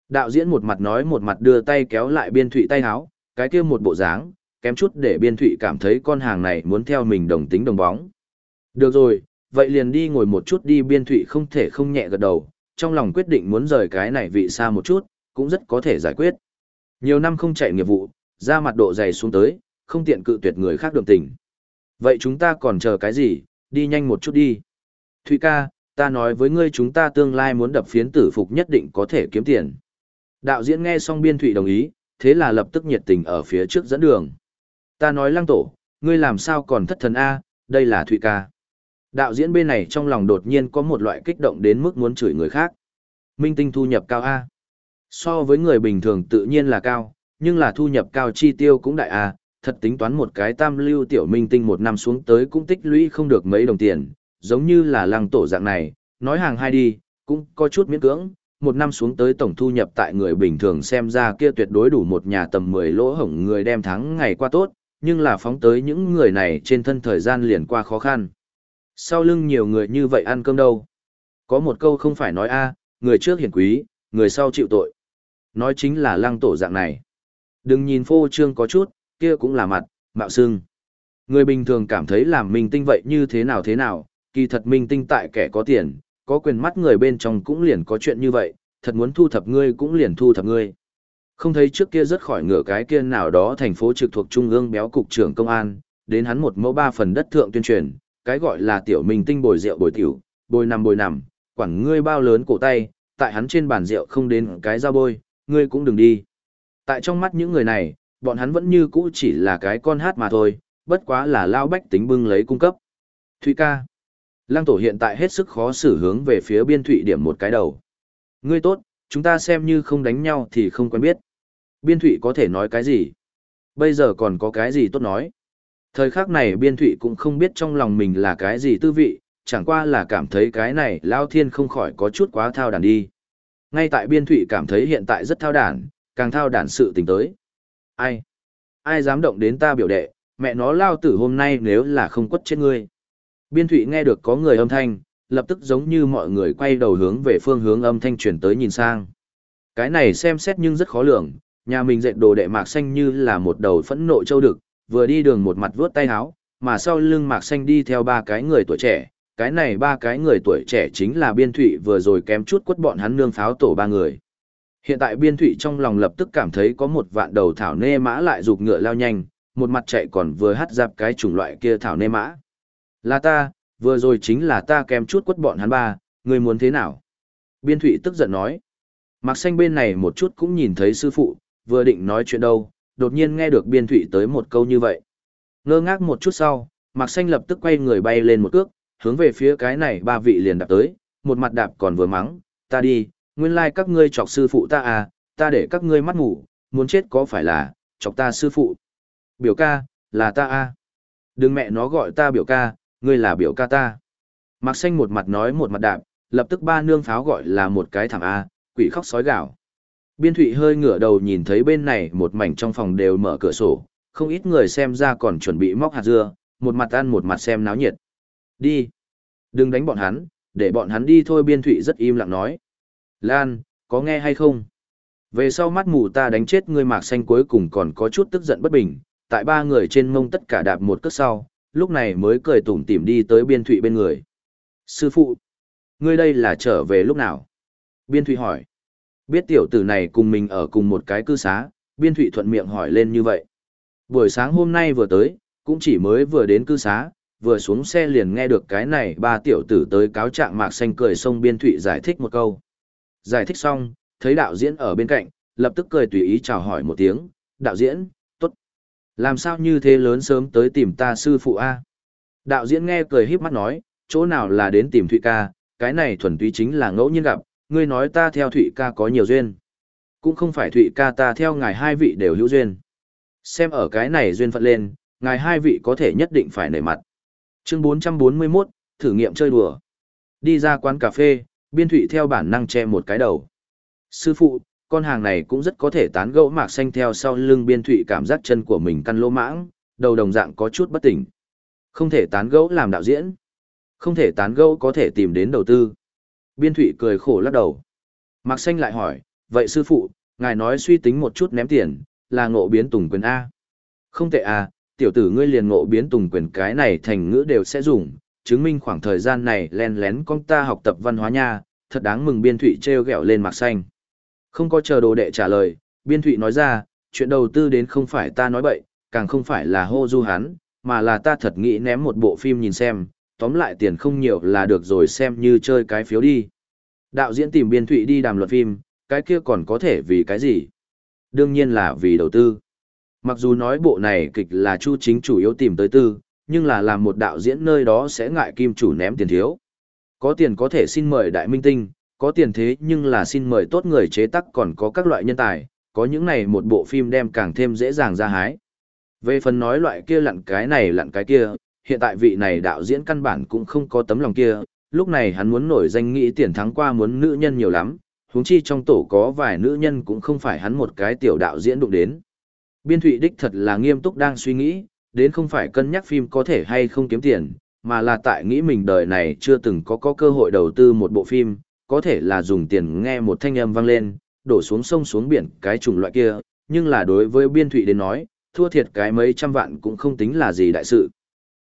Đạo diễn một mặt nói một mặt đưa tay kéo lại biên thụy tay háo, cái kia một bộ dáng, kém chút để biên thụy cảm thấy con hàng này muốn theo mình đồng tính đồng bóng. Được rồi, vậy liền đi ngồi một chút đi biên thụy không thể không nhẹ gật đầu, trong lòng quyết định muốn rời cái này vị xa một chút, cũng rất có thể giải quyết. Nhiều năm không chạy nghiệp vụ, ra mặt độ dày xuống tới, không tiện cự tuyệt người khác đồng tình. Vậy chúng ta còn chờ cái gì, đi nhanh một chút đi. Thụy ca, ta nói với ngươi chúng ta tương lai muốn đập phiến tử phục nhất định có thể kiếm tiền. Đạo diễn nghe xong biên thụy đồng ý, thế là lập tức nhiệt tình ở phía trước dẫn đường. Ta nói lăng tổ, ngươi làm sao còn thất thần A, đây là Thụy ca. Đạo diễn bên này trong lòng đột nhiên có một loại kích động đến mức muốn chửi người khác. Minh tinh thu nhập cao A. So với người bình thường tự nhiên là cao, nhưng là thu nhập cao chi tiêu cũng đại A, thật tính toán một cái tam lưu tiểu minh tinh một năm xuống tới cũng tích lũy không được mấy đồng tiền, giống như là lăng tổ dạng này, nói hàng hai đi, cũng có chút miễn cưỡng, một năm xuống tới tổng thu nhập tại người bình thường xem ra kia tuyệt đối đủ một nhà tầm 10 lỗ hổng người đem tháng ngày qua tốt, nhưng là phóng tới những người này trên thân thời gian liền qua khó khăn. Sau lưng nhiều người như vậy ăn cơm đâu? Có một câu không phải nói a, người trước hiển quý, người sau chịu tội. Nói chính là lăng tổ dạng này. Đừng nhìn phô trương có chút, kia cũng là mặt, mạo xương. Người bình thường cảm thấy làm minh tinh vậy như thế nào thế nào, kỳ thật minh tinh tại kẻ có tiền, có quyền mắt người bên trong cũng liền có chuyện như vậy, thật muốn thu thập ngươi cũng liền thu thập ngươi. Không thấy trước kia rất khỏi ngựa cái kia nào đó thành phố trực thuộc trung ương béo cục trưởng công an, đến hắn một mẫu ba phần đất thượng tuyên truyền, cái gọi là tiểu minh tinh bồi rượu bồi tiểu, bồi nằm bồi nằm, quản ngươi bao lớn cổ tay, tại hắn trên bàn rượu không đến cái dao bôi, ngươi cũng đừng đi. Tại trong mắt những người này, bọn hắn vẫn như cũ chỉ là cái con hát mà thôi, bất quá là lao bách tính bưng lấy cung cấp. Thụy ca. Lăng tổ hiện tại hết sức khó xử hướng về phía biên thụy điểm một cái đầu. Ngươi tốt, chúng ta xem như không đánh nhau thì không quen biết. Biên thụy có thể nói cái gì? Bây giờ còn có cái gì tốt nói? Thời khắc này biên thụy cũng không biết trong lòng mình là cái gì tư vị, chẳng qua là cảm thấy cái này lao thiên không khỏi có chút quá thao đàn đi. Ngay tại biên thụy cảm thấy hiện tại rất thao đàn, càng thao đàn sự tình tới. Ai? Ai dám động đến ta biểu đệ, mẹ nó lao tử hôm nay nếu là không quất chết ngươi. Biên thụy nghe được có người âm thanh, lập tức giống như mọi người quay đầu hướng về phương hướng âm thanh chuyển tới nhìn sang. Cái này xem xét nhưng rất khó lường, nhà mình dệt đồ đệ mạc xanh như là một đầu phẫn nộ châu đực, vừa đi đường một mặt vuốt tay áo, mà sau lưng mạc xanh đi theo ba cái người tuổi trẻ, cái này ba cái người tuổi trẻ chính là biên thụy vừa rồi kém chút quất bọn hắn nương pháo tổ ba người. Hiện tại biên thụy trong lòng lập tức cảm thấy có một vạn đầu thảo nê mã lại rụt ngựa lao nhanh, một mặt chạy còn vừa hắt dạp cái chủng loại kia thảo nê mã. Là ta, vừa rồi chính là ta kèm chút quất bọn hắn ba, người muốn thế nào? Biên thụy tức giận nói. Mạc xanh bên này một chút cũng nhìn thấy sư phụ, vừa định nói chuyện đâu, đột nhiên nghe được biên thụy tới một câu như vậy. Ngơ ngác một chút sau, Mạc xanh lập tức quay người bay lên một cước, hướng về phía cái này ba vị liền đạp tới, một mặt đạp còn vừa mắng, ta đi, nguyên lai like các ngươi chọc sư phụ ta à, ta để các ngươi mắt ngủ, muốn chết có phải là, chọc ta sư phụ. Biểu ca, là ta à. Đừng mẹ nó gọi ta biểu ca, ngươi là biểu ca ta. Mạc xanh một mặt nói một mặt đạp, lập tức ba nương pháo gọi là một cái thảm A, quỷ khóc sói gạo. Biên thụy hơi ngửa đầu nhìn thấy bên này một mảnh trong phòng đều mở cửa sổ, không ít người xem ra còn chuẩn bị móc hạt dưa, một mặt ăn một mặt xem náo nhiệt. Đi. Đừng đánh bọn hắn, để bọn hắn đi thôi biên thụy rất im lặng nói. Lan, có nghe hay không? Về sau mắt mù ta đánh chết ngươi mạc xanh cuối cùng còn có chút tức giận bất bình, tại ba người trên mông tất cả đạp một cước sau, lúc này mới cười tủm tỉm đi tới biên thụy bên người. Sư phụ, ngươi đây là trở về lúc nào? Biên thụy hỏi. Biết tiểu tử này cùng mình ở cùng một cái cư xá, biên thụy thuận miệng hỏi lên như vậy. Buổi sáng hôm nay vừa tới, cũng chỉ mới vừa đến cư xá, vừa xuống xe liền nghe được cái này ba tiểu tử tới cáo trạng mạc xanh cười xông biên thụy giải thích một câu. Giải thích xong, thấy đạo diễn ở bên cạnh, lập tức cười tùy ý chào hỏi một tiếng, đạo diễn, tốt. Làm sao như thế lớn sớm tới tìm ta sư phụ A? Đạo diễn nghe cười híp mắt nói, chỗ nào là đến tìm Thụy ca, cái này thuần túy chính là ngẫu nhiên gặp, ngươi nói ta theo Thụy ca có nhiều duyên. Cũng không phải Thụy ca ta theo ngài hai vị đều hữu duyên. Xem ở cái này duyên phận lên, ngài hai vị có thể nhất định phải nể mặt. Chương 441, thử nghiệm chơi đùa. Đi ra quán cà phê, biên thụy theo bản năng che một cái đầu. Sư phụ, con hàng này cũng rất có thể tán gẫu mạc xanh theo sau lưng biên thụy cảm giác chân của mình căn lỗ mãng, đầu đồng dạng có chút bất tỉnh. Không thể tán gẫu làm đạo diễn. Không thể tán gẫu có thể tìm đến đầu tư. Biên thụy cười khổ lắc đầu. Mạc xanh lại hỏi, vậy sư phụ, ngài nói suy tính một chút ném tiền, là ngộ biến tùng quyền A. Không tệ à, tiểu tử ngươi liền ngộ biến tùng quyền cái này thành ngữ đều sẽ dùng, chứng minh khoảng thời gian này len lén con ta học tập văn hóa nha, thật đáng mừng biên thụy treo gẹo lên mặt xanh. Không có chờ đồ đệ trả lời, biên thụy nói ra, chuyện đầu tư đến không phải ta nói bậy, càng không phải là hô du hắn, mà là ta thật nghĩ ném một bộ phim nhìn xem, tóm lại tiền không nhiều là được rồi xem như chơi cái phiếu đi. Đạo diễn tìm biên thụy đi đàm luật phim, cái kia còn có thể vì cái gì? Đương nhiên là vì đầu tư. Mặc dù nói bộ này kịch là Chu Chính chủ yếu tìm tới tư, nhưng là làm một đạo diễn nơi đó sẽ ngại kim chủ ném tiền thiếu. Có tiền có thể xin mời đại minh tinh, có tiền thế nhưng là xin mời tốt người chế tác còn có các loại nhân tài, có những này một bộ phim đem càng thêm dễ dàng ra hái. Về phần nói loại kia lặn cái này lặn cái kia, hiện tại vị này đạo diễn căn bản cũng không có tấm lòng kia, lúc này hắn muốn nổi danh nghĩ tiền thắng qua muốn nữ nhân nhiều lắm, huống chi trong tổ có vài nữ nhân cũng không phải hắn một cái tiểu đạo diễn đụng đến. Biên Thụy Đích thật là nghiêm túc đang suy nghĩ, đến không phải cân nhắc phim có thể hay không kiếm tiền, mà là tại nghĩ mình đời này chưa từng có có cơ hội đầu tư một bộ phim, có thể là dùng tiền nghe một thanh âm vang lên, đổ xuống sông xuống biển cái chủng loại kia, nhưng là đối với Biên Thụy đến nói, thua thiệt cái mấy trăm vạn cũng không tính là gì đại sự.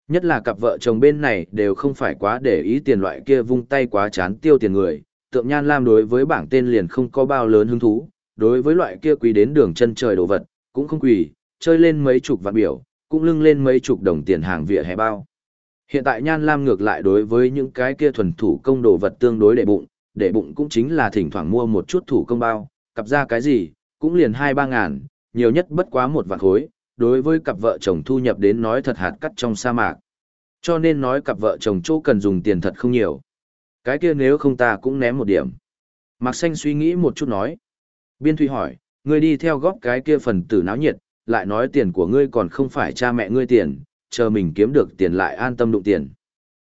Nhất là cặp vợ chồng bên này đều không phải quá để ý tiền loại kia vung tay quá chán tiêu tiền người, tượng nhan lam đối với bảng tên liền không có bao lớn hứng thú, đối với loại kia quý đến đường chân trời đồ vật, cũng không quỳ, chơi lên mấy chục vạn biểu, cũng lưng lên mấy chục đồng tiền hàng vỉa hè bao. Hiện tại Nhan Lam ngược lại đối với những cái kia thuần thủ công đồ vật tương đối để bụng, để bụng cũng chính là thỉnh thoảng mua một chút thủ công bao, cặp ra cái gì, cũng liền hai ba ngàn, nhiều nhất bất quá một vạn khối, đối với cặp vợ chồng thu nhập đến nói thật hạt cắt trong sa mạc. Cho nên nói cặp vợ chồng chỗ cần dùng tiền thật không nhiều. Cái kia nếu không ta cũng ném một điểm. Mạc Xanh suy nghĩ một chút nói. Biên Thụy hỏi, người đi theo góp cái kia phần tử náo nhiệt, lại nói tiền của ngươi còn không phải cha mẹ ngươi tiền, chờ mình kiếm được tiền lại an tâm đụng tiền.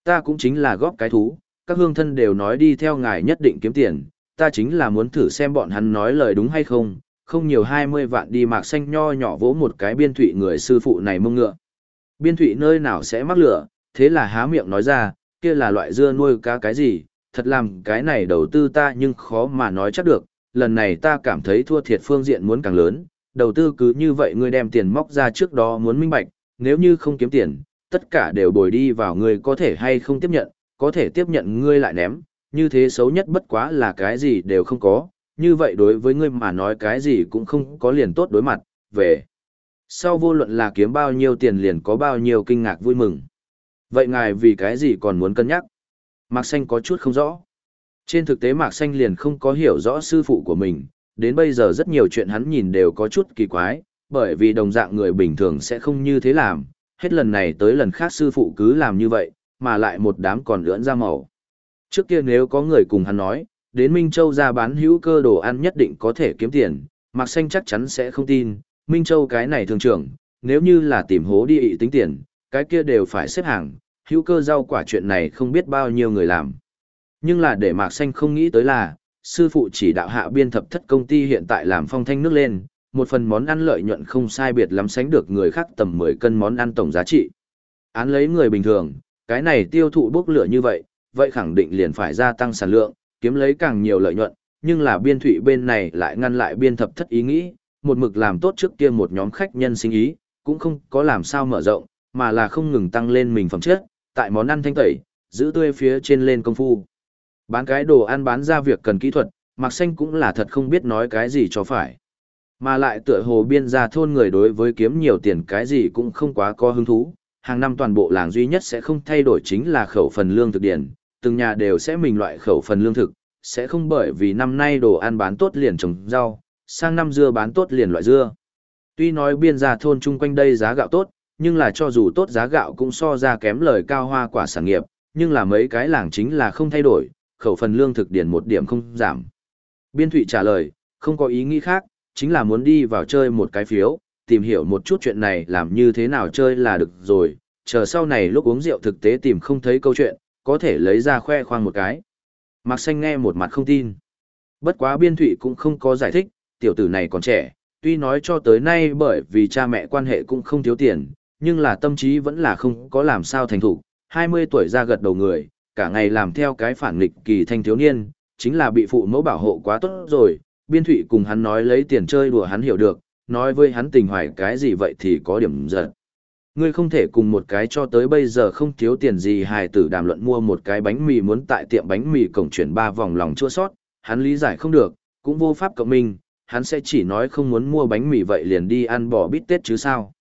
Ta cũng chính là góp cái thú, các hương thân đều nói đi theo ngài nhất định kiếm tiền, ta chính là muốn thử xem bọn hắn nói lời đúng hay không, không nhiều 20 vạn đi mạc xanh nho nhỏ vỗ một cái biên thụy người sư phụ này mông ngựa. Biên thụy nơi nào sẽ mắc lửa, thế là há miệng nói ra, kia là loại dưa nuôi cá cái gì, thật làm cái này đầu tư ta nhưng khó mà nói chắc được, lần này ta cảm thấy thua thiệt phương diện muốn càng lớn, đầu tư cứ như vậy ngươi đem tiền móc ra trước đó muốn minh bạch, nếu như không kiếm tiền, tất cả đều bồi đi vào ngươi có thể hay không tiếp nhận, có thể tiếp nhận ngươi lại ném, như thế xấu nhất bất quá là cái gì đều không có, như vậy đối với ngươi mà nói cái gì cũng không có liền tốt đối mặt, về. Sau vô luận là kiếm bao nhiêu tiền liền có bao nhiêu kinh ngạc vui mừng. Vậy ngài vì cái gì còn muốn cân nhắc? Mạc Xanh có chút không rõ. Trên thực tế Mạc Xanh liền không có hiểu rõ sư phụ của mình, đến bây giờ rất nhiều chuyện hắn nhìn đều có chút kỳ quái, bởi vì đồng dạng người bình thường sẽ không như thế làm, hết lần này tới lần khác sư phụ cứ làm như vậy, mà lại một đám còn lưỡn ra màu. Trước kia nếu có người cùng hắn nói, đến Minh Châu ra bán hữu cơ đồ ăn nhất định có thể kiếm tiền, Mạc Xanh chắc chắn sẽ không tin, Minh Châu cái này thường trưởng, nếu như là tìm hố đi ị tính tiền, cái kia đều phải xếp hàng, hữu cơ rau quả chuyện này không biết bao nhiêu người làm. Nhưng là để Mạc Xanh không nghĩ tới là, sư phụ chỉ đạo hạ biên thập thất công ty hiện tại làm phong thanh nước lên, một phần món ăn lợi nhuận không sai biệt lắm sánh được người khác tầm 10 cân món ăn tổng giá trị. Án lấy người bình thường, cái này tiêu thụ bốc lửa như vậy, vậy khẳng định liền phải gia tăng sản lượng, kiếm lấy càng nhiều lợi nhuận, nhưng là biên thụy bên này lại ngăn lại biên thập thất ý nghĩ, một mực làm tốt trước kia một nhóm khách nhân sinh ý, cũng không có làm sao mở rộng, mà là không ngừng tăng lên mình phẩm chất, tại món ăn thanh tẩy, giữ tươi phía trên lên công phu. Bán cái đồ ăn bán ra việc cần kỹ thuật, Mạc Xanh cũng là thật không biết nói cái gì cho phải. Mà lại tựa hồ biên gia thôn người đối với kiếm nhiều tiền cái gì cũng không quá có hứng thú. Hàng năm toàn bộ làng duy nhất sẽ không thay đổi chính là khẩu phần lương thực điển, từng nhà đều sẽ mình loại khẩu phần lương thực, sẽ không bởi vì năm nay đồ ăn bán tốt liền trồng rau, sang năm dưa bán tốt liền loại dưa. Tuy nói biên gia thôn chung quanh đây giá gạo tốt, nhưng là cho dù tốt giá gạo cũng so ra kém lời cao hoa quả sản nghiệp, nhưng là mấy cái làng chính là không thay đổi, khẩu phần lương thực điển một điểm không giảm. Biên Thụy trả lời, không có ý nghĩ khác, chính là muốn đi vào chơi một cái phiếu, tìm hiểu một chút chuyện này làm như thế nào chơi là được rồi, chờ sau này lúc uống rượu thực tế tìm không thấy câu chuyện, có thể lấy ra khoe khoang một cái. Mạc Xanh nghe một mặt không tin. Bất quá Biên Thụy cũng không có giải thích, tiểu tử này còn trẻ, tuy nói cho tới nay bởi vì cha mẹ quan hệ cũng không thiếu tiền, nhưng là tâm trí vẫn là không có làm sao thành thủ. 20 tuổi ra gật đầu người, cả ngày làm theo cái phản nghịch kỳ thanh thiếu niên, chính là bị phụ mẫu bảo hộ quá tốt rồi, biên thụy cùng hắn nói lấy tiền chơi đùa hắn hiểu được, nói với hắn tình hoài cái gì vậy thì có điểm giận. Ngươi không thể cùng một cái cho tới bây giờ không thiếu tiền gì hài tử đàm luận mua một cái bánh mì muốn tại tiệm bánh mì cổng chuyển ba vòng lòng chua sót, hắn lý giải không được, cũng vô pháp cộng minh, hắn sẽ chỉ nói không muốn mua bánh mì vậy liền đi ăn bò bít tết chứ sao.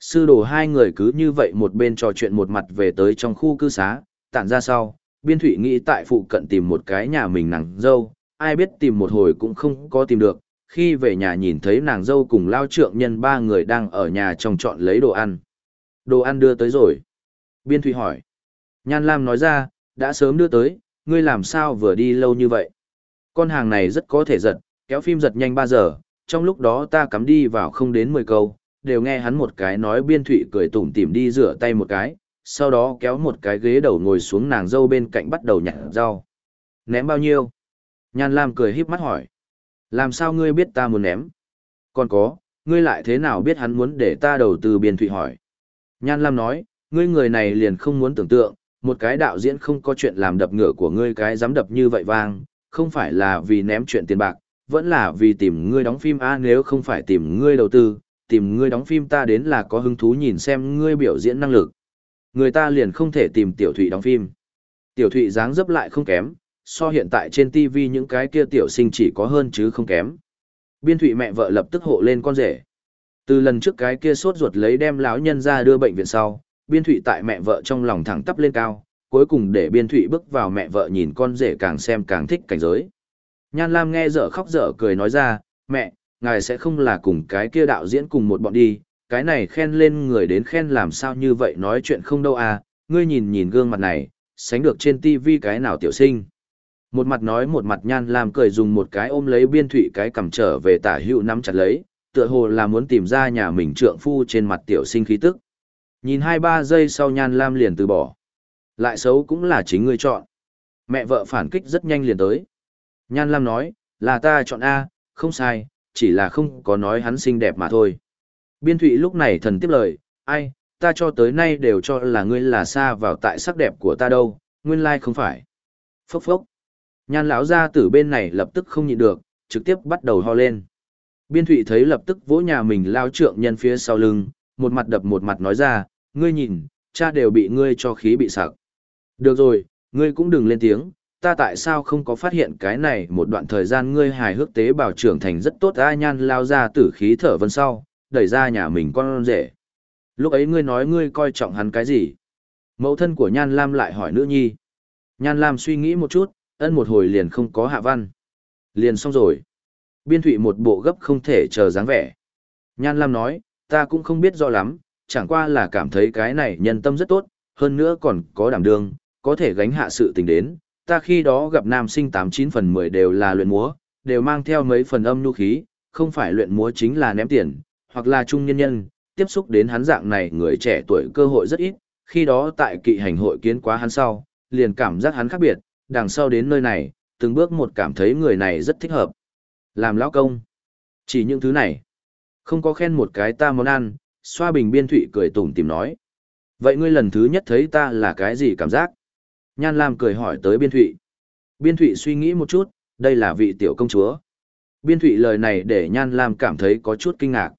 Sư đồ hai người cứ như vậy một bên trò chuyện một mặt về tới trong khu cư xá, tản ra sau, biên thủy nghĩ tại phụ cận tìm một cái nhà mình nàng dâu, ai biết tìm một hồi cũng không có tìm được, khi về nhà nhìn thấy nàng dâu cùng lao trượng nhân ba người đang ở nhà trong chọn lấy đồ ăn. Đồ ăn đưa tới rồi. Biên thủy hỏi. Nhan Lam nói ra, đã sớm đưa tới, ngươi làm sao vừa đi lâu như vậy? Con hàng này rất có thể giật, kéo phim giật nhanh 3 giờ, trong lúc đó ta cắm đi vào không đến 10 câu, đều nghe hắn một cái nói biên thủy cười tủm tỉm đi rửa tay một cái, sau đó kéo một cái ghế đầu ngồi xuống nàng dâu bên cạnh bắt đầu nhặt rau. Ném bao nhiêu? Nhan Lam cười híp mắt hỏi. Làm sao ngươi biết ta muốn ném? Còn có, ngươi lại thế nào biết hắn muốn để ta đầu tư biên thủy hỏi? Nhan Lam nói, ngươi người này liền không muốn tưởng tượng, một cái đạo diễn không có chuyện làm đập ngựa của ngươi cái dám đập như vậy vang, không phải là vì ném chuyện tiền bạc, vẫn là vì tìm ngươi đóng phim a nếu không phải tìm ngươi đầu tư, tìm ngươi đóng phim ta đến là có hứng thú nhìn xem ngươi biểu diễn năng lực. Người ta liền không thể tìm tiểu thụy đóng phim. Tiểu thụy dáng dấp lại không kém, so hiện tại trên TV những cái kia tiểu sinh chỉ có hơn chứ không kém. Biên thụy mẹ vợ lập tức hộ lên con rể. Từ lần trước cái kia sốt ruột lấy đem lão nhân ra đưa bệnh viện sau, biên thụy tại mẹ vợ trong lòng thẳng tắp lên cao, cuối cùng để biên thụy bước vào mẹ vợ nhìn con rể càng xem càng thích cảnh giới. Nhan Lam nghe dở khóc dở cười nói ra, mẹ, ngài sẽ không là cùng cái kia đạo diễn cùng một bọn đi, cái này khen lên người đến khen làm sao như vậy nói chuyện không đâu à, ngươi nhìn nhìn gương mặt này, sánh được trên tivi cái nào tiểu sinh. Một mặt nói một mặt nhan làm cười dùng một cái ôm lấy biên thủy cái cầm trở về tả hữu nắm chặt lấy, tựa hồ là muốn tìm ra nhà mình trượng phu trên mặt tiểu sinh khí tức. Nhìn hai ba giây sau nhan lam liền từ bỏ. Lại xấu cũng là chính ngươi chọn. Mẹ vợ phản kích rất nhanh liền tới. Nhan lam nói, là ta chọn A, không sai, chỉ là không có nói hắn xinh đẹp mà thôi. Biên thụy lúc này thần tiếp lời, ai, ta cho tới nay đều cho là ngươi là xa vào tại sắc đẹp của ta đâu, nguyên lai không phải. Phốc phốc. Nhan lão ra từ bên này lập tức không nhịn được, trực tiếp bắt đầu ho lên. Biên thụy thấy lập tức vỗ nhà mình lao trượng nhân phía sau lưng, một mặt đập một mặt nói ra, ngươi nhìn, cha đều bị ngươi cho khí bị sặc. Được rồi, ngươi cũng đừng lên tiếng, ta tại sao không có phát hiện cái này một đoạn thời gian ngươi hài hước tế bảo trưởng thành rất tốt a nhan lao ra tử khí thở vân sau, đẩy ra nhà mình con rể. Lúc ấy ngươi nói ngươi coi trọng hắn cái gì? Mẫu thân của Nhan Lam lại hỏi nữ nhi. Nhan Lam suy nghĩ một chút, ân một hồi liền không có hạ văn. Liền xong rồi. Biên thụy một bộ gấp không thể chờ dáng vẻ. Nhan Lam nói, ta cũng không biết rõ lắm, chẳng qua là cảm thấy cái này nhân tâm rất tốt, hơn nữa còn có đảm đương, có thể gánh hạ sự tình đến. Ta khi đó gặp nam sinh 89 phần 10 đều là luyện múa, đều mang theo mấy phần âm nhu khí, không phải luyện múa chính là ném tiền, hoặc là trung nhân nhân, tiếp xúc đến hắn dạng này người trẻ tuổi cơ hội rất ít, khi đó tại kỵ hành hội kiến quá hắn sau, liền cảm giác hắn khác biệt, đằng sau đến nơi này, từng bước một cảm thấy người này rất thích hợp. Làm lão công. Chỉ những thứ này. Không có khen một cái ta món ăn, xoa bình biên thụy cười tủm tìm nói. Vậy ngươi lần thứ nhất thấy ta là cái gì cảm giác? Nhan Lam cười hỏi tới biên thụy. Biên thụy suy nghĩ một chút, đây là vị tiểu công chúa. Biên thụy lời này để Nhan Lam cảm thấy có chút kinh ngạc.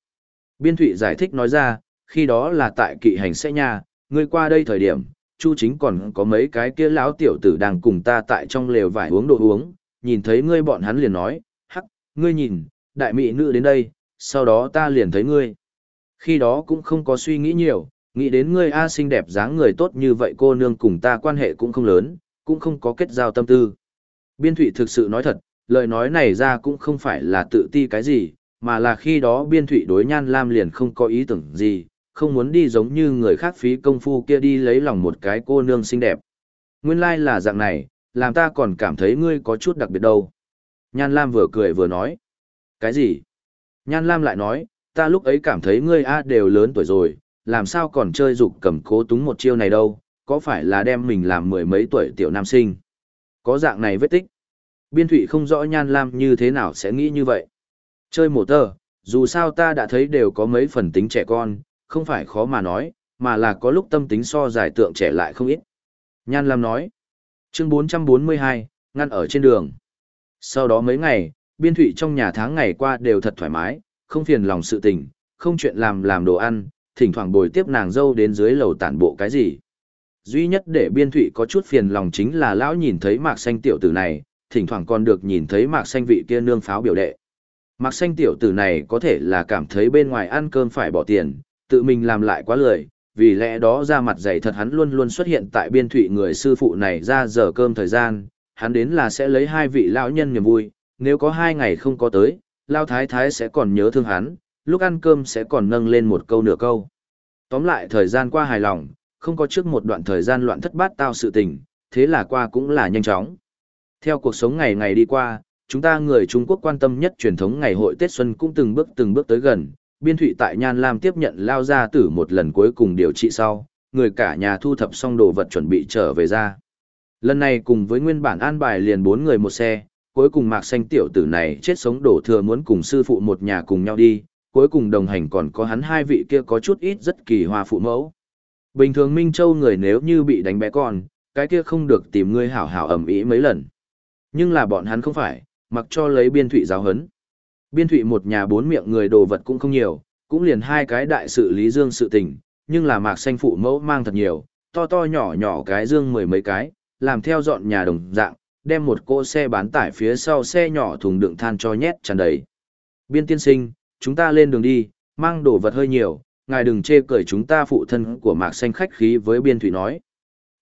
Biên Thụy giải thích nói ra, khi đó là tại kỵ hành sẽ nha, ngươi qua đây thời điểm, Chu chính còn có mấy cái kia lão tiểu tử đang cùng ta tại trong lều vải uống đồ uống, nhìn thấy ngươi bọn hắn liền nói, hắc, ngươi nhìn, đại mỹ nữ đến đây, sau đó ta liền thấy ngươi. Khi đó cũng không có suy nghĩ nhiều, nghĩ đến ngươi A xinh đẹp dáng người tốt như vậy cô nương cùng ta quan hệ cũng không lớn, cũng không có kết giao tâm tư. Biên thụy thực sự nói thật, lời nói này ra cũng không phải là tự ti cái gì, mà là khi đó biên thụy đối nhan lam liền không có ý tưởng gì, không muốn đi giống như người khác phí công phu kia đi lấy lòng một cái cô nương xinh đẹp. Nguyên lai like là dạng này, làm ta còn cảm thấy ngươi có chút đặc biệt đâu. Nhan Lam vừa cười vừa nói. Cái gì? Nhan Lam lại nói, ta lúc ấy cảm thấy ngươi A đều lớn tuổi rồi, làm sao còn chơi dục cầm cố túng một chiêu này đâu, có phải là đem mình làm mười mấy tuổi tiểu nam sinh? Có dạng này vết tích. Biên thụy không rõ Nhan Lam như thế nào sẽ nghĩ như vậy. Chơi mổ tờ, dù sao ta đã thấy đều có mấy phần tính trẻ con, không phải khó mà nói, mà là có lúc tâm tính so giải tượng trẻ lại không ít. Nhan Lam nói, chương 442, ngăn ở trên đường. Sau đó mấy ngày, biên thụy trong nhà tháng ngày qua đều thật thoải mái, không phiền lòng sự tình, không chuyện làm làm đồ ăn, thỉnh thoảng bồi tiếp nàng dâu đến dưới lầu tản bộ cái gì. Duy nhất để biên thụy có chút phiền lòng chính là lão nhìn thấy mạc xanh tiểu tử này, thỉnh thoảng còn được nhìn thấy mạc xanh vị kia nương pháo biểu đệ. Mạc xanh tiểu tử này có thể là cảm thấy bên ngoài ăn cơm phải bỏ tiền, tự mình làm lại quá lười, vì lẽ đó ra mặt dày thật hắn luôn luôn xuất hiện tại biên thụy người sư phụ này ra giờ cơm thời gian, hắn đến là sẽ lấy hai vị lão nhân niềm vui, nếu có hai ngày không có tới, lao thái thái sẽ còn nhớ thương hắn, lúc ăn cơm sẽ còn nâng lên một câu nửa câu. Tóm lại thời gian qua hài lòng, không có trước một đoạn thời gian loạn thất bát tao sự tình, thế là qua cũng là nhanh chóng. Theo cuộc sống ngày ngày đi qua, chúng ta người Trung Quốc quan tâm nhất truyền thống ngày hội Tết Xuân cũng từng bước từng bước tới gần, biên thụy tại Nhan Lam tiếp nhận lao gia tử một lần cuối cùng điều trị sau, người cả nhà thu thập xong đồ vật chuẩn bị trở về ra. Lần này cùng với nguyên bản an bài liền bốn người một xe, cuối cùng mạc xanh tiểu tử này chết sống đổ thừa muốn cùng sư phụ một nhà cùng nhau đi, cuối cùng đồng hành còn có hắn hai vị kia có chút ít rất kỳ hoa phụ mẫu. Bình thường Minh Châu người nếu như bị đánh bé con, cái kia không được tìm ngươi hảo hảo ẩm ý mấy lần. Nhưng là bọn hắn không phải, mặc cho lấy biên thụy giáo hấn. Biên thụy một nhà bốn miệng người đồ vật cũng không nhiều, cũng liền hai cái đại sự lý dương sự tình, nhưng là mạc xanh phụ mẫu mang thật nhiều, to to nhỏ nhỏ cái dương mười mấy cái, làm theo dọn nhà đồng dạng, đem một cô xe bán tải phía sau xe nhỏ thùng đựng than cho nhét tràn đầy. Biên tiên sinh, chúng ta lên đường đi, mang đồ vật hơi nhiều, ngài đừng chê cười chúng ta phụ thân của mạc xanh khách khí với biên thụy nói.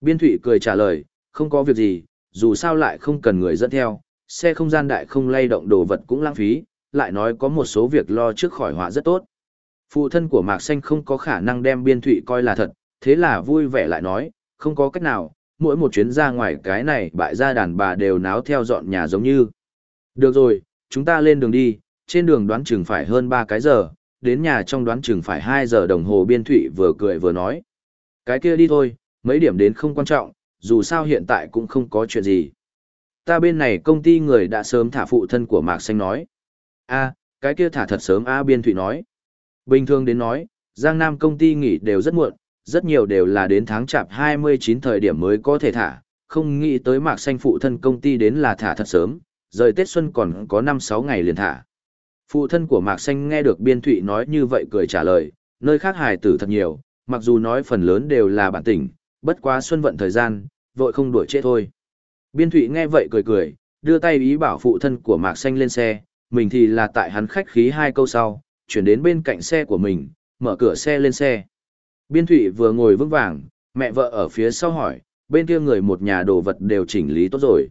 Biên thụy cười trả lời, không có việc gì, dù sao lại không cần người dẫn theo, xe không gian đại không lay động đồ vật cũng lãng phí, lại nói có một số việc lo trước khỏi họa rất tốt. Phụ thân của Mạc Xanh không có khả năng đem biên thụy coi là thật, thế là vui vẻ lại nói, không có cách nào, mỗi một chuyến ra ngoài cái này bại ra đàn bà đều náo theo dọn nhà giống như. Được rồi, chúng ta lên đường đi, trên đường đoán chừng phải hơn 3 cái giờ, đến nhà trong đoán chừng phải 2 giờ đồng hồ biên thụy vừa cười vừa nói. Cái kia đi thôi, mấy điểm đến không quan trọng, dù sao hiện tại cũng không có chuyện gì. Ta bên này công ty người đã sớm thả phụ thân của Mạc Xanh nói. A cái kia thả thật sớm, a biên thụy nói. Bình thường đến nói, giang nam công ty nghỉ đều rất muộn, rất nhiều đều là đến tháng chạp 29 thời điểm mới có thể thả. Không nghĩ tới mạc xanh phụ thân công ty đến là thả thật sớm, rời tết xuân còn có năm sáu ngày liền thả. Phụ thân của mạc xanh nghe được biên thụy nói như vậy cười trả lời, nơi khác hài tử thật nhiều, mặc dù nói phần lớn đều là bản tỉnh, bất quá xuân vận thời gian, vội không đuổi chết thôi biên thụy nghe vậy cười cười đưa tay ý bảo phụ thân của mạc xanh lên xe mình thì là tại hắn khách khí hai câu sau, chuyển đến bên cạnh xe của mình, mở cửa xe lên xe. Biên Thụy vừa ngồi vững vàng, mẹ vợ ở phía sau hỏi, bên kia người một nhà đồ vật đều chỉnh lý tốt rồi.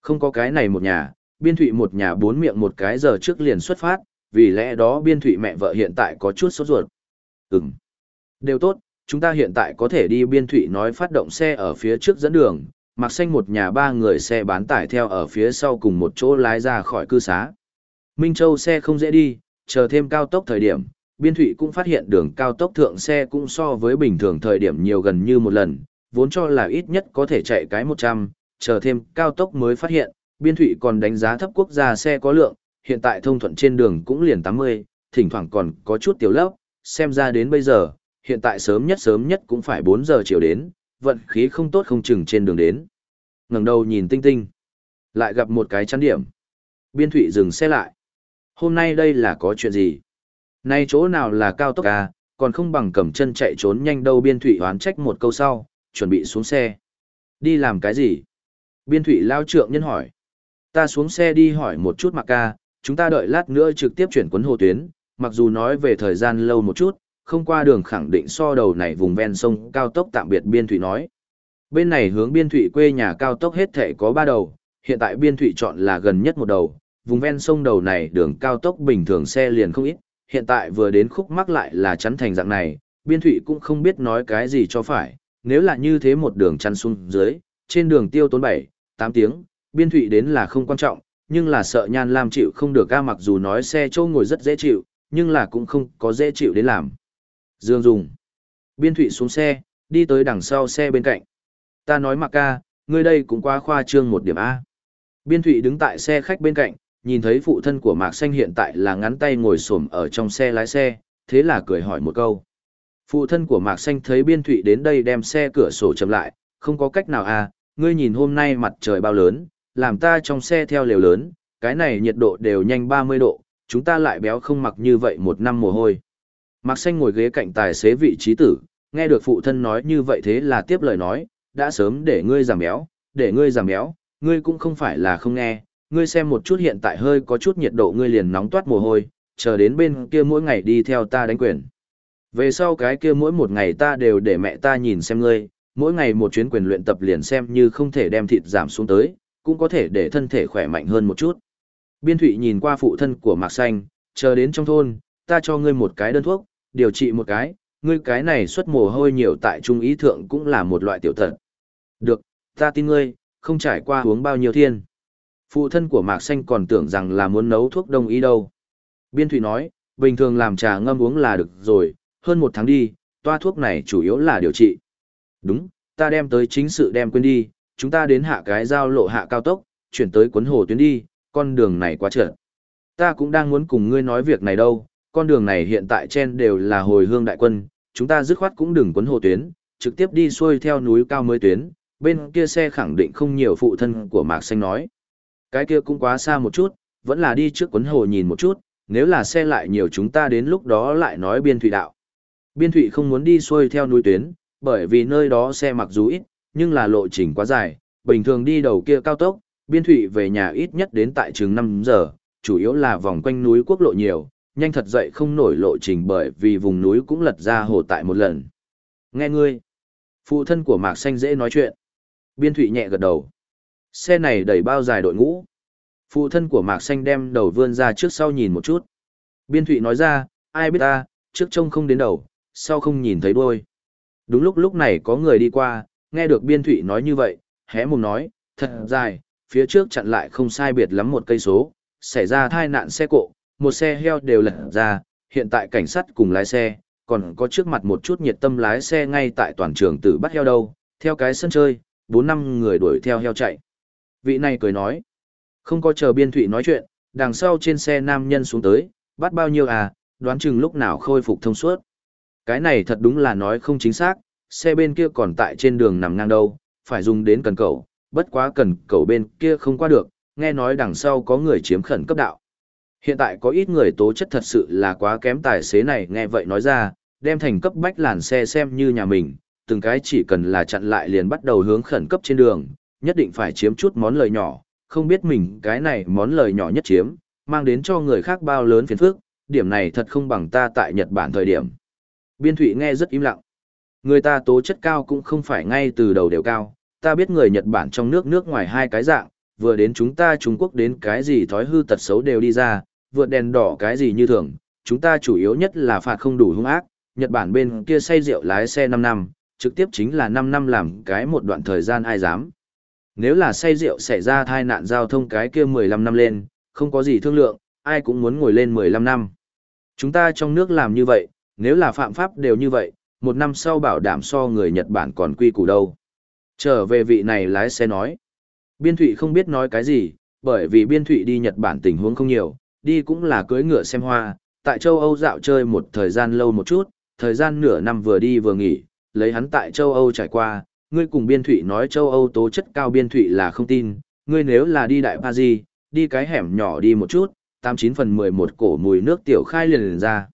Không có cái này một nhà, Biên Thụy một nhà bốn miệng một cái giờ trước liền xuất phát, vì lẽ đó Biên Thụy mẹ vợ hiện tại có chút sốt ruột. Ừm, đều tốt, chúng ta hiện tại có thể đi Biên Thụy nói phát động xe ở phía trước dẫn đường, mặc xanh một nhà ba người xe bán tải theo ở phía sau cùng một chỗ lái ra khỏi cư xá. Minh Châu xe không dễ đi, chờ thêm cao tốc thời điểm, Biên Thụy cũng phát hiện đường cao tốc thượng xe cũng so với bình thường thời điểm nhiều gần như một lần, vốn cho là ít nhất có thể chạy cái 100, chờ thêm cao tốc mới phát hiện, Biên Thụy còn đánh giá thấp quốc gia xe có lượng, hiện tại thông thuận trên đường cũng liền 80, thỉnh thoảng còn có chút tiểu lốc, xem ra đến bây giờ, hiện tại sớm nhất sớm nhất cũng phải 4 giờ chiều đến, vận khí không tốt không chừng trên đường đến. ngẩng đầu nhìn tinh tinh, lại gặp một cái chắn điểm. Biên thủy dừng xe lại. Hôm nay đây là có chuyện gì? Nay chỗ nào là cao tốc à, còn không bằng cầm chân chạy trốn nhanh đâu biên thủy hoán trách một câu sau, chuẩn bị xuống xe. Đi làm cái gì? Biên thủy lao trượng nhân hỏi. Ta xuống xe đi hỏi một chút Mạc ca, chúng ta đợi lát nữa trực tiếp chuyển quấn hồ tuyến, mặc dù nói về thời gian lâu một chút, không qua đường khẳng định so đầu này vùng ven sông cao tốc tạm biệt biên thủy nói. Bên này hướng biên thủy quê nhà cao tốc hết thể có ba đầu, hiện tại biên thủy chọn là gần nhất một đầu, vùng ven sông đầu này đường cao tốc bình thường xe liền không ít, hiện tại vừa đến khúc mắc lại là chắn thành dạng này, biên thủy cũng không biết nói cái gì cho phải, nếu là như thế một đường chăn xuống dưới, trên đường tiêu tốn 7, 8 tiếng, biên thủy đến là không quan trọng, nhưng là sợ nhan lam chịu không được ca mặc dù nói xe châu ngồi rất dễ chịu, nhưng là cũng không có dễ chịu đến làm. Dương dùng. Biên Thụy xuống xe, đi tới đằng sau xe bên cạnh. Ta nói mặc ca, ngươi đây cũng quá khoa trương một điểm A. Biên Thụy đứng tại xe khách bên cạnh, nhìn thấy phụ thân của Mạc Xanh hiện tại là ngắn tay ngồi xổm ở trong xe lái xe, thế là cười hỏi một câu. Phụ thân của Mạc Xanh thấy Biên Thụy đến đây đem xe cửa sổ chậm lại, không có cách nào à, ngươi nhìn hôm nay mặt trời bao lớn, làm ta trong xe theo lều lớn, cái này nhiệt độ đều nhanh 30 độ, chúng ta lại béo không mặc như vậy một năm mồ hôi. Mạc Xanh ngồi ghế cạnh tài xế vị trí tử, nghe được phụ thân nói như vậy thế là tiếp lời nói, đã sớm để ngươi giảm béo, để ngươi giảm béo, ngươi cũng không phải là không nghe, ngươi xem một chút hiện tại hơi có chút nhiệt độ ngươi liền nóng toát mồ hôi, chờ đến bên kia mỗi ngày đi theo ta đánh quyền. Về sau cái kia mỗi một ngày ta đều để mẹ ta nhìn xem ngươi, mỗi ngày một chuyến quyền luyện tập liền xem như không thể đem thịt giảm xuống tới, cũng có thể để thân thể khỏe mạnh hơn một chút. Biên Thụy nhìn qua phụ thân của Mạc Xanh, chờ đến trong thôn, ta cho ngươi một cái đơn thuốc, điều trị một cái, ngươi cái này xuất mồ hôi nhiều tại trung ý thượng cũng là một loại tiểu tật. Được, ta tin ngươi, không trải qua uống bao nhiêu thiên. Phụ thân của Mạc Xanh còn tưởng rằng là muốn nấu thuốc đông y đâu. Biên Thụy nói, bình thường làm trà ngâm uống là được rồi, hơn một tháng đi, toa thuốc này chủ yếu là điều trị. Đúng, ta đem tới chính sự đem quên đi, chúng ta đến hạ cái giao lộ hạ cao tốc, chuyển tới cuốn hồ tuyến đi, con đường này quá trượt. Ta cũng đang muốn cùng ngươi nói việc này đâu, con đường này hiện tại trên đều là hồi hương đại quân, chúng ta dứt khoát cũng đừng quấn hồ tuyến, trực tiếp đi xuôi theo núi cao mới tuyến, bên kia xe khẳng định không nhiều phụ thân của Mạc Xanh nói. Cái kia cũng quá xa một chút, vẫn là đi trước quấn hồ nhìn một chút, nếu là xe lại nhiều chúng ta đến lúc đó lại nói biên thủy đạo. Biên thủy không muốn đi xuôi theo núi tuyến, bởi vì nơi đó xe mặc dù ít, nhưng là lộ trình quá dài, bình thường đi đầu kia cao tốc, biên thủy về nhà ít nhất đến tại trường 5 giờ, chủ yếu là vòng quanh núi quốc lộ nhiều, nhanh thật dậy không nổi lộ trình bởi vì vùng núi cũng lật ra hồ tại một lần. Nghe ngươi, phụ thân của Mạc Xanh dễ nói chuyện. Biên thụy nhẹ gật đầu. Xe này đẩy bao dài đội ngũ. Phụ thân của Mạc Xanh đem đầu vươn ra trước sau nhìn một chút. Biên thụy nói ra, ai biết ta, trước trông không đến đầu, sau không nhìn thấy đuôi. Đúng lúc lúc này có người đi qua, nghe được biên thụy nói như vậy, hé mồm nói, thật dài, phía trước chặn lại không sai biệt lắm một cây số, xảy ra thai nạn xe cộ, một xe heo đều lật ra, hiện tại cảnh sát cùng lái xe, còn có trước mặt một chút nhiệt tâm lái xe ngay tại toàn trường tử bắt heo đâu, theo cái sân chơi, bốn năm người đuổi theo heo chạy. Vị này cười nói, không có chờ biên thủy nói chuyện, đằng sau trên xe nam nhân xuống tới, bắt bao nhiêu à, đoán chừng lúc nào khôi phục thông suốt. Cái này thật đúng là nói không chính xác, xe bên kia còn tại trên đường nằm ngang đâu, phải dùng đến cần cầu, bất quá cần cầu bên kia không qua được, nghe nói đằng sau có người chiếm khẩn cấp đạo. Hiện tại có ít người tố chất thật sự là quá kém tài xế này nghe vậy nói ra, đem thành cấp bách làn xe xem như nhà mình, từng cái chỉ cần là chặn lại liền bắt đầu hướng khẩn cấp trên đường, nhất định phải chiếm chút món lời nhỏ, không biết mình cái này món lời nhỏ nhất chiếm, mang đến cho người khác bao lớn phiền phức, điểm này thật không bằng ta tại Nhật Bản thời điểm. Biên Thụy nghe rất im lặng. Người ta tố chất cao cũng không phải ngay từ đầu đều cao, ta biết người Nhật Bản trong nước nước ngoài hai cái dạng, vừa đến chúng ta Trung Quốc đến cái gì thói hư tật xấu đều đi ra, vượt đèn đỏ cái gì như thường, chúng ta chủ yếu nhất là phạt không đủ hung ác, Nhật Bản bên kia say rượu lái xe 5 năm, trực tiếp chính là 5 năm làm cái một đoạn thời gian ai dám. Nếu là say rượu xảy ra tai nạn giao thông cái kia 15 năm lên, không có gì thương lượng, ai cũng muốn ngồi lên 15 năm. Chúng ta trong nước làm như vậy, nếu là phạm pháp đều như vậy, một năm sau bảo đảm so người Nhật Bản còn quy củ đâu. Trở về vị này lái xe nói. Biên Thụy không biết nói cái gì, bởi vì Biên Thụy đi Nhật Bản tình huống không nhiều, đi cũng là cưới ngựa xem hoa, tại châu Âu dạo chơi một thời gian lâu một chút, thời gian nửa năm vừa đi vừa nghỉ, lấy hắn tại châu Âu trải qua, ngươi cùng Biên Thụy nói châu Âu tố chất cao Biên Thụy là không tin, ngươi nếu là đi Đại Paris, đi cái hẻm nhỏ đi một chút, 89 phần 11 cổ mùi nước tiểu khai liền, liền ra.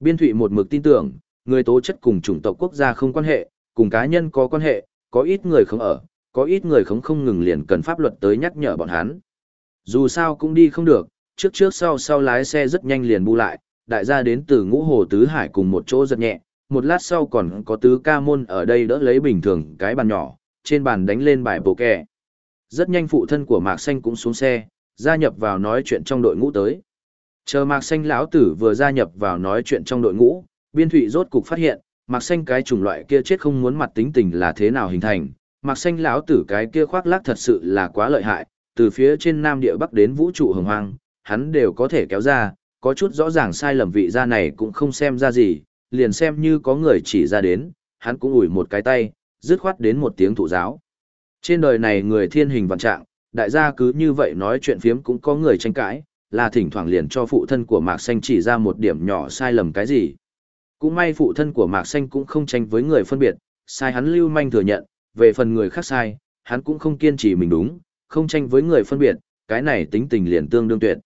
Biên Thụy một mực tin tưởng, người tố chất cùng chủng tộc quốc gia không quan hệ, cùng cá nhân có quan hệ, có ít người không ở, có ít người không không ngừng liền cần pháp luật tới nhắc nhở bọn hắn. Dù sao cũng đi không được, trước trước sau sau lái xe rất nhanh liền bu lại, đại gia đến từ ngũ hồ tứ hải cùng một chỗ giật nhẹ, một lát sau còn có tứ ca môn ở đây đỡ lấy bình thường cái bàn nhỏ, trên bàn đánh lên bài bồ kè. Rất nhanh phụ thân của Mạc Xanh cũng xuống xe, gia nhập vào nói chuyện trong đội ngũ tới. Chờ Mạc Xanh lão tử vừa gia nhập vào nói chuyện trong đội ngũ, biên thụy rốt cục phát hiện, Mạc Xanh cái chủng loại kia chết không muốn mặt tính tình là thế nào hình thành. Mạc Xanh lão tử cái kia khoác lác thật sự là quá lợi hại, từ phía trên Nam Địa Bắc đến vũ trụ hồng hoang, hắn đều có thể kéo ra, có chút rõ ràng sai lầm vị gia này cũng không xem ra gì, liền xem như có người chỉ ra đến, hắn cũng ủi một cái tay, dứt khoát đến một tiếng thụ giáo. Trên đời này người thiên hình vạn trạng, đại gia cứ như vậy nói chuyện phiếm cũng có người tranh cãi, là thỉnh thoảng liền cho phụ thân của Mạc Xanh chỉ ra một điểm nhỏ sai lầm cái gì. Cũng may phụ thân của Mạc Xanh cũng không tranh với người phân biệt, sai hắn lưu manh thừa nhận, về phần người khác sai, hắn cũng không kiên trì mình đúng, không tranh với người phân biệt, cái này tính tình liền tương đương tuyệt.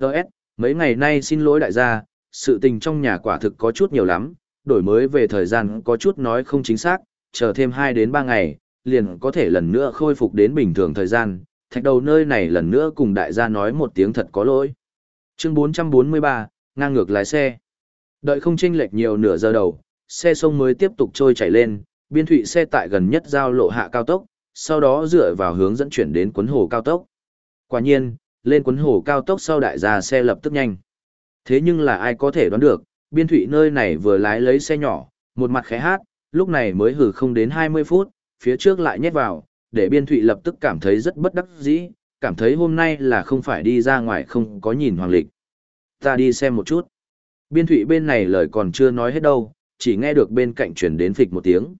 Đợt, mấy ngày nay xin lỗi đại gia, sự tình trong nhà quả thực có chút nhiều lắm, đổi mới về thời gian có chút nói không chính xác, chờ thêm 2 đến 3 ngày, liền có thể lần nữa khôi phục đến bình thường thời gian, thạch đầu nơi này lần nữa cùng đại gia nói một tiếng thật có lỗi. Chương 443, ngang ngược lái xe. Đợi không chênh lệch nhiều nửa giờ đầu, xe sông mới tiếp tục trôi chảy lên, biên thụy xe tại gần nhất giao lộ hạ cao tốc, sau đó dựa vào hướng dẫn chuyển đến quấn hồ cao tốc. Quả nhiên, lên quấn hồ cao tốc sau đại gia xe lập tức nhanh. Thế nhưng là ai có thể đoán được, biên thủy nơi này vừa lái lấy xe nhỏ, một mặt khẽ hát, lúc này mới hử không đến 20 phút, phía trước lại nhét vào, để biên thủy lập tức cảm thấy rất bất đắc dĩ, cảm thấy hôm nay là không phải đi ra ngoài không có nhìn hoàng lịch. Ta đi xem một chút. Biên thủy bên này lời còn chưa nói hết đâu, chỉ nghe được bên cạnh chuyển đến phịch một tiếng.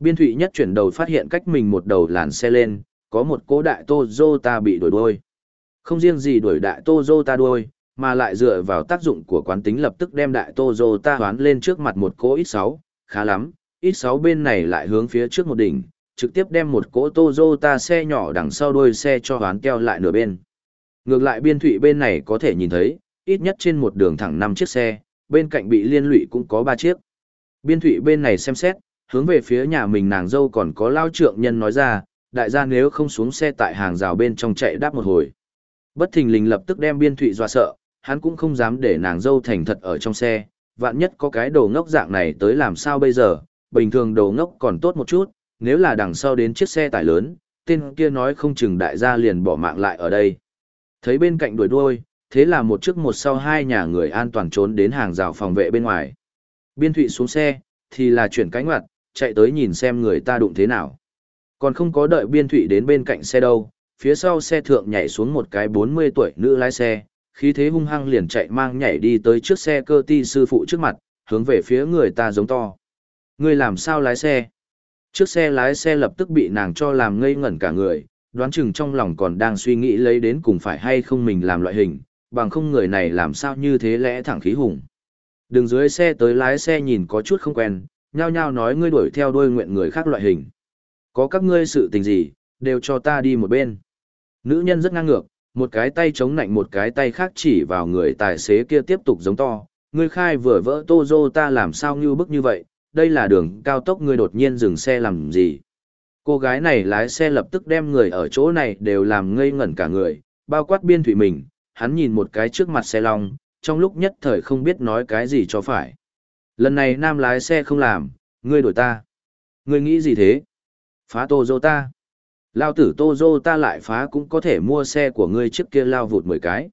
Biên thủy nhất chuyển đầu phát hiện cách mình một đầu làn xe lên, có một cố đại Toyota bị đuổi đuôi. Không riêng gì đuổi đại Toyota đuôi, mà lại dựa vào tác dụng của quán tính lập tức đem đại Toyota hoán lên trước mặt một cỗ X6, khá lắm, X6 bên này lại hướng phía trước một đỉnh, trực tiếp đem một cỗ Toyota xe nhỏ đằng sau đuôi xe cho hoán keo lại nửa bên. Ngược lại biên thụy bên này có thể nhìn thấy, ít nhất trên một đường thẳng 5 chiếc xe, bên cạnh bị liên lụy cũng có 3 chiếc. Biên thụy bên này xem xét, hướng về phía nhà mình nàng dâu còn có lao trượng nhân nói ra, đại gia nếu không xuống xe tại hàng rào bên trong chạy đáp một hồi. Bất thình lình lập tức đem biên thụy dọa sợ, hắn cũng không dám để nàng dâu thành thật ở trong xe, vạn nhất có cái đồ ngốc dạng này tới làm sao bây giờ, bình thường đồ ngốc còn tốt một chút, nếu là đằng sau đến chiếc xe tải lớn, tên kia nói không chừng đại gia liền bỏ mạng lại ở đây. Thấy bên cạnh đuổi đuôi, thế là một trước một sau hai nhà người an toàn trốn đến hàng rào phòng vệ bên ngoài. Biên thụy xuống xe, thì là chuyển cánh ngoặt, chạy tới nhìn xem người ta đụng thế nào. Còn không có đợi biên thụy đến bên cạnh xe đâu, phía sau xe thượng nhảy xuống một cái 40 tuổi nữ lái xe, khí thế hung hăng liền chạy mang nhảy đi tới trước xe cơ ti sư phụ trước mặt, hướng về phía người ta giống to. Người làm sao lái xe? Trước xe lái xe lập tức bị nàng cho làm ngây ngẩn cả người, đoán chừng trong lòng còn đang suy nghĩ lấy đến cùng phải hay không mình làm loại hình, bằng không người này làm sao như thế lẽ thẳng khí hùng. Đường dưới xe tới lái xe nhìn có chút không quen, nhao nhao nói ngươi đuổi theo đuôi nguyện người khác loại hình. Có các ngươi sự tình gì, đều cho ta đi một bên. Nữ nhân rất ngang ngược, một cái tay chống nạnh một cái tay khác chỉ vào người tài xế kia tiếp tục giống to. Ngươi khai vừa vỡ tô ta làm sao như bức như vậy, đây là đường cao tốc ngươi đột nhiên dừng xe làm gì. Cô gái này lái xe lập tức đem người ở chỗ này đều làm ngây ngẩn cả người, bao quát biên thủy mình, hắn nhìn một cái trước mặt xe long, trong lúc nhất thời không biết nói cái gì cho phải. Lần này nam lái xe không làm, ngươi đổi ta. Ngươi nghĩ gì thế? Phá Toyota. Lao tử Toyota lại phá cũng có thể mua xe của ngươi trước kia lao vụt 10 cái.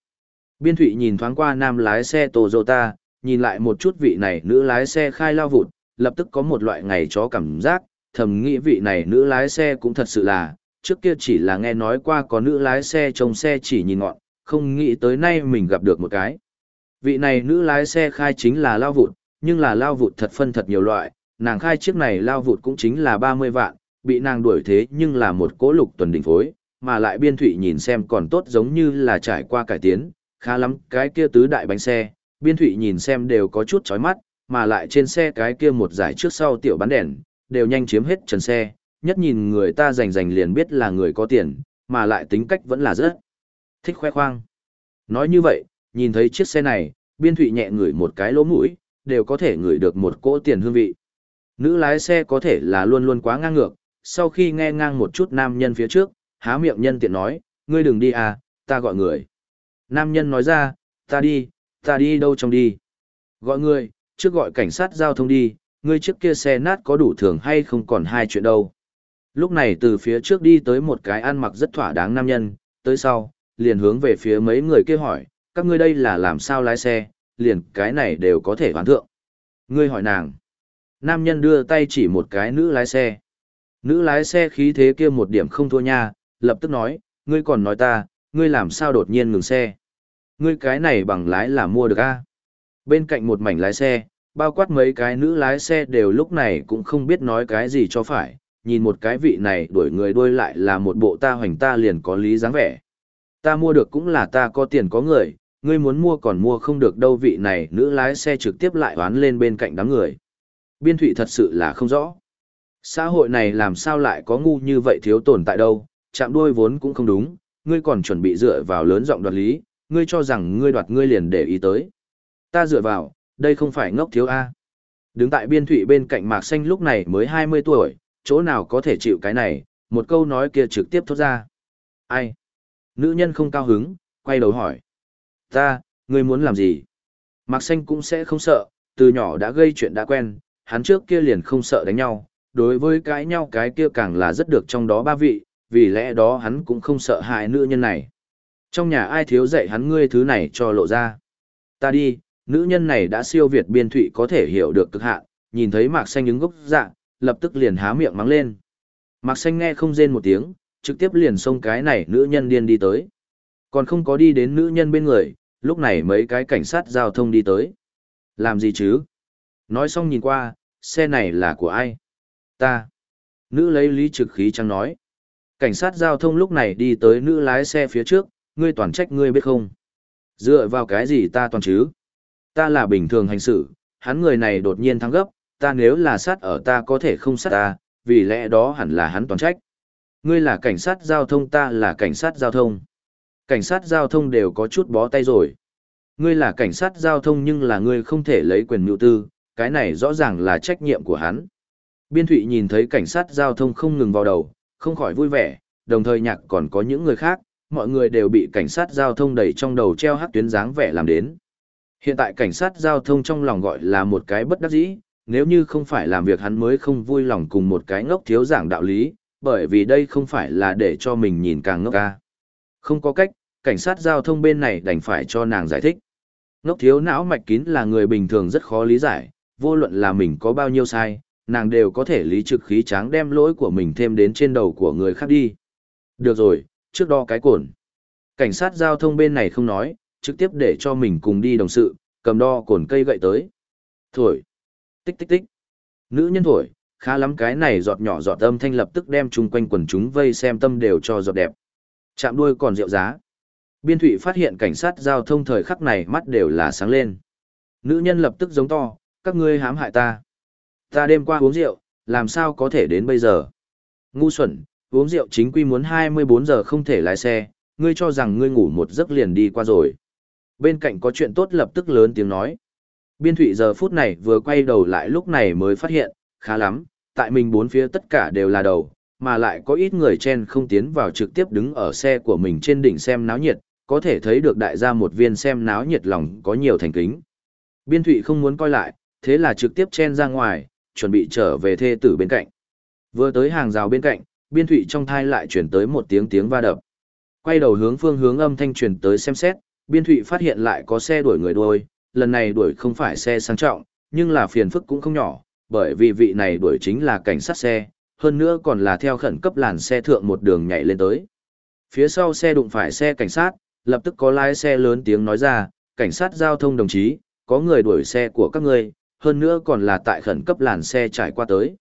Biên thụy nhìn thoáng qua nam lái xe Toyota, nhìn lại một chút vị này nữ lái xe khai lao vụt, lập tức có một loại ngày chó cảm giác, thầm nghĩ vị này nữ lái xe cũng thật sự là, trước kia chỉ là nghe nói qua có nữ lái xe trông xe chỉ nhìn ngọn, không nghĩ tới nay mình gặp được một cái. Vị này nữ lái xe khai chính là lao vụt, nhưng là lao vụt thật phân thật nhiều loại, nàng khai chiếc này lao vụt cũng chính là 30 vạn, bị nàng đuổi thế nhưng là một cỗ lục tuần đỉnh phối, mà lại biên thủy nhìn xem còn tốt giống như là trải qua cải tiến, khá lắm cái kia tứ đại bánh xe, biên thủy nhìn xem đều có chút chói mắt, mà lại trên xe cái kia một giải trước sau tiểu bán đèn, đều nhanh chiếm hết trần xe, nhất nhìn người ta rành rành liền biết là người có tiền, mà lại tính cách vẫn là rất thích khoe khoang. Nói như vậy, nhìn thấy chiếc xe này, biên thụy nhẹ ngửi một cái lỗ mũi, đều có thể ngửi được một cỗ tiền hương vị. Nữ lái xe có thể là luôn luôn quá ngang ngược, sau khi nghe ngang một chút nam nhân phía trước, há miệng nhân tiện nói, ngươi đừng đi à, ta gọi người. Nam nhân nói ra, ta đi, ta đi đâu trong đi. Gọi người, trước gọi cảnh sát giao thông đi, ngươi trước kia xe nát có đủ thường hay không còn hai chuyện đâu. Lúc này từ phía trước đi tới một cái ăn mặc rất thỏa đáng nam nhân, tới sau, liền hướng về phía mấy người kia hỏi, các ngươi đây là làm sao lái xe, liền cái này đều có thể hoàn thượng. Ngươi hỏi nàng. Nam nhân đưa tay chỉ một cái nữ lái xe. Nữ lái xe khí thế kia một điểm không thua nha, lập tức nói, ngươi còn nói ta, ngươi làm sao đột nhiên ngừng xe. Ngươi cái này bằng lái là mua được a Bên cạnh một mảnh lái xe, bao quát mấy cái nữ lái xe đều lúc này cũng không biết nói cái gì cho phải, nhìn một cái vị này đuổi người đuôi lại là một bộ ta hoành ta liền có lý dáng vẻ. Ta mua được cũng là ta có tiền có người, ngươi muốn mua còn mua không được đâu vị này nữ lái xe trực tiếp lại oán lên bên cạnh đám người. Biên thủy thật sự là không rõ. Xã hội này làm sao lại có ngu như vậy thiếu tồn tại đâu, chạm đuôi vốn cũng không đúng, ngươi còn chuẩn bị dựa vào lớn giọng đoạt lý, ngươi cho rằng ngươi đoạt ngươi liền để ý tới. Ta dựa vào, đây không phải ngốc thiếu A. Đứng tại biên thủy bên cạnh Mạc Xanh lúc này mới 20 tuổi, chỗ nào có thể chịu cái này, một câu nói kia trực tiếp thốt ra. Ai? Nữ nhân không cao hứng, quay đầu hỏi. Ta, ngươi muốn làm gì? Mạc Xanh cũng sẽ không sợ, từ nhỏ đã gây chuyện đã quen, hắn trước kia liền không sợ đánh nhau, đối với cái nhau cái kia càng là rất được trong đó ba vị, vì lẽ đó hắn cũng không sợ hại nữ nhân này. Trong nhà ai thiếu dạy hắn ngươi thứ này cho lộ ra. Ta đi, nữ nhân này đã siêu việt biên thụy có thể hiểu được cực hạn, nhìn thấy mạc xanh ứng gốc dạ, lập tức liền há miệng mắng lên. Mạc xanh nghe không rên một tiếng, trực tiếp liền xông cái này nữ nhân điên đi tới. Còn không có đi đến nữ nhân bên người, lúc này mấy cái cảnh sát giao thông đi tới. Làm gì chứ? Nói xong nhìn qua, xe này là của ai? Ta. Nữ lấy lý trực khí trắng nói. Cảnh sát giao thông lúc này đi tới nữ lái xe phía trước, ngươi toàn trách ngươi biết không? Dựa vào cái gì ta toàn chứ? Ta là bình thường hành xử, hắn người này đột nhiên thắng gấp, ta nếu là sát ở ta có thể không sát ta, vì lẽ đó hẳn là hắn toàn trách. Ngươi là cảnh sát giao thông ta là cảnh sát giao thông. Cảnh sát giao thông đều có chút bó tay rồi. Ngươi là cảnh sát giao thông nhưng là ngươi không thể lấy quyền mưu tư, cái này rõ ràng là trách nhiệm của hắn. Biên Thụy nhìn thấy cảnh sát giao thông không ngừng vào đầu, không khỏi vui vẻ, đồng thời nhạc còn có những người khác, mọi người đều bị cảnh sát giao thông đẩy trong đầu treo hát tuyến dáng vẻ làm đến. Hiện tại cảnh sát giao thông trong lòng gọi là một cái bất đắc dĩ, nếu như không phải làm việc hắn mới không vui lòng cùng một cái ngốc thiếu giảng đạo lý, bởi vì đây không phải là để cho mình nhìn càng ngốc ca. Không có cách, cảnh sát giao thông bên này đành phải cho nàng giải thích. Ngốc thiếu não mạch kín là người bình thường rất khó lý giải, vô luận là mình có bao nhiêu sai, nàng đều có thể lý trực khí tráng đem lỗi của mình thêm đến trên đầu của người khác đi. Được rồi, trước đó cái cồn. Cảnh sát giao thông bên này không nói, trực tiếp để cho mình cùng đi đồng sự, cầm đo cồn cây gậy tới. Thổi. Tích tích tích. Nữ nhân thổi, khá lắm cái này giọt nhỏ giọt âm thanh lập tức đem chung quanh quần chúng vây xem tâm đều cho giọt đẹp. Chạm đuôi còn rượu giá. Biên thủy phát hiện cảnh sát giao thông thời khắc này mắt đều là sáng lên. Nữ nhân lập tức giống to, các ngươi hãm hại ta. Ta đêm qua uống rượu, làm sao có thể đến bây giờ? Ngu xuẩn, uống rượu chính quy muốn 24 giờ không thể lái xe, ngươi cho rằng ngươi ngủ một giấc liền đi qua rồi. Bên cạnh có chuyện tốt lập tức lớn tiếng nói. Biên thủy giờ phút này vừa quay đầu lại lúc này mới phát hiện, khá lắm, tại mình bốn phía tất cả đều là đầu, mà lại có ít người chen không tiến vào trực tiếp đứng ở xe của mình trên đỉnh xem náo nhiệt, có thể thấy được đại gia một viên xem náo nhiệt lòng có nhiều thành kính. Biên thủy không muốn coi lại, thế là trực tiếp chen ra ngoài, chuẩn bị trở về thê tử bên cạnh. Vừa tới hàng rào bên cạnh, biên thủy trong thai lại chuyển tới một tiếng tiếng va đập. Quay đầu hướng phương hướng âm thanh truyền tới xem xét, biên thủy phát hiện lại có xe đuổi người đuôi, lần này đuổi không phải xe sang trọng, nhưng là phiền phức cũng không nhỏ, bởi vì vị này đuổi chính là cảnh sát xe, hơn nữa còn là theo khẩn cấp làn xe thượng một đường nhảy lên tới. Phía sau xe đụng phải xe cảnh sát, lập tức có lái xe lớn tiếng nói ra, cảnh sát giao thông đồng chí, có người đuổi xe của các ngươi, hơn nữa còn là tại khẩn cấp làn xe trải qua tới.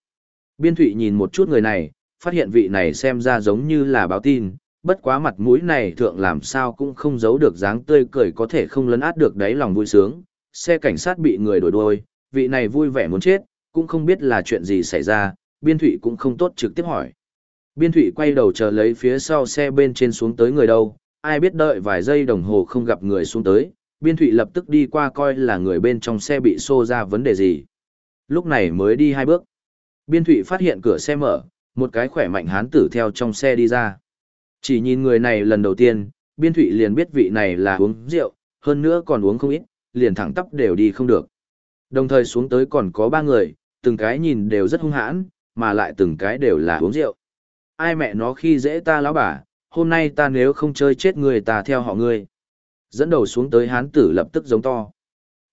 Biên Thụy nhìn một chút người này, phát hiện vị này xem ra giống như là báo tin, bất quá mặt mũi này thượng làm sao cũng không giấu được dáng tươi cười có thể không lấn át được đáy lòng vui sướng. Xe cảnh sát bị người đổi đuôi, vị này vui vẻ muốn chết, cũng không biết là chuyện gì xảy ra, Biên Thụy cũng không tốt trực tiếp hỏi. Biên Thụy quay đầu chờ lấy phía sau xe bên trên xuống tới người đâu, ai biết đợi vài giây đồng hồ không gặp người xuống tới, Biên Thụy lập tức đi qua coi là người bên trong xe bị xô ra vấn đề gì. Lúc này mới đi hai bước. Biên Thụy phát hiện cửa xe mở, một cái khỏe mạnh hán tử theo trong xe đi ra. Chỉ nhìn người này lần đầu tiên, biên thụy liền biết vị này là uống rượu, hơn nữa còn uống không ít, liền thẳng tắp đều đi không được. Đồng thời xuống tới còn có ba người, từng cái nhìn đều rất hung hãn, mà lại từng cái đều là uống rượu. Ai mẹ nó khi dễ ta lão bà, hôm nay ta nếu không chơi chết người ta theo họ ngươi. Dẫn đầu xuống tới hán tử lập tức giống to.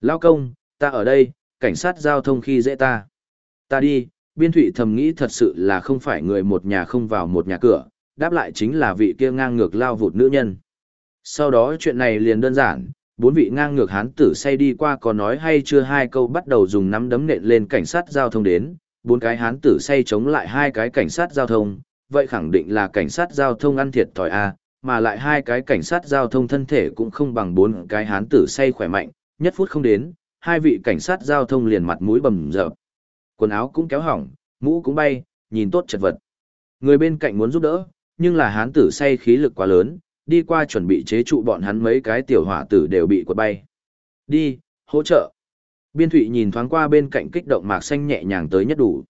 Lao công, ta ở đây, cảnh sát giao thông khi dễ ta. Ta đi, biên thụy thầm nghĩ thật sự là không phải người một nhà không vào một nhà cửa, đáp lại chính là vị kia ngang ngược lao vụt nữ nhân. Sau đó chuyện này liền đơn giản, bốn vị ngang ngược hán tử say đi qua có nói hay chưa hai câu bắt đầu dùng nắm đấm nện lên cảnh sát giao thông đến, bốn cái hán tử say chống lại hai cái cảnh sát giao thông, vậy khẳng định là cảnh sát giao thông ăn thiệt thòi a mà lại hai cái cảnh sát giao thông thân thể cũng không bằng bốn cái hán tử say khỏe mạnh, nhất phút không đến, hai vị cảnh sát giao thông liền mặt mũi bầm dập. Quần áo cũng kéo hỏng, mũ cũng bay, nhìn tốt chật vật. Người bên cạnh muốn giúp đỡ, nhưng là hán tử say khí lực quá lớn, đi qua chuẩn bị chế trụ bọn hắn mấy cái tiểu hỏa tử đều bị quật bay. Đi, hỗ trợ. Biên thụy nhìn thoáng qua bên cạnh kích động mạc xanh nhẹ nhàng tới nhất đủ.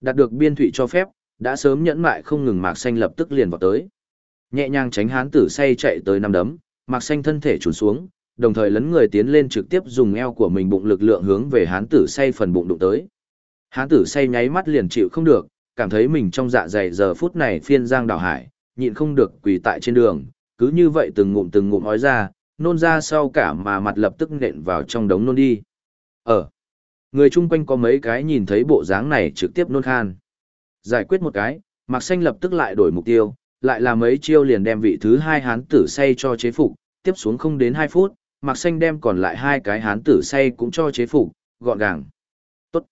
Đạt được biên thụy cho phép, đã sớm nhẫn mại không ngừng mạc xanh lập tức liền vào tới. Nhẹ nhàng tránh hán tử say chạy tới năm đấm, mặc xanh thân thể trùn xuống, đồng thời lấn người tiến lên trực tiếp dùng eo của mình bụng lực lượng hướng về hán tử say phần bụng đụng tới. Hán tử say nháy mắt liền chịu không được, cảm thấy mình trong dạ dày giờ phút này phiên giang đảo hải, nhịn không được quỳ tại trên đường, cứ như vậy từng ngụm từng ngụm ói ra, nôn ra sau cả mà mặt lập tức nện vào trong đống nôn đi. Ở, người chung quanh có mấy cái nhìn thấy bộ dáng này trực tiếp nôn khan. Giải quyết một cái, Mạc Xanh lập tức lại đổi mục tiêu, lại là mấy chiêu liền đem vị thứ hai hán tử say cho chế phục, tiếp xuống không đến 2 phút, Mạc Xanh đem còn lại hai cái hán tử say cũng cho chế phục, gọn gàng. Tốt.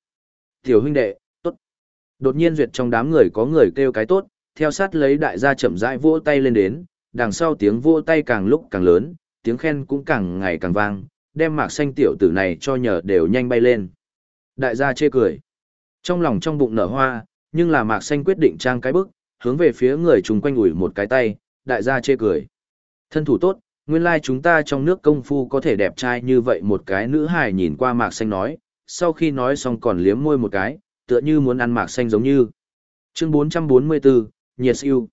Tiểu huynh đệ, tốt. Đột nhiên duyệt trong đám người có người kêu cái tốt, theo sát lấy đại gia chậm rãi vỗ tay lên đến, đằng sau tiếng vỗ tay càng lúc càng lớn, tiếng khen cũng càng ngày càng vang, đem Mạc Xanh tiểu tử này cho nhờ đều nhanh bay lên. Đại gia chê cười. Trong lòng trong bụng nở hoa, nhưng là Mạc Xanh quyết định trang cái bức, hướng về phía người chung quanh ủi một cái tay, đại gia chê cười. Thân thủ tốt, nguyên lai like chúng ta trong nước công phu có thể đẹp trai như vậy một cái nữ hài nhìn qua Mạc Xanh nói, sau khi nói xong còn liếm môi một cái, tựa như muốn ăn Mạc Xanh giống như. Chương 444, Nhiệt siêu.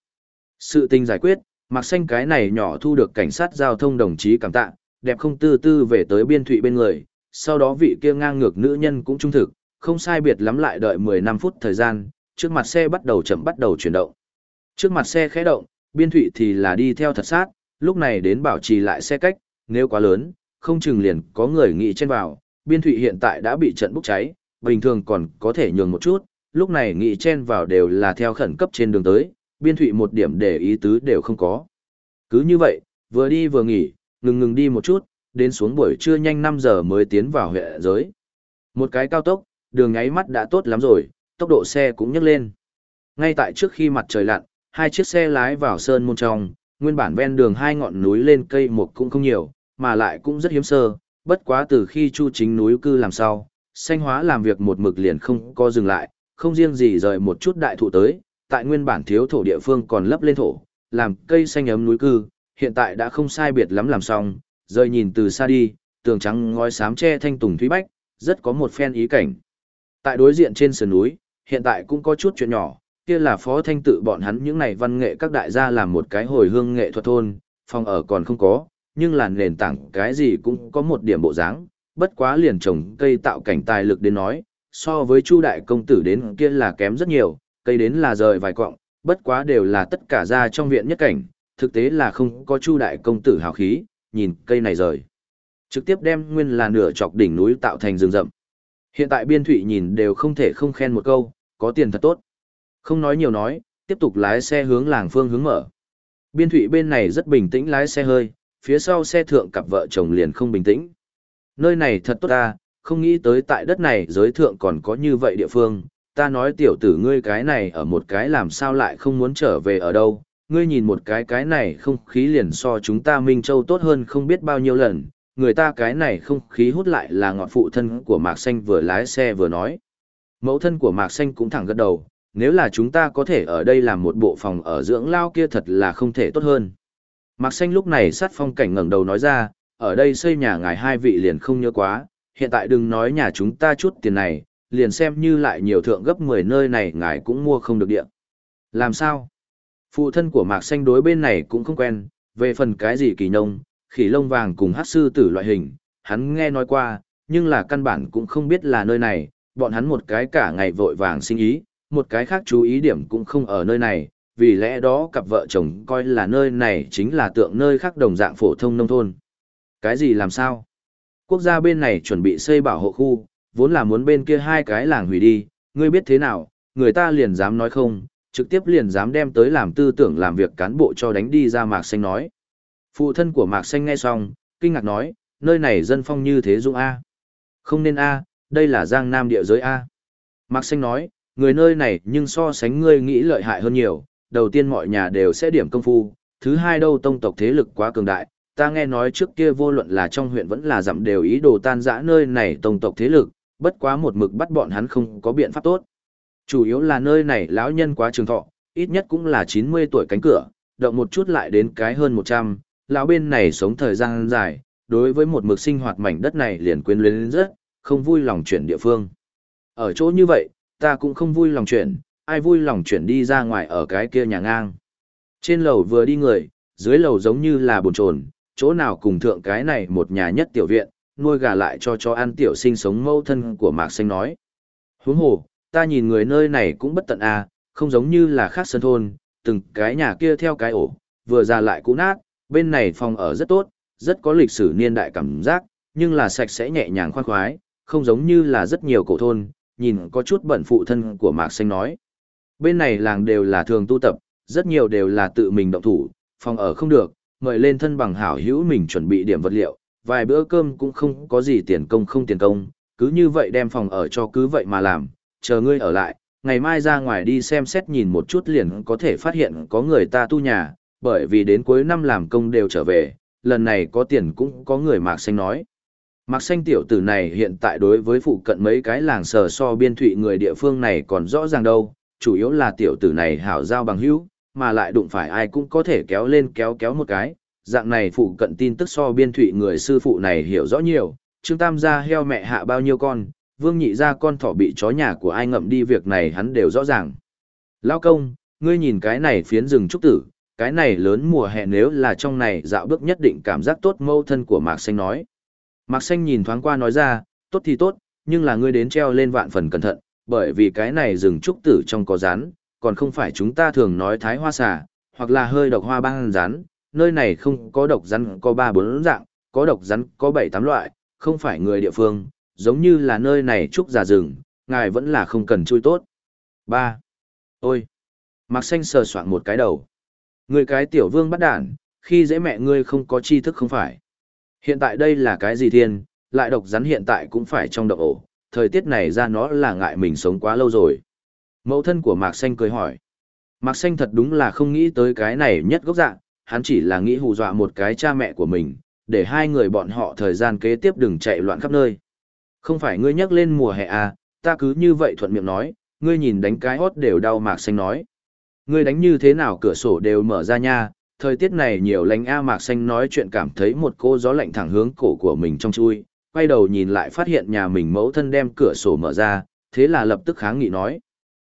Sự tình giải quyết, Mạc Xanh cái này nhỏ thu được cảnh sát giao thông đồng chí cảm tạ, đẹp không tư tư về tới biên thụy bên người, sau đó vị kia ngang ngược nữ nhân cũng trung thực, không sai biệt lắm lại đợi 15 phút thời gian, trước mặt xe bắt đầu chậm bắt đầu chuyển động. Trước mặt xe khẽ động, biên thụy thì là đi theo thật sát, lúc này đến bảo trì lại xe cách, nếu quá lớn, không chừng liền có người nghĩ trên vào, biên thụy hiện tại đã bị trận bốc cháy, bình thường còn có thể nhường một chút, lúc này nghĩ chen vào đều là theo khẩn cấp trên đường tới, biên thụy một điểm để ý tứ đều không có. Cứ như vậy, vừa đi vừa nghỉ, ngừng ngừng đi một chút, đến xuống buổi trưa nhanh 5 giờ mới tiến vào huyện giới. Một cái cao tốc, đường ngáy mắt đã tốt lắm rồi, tốc độ xe cũng nhấc lên. Ngay tại trước khi mặt trời lặn, hai chiếc xe lái vào sơn môn trong, nguyên bản ven đường hai ngọn núi lên cây mục cũng không nhiều, mà lại cũng rất hiếm sơ, bất quá từ khi chu chính núi cư làm sau, xanh hóa làm việc một mực liền không có dừng lại, không riêng gì rời một chút đại thụ tới, tại nguyên bản thiếu thổ địa phương còn lấp lên thổ, làm cây xanh ấm núi cư, hiện tại đã không sai biệt lắm làm xong, rời nhìn từ xa đi, tường trắng ngói xám che thanh tùng thúy bách, rất có một phen ý cảnh. Tại đối diện trên sườn núi, hiện tại cũng có chút chuyện nhỏ, kia là phó thanh tự bọn hắn những này văn nghệ các đại gia làm một cái hồi hương nghệ thuật thôn, phòng ở còn không có, nhưng là nền tảng cái gì cũng có một điểm bộ dáng, bất quá liền trồng cây tạo cảnh tài lực đến nói, so với Chu đại công tử đến kia là kém rất nhiều, cây đến là rời vài cọng, bất quá đều là tất cả ra trong viện nhất cảnh, thực tế là không có Chu đại công tử hào khí, nhìn cây này rời. Trực tiếp đem nguyên là nửa chọc đỉnh núi tạo thành rừng rậm. Hiện tại biên thụy nhìn đều không thể không khen một câu, có tiền thật tốt. Không nói nhiều nói, tiếp tục lái xe hướng làng phương hướng mở. Biên thụy bên này rất bình tĩnh lái xe hơi, phía sau xe thượng cặp vợ chồng liền không bình tĩnh. Nơi này thật tốt ta, không nghĩ tới tại đất này giới thượng còn có như vậy địa phương. Ta nói tiểu tử ngươi cái này ở một cái làm sao lại không muốn trở về ở đâu. Ngươi nhìn một cái cái này không khí liền so chúng ta Minh Châu tốt hơn không biết bao nhiêu lần. Người ta cái này không khí hút lại là ngọt phụ thân của Mạc Xanh vừa lái xe vừa nói. Mẫu thân của Mạc Xanh cũng thẳng gật đầu, nếu là chúng ta có thể ở đây làm một bộ phòng ở dưỡng lao kia thật là không thể tốt hơn. Mạc Xanh lúc này sát phong cảnh ngẩng đầu nói ra, ở đây xây nhà ngài hai vị liền không nhớ quá, hiện tại đừng nói nhà chúng ta chút tiền này, liền xem như lại nhiều thượng gấp 10 nơi này ngài cũng mua không được địa. Làm sao? Phụ thân của Mạc Xanh đối bên này cũng không quen, về phần cái gì kỳ nông, khỉ lông vàng cùng hát sư tử loại hình, hắn nghe nói qua, nhưng là căn bản cũng không biết là nơi này, bọn hắn một cái cả ngày vội vàng sinh ý, một cái khác chú ý điểm cũng không ở nơi này, vì lẽ đó cặp vợ chồng coi là nơi này chính là tượng nơi khác đồng dạng phổ thông nông thôn. Cái gì làm sao? Quốc gia bên này chuẩn bị xây bảo hộ khu, vốn là muốn bên kia hai cái làng hủy đi, ngươi biết thế nào, người ta liền dám nói không, trực tiếp liền dám đem tới làm tư tưởng làm việc cán bộ cho đánh đi ra Mạc Xanh nói. Phụ thân của Mạc Xanh nghe xong, kinh ngạc nói, nơi này dân phong như thế dũng A. Không nên A, đây là giang nam địa giới A. Mạc Xanh nói, người nơi này nhưng so sánh ngươi nghĩ lợi hại hơn nhiều, đầu tiên mọi nhà đều sẽ điểm công phu, thứ hai đâu tông tộc thế lực quá cường đại, ta nghe nói trước kia vô luận là trong huyện vẫn là dặm đều ý đồ tan rã nơi này tông tộc thế lực, bất quá một mực bắt bọn hắn không có biện pháp tốt. Chủ yếu là nơi này lão nhân quá trường thọ, ít nhất cũng là 90 tuổi cánh cửa, động một chút lại đến cái hơn 100, lão bên này sống thời gian dài, đối với một mực sinh hoạt mảnh đất này liền quyến luyến rất, không vui lòng chuyển địa phương. Ở chỗ như vậy, ta cũng không vui lòng chuyển, ai vui lòng chuyển đi ra ngoài ở cái kia nhà ngang. Trên lầu vừa đi người, dưới lầu giống như là bồn trồn, chỗ nào cùng thượng cái này một nhà nhất tiểu viện, nuôi gà lại cho cho ăn tiểu sinh sống mâu thân của Mạc Xanh nói. Huống hồ, ta nhìn người nơi này cũng bất tận à, không giống như là khác sân thôn, từng cái nhà kia theo cái ổ, vừa ra lại cũ nát, bên này phòng ở rất tốt, rất có lịch sử niên đại cảm giác, nhưng là sạch sẽ nhẹ nhàng khoan khoái, không giống như là rất nhiều cổ thôn, nhìn có chút bẩn phụ thân của Mạc Xanh nói. Bên này làng đều là thường tu tập, rất nhiều đều là tự mình động thủ, phòng ở không được, mời lên thân bằng hảo hữu mình chuẩn bị điểm vật liệu, vài bữa cơm cũng không có gì tiền công không tiền công, cứ như vậy đem phòng ở cho cứ vậy mà làm, chờ ngươi ở lại, ngày mai ra ngoài đi xem xét nhìn một chút liền có thể phát hiện có người ta tu nhà, bởi vì đến cuối năm làm công đều trở về, lần này có tiền cũng có người Mạc Xanh nói. Mạc Xanh tiểu tử này hiện tại đối với phụ cận mấy cái làng sờ so biên thụy người địa phương này còn rõ ràng đâu, chủ yếu là tiểu tử này hảo giao bằng hữu, mà lại đụng phải ai cũng có thể kéo lên kéo kéo một cái, dạng này phụ cận tin tức so biên thụy người sư phụ này hiểu rõ nhiều, Trương Tam gia heo mẹ hạ bao nhiêu con, Vương Nhị gia con thỏ bị chó nhà của ai ngậm đi việc này hắn đều rõ ràng. Lao công, ngươi nhìn cái này phiến rừng trúc tử, cái này lớn mùa hè nếu là trong này dạo bước nhất định cảm giác tốt mâu thân của Mạc Xanh nói. Mạc Xanh nhìn thoáng qua nói ra, tốt thì tốt, nhưng là ngươi đến treo lên vạn phần cẩn thận, bởi vì cái này rừng trúc tử trong có rắn, còn không phải chúng ta thường nói thái hoa xà, hoặc là hơi độc hoa băng rắn, nơi này không có độc rắn có 3-4 dạng, có độc rắn có 7-8 loại, không phải người địa phương, giống như là nơi này trúc già rừng, ngài vẫn là không cần chui tốt. ba Ôi! Mạc xanh sờ soạn một cái đầu. Người cái tiểu vương bắt đản, khi dễ mẹ ngươi không có tri thức không phải. Hiện tại đây là cái gì thiên, lại độc rắn hiện tại cũng phải trong độc ổ, thời tiết này ra nó là ngại mình sống quá lâu rồi. Mẫu thân của Mạc Xanh cười hỏi. Mạc Xanh thật đúng là không nghĩ tới cái này nhất gốc dạng, hắn chỉ là nghĩ hù dọa một cái cha mẹ của mình, để hai người bọn họ thời gian kế tiếp đừng chạy loạn khắp nơi. Không phải ngươi nhắc lên mùa hè à, ta cứ như vậy thuận miệng nói, ngươi nhìn đánh cái hót đều đau Mạc Xanh nói. Ngươi đánh như thế nào cửa sổ đều mở ra nha, thời tiết này nhiều lánh A Mạc Xanh nói chuyện cảm thấy một cô gió lạnh thẳng hướng cổ của mình trong chui, quay đầu nhìn lại phát hiện nhà mình mẫu thân đem cửa sổ mở ra, thế là lập tức kháng nghị nói.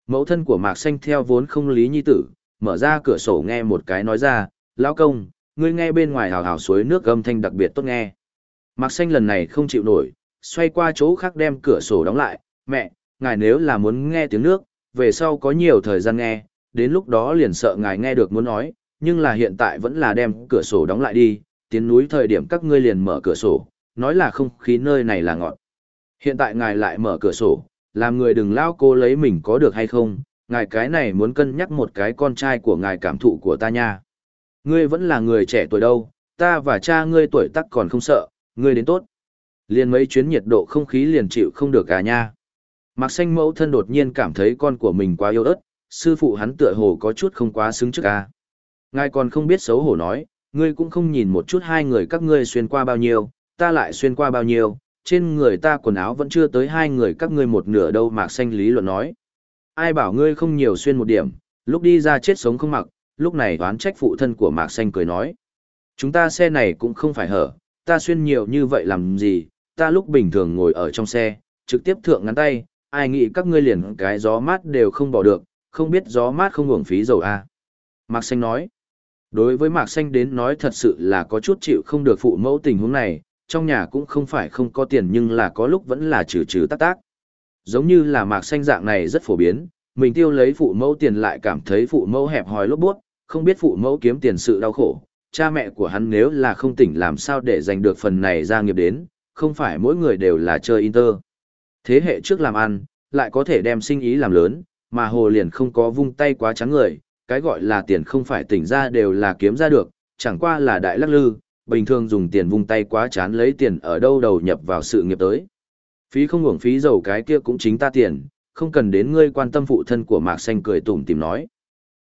Mẫu thân của Mạc Xanh theo vốn không lý nhi tử, mở ra cửa sổ nghe một cái nói ra, lão công, ngươi nghe bên ngoài hào hào suối nước âm thanh đặc biệt tốt nghe. Mạc Xanh lần này không chịu nổi, xoay qua chỗ khác đem cửa sổ đóng lại, mẹ, ngài nếu là muốn nghe tiếng nước, về sau có nhiều thời gian nghe, đến lúc đó liền sợ ngài nghe được muốn nói, nhưng là hiện tại vẫn là đem cửa sổ đóng lại đi, tiến núi thời điểm các ngươi liền mở cửa sổ, nói là không khí nơi này là ngọt. Hiện tại ngài lại mở cửa sổ, làm người đừng lao cô lấy mình có được hay không, ngài cái này muốn cân nhắc một cái con trai của ngài cảm thụ của ta nha. Ngươi vẫn là người trẻ tuổi đâu, ta và cha ngươi tuổi tác còn không sợ, ngươi đến tốt. Liền mấy chuyến nhiệt độ không khí liền chịu không được cả nha. Mạc xanh mẫu thân đột nhiên cảm thấy con của mình quá yêu ớt, sư phụ hắn tựa hồ có chút không quá xứng trước ca. Ngài còn không biết xấu hổ nói, ngươi cũng không nhìn một chút hai người các ngươi xuyên qua bao nhiêu, ta lại xuyên qua bao nhiêu, trên người ta quần áo vẫn chưa tới hai người các ngươi một nửa đâu mạc xanh lý luận nói. Ai bảo ngươi không nhiều xuyên một điểm, lúc đi ra chết sống không mặc, lúc này đoán trách phụ thân của mạc xanh cười nói. Chúng ta xe này cũng không phải hở, ta xuyên nhiều như vậy làm gì, ta lúc bình thường ngồi ở trong xe, trực tiếp thượng ngắn tay, ai nghĩ các ngươi liền cái gió mát đều không bỏ được, không biết gió mát không uổng phí dầu à. Mạc xanh nói. Đối với Mạc Xanh đến nói thật sự là có chút chịu không được phụ mẫu tình huống này, trong nhà cũng không phải không có tiền nhưng là có lúc vẫn là trừ trừ tác tác. Giống như là Mạc Xanh dạng này rất phổ biến, mình tiêu lấy phụ mẫu tiền lại cảm thấy phụ mẫu hẹp hòi lốp buốt, không biết phụ mẫu kiếm tiền sự đau khổ. Cha mẹ của hắn nếu là không tỉnh làm sao để giành được phần này ra nghiệp đến, không phải mỗi người đều là chơi inter. Thế hệ trước làm ăn, lại có thể đem sinh ý làm lớn, mà hồ liền không có vung tay quá trắng người, cái gọi là tiền không phải tỉnh ra đều là kiếm ra được, chẳng qua là đại lắc lư, bình thường dùng tiền vung tay quá chán lấy tiền ở đâu đầu nhập vào sự nghiệp tới. Phí không hưởng phí dầu cái kia cũng chính ta tiền, không cần đến ngươi quan tâm phụ thân của Mạc Xanh cười tủm tìm nói.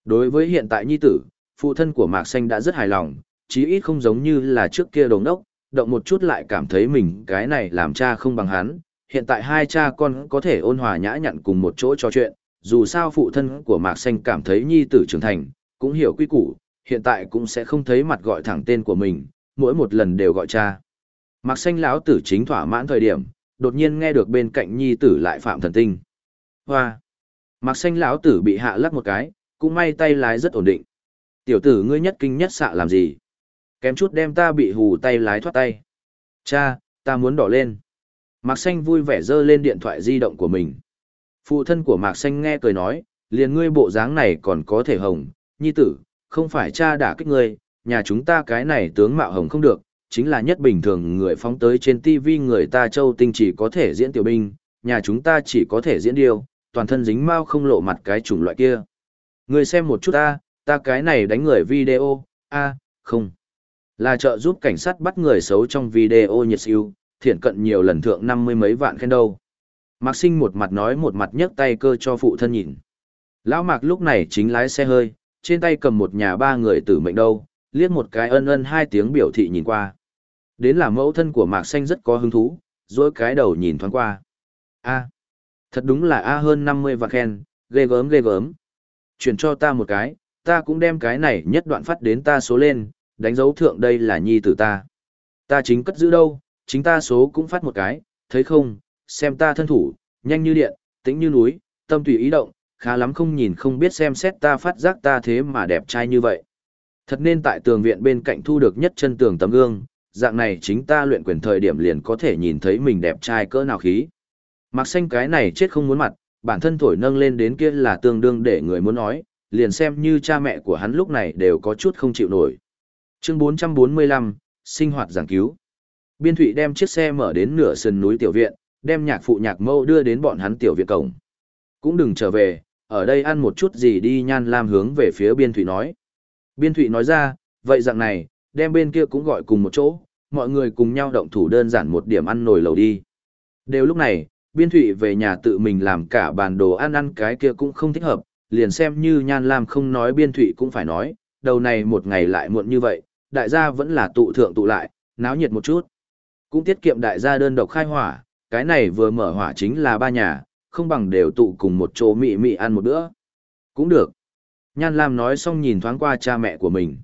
Đối với hiện tại nhi tử, phụ thân của Mạc Xanh đã rất hài lòng, chí ít không giống như là trước kia đồng đốc, động một chút lại cảm thấy mình cái này làm cha không bằng hắn. Hiện tại hai cha con có thể ôn hòa nhã nhặn cùng một chỗ trò chuyện, dù sao phụ thân của Mạc Xanh cảm thấy nhi tử trưởng thành, cũng hiểu quy củ, hiện tại cũng sẽ không thấy mặt gọi thẳng tên của mình, mỗi một lần đều gọi cha. Mạc Xanh lão tử chính thỏa mãn thời điểm, đột nhiên nghe được bên cạnh nhi tử lại phạm thần tinh. Hoa! Mạc Xanh lão tử bị hạ lắc một cái, cũng may tay lái rất ổn định. Tiểu tử ngươi nhất kinh nhất xạ làm gì? Kém chút đem ta bị hù tay lái thoát tay. Cha, ta muốn đỏ lên. Mạc Xanh vui vẻ dơ lên điện thoại di động của mình. Phụ thân của Mạc Xanh nghe cười nói, liền ngươi bộ dáng này còn có thể hồng, nhi tử, không phải cha đã kích ngươi, nhà chúng ta cái này tướng mạo hồng không được, chính là nhất bình thường người phóng tới trên TV người ta châu tinh chỉ có thể diễn tiểu binh, nhà chúng ta chỉ có thể diễn điều, toàn thân dính mau không lộ mặt cái chủng loại kia. Ngươi xem một chút ta, ta cái này đánh người video, a không. Là trợ giúp cảnh sát bắt người xấu trong video nhiệt siêu, thiện cận nhiều lần thượng năm mươi mấy vạn khen đâu. Mạc sinh một mặt nói một mặt nhấc tay cơ cho phụ thân nhìn. Lão Mạc lúc này chính lái xe hơi, trên tay cầm một nhà ba người tử mệnh đâu, liếc một cái ân ân hai tiếng biểu thị nhìn qua. Đến là mẫu thân của Mạc Xanh rất có hứng thú, dối cái đầu nhìn thoáng qua. A, thật đúng là A hơn 50 và khen, ghê gớm ghê gớm. Chuyển cho ta một cái, ta cũng đem cái này nhất đoạn phát đến ta số lên, đánh dấu thượng đây là nhi tử ta. Ta chính cất giữ đâu, chính ta số cũng phát một cái, thấy không, xem ta thân thủ, nhanh như điện, tĩnh như núi, tâm tùy ý động, khá lắm không nhìn không biết xem xét ta phát giác ta thế mà đẹp trai như vậy. Thật nên tại tường viện bên cạnh thu được nhất chân tường tấm gương, dạng này chính ta luyện quyền thời điểm liền có thể nhìn thấy mình đẹp trai cỡ nào khí. Mặc xanh cái này chết không muốn mặt, bản thân thổi nâng lên đến kia là tương đương để người muốn nói, liền xem như cha mẹ của hắn lúc này đều có chút không chịu nổi. Chương 445, sinh hoạt giảng cứu. Biên Thụy đem chiếc xe mở đến nửa sườn núi tiểu viện, đem nhạc phụ nhạc mâu đưa đến bọn hắn tiểu viện cổng. Cũng đừng trở về, ở đây ăn một chút gì đi nhan lam hướng về phía Biên Thụy nói. Biên Thụy nói ra, vậy dạng này, đem bên kia cũng gọi cùng một chỗ, mọi người cùng nhau động thủ đơn giản một điểm ăn nồi lầu đi. Đều lúc này, Biên Thụy về nhà tự mình làm cả bàn đồ ăn ăn cái kia cũng không thích hợp, liền xem như Nhan Lam không nói Biên Thụy cũng phải nói, đầu này một ngày lại muộn như vậy, đại gia vẫn là tụ thượng tụ lại, náo nhiệt một chút. Cũng tiết kiệm đại gia đơn độc khai hỏa, cái này vừa mở hỏa chính là ba nhà, không bằng đều tụ cùng một chỗ mị mị ăn một bữa. Cũng được. Nhan Lam nói xong nhìn thoáng qua cha mẹ của mình.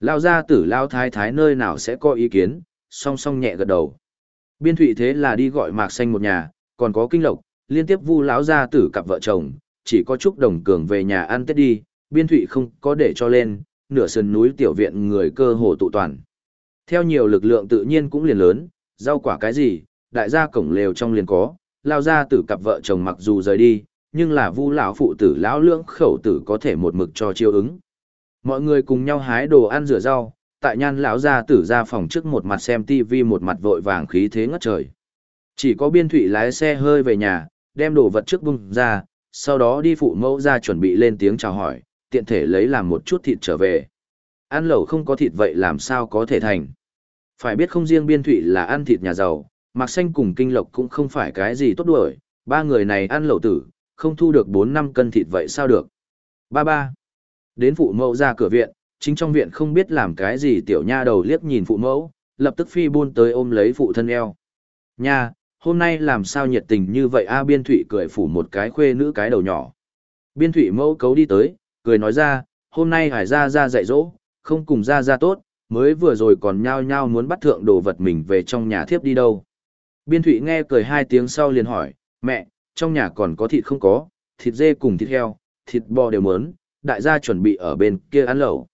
Lao gia tử Lao Thái Thái nơi nào sẽ có ý kiến, song song nhẹ gật đầu. Biên thụy thế là đi gọi mạc xanh một nhà, còn có kinh lộc, liên tiếp vu lão gia tử cặp vợ chồng, chỉ có chúc đồng cường về nhà ăn tết đi, biên thụy không có để cho lên, nửa sân núi tiểu viện người cơ hồ tụ toàn. Theo nhiều lực lượng tự nhiên cũng liền lớn, rau quả cái gì, đại gia cổng lều trong liền có, lao ra tử cặp vợ chồng mặc dù rời đi, nhưng là vu lão phụ tử lão lưỡng khẩu tử có thể một mực cho chiêu ứng. Mọi người cùng nhau hái đồ ăn rửa rau, tại nhan lão gia tử ra phòng trước một mặt xem tivi một mặt vội vàng khí thế ngất trời. Chỉ có biên thủy lái xe hơi về nhà, đem đồ vật trước bung ra, sau đó đi phụ mẫu ra chuẩn bị lên tiếng chào hỏi, tiện thể lấy làm một chút thịt trở về. Ăn lẩu không có thịt vậy làm sao có thể thành. Phải biết không riêng biên thủy là ăn thịt nhà giàu, Mạc Xanh cùng Kinh Lộc cũng không phải cái gì tốt đuổi, ba người này ăn lẩu tử, không thu được 4 năm cân thịt vậy sao được. Ba ba. Đến phụ mẫu ra cửa viện, chính trong viện không biết làm cái gì tiểu nha đầu liếc nhìn phụ mẫu, lập tức phi buôn tới ôm lấy phụ thân eo. Nha, hôm nay làm sao nhiệt tình như vậy a biên thụy cười phủ một cái khuê nữ cái đầu nhỏ. Biên thụy mẫu cấu đi tới, cười nói ra, hôm nay hải ra ra dạy dỗ, không cùng ra ra tốt, mới vừa rồi còn nhao nhao muốn bắt thượng đồ vật mình về trong nhà thiếp đi đâu. Biên thụy nghe cười hai tiếng sau liền hỏi, mẹ, trong nhà còn có thịt không có, thịt dê cùng thịt heo, thịt bò đều mớn, đại gia chuẩn bị ở bên kia ăn lẩu.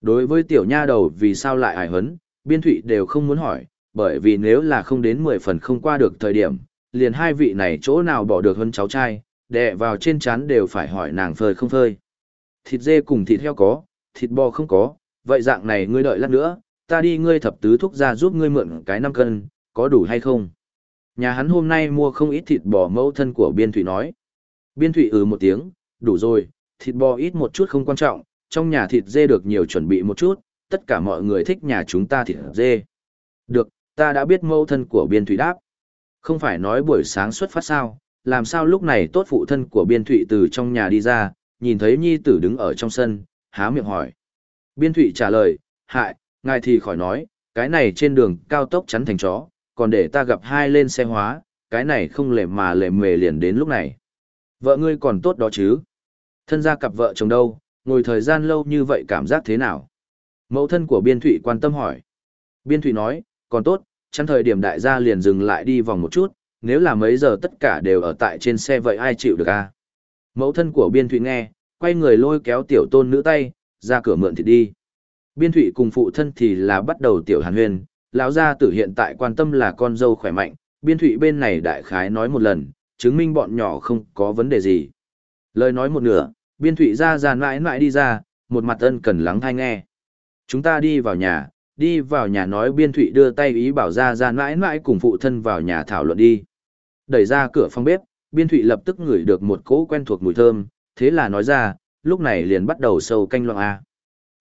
Đối với tiểu nha đầu vì sao lại ải hấn, biên thụy đều không muốn hỏi, bởi vì nếu là không đến 10 phần không qua được thời điểm, liền hai vị này chỗ nào bỏ được hơn cháu trai, đè vào trên chán đều phải hỏi nàng phơi không phơi. Thịt dê cùng thịt heo có, thịt bò không có, vậy dạng này ngươi đợi lát nữa, ta đi ngươi thập tứ thúc ra giúp ngươi mượn cái năm cân, có đủ hay không? Nhà hắn hôm nay mua không ít thịt bò mẫu thân của biên thụy nói. Biên thụy ừ một tiếng, đủ rồi, thịt bò ít một chút không quan trọng, trong nhà thịt dê được nhiều chuẩn bị một chút, tất cả mọi người thích nhà chúng ta thịt dê. Được, ta đã biết mẫu thân của biên thụy đáp. Không phải nói buổi sáng xuất phát sao, làm sao lúc này tốt phụ thân của biên thụy từ trong nhà đi ra, nhìn thấy nhi tử đứng ở trong sân, há miệng hỏi. Biên thụy trả lời, hại, ngài thì khỏi nói, cái này trên đường cao tốc chắn thành chó, còn để ta gặp hai lên xe hóa, cái này không lề mà lề mề liền đến lúc này. Vợ ngươi còn tốt đó chứ? Thân gia cặp vợ chồng đâu, ngồi thời gian lâu như vậy cảm giác thế nào? Mẫu thân của Biên Thụy quan tâm hỏi. Biên Thụy nói, còn tốt, chắn thời điểm đại gia liền dừng lại đi vòng một chút, nếu là mấy giờ tất cả đều ở tại trên xe vậy ai chịu được à? Mẫu thân của Biên Thụy nghe, quay người lôi kéo tiểu tôn nữ tay, ra cửa mượn thịt đi. Biên Thụy cùng phụ thân thì là bắt đầu tiểu hàn huyền, lão gia tử hiện tại quan tâm là con dâu khỏe mạnh, Biên Thụy bên này đại khái nói một lần, chứng minh bọn nhỏ không có vấn đề gì. Lời nói một nửa, Biên Thụy ra ra mãi mãi đi ra, một mặt ân cần lắng thai nghe. Chúng ta đi vào nhà, đi vào nhà nói Biên Thụy đưa tay ý bảo ra ra mãi mãi cùng phụ thân vào nhà thảo luận đi. Đẩy ra cửa phòng bếp, Biên Thụy lập tức ngửi được một cỗ quen thuộc mùi thơm, thế là nói ra, lúc này liền bắt đầu sâu canh loãng A.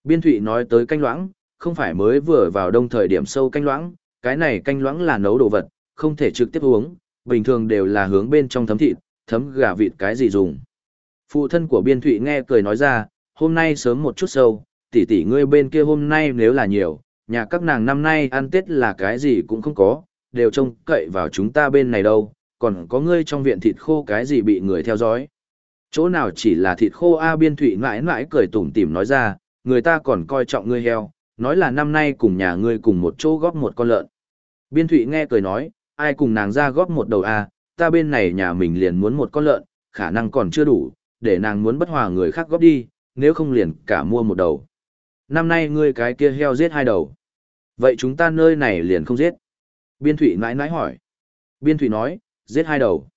Biên Thụy nói tới canh loãng, không phải mới vừa vào đông thời điểm sâu canh loãng, cái này canh loãng là nấu đồ vật, không thể trực tiếp uống, bình thường đều là hướng bên trong thấm thịt, thấm gà vịt cái gì dùng. Phụ thân của Biên Thụy nghe cười nói ra, hôm nay sớm một chút sâu, tỷ tỷ ngươi bên kia hôm nay nếu là nhiều, nhà các nàng năm nay ăn Tết là cái gì cũng không có, đều trông cậy vào chúng ta bên này đâu, còn có ngươi trong viện thịt khô cái gì bị người theo dõi. Chỗ nào chỉ là thịt khô A Biên Thụy mãi mãi cười tủm tỉm nói ra, người ta còn coi trọng ngươi heo, nói là năm nay cùng nhà ngươi cùng một chỗ góp một con lợn. Biên Thụy nghe cười nói, ai cùng nàng ra góp một đầu A, ta bên này nhà mình liền muốn một con lợn, khả năng còn chưa đủ, để nàng muốn bất hòa người khác góp đi, nếu không liền cả mua một đầu. Năm nay ngươi cái kia heo giết hai đầu. Vậy chúng ta nơi này liền không giết. Biên Thụy nãi nãi hỏi. Biên Thụy nói, giết hai đầu.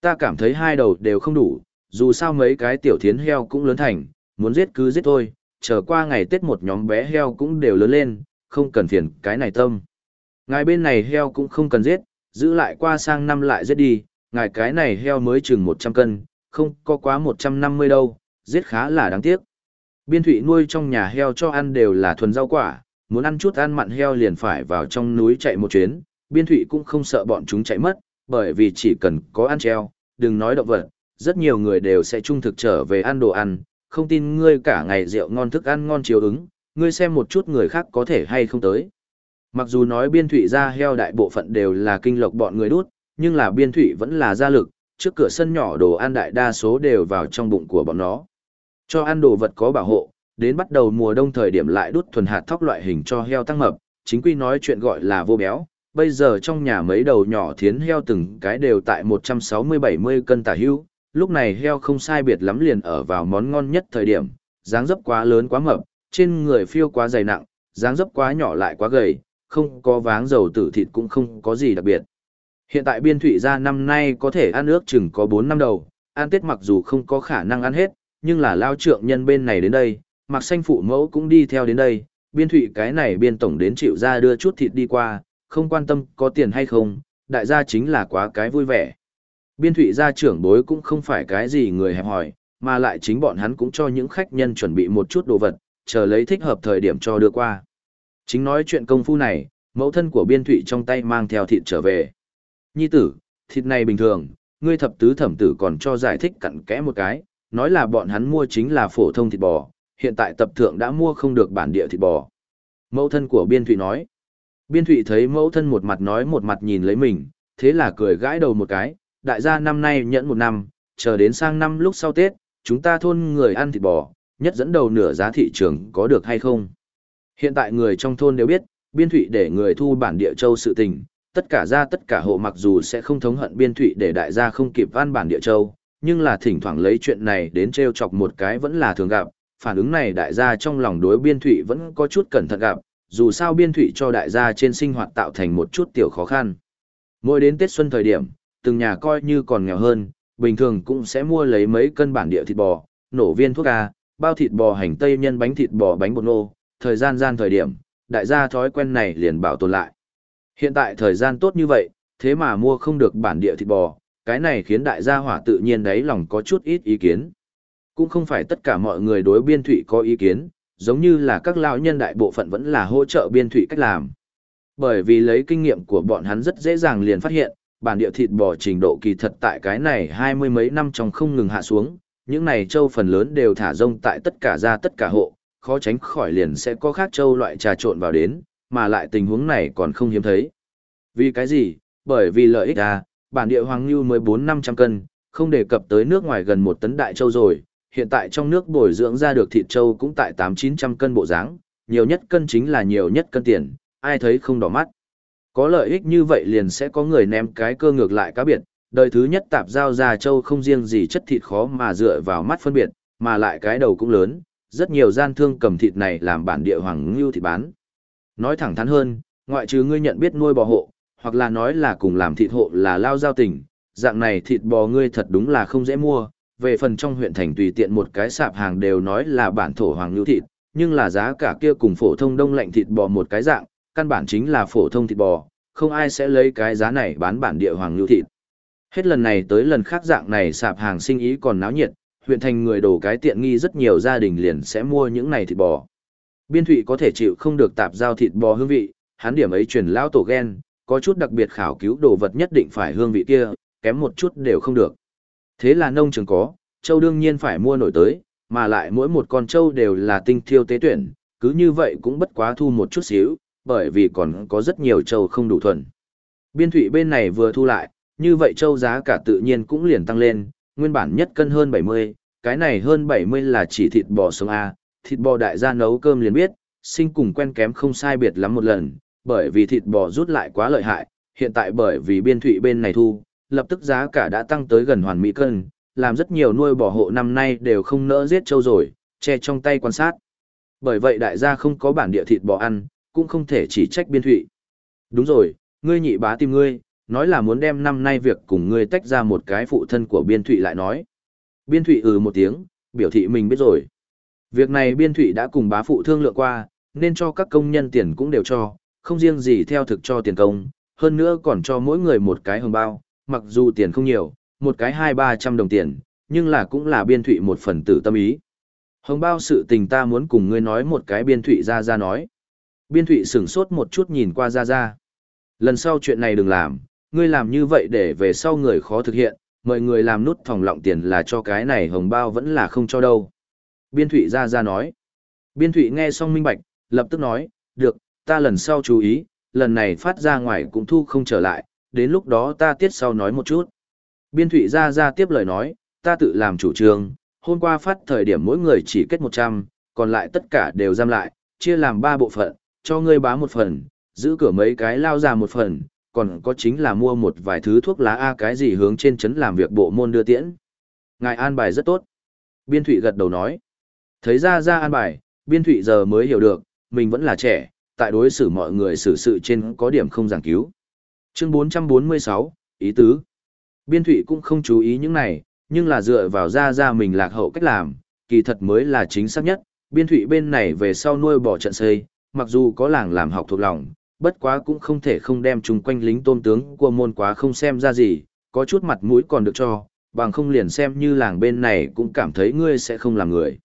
Ta cảm thấy hai đầu đều không đủ, dù sao mấy cái tiểu thiến heo cũng lớn thành, muốn giết cứ giết thôi, chờ qua ngày Tết một nhóm bé heo cũng đều lớn lên, không cần phiền cái này tâm. Ngài bên này heo cũng không cần giết, giữ lại qua sang năm lại giết đi, ngài cái này heo mới chừng 100 cân, không có quá 150 đâu, giết khá là đáng tiếc. Biên thủy nuôi trong nhà heo cho ăn đều là thuần rau quả, muốn ăn chút ăn mặn heo liền phải vào trong núi chạy một chuyến, biên thủy cũng không sợ bọn chúng chạy mất, bởi vì chỉ cần có ăn treo, đừng nói động vật, rất nhiều người đều sẽ trung thực trở về ăn đồ ăn, không tin ngươi cả ngày rượu ngon thức ăn ngon chiếu ứng, ngươi xem một chút người khác có thể hay không tới. Mặc dù nói biên thủy ra heo đại bộ phận đều là kinh lộc bọn người đút, nhưng là biên thủy vẫn là gia lực, trước cửa sân nhỏ đồ ăn đại đa số đều vào trong bụng của bọn nó. Cho ăn đồ vật có bảo hộ, đến bắt đầu mùa đông thời điểm lại đút thuần hạt thóc loại hình cho heo tăng mập, chính quy nói chuyện gọi là vô béo. Bây giờ trong nhà mấy đầu nhỏ thiến heo từng cái đều tại 160-70 cân tả hưu, lúc này heo không sai biệt lắm liền ở vào món ngon nhất thời điểm, dáng dấp quá lớn quá mập, trên người phiêu quá dày nặng, dáng dấp quá nhỏ lại quá gầy, không có váng dầu tử thịt cũng không có gì đặc biệt. Hiện tại biên thủy gia năm nay có thể ăn ước chừng có 4 năm đầu, ăn tết mặc dù không có khả năng ăn hết, nhưng là lao trượng nhân bên này đến đây, mặc xanh phụ mẫu cũng đi theo đến đây, biên thủy cái này biên tổng đến chịu ra đưa chút thịt đi qua, không quan tâm có tiền hay không, đại gia chính là quá cái vui vẻ. Biên thụy gia trưởng bối cũng không phải cái gì người hẹp hỏi, mà lại chính bọn hắn cũng cho những khách nhân chuẩn bị một chút đồ vật, chờ lấy thích hợp thời điểm cho đưa qua. Chính nói chuyện công phu này, mẫu thân của biên thụy trong tay mang theo thịt trở về. Nhi tử, thịt này bình thường, ngươi thập tứ thẩm tử còn cho giải thích cặn kẽ một cái, nói là bọn hắn mua chính là phổ thông thịt bò, hiện tại tập thượng đã mua không được bản địa thịt bò. Mẫu thân của biên thụy nói. Biên thụy thấy mẫu thân một mặt nói một mặt nhìn lấy mình, thế là cười gãi đầu một cái, đại gia năm nay nhẫn một năm, chờ đến sang năm lúc sau Tết, chúng ta thôn người ăn thịt bò, nhất dẫn đầu nửa giá thị trường có được hay không. Hiện tại người trong thôn đều biết, biên thủy để người thu bản địa châu sự tình, tất cả ra tất cả hộ mặc dù sẽ không thống hận biên thủy để đại gia không kịp van bản địa châu, nhưng là thỉnh thoảng lấy chuyện này đến treo chọc một cái vẫn là thường gặp, phản ứng này đại gia trong lòng đối biên thụy vẫn có chút cẩn thận gặp, dù sao biên thụy cho đại gia trên sinh hoạt tạo thành một chút tiểu khó khăn. Mỗi đến Tết Xuân thời điểm, từng nhà coi như còn nghèo hơn, bình thường cũng sẽ mua lấy mấy cân bản địa thịt bò, nổ viên thuốc A, bao thịt bò hành tây nhân bánh thịt bò bánh bột nô, thời gian gian thời điểm, đại gia thói quen này liền bảo tồn lại. Hiện tại thời gian tốt như vậy, thế mà mua không được bản địa thịt bò, cái này khiến đại gia hỏa tự nhiên đấy lòng có chút ít ý kiến. Cũng không phải tất cả mọi người đối biên thụy có ý kiến, giống như là các lão nhân đại bộ phận vẫn là hỗ trợ biên thụy cách làm. Bởi vì lấy kinh nghiệm của bọn hắn rất dễ dàng liền phát hiện, bản địa thịt bò trình độ kỳ thật tại cái này hai mươi mấy năm trong không ngừng hạ xuống, những này châu phần lớn đều thả rông tại tất cả ra tất cả hộ, khó tránh khỏi liền sẽ có khác châu loại trà trộn vào đến, mà lại tình huống này còn không hiếm thấy. Vì cái gì? Bởi vì lợi ích à, bản địa hoàng lưu mới 4-500 cân, không đề cập tới nước ngoài gần một tấn đại châu rồi, hiện tại trong nước bồi dưỡng ra được thịt châu cũng tại 8-900 cân bộ dáng, nhiều nhất cân chính là nhiều nhất cân tiền, ai thấy không đỏ mắt. Có lợi ích như vậy liền sẽ có người ném cái cơ ngược lại cá biệt, đời thứ nhất tạp giao ra châu không riêng gì chất thịt khó mà dựa vào mắt phân biệt, mà lại cái đầu cũng lớn, rất nhiều gian thương cầm thịt này làm bản địa hoàng ngưu thịt bán. Nói thẳng thắn hơn, ngoại trừ ngươi nhận biết nuôi bò hộ, hoặc là nói là cùng làm thịt hộ là lao giao tình, dạng này thịt bò ngươi thật đúng là không dễ mua, về phần trong huyện thành tùy tiện một cái sạp hàng đều nói là bản thổ hoàng ngưu thịt, nhưng là giá cả kia cùng phổ thông đông lạnh thịt bò một cái dạng, căn bản chính là phổ thông thịt bò, không ai sẽ lấy cái giá này bán bản địa hoàng lưu thịt. Hết lần này tới lần khác dạng này sạp hàng sinh ý còn náo nhiệt, huyện thành người đổ cái tiện nghi rất nhiều gia đình liền sẽ mua những này thịt bò. Biên thụy có thể chịu không được tạp giao thịt bò hương vị, hắn điểm ấy truyền lao tổ ghen, có chút đặc biệt khảo cứu đồ vật nhất định phải hương vị kia, kém một chút đều không được. Thế là nông trường có, châu đương nhiên phải mua nổi tới, mà lại mỗi một con châu đều là tinh thiêu tế tuyển, cứ như vậy cũng bất quá thu một chút xíu, bởi vì còn có rất nhiều châu không đủ thuần. Biên thủy bên này vừa thu lại, như vậy châu giá cả tự nhiên cũng liền tăng lên, nguyên bản nhất cân hơn 70, cái này hơn 70 là chỉ thịt bò sống A, thịt bò đại gia nấu cơm liền biết, sinh cùng quen kém không sai biệt lắm một lần, bởi vì thịt bò rút lại quá lợi hại, hiện tại bởi vì biên thủy bên này thu, lập tức giá cả đã tăng tới gần hoàn mỹ cân, làm rất nhiều nuôi bò hộ năm nay đều không nỡ giết trâu rồi, che trong tay quan sát. Bởi vậy đại gia không có bản địa thịt bò ăn, cũng không thể chỉ trách biên thụy Đúng rồi, ngươi nhị bá tìm ngươi, nói là muốn đem năm nay việc cùng ngươi tách ra một cái phụ thân của biên thụy lại nói. Biên thụy ừ một tiếng, biểu thị mình biết rồi. Việc này biên thụy đã cùng bá phụ thương lượng qua, nên cho các công nhân tiền cũng đều cho, không riêng gì theo thực cho tiền công, hơn nữa còn cho mỗi người một cái hồng bao, mặc dù tiền không nhiều, một cái hai ba trăm đồng tiền, nhưng là cũng là biên thụy một phần tử tâm ý. Hồng bao sự tình ta muốn cùng ngươi nói một cái biên thụy ra ra nói. Biên thụy sửng sốt một chút nhìn qua ra ra. Lần sau chuyện này đừng làm, ngươi làm như vậy để về sau người khó thực hiện, Mọi người làm nút thòng lọng tiền là cho cái này hồng bao vẫn là không cho đâu. Biên thụy ra ra nói. Biên thụy nghe xong minh bạch, lập tức nói, được, ta lần sau chú ý, lần này phát ra ngoài cũng thu không trở lại, đến lúc đó ta tiết sau nói một chút. Biên thụy ra ra tiếp lời nói, ta tự làm chủ trương, hôm qua phát thời điểm mỗi người chỉ kết 100, còn lại tất cả đều giam lại, chia làm 3 bộ phận, cho ngươi bá một phần, giữ cửa mấy cái lao ra một phần, còn có chính là mua một vài thứ thuốc lá A cái gì hướng trên chấn làm việc bộ môn đưa tiễn. Ngài an bài rất tốt. Biên thụy gật đầu nói. Thấy ra ra an bài, biên thụy giờ mới hiểu được, mình vẫn là trẻ, tại đối xử mọi người xử sự trên có điểm không giảng cứu. Chương 446, Ý tứ. Biên thụy cũng không chú ý những này, nhưng là dựa vào ra ra mình lạc hậu cách làm, kỳ thật mới là chính xác nhất. Biên thụy bên này về sau nuôi bỏ trận xây, mặc dù có làng làm học thuộc lòng, bất quá cũng không thể không đem chung quanh lính tôn tướng của môn quá không xem ra gì, có chút mặt mũi còn được cho, bằng không liền xem như làng bên này cũng cảm thấy ngươi sẽ không làm người.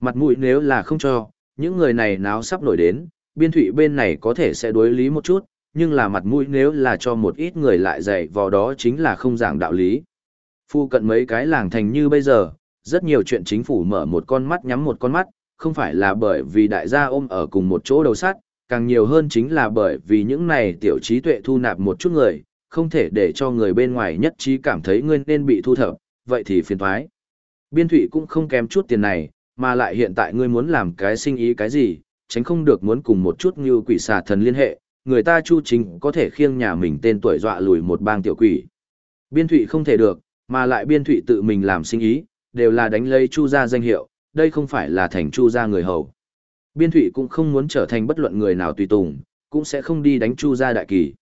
Mặt mũi nếu là không cho, những người này náo sắp nổi đến, biên thụy bên này có thể sẽ đối lý một chút, nhưng là mặt mũi nếu là cho một ít người lại dạy vào đó chính là không giảng đạo lý. Phu cận mấy cái làng thành như bây giờ, rất nhiều chuyện chính phủ mở một con mắt nhắm một con mắt, không phải là bởi vì đại gia ôm ở cùng một chỗ đầu sắt, càng nhiều hơn chính là bởi vì những này tiểu trí tuệ thu nạp một chút người, không thể để cho người bên ngoài nhất trí cảm thấy ngươi nên bị thu thập, vậy thì phiền thoái. Biên thủy cũng không kém chút tiền này, mà lại hiện tại ngươi muốn làm cái sinh ý cái gì, tránh không được muốn cùng một chút như quỷ xà thần liên hệ, người ta chu chính có thể khiêng nhà mình tên tuổi dọa lùi một bang tiểu quỷ. Biên thụy không thể được, mà lại biên thụy tự mình làm sinh ý, đều là đánh lấy chu ra danh hiệu, đây không phải là thành chu gia người hầu. Biên thụy cũng không muốn trở thành bất luận người nào tùy tùng, cũng sẽ không đi đánh chu gia đại kỳ.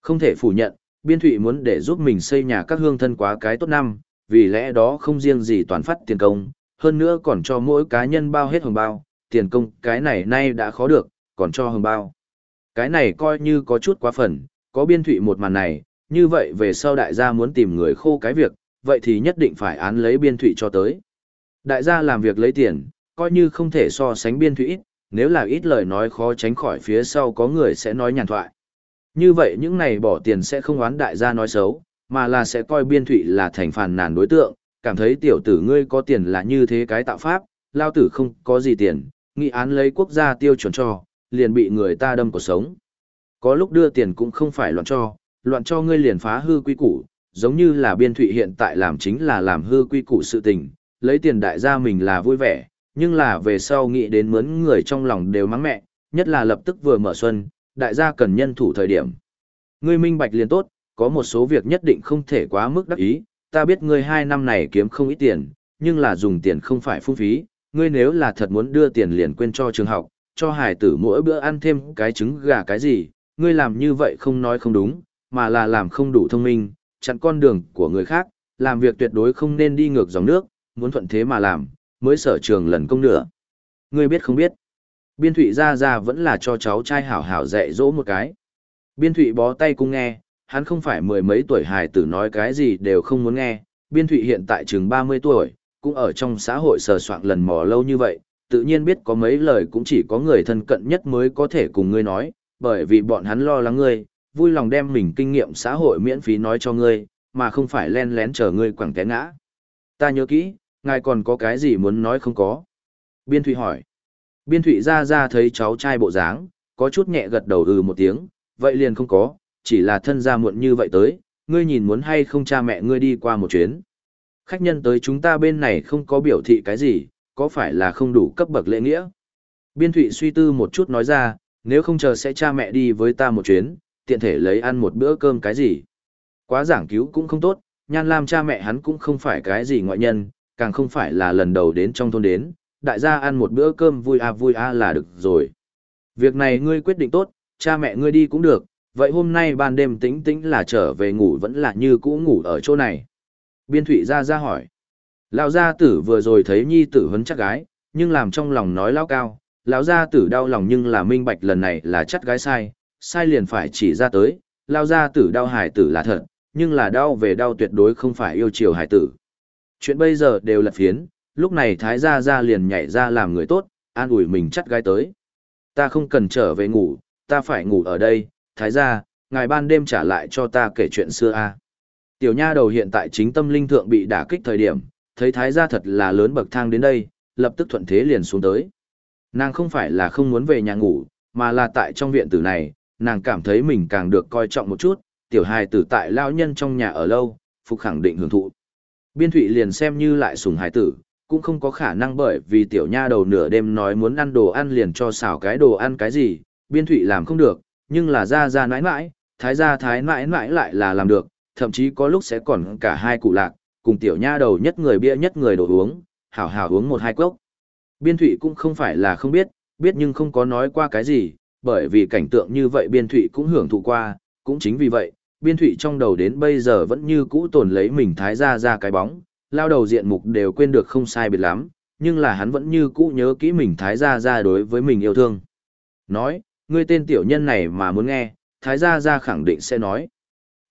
Không thể phủ nhận, biên thụy muốn để giúp mình xây nhà các hương thân quá cái tốt năm, vì lẽ đó không riêng gì toàn phát tiền công, hơn nữa còn cho mỗi cá nhân bao hết hồng bao, tiền công cái này nay đã khó được, còn cho hồng bao. Cái này coi như có chút quá phần, có biên thụy một màn này, như vậy về sau đại gia muốn tìm người khô cái việc, vậy thì nhất định phải án lấy biên thụy cho tới. Đại gia làm việc lấy tiền, coi như không thể so sánh biên thụy ít, nếu là ít lời nói khó tránh khỏi phía sau có người sẽ nói nhàn thoại. Như vậy những này bỏ tiền sẽ không oán đại gia nói xấu, mà là sẽ coi biên thụy là thành phản nàn đối tượng, cảm thấy tiểu tử ngươi có tiền là như thế cái tạo pháp, lao tử không có gì tiền, nghị án lấy quốc gia tiêu chuẩn cho, liền bị người ta đâm cuộc sống. Có lúc đưa tiền cũng không phải loạn cho, loạn cho ngươi liền phá hư quy củ, giống như là biên thụy hiện tại làm chính là làm hư quy củ sự tình, lấy tiền đại gia mình là vui vẻ, nhưng là về sau nghĩ đến mướn người trong lòng đều mắng mẹ, nhất là lập tức vừa mở xuân, đại gia cần nhân thủ thời điểm. Ngươi minh bạch liền tốt, có một số việc nhất định không thể quá mức đắc ý, ta biết ngươi hai năm này kiếm không ít tiền, nhưng là dùng tiền không phải phung phí, ngươi nếu là thật muốn đưa tiền liền quên cho trường học, cho hải tử mỗi bữa ăn thêm cái trứng gà cái gì, ngươi làm như vậy không nói không đúng, mà là làm không đủ thông minh, chặn con đường của người khác, làm việc tuyệt đối không nên đi ngược dòng nước, muốn thuận thế mà làm, mới sở trường lần công nữa. Ngươi biết không biết? Biên Thụy ra ra vẫn là cho cháu trai hảo hảo dạy dỗ một cái. Biên Thụy bó tay cung nghe, hắn không phải mười mấy tuổi hài tử nói cái gì đều không muốn nghe. Biên Thụy hiện tại chừng 30 tuổi, cũng ở trong xã hội sờ soạn lần mò lâu như vậy, tự nhiên biết có mấy lời cũng chỉ có người thân cận nhất mới có thể cùng ngươi nói, bởi vì bọn hắn lo lắng ngươi, vui lòng đem mình kinh nghiệm xã hội miễn phí nói cho ngươi, mà không phải len lén chờ ngươi quẳng té ngã. Ta nhớ kỹ, ngài còn có cái gì muốn nói không có? Biên Thụy hỏi. Biên Thụy ra ra thấy cháu trai bộ dáng, có chút nhẹ gật đầu ừ một tiếng, vậy liền không có, chỉ là thân ra muộn như vậy tới, ngươi nhìn muốn hay không cha mẹ ngươi đi qua một chuyến. Khách nhân tới chúng ta bên này không có biểu thị cái gì, có phải là không đủ cấp bậc lễ nghĩa? Biên Thụy suy tư một chút nói ra, nếu không chờ sẽ cha mẹ đi với ta một chuyến, tiện thể lấy ăn một bữa cơm cái gì. Quá giảng cứu cũng không tốt, Nhan Lam cha mẹ hắn cũng không phải cái gì ngoại nhân, càng không phải là lần đầu đến trong thôn đến, đại gia ăn một bữa cơm vui à vui à là được rồi. Việc này ngươi quyết định tốt, cha mẹ ngươi đi cũng được, vậy hôm nay ban đêm tĩnh tĩnh là trở về ngủ vẫn là như cũ ngủ ở chỗ này. Biên thủy ra ra hỏi. Lão gia tử vừa rồi thấy nhi tử huấn chắc gái, nhưng làm trong lòng nói lao cao, lão gia tử đau lòng nhưng là minh bạch lần này là chắc gái sai, sai liền phải chỉ ra tới, lao gia tử đau hải tử là thật, nhưng là đau về đau tuyệt đối không phải yêu chiều hải tử. Chuyện bây giờ đều lật phiến, lúc này thái gia gia liền nhảy ra làm người tốt, an ủi mình chắt gai tới. Ta không cần trở về ngủ, ta phải ngủ ở đây, thái gia, ngài ban đêm trả lại cho ta kể chuyện xưa a. Tiểu nha đầu hiện tại chính tâm linh thượng bị đả kích thời điểm, thấy thái gia thật là lớn bậc thang đến đây, lập tức thuận thế liền xuống tới. Nàng không phải là không muốn về nhà ngủ, mà là tại trong viện tử này, nàng cảm thấy mình càng được coi trọng một chút, tiểu hài tử tại lao nhân trong nhà ở lâu, phục khẳng định hưởng thụ. Biên thụy liền xem như lại sùng hải tử, cũng không có khả năng bởi vì tiểu nha đầu nửa đêm nói muốn ăn đồ ăn liền cho xào cái đồ ăn cái gì, biên thụy làm không được, nhưng là ra ra nãi nãi, thái ra thái nãi nãi lại là làm được, thậm chí có lúc sẽ còn cả hai cụ lạc, cùng tiểu nha đầu nhất người bia nhất người đồ uống, hảo hảo uống một hai cốc. Biên thụy cũng không phải là không biết, biết nhưng không có nói qua cái gì, bởi vì cảnh tượng như vậy biên thụy cũng hưởng thụ qua, cũng chính vì vậy, biên thụy trong đầu đến bây giờ vẫn như cũ tồn lấy mình thái ra ra cái bóng, lao đầu diện mục đều quên được không sai biệt lắm, nhưng là hắn vẫn như cũ nhớ kỹ mình thái ra ra đối với mình yêu thương. Nói, ngươi tên tiểu nhân này mà muốn nghe, thái gia gia khẳng định sẽ nói.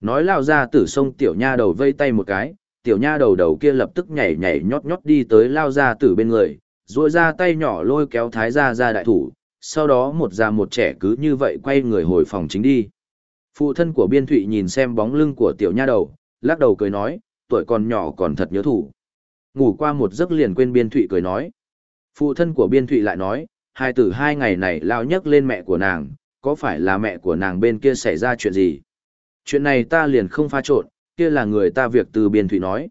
Nói lao ra tử sông tiểu nha đầu vây tay một cái, tiểu nha đầu đầu kia lập tức nhảy nhảy nhót nhót đi tới lao ra tử bên người, duỗi ra tay nhỏ lôi kéo thái gia gia đại thủ, sau đó một già một trẻ cứ như vậy quay người hồi phòng chính đi. Phụ thân của biên thụy nhìn xem bóng lưng của tiểu nha đầu, lắc đầu cười nói, tuổi còn nhỏ còn thật nhớ thủ. Ngủ qua một giấc liền quên biên thụy cười nói. Phụ thân của biên thụy lại nói, hai tử hai ngày này lao nhấc lên mẹ của nàng, có phải là mẹ của nàng bên kia xảy ra chuyện gì? Chuyện này ta liền không pha trộn, kia là người ta việc từ biên thụy nói.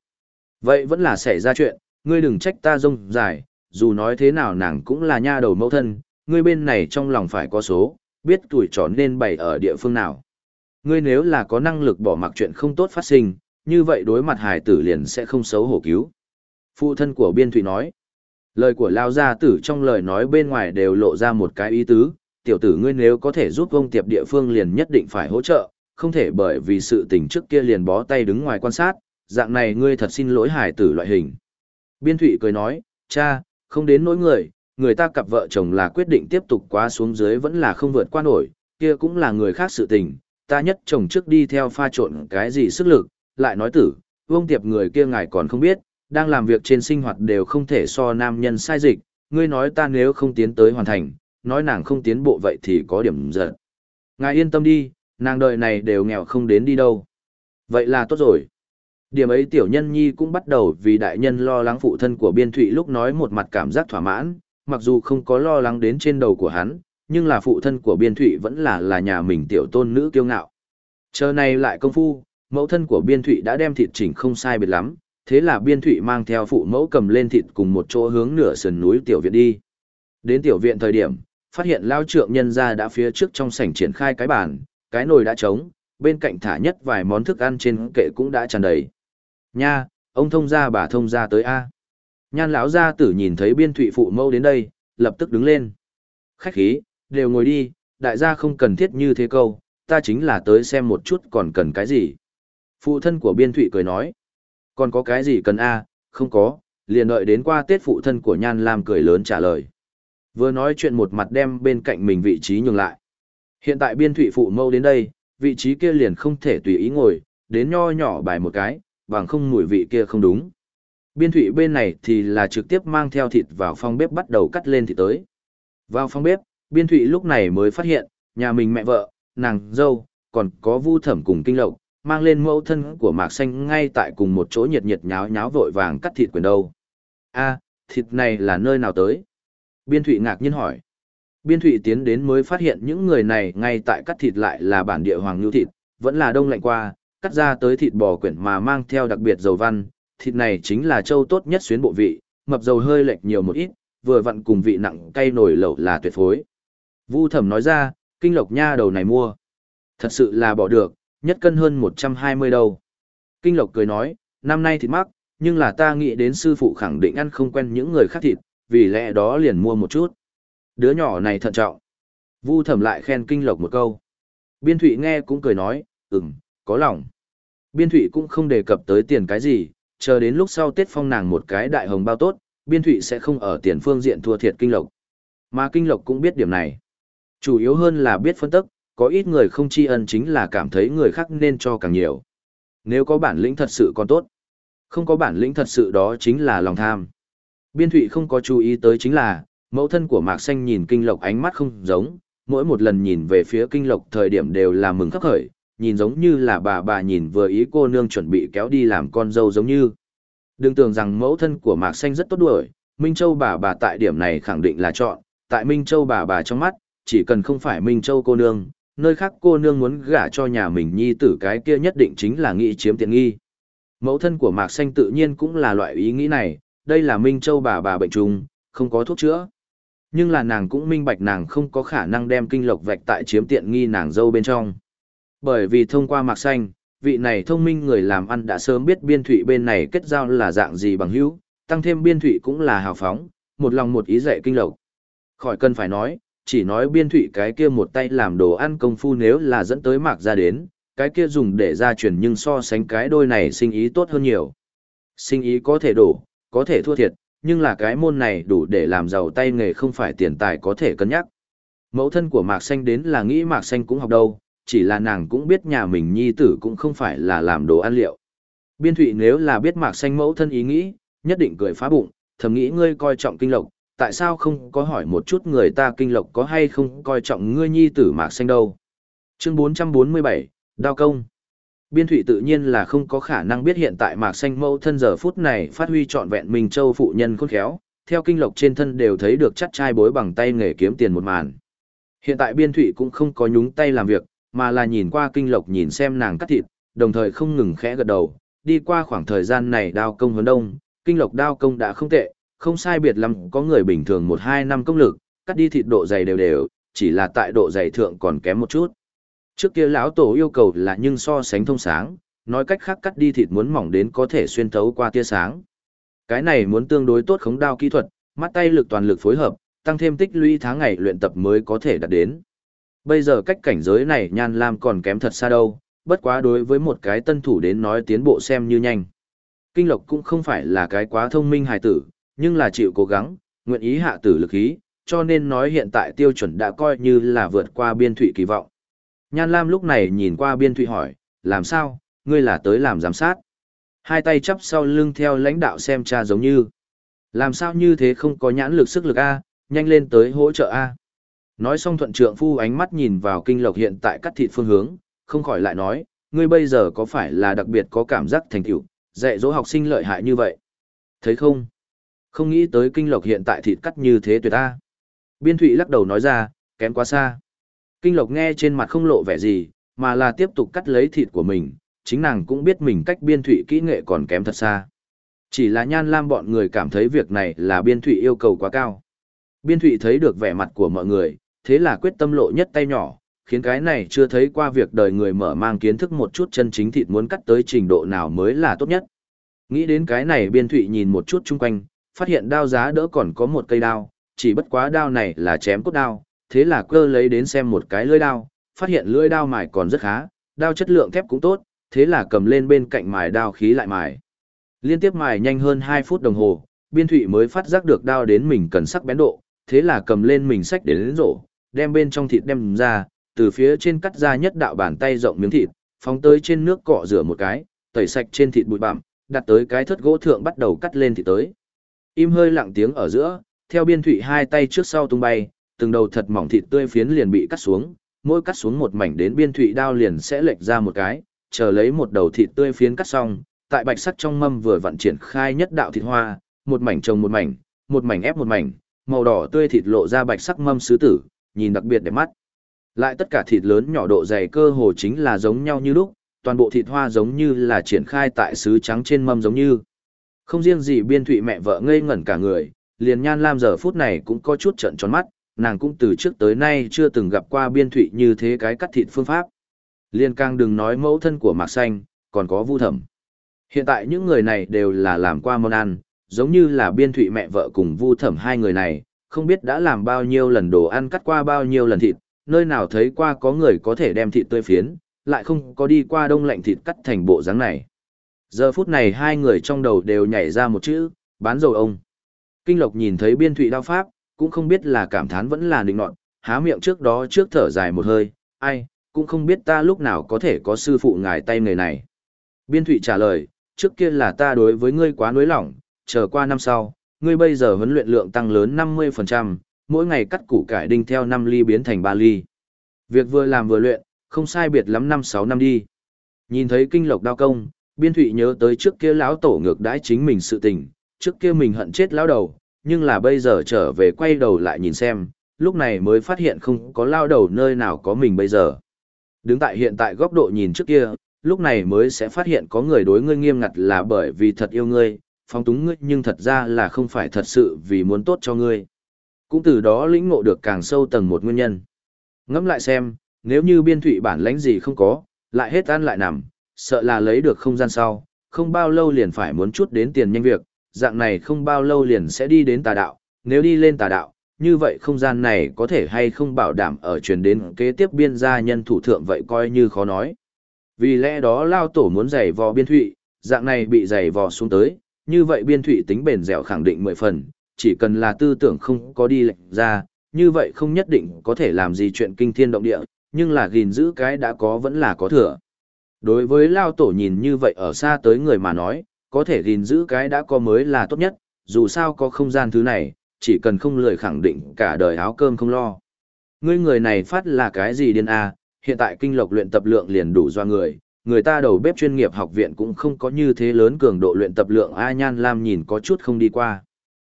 Vậy vẫn là xảy ra chuyện, ngươi đừng trách ta rông dài, dù nói thế nào nàng cũng là nha đầu mẫu thân, ngươi bên này trong lòng phải có số, biết tuổi trò nên bày ở địa phương nào. Ngươi nếu là có năng lực bỏ mặc chuyện không tốt phát sinh, như vậy đối mặt hài tử liền sẽ không xấu hổ cứu. Phụ thân của biên Thụy nói, Lời của Lao Gia Tử trong lời nói bên ngoài đều lộ ra một cái ý tứ, tiểu tử ngươi nếu có thể giúp vông tiệp địa phương liền nhất định phải hỗ trợ, không thể bởi vì sự tình trước kia liền bó tay đứng ngoài quan sát, dạng này ngươi thật xin lỗi hải tử loại hình. Biên Thụy cười nói, cha, không đến nỗi người, người ta cặp vợ chồng là quyết định tiếp tục quá xuống dưới vẫn là không vượt qua nổi, kia cũng là người khác sự tình, ta nhất chồng trước đi theo pha trộn cái gì sức lực, lại nói tử, vương tiệp người kia ngài còn không biết, đang làm việc trên sinh hoạt đều không thể so nam nhân sai dịch, ngươi nói ta nếu không tiến tới hoàn thành, nói nàng không tiến bộ vậy thì có điểm giận. Ngài yên tâm đi, nàng đời này đều nghèo không đến đi đâu. Vậy là tốt rồi. Điểm ấy tiểu nhân nhi cũng bắt đầu vì đại nhân lo lắng phụ thân của biên thụy lúc nói một mặt cảm giác thỏa mãn, mặc dù không có lo lắng đến trên đầu của hắn, nhưng là phụ thân của biên thụy vẫn là là nhà mình tiểu tôn nữ kiêu ngạo. Chờ này lại công phu, mẫu thân của biên thụy đã đem thịt chỉnh không sai biệt lắm, thế là biên thụy mang theo phụ mẫu cầm lên thịt cùng một chỗ hướng nửa sườn núi tiểu viện đi. Đến tiểu viện thời điểm, phát hiện lao trượng nhân ra đã phía trước trong sảnh triển khai cái bàn, cái nồi đã trống, bên cạnh thả nhất vài món thức ăn trên kệ cũng đã tràn đầy. Nha, ông thông gia bà thông gia tới a. Nhan lão gia tử nhìn thấy biên thụy phụ mẫu đến đây, lập tức đứng lên. Khách khí, đều ngồi đi, đại gia không cần thiết như thế câu, ta chính là tới xem một chút còn cần cái gì. Phụ thân của biên thụy cười nói, còn có cái gì cần a không có, liền đợi đến qua Tết phụ thân của Nhan Lam cười lớn trả lời. Vừa nói chuyện một mặt đem bên cạnh mình vị trí nhường lại. Hiện tại biên thụy phụ mâu đến đây, vị trí kia liền không thể tùy ý ngồi, đến nho nhỏ bài một cái, bằng không mùi vị kia không đúng. Biên thụy bên này thì là trực tiếp mang theo thịt vào phòng bếp bắt đầu cắt lên thịt tới. Vào phòng bếp, biên thụy lúc này mới phát hiện, nhà mình mẹ vợ, nàng, dâu, còn có vu thẩm cùng kinh lộc, mang lên mẫu thân của mạc xanh ngay tại cùng một chỗ nhiệt nhiệt nháo nháo vội vàng cắt thịt quyền đâu. a thịt này là nơi nào tới? Biên thụy ngạc nhiên hỏi. Biên thụy tiến đến mới phát hiện những người này ngay tại cắt thịt lại là bản địa hoàng lưu thịt, vẫn là đông lạnh qua, cắt ra tới thịt bò quyển mà mang theo đặc biệt dầu văn, thịt này chính là châu tốt nhất xuyến bộ vị, mập dầu hơi lệch nhiều một ít, vừa vặn cùng vị nặng cay nổi lẩu là tuyệt phối. Vu Thẩm nói ra, kinh lộc nha đầu này mua. Thật sự là bỏ được, nhất cân hơn 120 đầu. Kinh lộc cười nói, năm nay thịt mắc, nhưng là ta nghĩ đến sư phụ khẳng định ăn không quen những người khác thịt, vì lẽ đó liền mua một chút. Đứa nhỏ này thận trọng. Vu Thẩm lại khen kinh lộc một câu. Biên Thụy nghe cũng cười nói, ừm, có lòng. Biên Thụy cũng không đề cập tới tiền cái gì, chờ đến lúc sau Tết phong nàng một cái đại hồng bao tốt, Biên Thụy sẽ không ở tiền phương diện thua thiệt kinh lộc. Mà kinh lộc cũng biết điểm này. Chủ yếu hơn là biết phân tức, có ít người không tri ân chính là cảm thấy người khác nên cho càng nhiều. Nếu có bản lĩnh thật sự còn tốt. Không có bản lĩnh thật sự đó chính là lòng tham. Biên Thụy không có chú ý tới chính là, mẫu thân của Mạc Xanh nhìn kinh lộc ánh mắt không giống, mỗi một lần nhìn về phía kinh lộc thời điểm đều là mừng khắc khởi, nhìn giống như là bà bà nhìn vừa ý cô nương chuẩn bị kéo đi làm con dâu giống như. Đừng tưởng rằng mẫu thân của Mạc Xanh rất tốt đuổi, Minh Châu bà bà tại điểm này khẳng định là chọn, tại Minh Châu bà bà trong mắt, chỉ cần không phải Minh Châu cô nương, nơi khác cô nương muốn gả cho nhà mình nhi tử cái kia nhất định chính là nghĩ chiếm tiện nghi. Mẫu thân của Mạc Xanh tự nhiên cũng là loại ý nghĩ này, đây là Minh Châu bà bà bệnh trùng, không có thuốc chữa. Nhưng là nàng cũng minh bạch nàng không có khả năng đem kinh lộc vạch tại chiếm tiện nghi nàng dâu bên trong. Bởi vì thông qua Mạc Xanh, vị này thông minh người làm ăn đã sớm biết biên thụy bên này kết giao là dạng gì bằng hữu, tăng thêm biên thụy cũng là hào phóng, một lòng một ý dạy kinh lộc. Khỏi cần phải nói, chỉ nói biên thụy cái kia một tay làm đồ ăn công phu nếu là dẫn tới mạc ra đến, cái kia dùng để ra truyền nhưng so sánh cái đôi này sinh ý tốt hơn nhiều. Sinh ý có thể đổ, có thể thua thiệt, nhưng là cái môn này đủ để làm giàu tay nghề không phải tiền tài có thể cân nhắc. Mẫu thân của Mạc Xanh đến là nghĩ Mạc Xanh cũng học đâu, chỉ là nàng cũng biết nhà mình nhi tử cũng không phải là làm đồ ăn liệu. Biên thụy nếu là biết Mạc Xanh mẫu thân ý nghĩ, nhất định cười phá bụng, thầm nghĩ ngươi coi trọng kinh lộc, tại sao không có hỏi một chút người ta kinh lộc có hay không coi trọng ngươi nhi tử Mạc Xanh đâu. Chương 447, Đao Công Biên thủy tự nhiên là không có khả năng biết hiện tại mạc xanh mẫu thân giờ phút này phát huy trọn vẹn mình Châu phụ nhân khôn khéo, theo kinh lộc trên thân đều thấy được chắc trai bối bằng tay nghề kiếm tiền một màn. Hiện tại biên thủy cũng không có nhúng tay làm việc, mà là nhìn qua kinh lộc nhìn xem nàng cắt thịt, đồng thời không ngừng khẽ gật đầu, đi qua khoảng thời gian này đao công huấn đông, kinh lộc đao công đã không tệ, không sai biệt lắm có người bình thường một hai năm công lực, cắt đi thịt độ dày đều đều, chỉ là tại độ dày thượng còn kém một chút. Trước kia lão tổ yêu cầu là nhưng so sánh thông sáng, nói cách khác cắt đi thịt muốn mỏng đến có thể xuyên thấu qua tia sáng. Cái này muốn tương đối tốt khống đao kỹ thuật, mắt tay lực toàn lực phối hợp, tăng thêm tích lũy tháng ngày luyện tập mới có thể đạt đến. Bây giờ cách cảnh giới này Nhan Lam còn kém thật xa đâu, bất quá đối với một cái tân thủ đến nói tiến bộ xem như nhanh. Kinh Lộc cũng không phải là cái quá thông minh hài tử, nhưng là chịu cố gắng, nguyện ý hạ tử lực ý, cho nên nói hiện tại tiêu chuẩn đã coi như là vượt qua biên thụy kỳ vọng. Nhan Lam lúc này nhìn qua biên thụy hỏi, làm sao, ngươi là tới làm giám sát. Hai tay chắp sau lưng theo lãnh đạo xem cha giống như. Làm sao như thế không có nhãn lực sức lực A, nhanh lên tới hỗ trợ A. Nói xong thuận trượng phu ánh mắt nhìn vào kinh lộc hiện tại cắt thịt phương hướng, không khỏi lại nói, ngươi bây giờ có phải là đặc biệt có cảm giác thành tựu, dạy dỗ học sinh lợi hại như vậy. Thấy không? Không nghĩ tới kinh lộc hiện tại thịt cắt như thế tuyệt ta. Biên thụy lắc đầu nói ra, kém quá xa. Kinh lộc nghe trên mặt không lộ vẻ gì, mà là tiếp tục cắt lấy thịt của mình, chính nàng cũng biết mình cách biên thụy kỹ nghệ còn kém thật xa. Chỉ là nhan lam bọn người cảm thấy việc này là biên thụy yêu cầu quá cao. Biên thụy thấy được vẻ mặt của mọi người, thế là quyết tâm lộ nhất tay nhỏ, khiến cái này chưa thấy qua việc đời người mở mang kiến thức một chút chân chính thịt muốn cắt tới trình độ nào mới là tốt nhất. Nghĩ đến cái này biên thụy nhìn một chút chung quanh, phát hiện đao giá đỡ còn có một cây đao, chỉ bất quá đao này là chém cốt đao, thế là cơ lấy đến xem một cái lưỡi đao, phát hiện lưỡi đao mài còn rất khá, đao chất lượng thép cũng tốt, thế là cầm lên bên cạnh mài đao khí lại mài. Liên tiếp mài nhanh hơn 2 phút đồng hồ, biên thụy mới phát giác được đao đến mình cần sắc bén độ, thế là cầm lên mình sách đến, đến rổ, đem bên trong thịt đem ra, từ phía trên cắt ra nhất đạo bàn tay rộng miếng thịt, phóng tới trên nước cọ rửa một cái, tẩy sạch trên thịt bụi bặm, đặt tới cái thất gỗ thượng bắt đầu cắt lên thịt tới. Im hơi lặng tiếng ở giữa, theo biên thụy hai tay trước sau tung bay, từng đầu thật mỏng thịt tươi phiến liền bị cắt xuống, mỗi cắt xuống một mảnh đến biên thụy đao liền sẽ lệch ra một cái, chờ lấy một đầu thịt tươi phiến cắt xong, tại bạch sắc trong mâm vừa vận triển khai nhất đạo thịt hoa, một mảnh trồng một mảnh, một mảnh ép một mảnh, màu đỏ tươi thịt lộ ra bạch sắc mâm sứ tử, nhìn đặc biệt đẹp mắt. Lại tất cả thịt lớn nhỏ độ dày cơ hồ chính là giống nhau như lúc, toàn bộ thịt hoa giống như là triển khai tại sứ trắng trên mâm giống như. Không riêng gì biên thụy mẹ vợ ngây ngẩn cả người, liền nhan lam giờ phút này cũng có chút trận tròn mắt, nàng cũng từ trước tới nay chưa từng gặp qua biên thụy như thế cái cắt thịt phương pháp. Liên càng đừng nói mẫu thân của Mạc Xanh, còn có vu thẩm. Hiện tại những người này đều là làm qua món ăn, giống như là biên thụy mẹ vợ cùng vu thẩm hai người này, không biết đã làm bao nhiêu lần đồ ăn cắt qua bao nhiêu lần thịt, nơi nào thấy qua có người có thể đem thịt tươi phiến, lại không có đi qua đông lạnh thịt cắt thành bộ dáng này. Giờ phút này hai người trong đầu đều nhảy ra một chữ, bán dầu ông. Kinh Lộc nhìn thấy biên thụy đao pháp, cũng không biết là cảm thán vẫn là định nọt, há miệng trước đó trước thở dài một hơi, ai, cũng không biết ta lúc nào có thể có sư phụ ngài tay người này. Biên thụy trả lời, trước kia là ta đối với ngươi quá nối lỏng, chờ qua năm sau, ngươi bây giờ huấn luyện lượng tăng lớn 50%, mỗi ngày cắt củ cải đinh theo 5 ly biến thành 3 ly. Việc vừa làm vừa luyện, không sai biệt lắm 5-6 năm đi. Nhìn thấy kinh lộc đao công, biên thụy nhớ tới trước kia lão tổ ngược đãi chính mình sự tình, trước kia mình hận chết lão đầu, nhưng là bây giờ trở về quay đầu lại nhìn xem, lúc này mới phát hiện không có lao đầu nơi nào có mình bây giờ. Đứng tại hiện tại góc độ nhìn trước kia, lúc này mới sẽ phát hiện có người đối ngươi nghiêm ngặt là bởi vì thật yêu ngươi, phong túng ngươi nhưng thật ra là không phải thật sự vì muốn tốt cho ngươi. Cũng từ đó lĩnh ngộ được càng sâu tầng một nguyên nhân. Ngẫm lại xem, nếu như biên thụy bản lãnh gì không có, lại hết ăn lại nằm, sợ là lấy được không gian sau, không bao lâu liền phải muốn chút đến tiền nhanh việc, dạng này không bao lâu liền sẽ đi đến tà đạo, nếu đi lên tà đạo, như vậy không gian này có thể hay không bảo đảm ở truyền đến kế tiếp biên gia nhân thủ thượng vậy coi như khó nói. Vì lẽ đó lao tổ muốn giày vò biên thụy, dạng này bị giày vò xuống tới, như vậy biên thụy tính bền dẻo khẳng định mười phần, chỉ cần là tư tưởng không có đi lệnh ra, như vậy không nhất định có thể làm gì chuyện kinh thiên động địa, nhưng là gìn giữ cái đã có vẫn là có thừa. Đối với lao tổ nhìn như vậy ở xa tới người mà nói, có thể gìn giữ cái đã có mới là tốt nhất, dù sao có không gian thứ này, chỉ cần không lười khẳng định cả đời áo cơm không lo. Ngươi người này phát là cái gì điên a? hiện tại kinh lộc luyện tập lượng liền đủ do người, người ta đầu bếp chuyên nghiệp học viện cũng không có như thế lớn cường độ luyện tập lượng A Nhan Lam nhìn có chút không đi qua.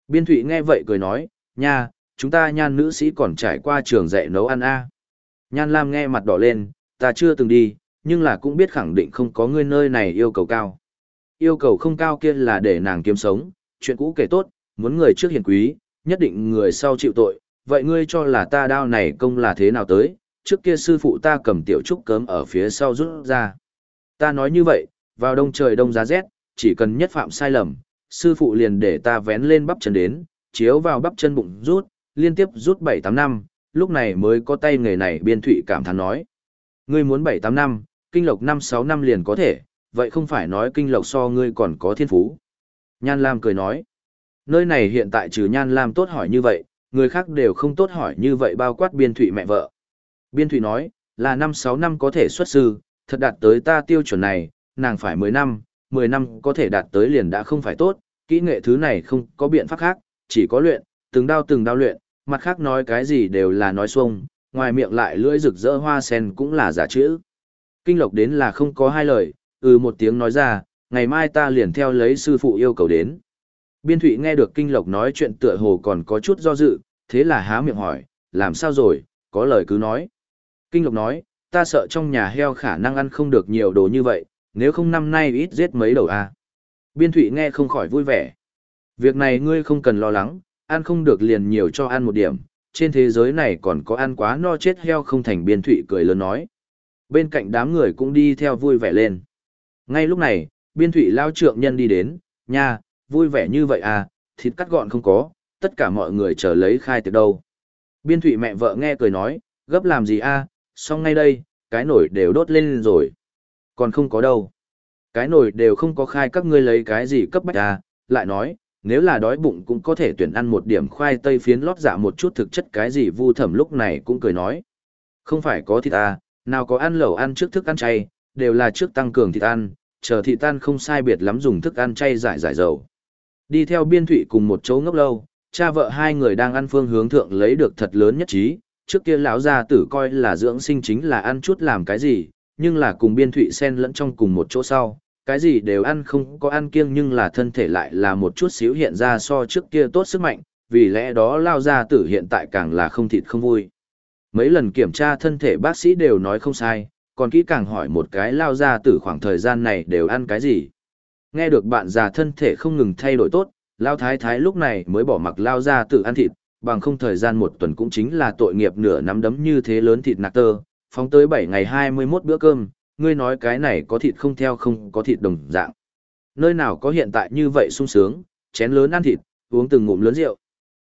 Biên Thụy nghe vậy cười nói, nha, chúng ta nhan nữ sĩ còn trải qua trường dạy nấu ăn A. Nhan Lam nghe mặt đỏ lên, ta chưa từng đi, nhưng là cũng biết khẳng định không có ngươi nơi này yêu cầu cao. Yêu cầu không cao kia là để nàng kiếm sống, chuyện cũ kể tốt, muốn người trước hiền quý, nhất định người sau chịu tội, vậy ngươi cho là ta đao này công là thế nào tới, trước kia sư phụ ta cầm tiểu trúc cấm ở phía sau rút ra. Ta nói như vậy, vào đông trời đông giá rét, chỉ cần nhất phạm sai lầm, sư phụ liền để ta vén lên bắp chân đến, chiếu vào bắp chân bụng rút, liên tiếp rút 7-8 năm, lúc này mới có tay nghề này biên thụy cảm thán nói. Ngươi muốn 7-8 năm, kinh lộc 5-6 năm liền có thể, vậy không phải nói kinh lộc so ngươi còn có thiên phú. Nhan Lam cười nói, nơi này hiện tại trừ Nhan Lam tốt hỏi như vậy, người khác đều không tốt hỏi như vậy bao quát biên Thủy mẹ vợ. Biên Thủy nói, là 5-6 năm có thể xuất sư, thật đạt tới ta tiêu chuẩn này, nàng phải 10 năm, 10 năm có thể đạt tới liền đã không phải tốt, kỹ nghệ thứ này không có biện pháp khác, chỉ có luyện, từng đao từng đao luyện, mặt khác nói cái gì đều là nói xuông, ngoài miệng lại lưỡi rực rỡ hoa sen cũng là giả chữ. Kinh lộc đến là không có hai lời, ừ một tiếng nói ra, ngày mai ta liền theo lấy sư phụ yêu cầu đến. Biên thụy nghe được kinh lộc nói chuyện tựa hồ còn có chút do dự, thế là há miệng hỏi, làm sao rồi, có lời cứ nói. Kinh lộc nói, ta sợ trong nhà heo khả năng ăn không được nhiều đồ như vậy, nếu không năm nay ít giết mấy đầu a Biên thụy nghe không khỏi vui vẻ. Việc này ngươi không cần lo lắng, ăn không được liền nhiều cho ăn một điểm, trên thế giới này còn có ăn quá no chết heo không thành biên thụy cười lớn nói. Bên cạnh đám người cũng đi theo vui vẻ lên. Ngay lúc này, biên thụy lao trượng nhân đi đến, nha, vui vẻ như vậy à, thịt cắt gọn không có, tất cả mọi người chờ lấy khai từ đâu. Biên thụy mẹ vợ nghe cười nói, gấp làm gì a xong ngay đây, cái nổi đều đốt lên rồi. Còn không có đâu. Cái nồi đều không có khai các ngươi lấy cái gì cấp bách à, lại nói, nếu là đói bụng cũng có thể tuyển ăn một điểm khoai tây phiến lót dạ một chút thực chất cái gì vu thẩm lúc này cũng cười nói. Không phải có thịt à, nào có ăn lẩu ăn trước thức ăn chay, đều là trước tăng cường thịt ăn, chờ thịt tan không sai biệt lắm dùng thức ăn chay giải giải dầu. Đi theo biên thụy cùng một chỗ ngốc lâu, cha vợ hai người đang ăn phương hướng thượng lấy được thật lớn nhất trí, trước kia lão gia tử coi là dưỡng sinh chính là ăn chút làm cái gì, nhưng là cùng biên thụy sen lẫn trong cùng một chỗ sau, cái gì đều ăn không có ăn kiêng nhưng là thân thể lại là một chút xíu hiện ra so trước kia tốt sức mạnh, vì lẽ đó lao gia tử hiện tại càng là không thịt không vui. Mấy lần kiểm tra thân thể bác sĩ đều nói không sai, còn kỹ càng hỏi một cái lao gia tử khoảng thời gian này đều ăn cái gì. Nghe được bạn già thân thể không ngừng thay đổi tốt, lao thái thái lúc này mới bỏ mặc lao gia tử ăn thịt, bằng không thời gian một tuần cũng chính là tội nghiệp nửa nắm đấm như thế lớn thịt nạc tơ, phóng tới 7 ngày 21 bữa cơm, ngươi nói cái này có thịt không theo không có thịt đồng dạng. Nơi nào có hiện tại như vậy sung sướng, chén lớn ăn thịt, uống từng ngụm lớn rượu.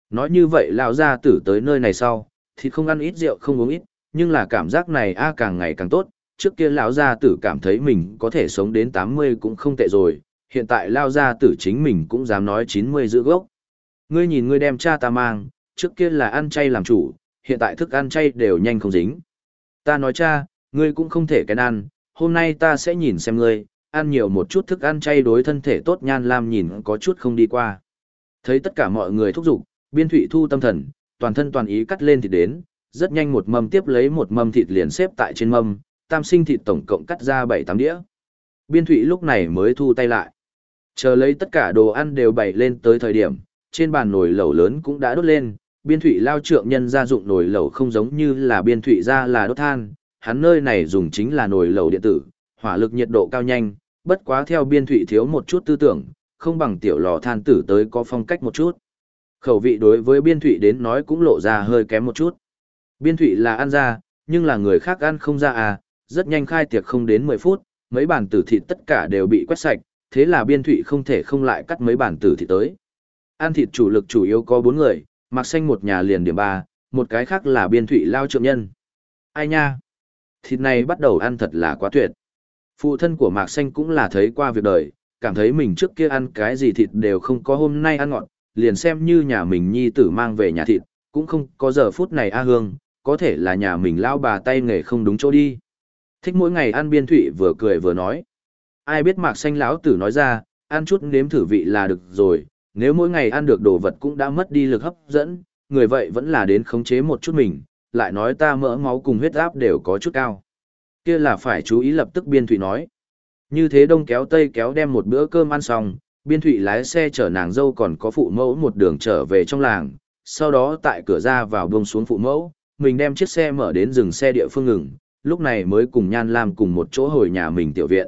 Nói như vậy lão gia tử tới nơi này sau, thịt không ăn ít rượu không uống ít, nhưng là cảm giác này a càng ngày càng tốt, trước kia lão gia tử cảm thấy mình có thể sống đến 80 cũng không tệ rồi, hiện tại lão gia tử chính mình cũng dám nói 90 giữ gốc. Ngươi nhìn ngươi đem cha ta mang, trước kia là ăn chay làm chủ, hiện tại thức ăn chay đều nhanh không dính. Ta nói cha, ngươi cũng không thể cái ăn, hôm nay ta sẽ nhìn xem ngươi, ăn nhiều một chút thức ăn chay đối thân thể tốt nhan lam nhìn có chút không đi qua. Thấy tất cả mọi người thúc giục, biên thụy thu tâm thần, toàn thân toàn ý cắt lên thịt đến, rất nhanh một mâm tiếp lấy một mâm thịt liền xếp tại trên mâm, tam sinh thịt tổng cộng cắt ra 7-8 đĩa. Biên thụy lúc này mới thu tay lại. Chờ lấy tất cả đồ ăn đều bày lên tới thời điểm, trên bàn nồi lẩu lớn cũng đã đốt lên, biên thụy lao trượng nhân ra dụng nồi lẩu không giống như là biên thụy ra là đốt than, hắn nơi này dùng chính là nồi lẩu điện tử, hỏa lực nhiệt độ cao nhanh, bất quá theo biên thụy thiếu một chút tư tưởng, không bằng tiểu lò than tử tới có phong cách một chút. Khẩu vị đối với biên thụy đến nói cũng lộ ra hơi kém một chút. Biên thụy là ăn ra, nhưng là người khác ăn không ra à, rất nhanh khai tiệc không đến 10 phút, mấy bản tử thịt tất cả đều bị quét sạch, thế là biên thụy không thể không lại cắt mấy bản tử thịt tới. Ăn thịt chủ lực chủ yếu có 4 người, mặc xanh một nhà liền điểm 3, một cái khác là biên thụy lao trượng nhân. Ai nha? thịt này bắt đầu ăn thật là quá tuyệt. Phụ thân của Mạc Xanh cũng là thấy qua việc đời, cảm thấy mình trước kia ăn cái gì thịt đều không có hôm nay ăn ngọt, liền xem như nhà mình nhi tử mang về nhà thịt, cũng không có giờ phút này a hương, có thể là nhà mình lao bà tay nghề không đúng chỗ đi. Thích mỗi ngày ăn biên thủy vừa cười vừa nói. Ai biết Mạc Xanh lão tử nói ra, ăn chút nếm thử vị là được rồi, nếu mỗi ngày ăn được đồ vật cũng đã mất đi lực hấp dẫn, người vậy vẫn là đến khống chế một chút mình, lại nói ta mỡ máu cùng huyết áp đều có chút cao. Kia là phải chú ý lập tức biên thụy nói. Như thế đông kéo tây kéo đem một bữa cơm ăn xong, biên thụy lái xe chở nàng dâu còn có phụ mẫu một đường trở về trong làng, sau đó tại cửa ra vào buông xuống phụ mẫu, mình đem chiếc xe mở đến rừng xe địa phương ngừng, lúc này mới cùng Nhan Lam cùng một chỗ hồi nhà mình tiểu viện.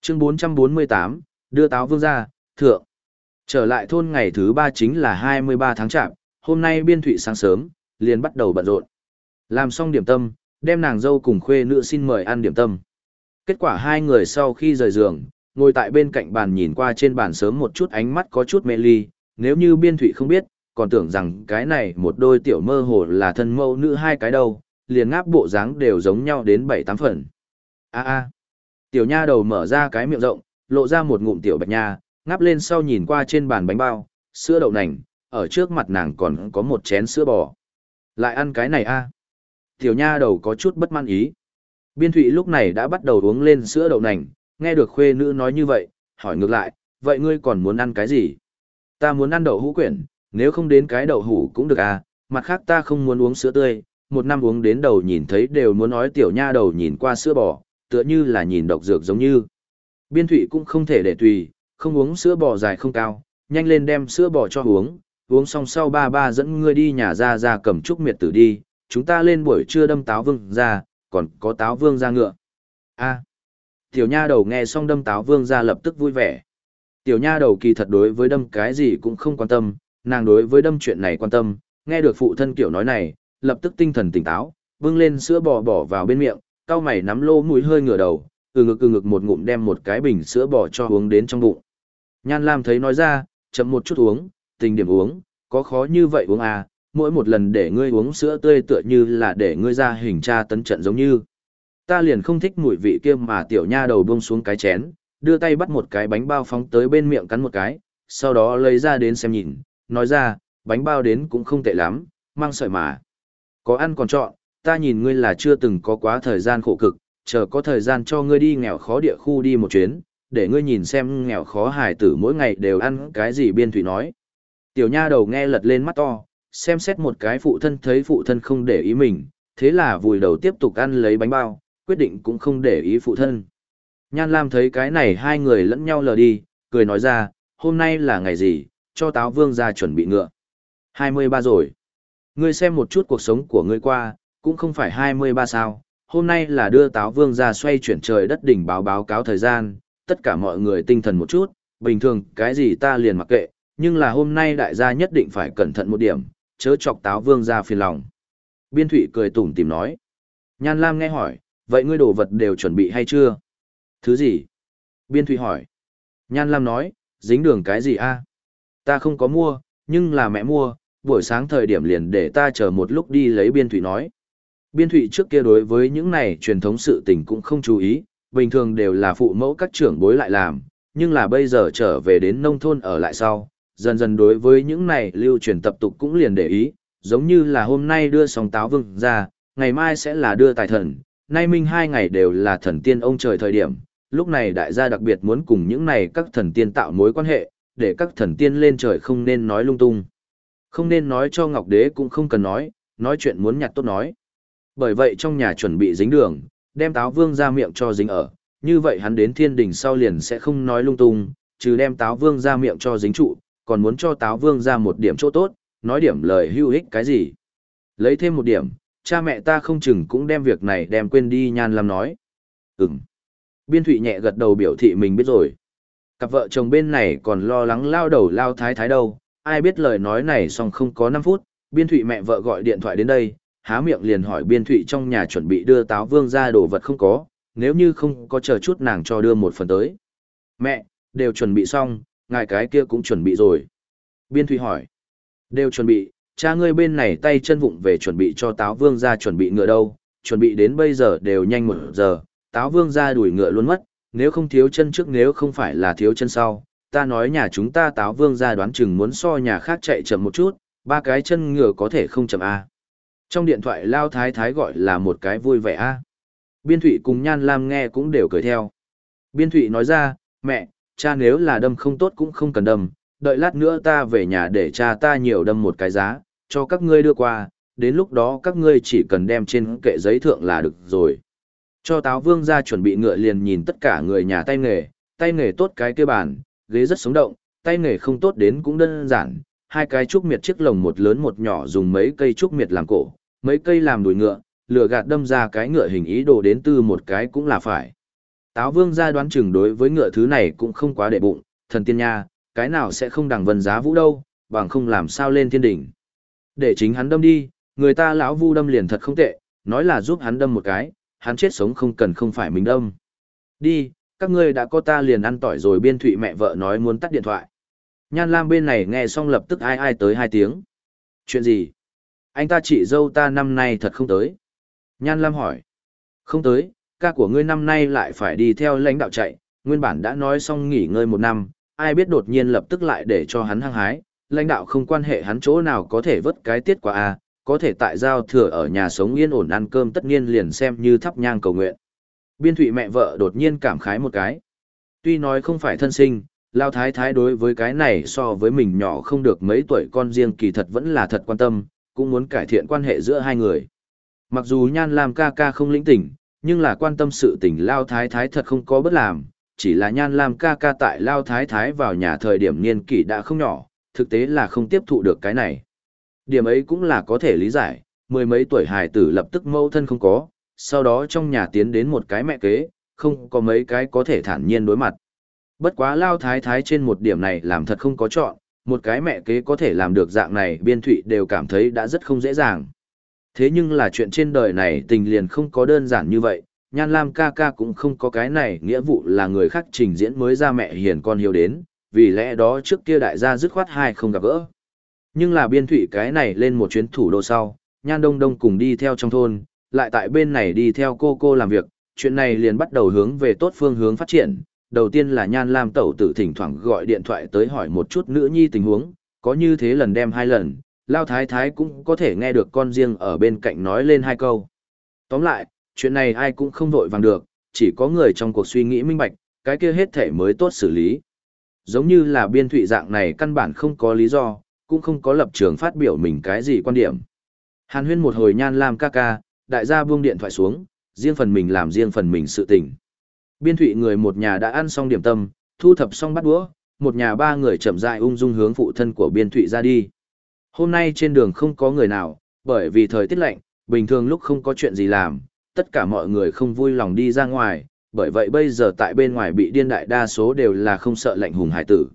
Chương 448, đưa táo vương ra, thượng. Trở lại thôn ngày thứ ba chính là 23 tháng chạp, hôm nay biên thụy sáng sớm, liền bắt đầu bận rộn. Làm xong điểm tâm, đem nàng dâu cùng khuê nữ xin mời ăn điểm tâm. Kết quả hai người sau khi rời giường, ngồi tại bên cạnh bàn nhìn qua trên bàn sớm một chút ánh mắt có chút mê ly, nếu như biên thụy không biết, còn tưởng rằng cái này một đôi tiểu mơ hồ là thân mẫu nữ hai cái đâu, liền ngáp bộ dáng đều giống nhau đến bảy tám phần. A a. Tiểu nha đầu mở ra cái miệng rộng, lộ ra một ngụm tiểu bạch nha, ngáp lên sau nhìn qua trên bàn bánh bao, sữa đậu nành, ở trước mặt nàng còn có một chén sữa bò. Lại ăn cái này a. Tiểu nha đầu có chút bất mãn ý. Biên thụy lúc này đã bắt đầu uống lên sữa đậu nành, nghe được khuê nữ nói như vậy, hỏi ngược lại, vậy ngươi còn muốn ăn cái gì? Ta muốn ăn đậu hũ quyển, nếu không đến cái đậu hũ cũng được à, mặt khác ta không muốn uống sữa tươi, một năm uống đến đầu nhìn thấy đều muốn nói tiểu nha đầu nhìn qua sữa bò, tựa như là nhìn độc dược giống như. Biên thủy cũng không thể để tùy, không uống sữa bò dài không cao, nhanh lên đem sữa bò cho uống, uống xong sau ba ba dẫn ngươi đi nhà ra ra cầm trúc miệt tử đi, chúng ta lên buổi trưa đâm táo vương ra, còn có táo vương ra ngựa. a tiểu nha đầu nghe xong đâm táo vương ra lập tức vui vẻ. Tiểu nha đầu kỳ thật đối với đâm cái gì cũng không quan tâm, nàng đối với đâm chuyện này quan tâm, nghe được phụ thân kiểu nói này, lập tức tinh thần tỉnh táo, vương lên sữa bò bỏ vào bên miệng, cao mày nắm lô mũi hơi ngửa đầu, từ ngực từ ngực một ngụm đem một cái bình sữa bò cho uống đến trong bụng. Nhan Lam thấy nói ra, chậm một chút uống, tình điểm uống, có khó như vậy uống à, mỗi một lần để ngươi uống sữa tươi tựa như là để ngươi ra hình tra tấn trận giống như. Ta liền không thích mùi vị kia mà tiểu nha đầu buông xuống cái chén, đưa tay bắt một cái bánh bao phóng tới bên miệng cắn một cái, sau đó lấy ra đến xem nhìn, nói ra, bánh bao đến cũng không tệ lắm, mang sợi mà. Có ăn còn chọn, ta nhìn ngươi là chưa từng có quá thời gian khổ cực, chờ có thời gian cho ngươi đi nghèo khó địa khu đi một chuyến, để ngươi nhìn xem nghèo khó hải tử mỗi ngày đều ăn cái gì biên thủy nói. Tiểu nha đầu nghe lật lên mắt to, xem xét một cái phụ thân thấy phụ thân không để ý mình, thế là vùi đầu tiếp tục ăn lấy bánh bao, quyết định cũng không để ý phụ thân. Nhan Lam thấy cái này hai người lẫn nhau lờ đi, cười nói ra, hôm nay là ngày gì, cho táo vương ra chuẩn bị ngựa. 23 rồi. Ngươi xem một chút cuộc sống của ngươi qua, cũng không phải 23 sao, hôm nay là đưa táo vương ra xoay chuyển trời đất đỉnh báo báo cáo thời gian, tất cả mọi người tinh thần một chút, bình thường cái gì ta liền mặc kệ, nhưng là hôm nay đại gia nhất định phải cẩn thận một điểm, chớ chọc táo vương ra phiền lòng. Biên thủy cười tủm tìm nói. Nhan Lam nghe hỏi, vậy ngươi đồ vật đều chuẩn bị hay chưa? Thứ gì? Biên thụy hỏi. Nhan Lam nói, dính đường cái gì a? Ta không có mua, nhưng là mẹ mua, buổi sáng thời điểm liền để ta chờ một lúc đi lấy biên thụy nói. Biên thụy trước kia đối với những này truyền thống sự tình cũng không chú ý, bình thường đều là phụ mẫu các trưởng bối lại làm, nhưng là bây giờ trở về đến nông thôn ở lại sau, dần dần đối với những này lưu truyền tập tục cũng liền để ý, giống như là hôm nay đưa song táo vương ra, ngày mai sẽ là đưa tài thần, nay minh hai ngày đều là thần tiên ông trời thời điểm, lúc này đại gia đặc biệt muốn cùng những này các thần tiên tạo mối quan hệ, để các thần tiên lên trời không nên nói lung tung. Không nên nói cho Ngọc Đế cũng không cần nói, nói chuyện muốn nhặt tốt nói. Bởi vậy trong nhà chuẩn bị dính đường, đem táo vương ra miệng cho dính ở, như vậy hắn đến thiên đình sau liền sẽ không nói lung tung, trừ đem táo vương ra miệng cho dính trụ, còn muốn cho táo vương ra một điểm chỗ tốt, nói điểm lời hữu ích cái gì. Lấy thêm một điểm, cha mẹ ta không chừng cũng đem việc này đem quên đi nhan làm nói. ừng Biên thụy nhẹ gật đầu biểu thị mình biết rồi. Cặp vợ chồng bên này còn lo lắng lao đầu lao thái thái đâu, ai biết lời nói này xong không có năm phút, biên thụy mẹ vợ gọi điện thoại đến đây, há miệng liền hỏi biên thụy trong nhà chuẩn bị đưa táo vương ra đồ vật không có, nếu như không có chờ chút nàng cho đưa một phần tới. Mẹ, đều chuẩn bị xong, ngài cái kia cũng chuẩn bị rồi. Biên thụy hỏi, đều chuẩn bị, cha ngươi bên này tay chân vụng về chuẩn bị cho táo vương ra chuẩn bị ngựa đâu, chuẩn bị đến bây giờ đều nhanh một giờ, táo vương ra đuổi ngựa luôn mất, nếu không thiếu chân trước nếu không phải là thiếu chân sau, ta nói nhà chúng ta táo vương ra đoán chừng muốn so nhà khác chạy chậm một chút, ba cái chân ngựa có thể không chậm A. Trong điện thoại Lao Thái Thái gọi là một cái vui vẻ A. Biên Thụy cùng Nhan Lam nghe cũng đều cười theo. Biên Thụy nói ra, mẹ, cha nếu là đâm không tốt cũng không cần đâm, đợi lát nữa ta về nhà để cha ta nhiều đâm một cái giá, cho các ngươi đưa qua, đến lúc đó các ngươi chỉ cần đem trên kệ giấy thượng là được rồi. Cho táo vương ra chuẩn bị ngựa liền nhìn tất cả người nhà tay nghề, tay nghề tốt cái kia bàn, ghế rất sống động, tay nghề không tốt đến cũng đơn giản, hai cái trúc miệt chiếc lồng một lớn một nhỏ dùng mấy cây trúc miệt làm cổ, mấy cây làm đùi ngựa, lửa gạt đâm ra cái ngựa hình ý đồ đến từ một cái cũng là phải. Táo vương ra đoán chừng đối với ngựa thứ này cũng không quá để bụng, thần tiên nha, cái nào sẽ không đằng vân giá vũ đâu, bằng không làm sao lên thiên đỉnh. Để chính hắn đâm đi, người ta lão vu đâm liền thật không tệ, nói là giúp hắn đâm một cái, hắn chết sống không cần không phải mình đâm. Đi, các ngươi đã có ta liền ăn tỏi rồi biên thụy mẹ vợ nói muốn tắt điện thoại. Nhan Lam bên này nghe xong lập tức ai ai tới hai tiếng. Chuyện gì? Anh ta chị dâu ta năm nay thật không tới. Nhan Lam hỏi. Không tới, ca của ngươi năm nay lại phải đi theo lãnh đạo chạy, nguyên bản đã nói xong nghỉ ngơi một năm, ai biết đột nhiên lập tức lại để cho hắn hăng hái, lãnh đạo không quan hệ hắn chỗ nào có thể vớt cái tiết quả a có thể tại giao thừa ở nhà sống yên ổn ăn cơm tất nhiên liền xem như thắp nhang cầu nguyện. Biên thụy mẹ vợ đột nhiên cảm khái một cái. Tuy nói không phải thân sinh, Lao Thái Thái đối với cái này so với mình nhỏ không được mấy tuổi con riêng kỳ thật vẫn là thật quan tâm, cũng muốn cải thiện quan hệ giữa hai người. Mặc dù Nhan Lam ca ca không lĩnh tỉnh, nhưng là quan tâm sự tình Lao Thái Thái thật không có bất làm, chỉ là Nhan Lam ca ca tại Lao Thái Thái vào nhà thời điểm niên kỷ đã không nhỏ, thực tế là không tiếp thụ được cái này. Điểm ấy cũng là có thể lý giải, mười mấy tuổi hài tử lập tức mâu thân không có, sau đó trong nhà tiến đến một cái mẹ kế, không có mấy cái có thể thản nhiên đối mặt. Bất quá lao thái thái trên một điểm này làm thật không có chọn, một cái mẹ kế có thể làm được dạng này biên thụy đều cảm thấy đã rất không dễ dàng. Thế nhưng là chuyện trên đời này tình liền không có đơn giản như vậy, Nhan Lam ca ca cũng không có cái này nghĩa vụ là người khác trình diễn mới ra mẹ hiền con hiếu đến, vì lẽ đó trước kia đại gia dứt khoát hai không gặp gỡ. Nhưng là biên thủy cái này lên một chuyến thủ đô sau, Nhan Đông Đông cùng đi theo trong thôn, lại tại bên này đi theo cô cô làm việc, chuyện này liền bắt đầu hướng về tốt phương hướng phát triển. Đầu tiên là Nhan Lam Tẩu tử thỉnh thoảng gọi điện thoại tới hỏi một chút nữ nhi tình huống, có như thế lần đem hai lần, Lao Thái Thái cũng có thể nghe được con riêng ở bên cạnh nói lên hai câu. Tóm lại, chuyện này ai cũng không vội vàng được, chỉ có người trong cuộc suy nghĩ minh bạch, cái kia hết thể mới tốt xử lý. Giống như là biên thụy dạng này căn bản không có lý do, cũng không có lập trường phát biểu mình cái gì quan điểm. Hàn huyên một hồi nhan lam ca ca, đại gia buông điện thoại xuống, riêng phần mình làm riêng phần mình sự tình. Biên thụy người một nhà đã ăn xong điểm tâm, thu thập xong bắt đũa, một nhà ba người chậm rãi ung dung hướng phụ thân của biên thụy ra đi. Hôm nay trên đường không có người nào, bởi vì thời tiết lạnh, bình thường lúc không có chuyện gì làm, tất cả mọi người không vui lòng đi ra ngoài, bởi vậy bây giờ tại bên ngoài bị điên đại đa số đều là không sợ lạnh hùng hải tử.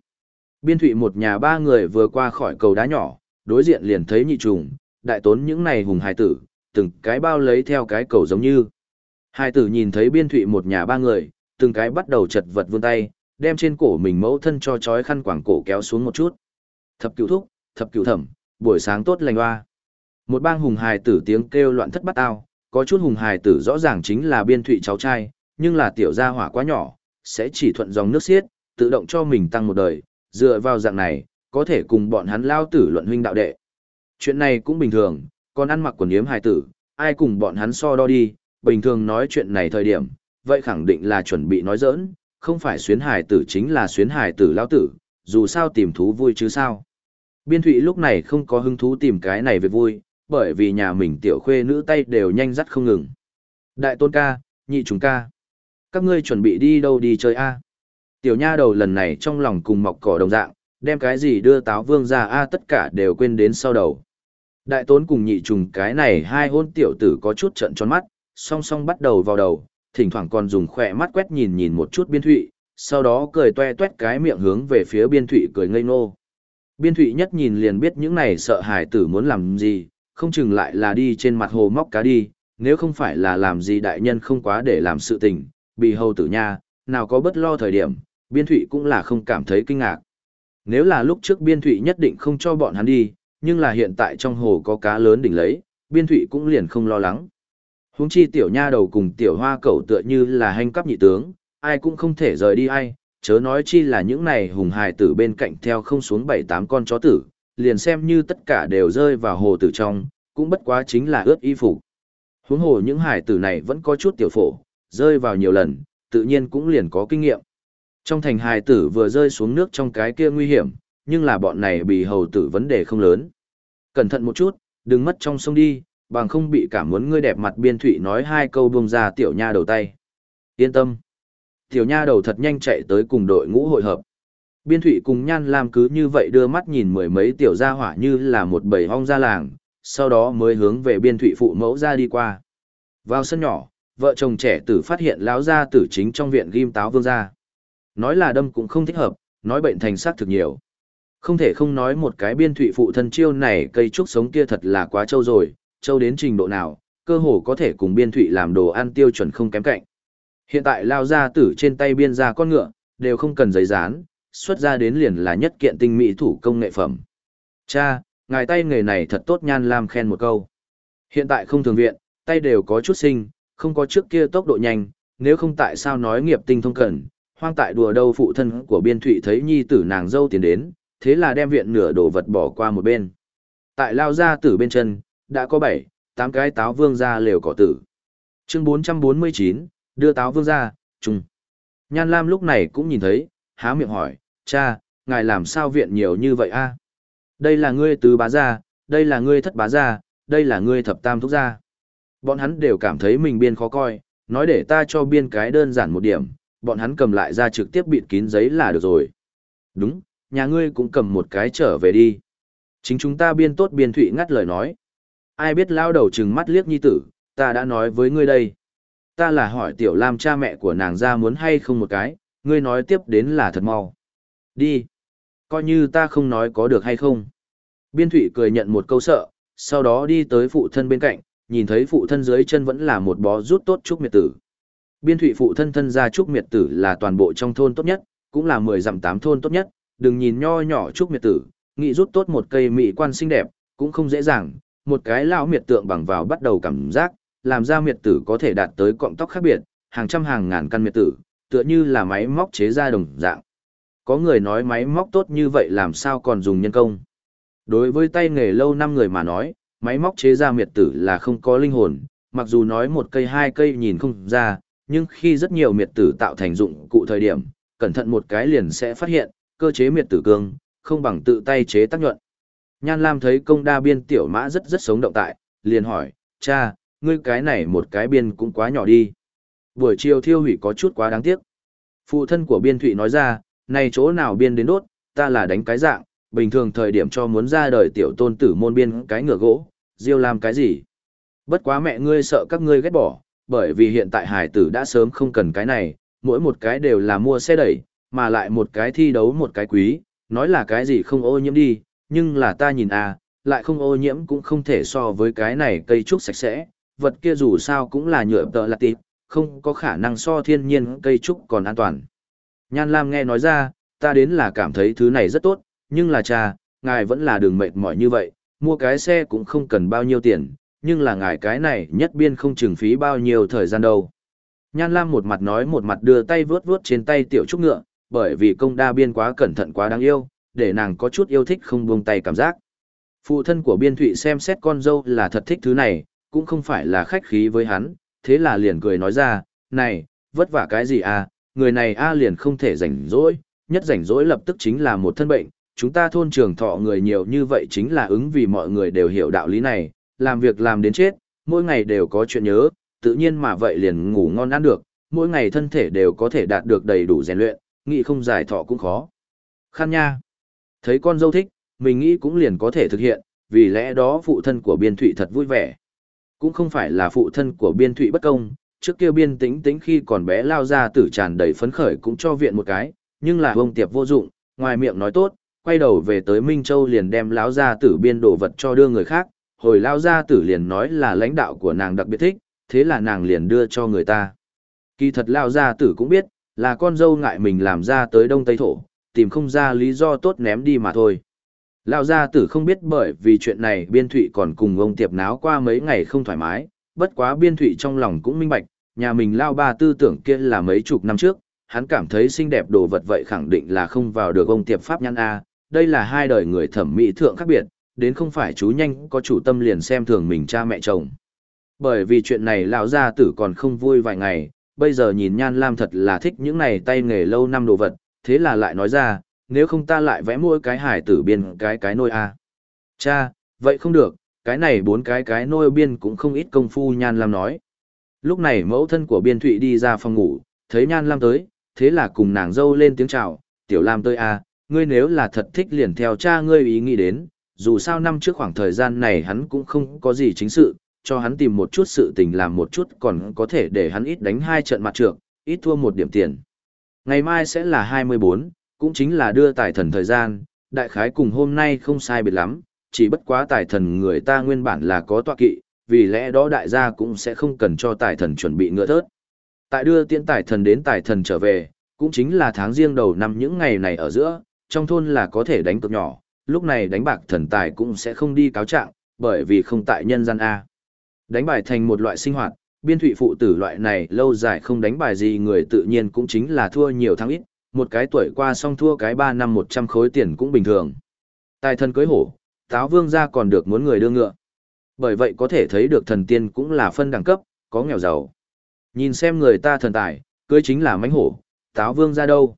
Biên thụy một nhà ba người vừa qua khỏi cầu đá nhỏ, đối diện liền thấy nhị trùng, đại tốn những này hùng hải tử, từng cái bao lấy theo cái cầu giống như. Hải tử nhìn thấy biên thụy một nhà ba người, từng cái bắt đầu chật vật vươn tay, đem trên cổ mình mẫu thân cho chói khăn quảng cổ kéo xuống một chút. Thập cửu thúc, thập cửu thẩm, buổi sáng tốt lành hoa. Một bang hùng hài tử tiếng kêu loạn thất bắt ao, có chút hùng hài tử rõ ràng chính là biên thụy cháu trai, nhưng là tiểu gia hỏa quá nhỏ, sẽ chỉ thuận dòng nước xiết, tự động cho mình tăng một đời, dựa vào dạng này, có thể cùng bọn hắn lao tử luận huynh đạo đệ. Chuyện này cũng bình thường, còn ăn mặc quần yếm hài tử, ai cùng bọn hắn so đo đi, bình thường nói chuyện này thời điểm, vậy khẳng định là chuẩn bị nói giỡn, không phải xuyến hài tử chính là xuyến hài tử lao tử, dù sao tìm thú vui chứ sao. Biên thụy lúc này không có hứng thú tìm cái này về vui, bởi vì nhà mình tiểu khuê nữ tay đều nhanh dắt không ngừng. Đại tôn ca, nhị trùng ca. Các ngươi chuẩn bị đi đâu đi chơi a? Tiểu nha đầu lần này trong lòng cùng mọc cỏ đồng dạng, đem cái gì đưa táo vương ra a tất cả đều quên đến sau đầu. Đại tốn cùng nhị trùng cái này hai hôn tiểu tử có chút trận tròn mắt, song song bắt đầu vào đầu, thỉnh thoảng còn dùng khỏe mắt quét nhìn nhìn một chút biên thụy, sau đó cười toe toét cái miệng hướng về phía biên thụy cười ngây ngô. Biên thụy nhất nhìn liền biết những này sợ hài tử muốn làm gì, không chừng lại là đi trên mặt hồ móc cá đi, nếu không phải là làm gì đại nhân không quá để làm sự tình, bị hầu tử nha, nào có bất lo thời điểm, biên thụy cũng là không cảm thấy kinh ngạc. Nếu là lúc trước biên thụy nhất định không cho bọn hắn đi, nhưng là hiện tại trong hồ có cá lớn đỉnh lấy, biên thụy cũng liền không lo lắng. Húng chi tiểu nha đầu cùng tiểu hoa cẩu tựa như là hành cấp nhị tướng, ai cũng không thể rời đi ai, chớ nói chi là những này hùng hài tử bên cạnh theo không xuống bảy tám con chó tử, liền xem như tất cả đều rơi vào hồ tử trong, cũng bất quá chính là ướt y phục. Huống hồ những hải tử này vẫn có chút tiểu phổ, rơi vào nhiều lần, tự nhiên cũng liền có kinh nghiệm. Trong thành hài tử vừa rơi xuống nước trong cái kia nguy hiểm, nhưng là bọn này bị hầu tử vấn đề không lớn. Cẩn thận một chút, đừng mất trong sông đi, bằng không bị cảm muốn ngươi đẹp mặt biên thủy nói hai câu buông ra tiểu nha đầu tay. Yên tâm. Tiểu nha đầu thật nhanh chạy tới cùng đội ngũ hội hợp. Biên thủy cùng nhan lam cứ như vậy đưa mắt nhìn mười mấy tiểu gia hỏa như là một bầy hong ra làng, sau đó mới hướng về biên thủy phụ mẫu ra đi qua. Vào sân nhỏ, vợ chồng trẻ tử phát hiện lão gia tử chính trong viện ghim táo vương gia. Nói là đâm cũng không thích hợp, nói bệnh thành xác thực nhiều. Không thể không nói một cái biên thụy phụ thân chiêu này cây trúc sống kia thật là quá trâu rồi, trâu đến trình độ nào, cơ hồ có thể cùng biên thụy làm đồ ăn tiêu chuẩn không kém cạnh. Hiện tại lao gia tử trên tay biên ra con ngựa, đều không cần giấy dán, xuất ra đến liền là nhất kiện tinh mỹ thủ công nghệ phẩm. Cha, ngài tay nghề này thật tốt Nhan Lam khen một câu. Hiện tại không thường viện, tay đều có chút sinh, không có trước kia tốc độ nhanh, nếu không tại sao nói nghiệp tinh thông cần, hoang tại đùa đâu phụ thân của biên thụy thấy nhi tử nàng dâu tiến đến, thế là đem viện nửa đồ vật bỏ qua một bên. Tại lao ra tử bên chân, đã có bảy, tám cái táo vương ra lều cỏ tử. Chương 449, đưa táo vương ra, chung. Nhan Lam lúc này cũng nhìn thấy, há miệng hỏi, cha, ngài làm sao viện nhiều như vậy a? Đây là ngươi tứ bá gia, đây là ngươi thất bá gia, đây là ngươi thập tam thúc gia. Bọn hắn đều cảm thấy mình biên khó coi, nói để ta cho biên cái đơn giản một điểm, bọn hắn cầm lại ra trực tiếp bịt kín giấy là được rồi. Đúng, nhà ngươi cũng cầm một cái trở về đi. Chính chúng ta biên tốt biên thụy ngắt lời nói. Ai biết lao đầu chừng mắt liếc nhi tử, ta đã nói với ngươi đây. Ta là hỏi tiểu lam cha mẹ của nàng ra muốn hay không một cái, ngươi nói tiếp đến là thật mau. Đi. Coi như ta không nói có được hay không. Biên thụy cười nhận một câu sợ, sau đó đi tới phụ thân bên cạnh, nhìn thấy phụ thân dưới chân vẫn là một bó rút tốt trúc miệt tử. Biên thủy phụ thân thân ra trúc miệt tử là toàn bộ trong thôn tốt nhất, cũng là 10 dặm 8 thôn tốt nhất, đừng nhìn nho nhỏ trúc miệt tử, nghĩ rút tốt một cây mỹ quan xinh đẹp, cũng không dễ dàng, một cái lão miệt tượng bằng vào bắt đầu cảm giác, làm ra miệt tử có thể đạt tới cọng tóc khác biệt, hàng trăm hàng ngàn căn miệt tử, tựa như là máy móc chế ra đồng dạng. Có người nói máy móc tốt như vậy làm sao còn dùng nhân công. Đối với tay nghề lâu năm người mà nói, máy móc chế ra miệt tử là không có linh hồn, mặc dù nói một cây hai cây nhìn không ra, nhưng khi rất nhiều miệt tử tạo thành dụng cụ thời điểm, cẩn thận một cái liền sẽ phát hiện, cơ chế miệt tử cương, không bằng tự tay chế tác nhuận. Nhan Lam thấy công đa biên tiểu mã rất rất sống động tại, liền hỏi, cha, ngươi cái này một cái biên cũng quá nhỏ đi. Buổi chiều thiêu hủy có chút quá đáng tiếc. Phụ thân của biên thụy nói ra, này chỗ nào biên đến đốt, ta là đánh cái dạng, bình thường thời điểm cho muốn ra đời tiểu tôn tử môn biên cái ngựa gỗ, diêu làm cái gì. Bất quá mẹ ngươi sợ các ngươi ghét bỏ, bởi vì hiện tại hải tử đã sớm không cần cái này, mỗi một cái đều là mua xe đẩy, mà lại một cái thi đấu một cái quý, nói là cái gì không ô nhiễm đi, nhưng là ta nhìn à, lại không ô nhiễm cũng không thể so với cái này cây trúc sạch sẽ, vật kia dù sao cũng là nhựa tợ là tịp, không có khả năng so thiên nhiên cây trúc còn an toàn. Nhan Lam nghe nói ra, ta đến là cảm thấy thứ này rất tốt, nhưng là cha, ngài vẫn là đường mệt mỏi như vậy, mua cái xe cũng không cần bao nhiêu tiền, nhưng là ngài cái này nhất biên không chừng phí bao nhiêu thời gian đâu. Nhan Lam một mặt nói một mặt đưa tay vướt vướt trên tay tiểu trúc ngựa, bởi vì công đa biên quá cẩn thận quá đáng yêu, để nàng có chút yêu thích không buông tay cảm giác. Phụ thân của biên thụy xem xét con dâu là thật thích thứ này, cũng không phải là khách khí với hắn, thế là liền cười nói ra, này, vất vả cái gì à, người này a liền không thể rảnh rỗi, nhất rảnh rỗi lập tức chính là một thân bệnh, chúng ta thôn trường thọ người nhiều như vậy chính là ứng vì mọi người đều hiểu đạo lý này, làm việc làm đến chết, mỗi ngày đều có chuyện nhớ, tự nhiên mà vậy liền ngủ ngon ăn được, mỗi ngày thân thể đều có thể đạt được đầy đủ rèn luyện, nghĩ không giải thọ cũng khó. Khăn nha. Thấy con dâu thích, mình nghĩ cũng liền có thể thực hiện, vì lẽ đó phụ thân của biên thụy thật vui vẻ. Cũng không phải là phụ thân của biên thụy bất công, trước kia biên tĩnh tĩnh khi còn bé lao ra tử tràn đầy phấn khởi cũng cho viện một cái, nhưng là bông tiệp vô dụng, ngoài miệng nói tốt, quay đầu về tới Minh Châu liền đem lão gia tử biên đồ vật cho đưa người khác, hồi Lão gia tử liền nói là lãnh đạo của nàng đặc biệt thích, thế là nàng liền đưa cho người ta. Kỳ thật Lão gia tử cũng biết, là con dâu ngại mình làm ra tới đông tây thổ, tìm không ra lý do tốt ném đi mà thôi. Lão gia tử không biết bởi vì chuyện này biên thụy còn cùng ông tiệp náo qua mấy ngày không thoải mái, bất quá biên thụy trong lòng cũng minh bạch, nhà mình lao ba tư tưởng kia là mấy chục năm trước, hắn cảm thấy xinh đẹp đồ vật vậy khẳng định là không vào được ông tiệp pháp nhân A, đây là hai đời người thẩm mỹ thượng khác biệt, đến không phải chú nhanh có chủ tâm liền xem thường mình cha mẹ chồng. Bởi vì chuyện này lão gia tử còn không vui vài ngày, bây giờ nhìn Nhan Lam thật là thích những này tay nghề lâu năm đồ vật, thế là lại nói ra, nếu không ta lại vẽ mỗi cái hải tử biên cái cái nôi a Cha, vậy không được, cái này bốn cái cái nôi biên cũng không ít công phu Nhan Lam nói. Lúc này mẫu thân của biên thụy đi ra phòng ngủ, thấy Nhan Lam tới, thế là cùng nàng dâu lên tiếng chào, tiểu Lam tới a ngươi nếu là thật thích liền theo cha ngươi ý nghĩ đến, dù sao năm trước khoảng thời gian này hắn cũng không có gì chính sự, cho hắn tìm một chút sự tình làm một chút còn có thể để hắn ít đánh hai trận mặt trược, ít thua một điểm tiền. Ngày mai sẽ là 24, cũng chính là đưa tài thần thời gian, đại khái cùng hôm nay không sai biệt lắm, chỉ bất quá tài thần người ta nguyên bản là có tọa kỵ, vì lẽ đó đại gia cũng sẽ không cần cho tài thần chuẩn bị ngựa thớt. Tại đưa tiễn tài thần đến tài thần trở về, cũng chính là tháng riêng đầu năm những ngày này ở giữa, trong thôn là có thể đánh cược nhỏ, lúc này đánh bạc thần tài cũng sẽ không đi cáo trạng, bởi vì không tại nhân gian A. Đánh bài thành một loại sinh hoạt, biên thụy phụ tử loại này lâu dài không đánh bài gì người tự nhiên cũng chính là thua nhiều tháng ít, một cái tuổi qua xong thua cái 3 năm 100 khối tiền cũng bình thường. Tài thần cưới hổ, táo vương ra còn được muốn người đưa ngựa. Bởi vậy có thể thấy được thần tiên cũng là phân đẳng cấp, có nghèo giàu. Nhìn xem người ta thần tài, cưới chính là mánh hổ, táo vương ra đâu.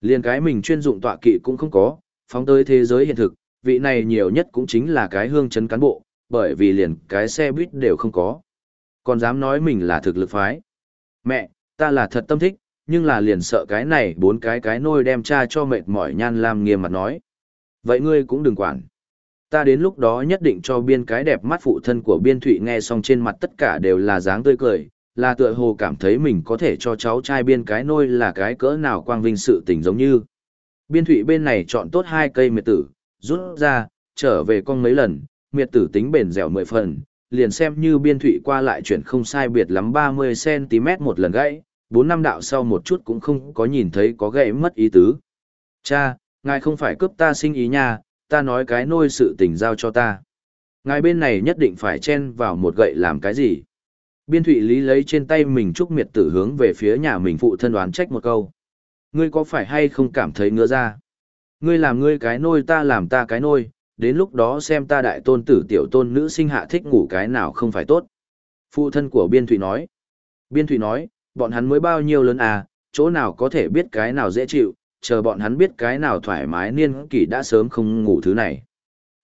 Liền cái mình chuyên dụng tọa kỵ cũng không có, phóng tới thế giới hiện thực, vị này nhiều nhất cũng chính là cái hương chấn cán bộ, bởi vì liền cái xe buýt đều không có. Còn dám nói mình là thực lực phái. Mẹ, ta là thật tâm thích, nhưng là liền sợ cái này bốn cái cái nôi đem cha cho mệt mỏi nhan lam nghiêm mặt nói. Vậy ngươi cũng đừng quản. Ta đến lúc đó nhất định cho biên cái đẹp mắt phụ thân của biên thụy nghe xong trên mặt tất cả đều là dáng tươi cười, là tựa hồ cảm thấy mình có thể cho cháu trai biên cái nôi là cái cỡ nào quang vinh sự tình giống như. Biên thụy bên này chọn tốt hai cây miệt tử, rút ra, trở về con mấy lần, miệt tử tính bền dẻo mười phần, liền xem như biên thụy qua lại chuyển không sai biệt lắm 30cm một lần gãy, 4 năm đạo sau một chút cũng không có nhìn thấy có gãy mất ý tứ. Cha, ngài không phải cướp ta sinh ý nha, ta nói cái nôi sự tình giao cho ta. Ngài bên này nhất định phải chen vào một gậy làm cái gì. Biên thụy lý lấy trên tay mình trúc miệt tử hướng về phía nhà mình phụ thân đoán trách một câu. Ngươi có phải hay không cảm thấy ngứa ra? Ngươi làm ngươi cái nôi ta làm ta cái nôi, đến lúc đó xem ta đại tôn tử tiểu tôn nữ sinh hạ thích ngủ cái nào không phải tốt. Phụ thân của Biên Thụy nói. Biên Thụy nói, bọn hắn mới bao nhiêu lớn à, chỗ nào có thể biết cái nào dễ chịu, chờ bọn hắn biết cái nào thoải mái niên kỷ đã sớm không ngủ thứ này.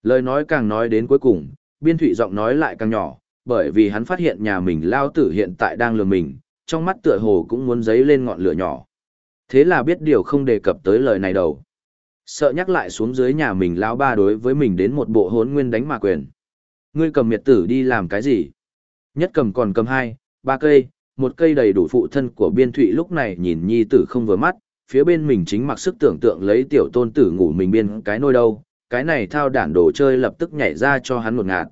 Lời nói càng nói đến cuối cùng, Biên Thụy giọng nói lại càng nhỏ, bởi vì hắn phát hiện nhà mình lao tử hiện tại đang lừa mình, trong mắt tựa hồ cũng muốn giấy lên ngọn lửa nhỏ. Thế là biết điều không đề cập tới lời này đâu. Sợ nhắc lại xuống dưới nhà mình lão ba đối với mình đến một bộ hốn nguyên đánh mà quyền. Ngươi cầm miệt tử đi làm cái gì? Nhất cầm còn cầm hai, ba cây, một cây đầy đủ phụ thân của biên thụy lúc này nhìn nhi tử không vừa mắt, phía bên mình chính mặc sức tưởng tượng lấy tiểu tôn tử ngủ mình biên cái nôi đâu, cái này thao đản đồ chơi lập tức nhảy ra cho hắn một ngạt.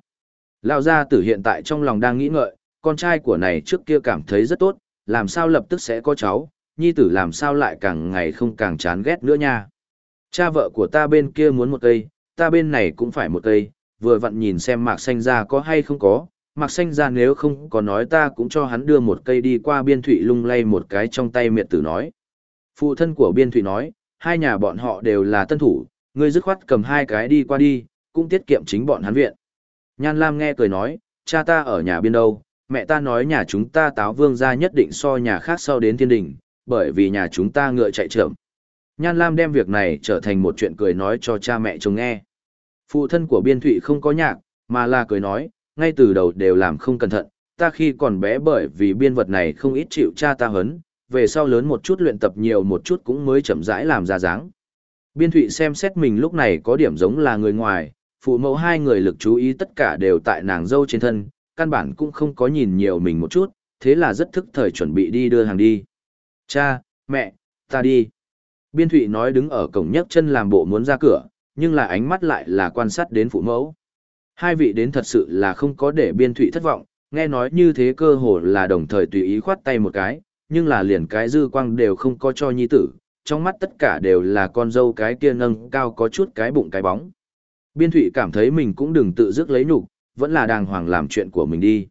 Lão gia tử hiện tại trong lòng đang nghĩ ngợi, con trai của này trước kia cảm thấy rất tốt, làm sao lập tức sẽ có cháu, nhi tử làm sao lại càng ngày không càng chán ghét nữa nha. Cha vợ của ta bên kia muốn một cây, ta bên này cũng phải một cây, vừa vặn nhìn xem mạc xanh ra có hay không có, mạc xanh ra nếu không có nói ta cũng cho hắn đưa một cây đi qua biên thụy lung lay một cái trong tay miệt tử nói. Phụ thân của biên thụy nói, hai nhà bọn họ đều là tân thủ, ngươi dứt khoát cầm hai cái đi qua đi, cũng tiết kiệm chính bọn hắn viện. Nhan Lam nghe cười nói, cha ta ở nhà biên đâu, mẹ ta nói nhà chúng ta táo vương ra nhất định so nhà khác sau đến thiên đình, bởi vì nhà chúng ta ngựa chạy trưởng. Nhan Lam đem việc này trở thành một chuyện cười nói cho cha mẹ chồng nghe. Phụ thân của Biên Thụy không có nhạc, mà là cười nói, ngay từ đầu đều làm không cẩn thận, ta khi còn bé bởi vì biên vật này không ít chịu cha ta hấn, về sau lớn một chút luyện tập nhiều một chút cũng mới chậm rãi làm ra dáng. Biên Thụy xem xét mình lúc này có điểm giống là người ngoài, phụ mẫu hai người lực chú ý tất cả đều tại nàng dâu trên thân, căn bản cũng không có nhìn nhiều mình một chút, thế là rất thức thời chuẩn bị đi đưa hàng đi. Cha, mẹ, ta đi. Biên Thụy nói đứng ở cổng nhấc chân làm bộ muốn ra cửa, nhưng là ánh mắt lại là quan sát đến phụ mẫu. Hai vị đến thật sự là không có để Biên Thụy thất vọng, nghe nói như thế cơ hồ là đồng thời tùy ý khoát tay một cái, nhưng là liền cái dư quang đều không có cho nhi tử, trong mắt tất cả đều là con dâu cái kia nâng cao có chút cái bụng cái bóng. Biên Thụy cảm thấy mình cũng đừng tự dứt lấy nhục vẫn là đàng hoàng làm chuyện của mình đi.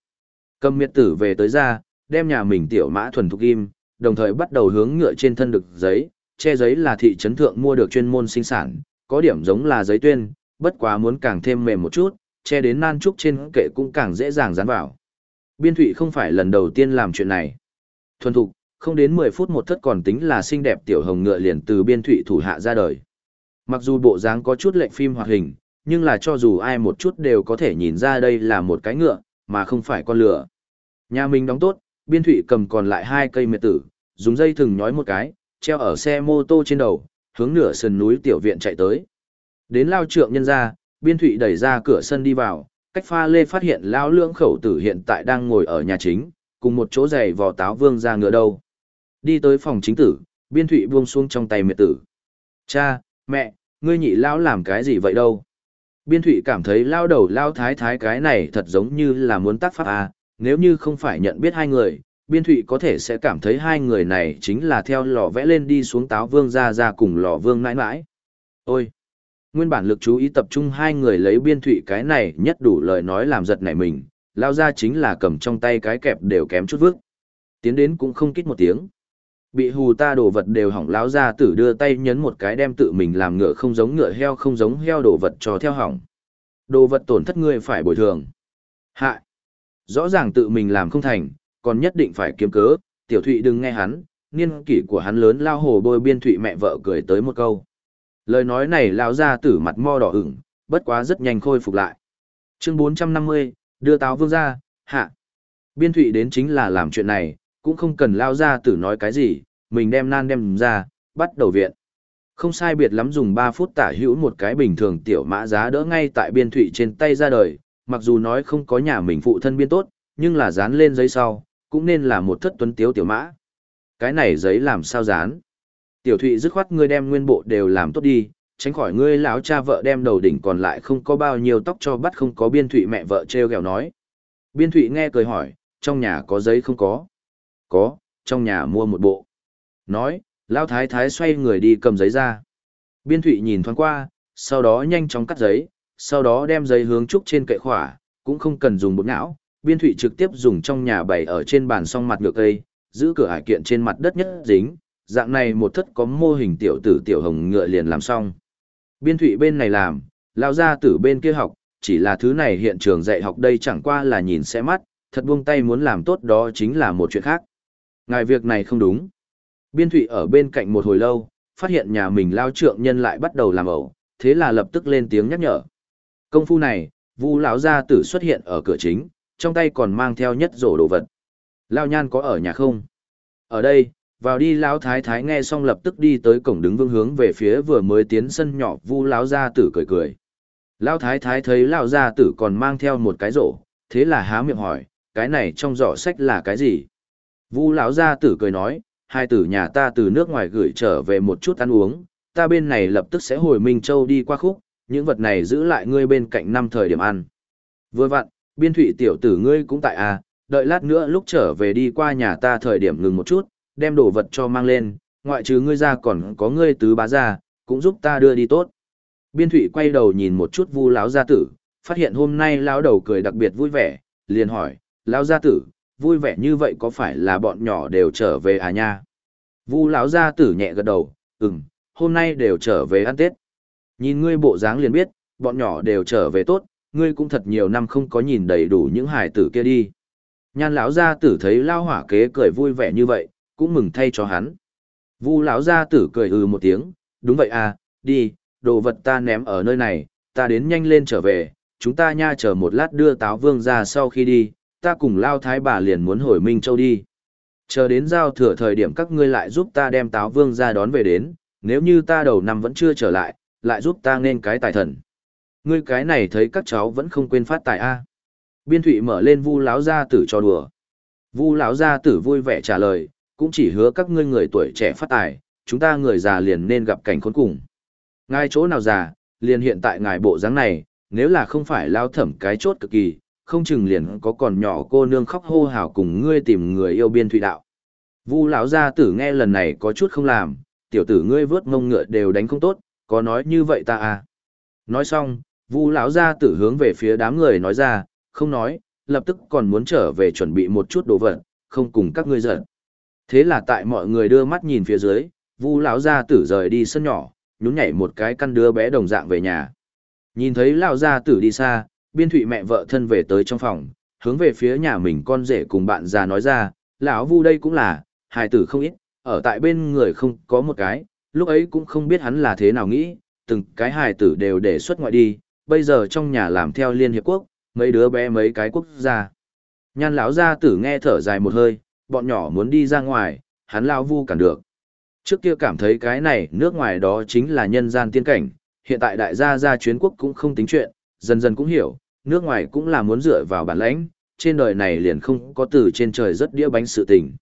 Cầm miệt tử về tới ra, đem nhà mình tiểu mã thuần thục im, đồng thời bắt đầu hướng ngựa trên thân được giấy, che giấy là thị trấn thượng mua được chuyên môn sinh sản, có điểm giống là giấy tuyên, bất quá muốn càng thêm mềm một chút, che đến nan trúc trên kệ cũng càng dễ dàng dán vào. Biên Thụy không phải lần đầu tiên làm chuyện này. Thuần thục, không đến 10 phút một thất còn tính là xinh đẹp tiểu hồng ngựa liền từ Biên Thụy thủ hạ ra đời. Mặc dù bộ dáng có chút lệnh phim hoạt hình, nhưng là cho dù ai một chút đều có thể nhìn ra đây là một cái ngựa, mà không phải con lửa. Nhà mình đóng tốt, Biên Thụy cầm còn lại hai cây miệt tử, dùng dây thừng nhói một cái, treo ở xe mô tô trên đầu, hướng nửa sườn núi tiểu viện chạy tới. Đến lao trượng nhân ra, biên thụy đẩy ra cửa sân đi vào, cách pha lê phát hiện lao lưỡng khẩu tử hiện tại đang ngồi ở nhà chính, cùng một chỗ giày vò táo vương ra ngựa đâu. Đi tới phòng chính tử, biên thụy buông xuống trong tay miệt tử. Cha, mẹ, ngươi nhị lao làm cái gì vậy đâu? Biên thụy cảm thấy lao đầu lao thái thái cái này thật giống như là muốn tác pháp à, nếu như không phải nhận biết hai người, biên thụy có thể sẽ cảm thấy hai người này chính là theo lò vẽ lên đi xuống táo vương ra ra cùng lò vương mãi mãi. Ôi! Nguyên bản lực chú ý tập trung hai người lấy biên thụy cái này nhất đủ lời nói làm giật nảy mình, lao ra chính là cầm trong tay cái kẹp đều kém chút vước. Tiến đến cũng không kít một tiếng. Bị hù ta đồ vật đều hỏng láo ra tử đưa tay nhấn một cái đem tự mình làm ngựa không giống ngựa heo không giống heo đồ vật cho theo hỏng. Đồ vật tổn thất ngươi phải bồi thường. Hại! Rõ ràng tự mình làm không thành, còn nhất định phải kiếm cớ, tiểu thụy đừng nghe hắn, niên kỷ của hắn lớn lao hồ bôi biên thụy mẹ vợ cười tới một câu. Lời nói này lao ra tử mặt mo đỏ ửng, bất quá rất nhanh khôi phục lại. Chương 450, đưa táo vương ra, hạ. Biên thụy đến chính là làm chuyện này, cũng không cần lao ra tử nói cái gì, mình đem nan đem ra, bắt đầu viện. Không sai biệt lắm dùng 3 phút tả hữu một cái bình thường tiểu mã giá đỡ ngay tại biên thụy trên tay ra đời, mặc dù nói không có nhà mình phụ thân biên tốt, nhưng là dán lên giấy sau, cũng nên là một thất tuấn tiếu tiểu mã. Cái này giấy làm sao dán? Tiểu Thụy dứt khoát ngươi đem nguyên bộ đều làm tốt đi, tránh khỏi ngươi lão cha vợ đem đầu đỉnh còn lại không có bao nhiêu tóc cho bắt không có biên thụy mẹ vợ treo gẹo nói. Biên thụy nghe cười hỏi, trong nhà có giấy không có? Có, trong nhà mua một bộ. Nói, lão thái thái xoay người đi cầm giấy ra. Biên thụy nhìn thoáng qua, sau đó nhanh chóng cắt giấy, sau đó đem giấy hướng trúc trên kệ khỏa, cũng không cần dùng bột não, biên thụy trực tiếp dùng trong nhà bày ở trên bàn song mặt ngược cây, giữ cửa hải kiện trên mặt đất nhất dính, dạng này một thất có mô hình tiểu tử tiểu hồng ngựa liền làm xong. Biên thụy bên này làm, lao ra tử bên kia học, chỉ là thứ này hiện trường dạy học đây chẳng qua là nhìn sẽ mắt, thật buông tay muốn làm tốt đó chính là một chuyện khác. Ngài việc này không đúng. Biên thụy ở bên cạnh một hồi lâu, phát hiện nhà mình lao trượng nhân lại bắt đầu làm ẩu, thế là lập tức lên tiếng nhắc nhở. Công phu này, vu lão gia tử xuất hiện ở cửa chính, trong tay còn mang theo nhất rổ đồ vật. Lao nhan có ở nhà không? Ở đây, vào đi lão thái thái nghe xong lập tức đi tới cổng đứng vương hướng về phía vừa mới tiến sân nhỏ vu lão gia tử cười cười lão thái thái thấy lão gia tử còn mang theo một cái rổ thế là há miệng hỏi cái này trong giỏ sách là cái gì vu lão gia tử cười nói hai tử nhà ta từ nước ngoài gửi trở về một chút ăn uống ta bên này lập tức sẽ hồi minh châu đi qua khúc những vật này giữ lại ngươi bên cạnh năm thời điểm ăn vừa vặn biên thủy tiểu tử ngươi cũng tại à đợi lát nữa lúc trở về đi qua nhà ta thời điểm ngừng một chút đem đồ vật cho mang lên, ngoại trừ ngươi ra còn có ngươi tứ bá ra, cũng giúp ta đưa đi tốt. Biên thủy quay đầu nhìn một chút Vu lão gia tử, phát hiện hôm nay lão đầu cười đặc biệt vui vẻ, liền hỏi, lão gia tử, vui vẻ như vậy có phải là bọn nhỏ đều trở về à nha? Vu lão gia tử nhẹ gật đầu, ừm, hôm nay đều trở về ăn Tết. Nhìn ngươi bộ dáng liền biết, bọn nhỏ đều trở về tốt, ngươi cũng thật nhiều năm không có nhìn đầy đủ những hài tử kia đi. Nhan lão gia tử thấy lao hỏa kế cười vui vẻ như vậy, cũng mừng thay cho hắn. Vu lão gia tử cười ừ một tiếng, đúng vậy à, đi, đồ vật ta ném ở nơi này, ta đến nhanh lên trở về, chúng ta nha chờ một lát đưa táo vương ra sau khi đi, ta cùng lao thái bà liền muốn hồi Minh Châu đi. Chờ đến giao thừa thời điểm các ngươi lại giúp ta đem táo vương ra đón về đến, nếu như ta đầu năm vẫn chưa trở lại, lại giúp ta nên cái tài thần. Ngươi cái này thấy các cháu vẫn không quên phát tài a. Biên Thụy mở lên Vu lão gia tử cho đùa. Vu lão gia tử vui vẻ trả lời, cũng chỉ hứa các ngươi người tuổi trẻ phát tài, chúng ta người già liền nên gặp cảnh khốn cùng. Ngài chỗ nào già, liền hiện tại ngài bộ dáng này, nếu là không phải lao thẩm cái chốt cực kỳ, không chừng liền có còn nhỏ cô nương khóc hô hào cùng ngươi tìm người yêu biên thụy đạo. Vu lão gia tử nghe lần này có chút không làm, tiểu tử ngươi vớt mông ngựa đều đánh không tốt, có nói như vậy ta à. Nói xong, Vu lão gia tử hướng về phía đám người nói ra, không nói, lập tức còn muốn trở về chuẩn bị một chút đồ vật, không cùng các ngươi giận. Thế là tại mọi người đưa mắt nhìn phía dưới, Vu lão gia tử rời đi sân nhỏ, nhún nhảy một cái căn đứa bé đồng dạng về nhà. Nhìn thấy lão gia tử đi xa, Biên Thụy mẹ vợ thân về tới trong phòng, hướng về phía nhà mình con rể cùng bạn già nói ra, lão Vu đây cũng là, hài tử không ít, ở tại bên người không có một cái, lúc ấy cũng không biết hắn là thế nào nghĩ, từng cái hài tử đều để xuất ngoại đi, bây giờ trong nhà làm theo Liên Hiệp Quốc, mấy đứa bé mấy cái quốc gia. Nhan lão gia tử nghe thở dài một hơi, bọn nhỏ muốn đi ra ngoài, hắn lão vu cản được. Trước kia cảm thấy cái này nước ngoài đó chính là nhân gian tiên cảnh, hiện tại đại gia ra chuyến quốc cũng không tính chuyện, dần dần cũng hiểu, nước ngoài cũng là muốn dựa vào bản lãnh, trên đời này liền không có từ trên trời rất đĩa bánh sự tình.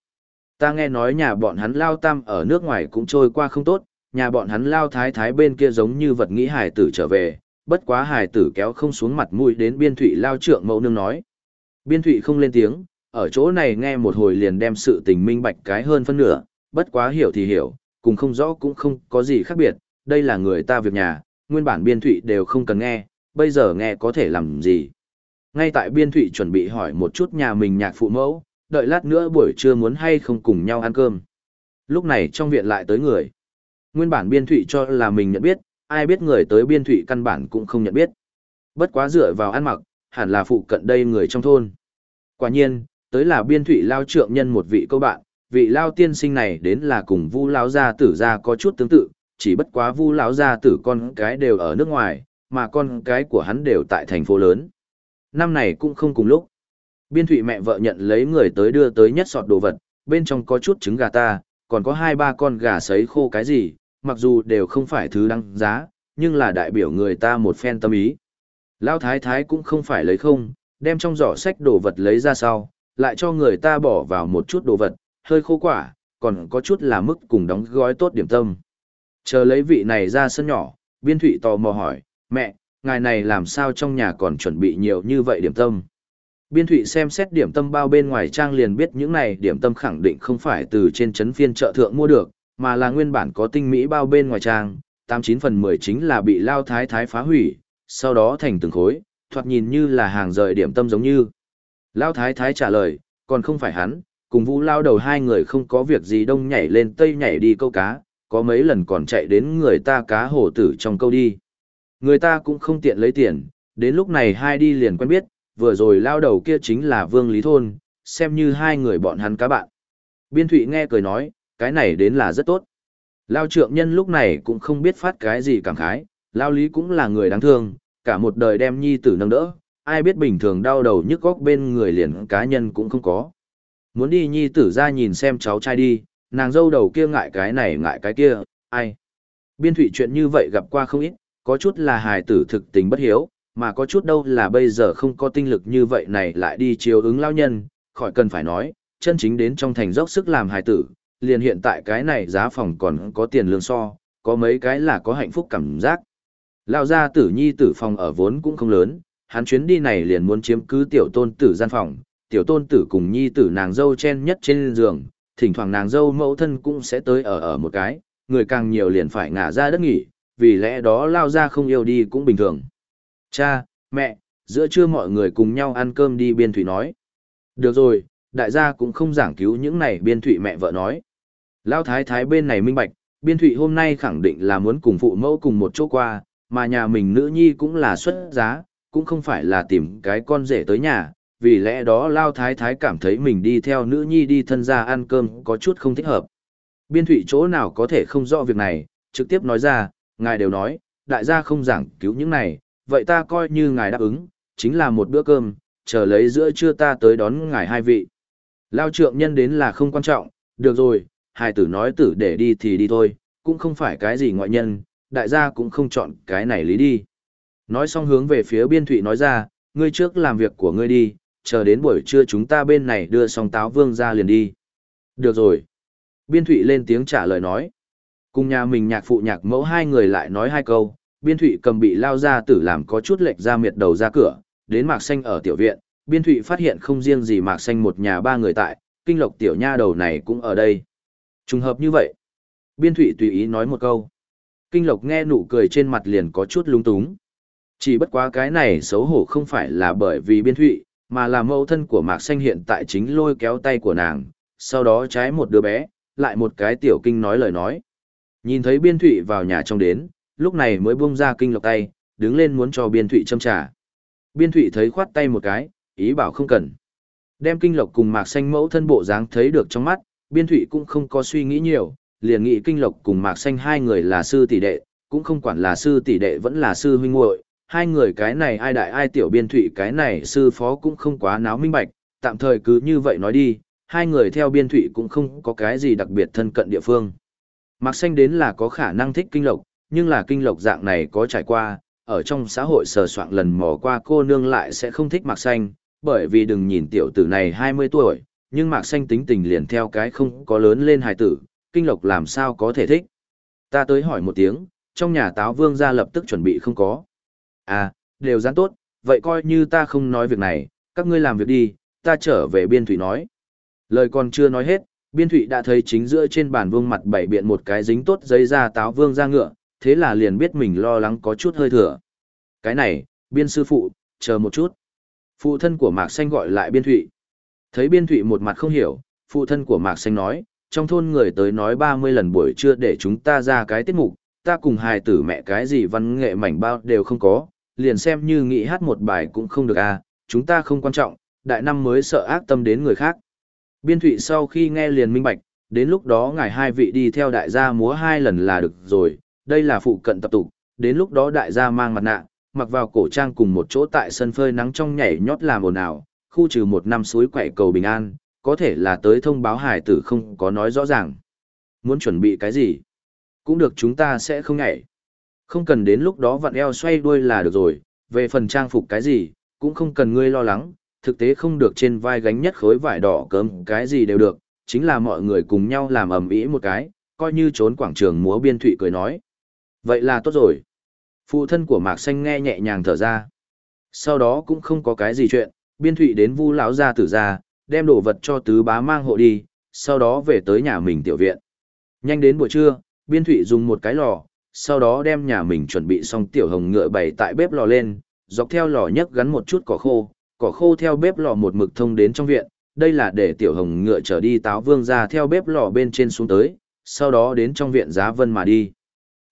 Ta nghe nói nhà bọn hắn lao tam ở nước ngoài cũng trôi qua không tốt, nhà bọn hắn lao thái thái bên kia giống như vật nghĩ hải tử trở về, bất quá hải tử kéo không xuống mặt mũi đến biên thụy lao trượng mẫu nương nói. Biên thụy không lên tiếng, ở chỗ này nghe một hồi liền đem sự tình minh bạch cái hơn phân nửa, bất quá hiểu thì hiểu, cùng không rõ cũng không có gì khác biệt, đây là người ta việc nhà, nguyên bản biên thụy đều không cần nghe, bây giờ nghe có thể làm gì. Ngay tại biên thụy chuẩn bị hỏi một chút nhà mình nhạc phụ mẫu, đợi lát nữa buổi trưa muốn hay không cùng nhau ăn cơm. Lúc này trong viện lại tới người. Nguyên bản biên thụy cho là mình nhận biết, ai biết người tới biên thụy căn bản cũng không nhận biết. Bất quá dựa vào ăn mặc, hẳn là phụ cận đây người trong thôn. Quả nhiên, tới là biên thụy lao trượng nhân một vị câu bạn, vị lao tiên sinh này đến là cùng vu lao gia tử gia có chút tương tự, chỉ bất quá vu lão gia tử con cái đều ở nước ngoài, mà con cái của hắn đều tại thành phố lớn. Năm này cũng không cùng lúc. Biên thụy mẹ vợ nhận lấy người tới đưa tới nhất sọt đồ vật, bên trong có chút trứng gà ta, còn có hai ba con gà sấy khô cái gì, mặc dù đều không phải thứ đăng giá, nhưng là đại biểu người ta một phen tâm ý. Lao thái thái cũng không phải lấy không, đem trong giỏ sách đồ vật lấy ra sau, lại cho người ta bỏ vào một chút đồ vật, hơi khô quả, còn có chút là mức cùng đóng gói tốt điểm tâm. Chờ lấy vị này ra sân nhỏ, biên thụy tò mò hỏi, mẹ, ngài này làm sao trong nhà còn chuẩn bị nhiều như vậy điểm tâm? Biên thụy xem xét điểm tâm bao bên ngoài trang liền biết những này điểm tâm khẳng định không phải từ trên chấn phiên chợ thượng mua được, mà là nguyên bản có tinh mỹ bao bên ngoài trang, 89 phần 10 chính là bị lao thái thái phá hủy, sau đó thành từng khối, thoạt nhìn như là hàng rời điểm tâm giống như. Lao thái thái trả lời, còn không phải hắn, cùng vũ lao đầu hai người không có việc gì đông nhảy lên tây nhảy đi câu cá, có mấy lần còn chạy đến người ta cá hổ tử trong câu đi. Người ta cũng không tiện lấy tiền, đến lúc này hai đi liền quen biết, vừa rồi lao đầu kia chính là Vương Lý Thôn, xem như hai người bọn hắn cá bạn. Biên Thụy nghe cười nói, cái này đến là rất tốt. Lao trượng nhân lúc này cũng không biết phát cái gì cảm khái, Lao Lý cũng là người đáng thương, cả một đời đem nhi tử nâng đỡ, ai biết bình thường đau đầu nhức góc bên người liền cá nhân cũng không có. Muốn đi nhi tử ra nhìn xem cháu trai đi, nàng dâu đầu kia ngại cái này ngại cái kia, ai. Biên thủy chuyện như vậy gặp qua không ít, có chút là hài tử thực tình bất hiếu, mà có chút đâu là bây giờ không có tinh lực như vậy này lại đi chiếu ứng lao nhân, khỏi cần phải nói, chân chính đến trong thành dốc sức làm hài tử, liền hiện tại cái này giá phòng còn có tiền lương so, có mấy cái là có hạnh phúc cảm giác. Lao ra tử nhi tử phòng ở vốn cũng không lớn, hắn chuyến đi này liền muốn chiếm cứ tiểu tôn tử gian phòng, tiểu tôn tử cùng nhi tử nàng dâu chen nhất trên giường, thỉnh thoảng nàng dâu mẫu thân cũng sẽ tới ở ở một cái, người càng nhiều liền phải ngả ra đất nghỉ, vì lẽ đó lao ra không yêu đi cũng bình thường. Cha, mẹ, giữa trưa mọi người cùng nhau ăn cơm đi biên thủy nói. Được rồi, đại gia cũng không giảng cứu những này biên thủy mẹ vợ nói. Lao thái thái bên này minh bạch, biên thủy hôm nay khẳng định là muốn cùng phụ mẫu cùng một chỗ qua, mà nhà mình nữ nhi cũng là xuất giá, cũng không phải là tìm cái con rể tới nhà, vì lẽ đó Lao Thái Thái cảm thấy mình đi theo nữ nhi đi thân ra ăn cơm có chút không thích hợp. Biên thủy chỗ nào có thể không rõ việc này, trực tiếp nói ra, ngài đều nói, đại gia không giảng cứu những này, vậy ta coi như ngài đáp ứng, chính là một bữa cơm, chờ lấy giữa trưa ta tới đón ngài hai vị. Lao trượng nhân đến là không quan trọng, được rồi, hai tử nói tử để đi thì đi thôi, cũng không phải cái gì ngoại nhân, đại gia cũng không chọn cái này lý đi. Nói xong hướng về phía biên thụy nói ra, ngươi trước làm việc của ngươi đi, chờ đến buổi trưa chúng ta bên này đưa xong táo vương ra liền đi. Được rồi. Biên thụy lên tiếng trả lời nói. Cùng nhà mình nhạc phụ nhạc mẫu hai người lại nói hai câu, biên thụy cầm bị lao ra tử làm có chút lệch ra miệt đầu ra cửa, đến mạc xanh ở tiểu viện, biên thụy phát hiện không riêng gì mạc xanh một nhà ba người tại, kinh lộc tiểu nha đầu này cũng ở đây. Trùng hợp như vậy. Biên thụy tùy ý nói một câu. Kinh lộc nghe nụ cười trên mặt liền có chút lung túng. Chỉ bất quá cái này xấu hổ không phải là bởi vì biên thụy, mà là mẫu thân của mạc xanh hiện tại chính lôi kéo tay của nàng, sau đó trái một đứa bé, lại một cái tiểu kinh nói lời nói. Nhìn thấy biên thụy vào nhà trong đến, lúc này mới buông ra kinh lộc tay, đứng lên muốn cho biên thụy châm trà. Biên thụy thấy khoát tay một cái, ý bảo không cần. Đem kinh lộc cùng mạc xanh mẫu thân bộ dáng thấy được trong mắt, biên thụy cũng không có suy nghĩ nhiều, liền nghĩ kinh lộc cùng mạc xanh hai người là sư tỷ đệ, cũng không quản là sư tỷ đệ vẫn là sư huynh muội hai người cái này ai đại ai tiểu biên thụy cái này sư phó cũng không quá náo minh bạch, tạm thời cứ như vậy nói đi, hai người theo biên thụy cũng không có cái gì đặc biệt thân cận địa phương. Mạc xanh đến là có khả năng thích kinh lộc, nhưng là kinh lộc dạng này có trải qua, ở trong xã hội sờ soạn lần mò qua cô nương lại sẽ không thích mạc xanh, bởi vì đừng nhìn tiểu tử này 20 tuổi, nhưng mạc xanh tính tình liền theo cái không có lớn lên hài tử, kinh lộc làm sao có thể thích. Ta tới hỏi một tiếng, trong nhà táo vương ra lập tức chuẩn bị không có. À, đều gián tốt, vậy coi như ta không nói việc này, các ngươi làm việc đi, ta trở về biên thủy nói. Lời còn chưa nói hết, biên thụy đã thấy chính giữa trên bàn vương mặt bảy biện một cái dính tốt giấy ra táo vương ra ngựa, thế là liền biết mình lo lắng có chút hơi thừa. Cái này, biên sư phụ, chờ một chút. Phụ thân của Mạc Xanh gọi lại biên thụy. Thấy biên thụy một mặt không hiểu, phụ thân của Mạc Xanh nói, trong thôn người tới nói 30 lần buổi trưa để chúng ta ra cái tiết mục, ta cùng hài tử mẹ cái gì văn nghệ mảnh bao đều không có, liền xem như nghĩ hát một bài cũng không được à, chúng ta không quan trọng, đại năm mới sợ ác tâm đến người khác. Biên thụy sau khi nghe liền minh bạch, đến lúc đó ngài hai vị đi theo đại gia múa hai lần là được rồi, đây là phụ cận tập tục, đến lúc đó đại gia mang mặt nạ, mặc vào cổ trang cùng một chỗ tại sân phơi nắng trong nhảy nhót làm ồn ào, khu trừ một năm suối quậy cầu bình an, có thể là tới thông báo hải tử không có nói rõ ràng. Muốn chuẩn bị cái gì? Cũng được chúng ta sẽ không nhảy. Không cần đến lúc đó vặn eo xoay đuôi là được rồi, về phần trang phục cái gì, cũng không cần ngươi lo lắng, thực tế không được trên vai gánh nhất khối vải đỏ cơm cái gì đều được, chính là mọi người cùng nhau làm ầm ĩ một cái, coi như trốn quảng trường múa biên thụy cười nói. Vậy là tốt rồi. Phụ thân của Mạc Xanh nghe nhẹ nhàng thở ra. Sau đó cũng không có cái gì chuyện, biên thụy đến vu lão gia tử ra, đem đồ vật cho tứ bá mang hộ đi, sau đó về tới nhà mình tiểu viện. Nhanh đến buổi trưa, biên thụy dùng một cái lò, sau đó đem nhà mình chuẩn bị xong tiểu hồng ngựa bày tại bếp lò lên, dọc theo lò nhấc gắn một chút cỏ khô, cỏ khô theo bếp lò một mực thông đến trong viện, đây là để tiểu hồng ngựa trở đi táo vương ra theo bếp lò bên trên xuống tới, sau đó đến trong viện giá vân mà đi.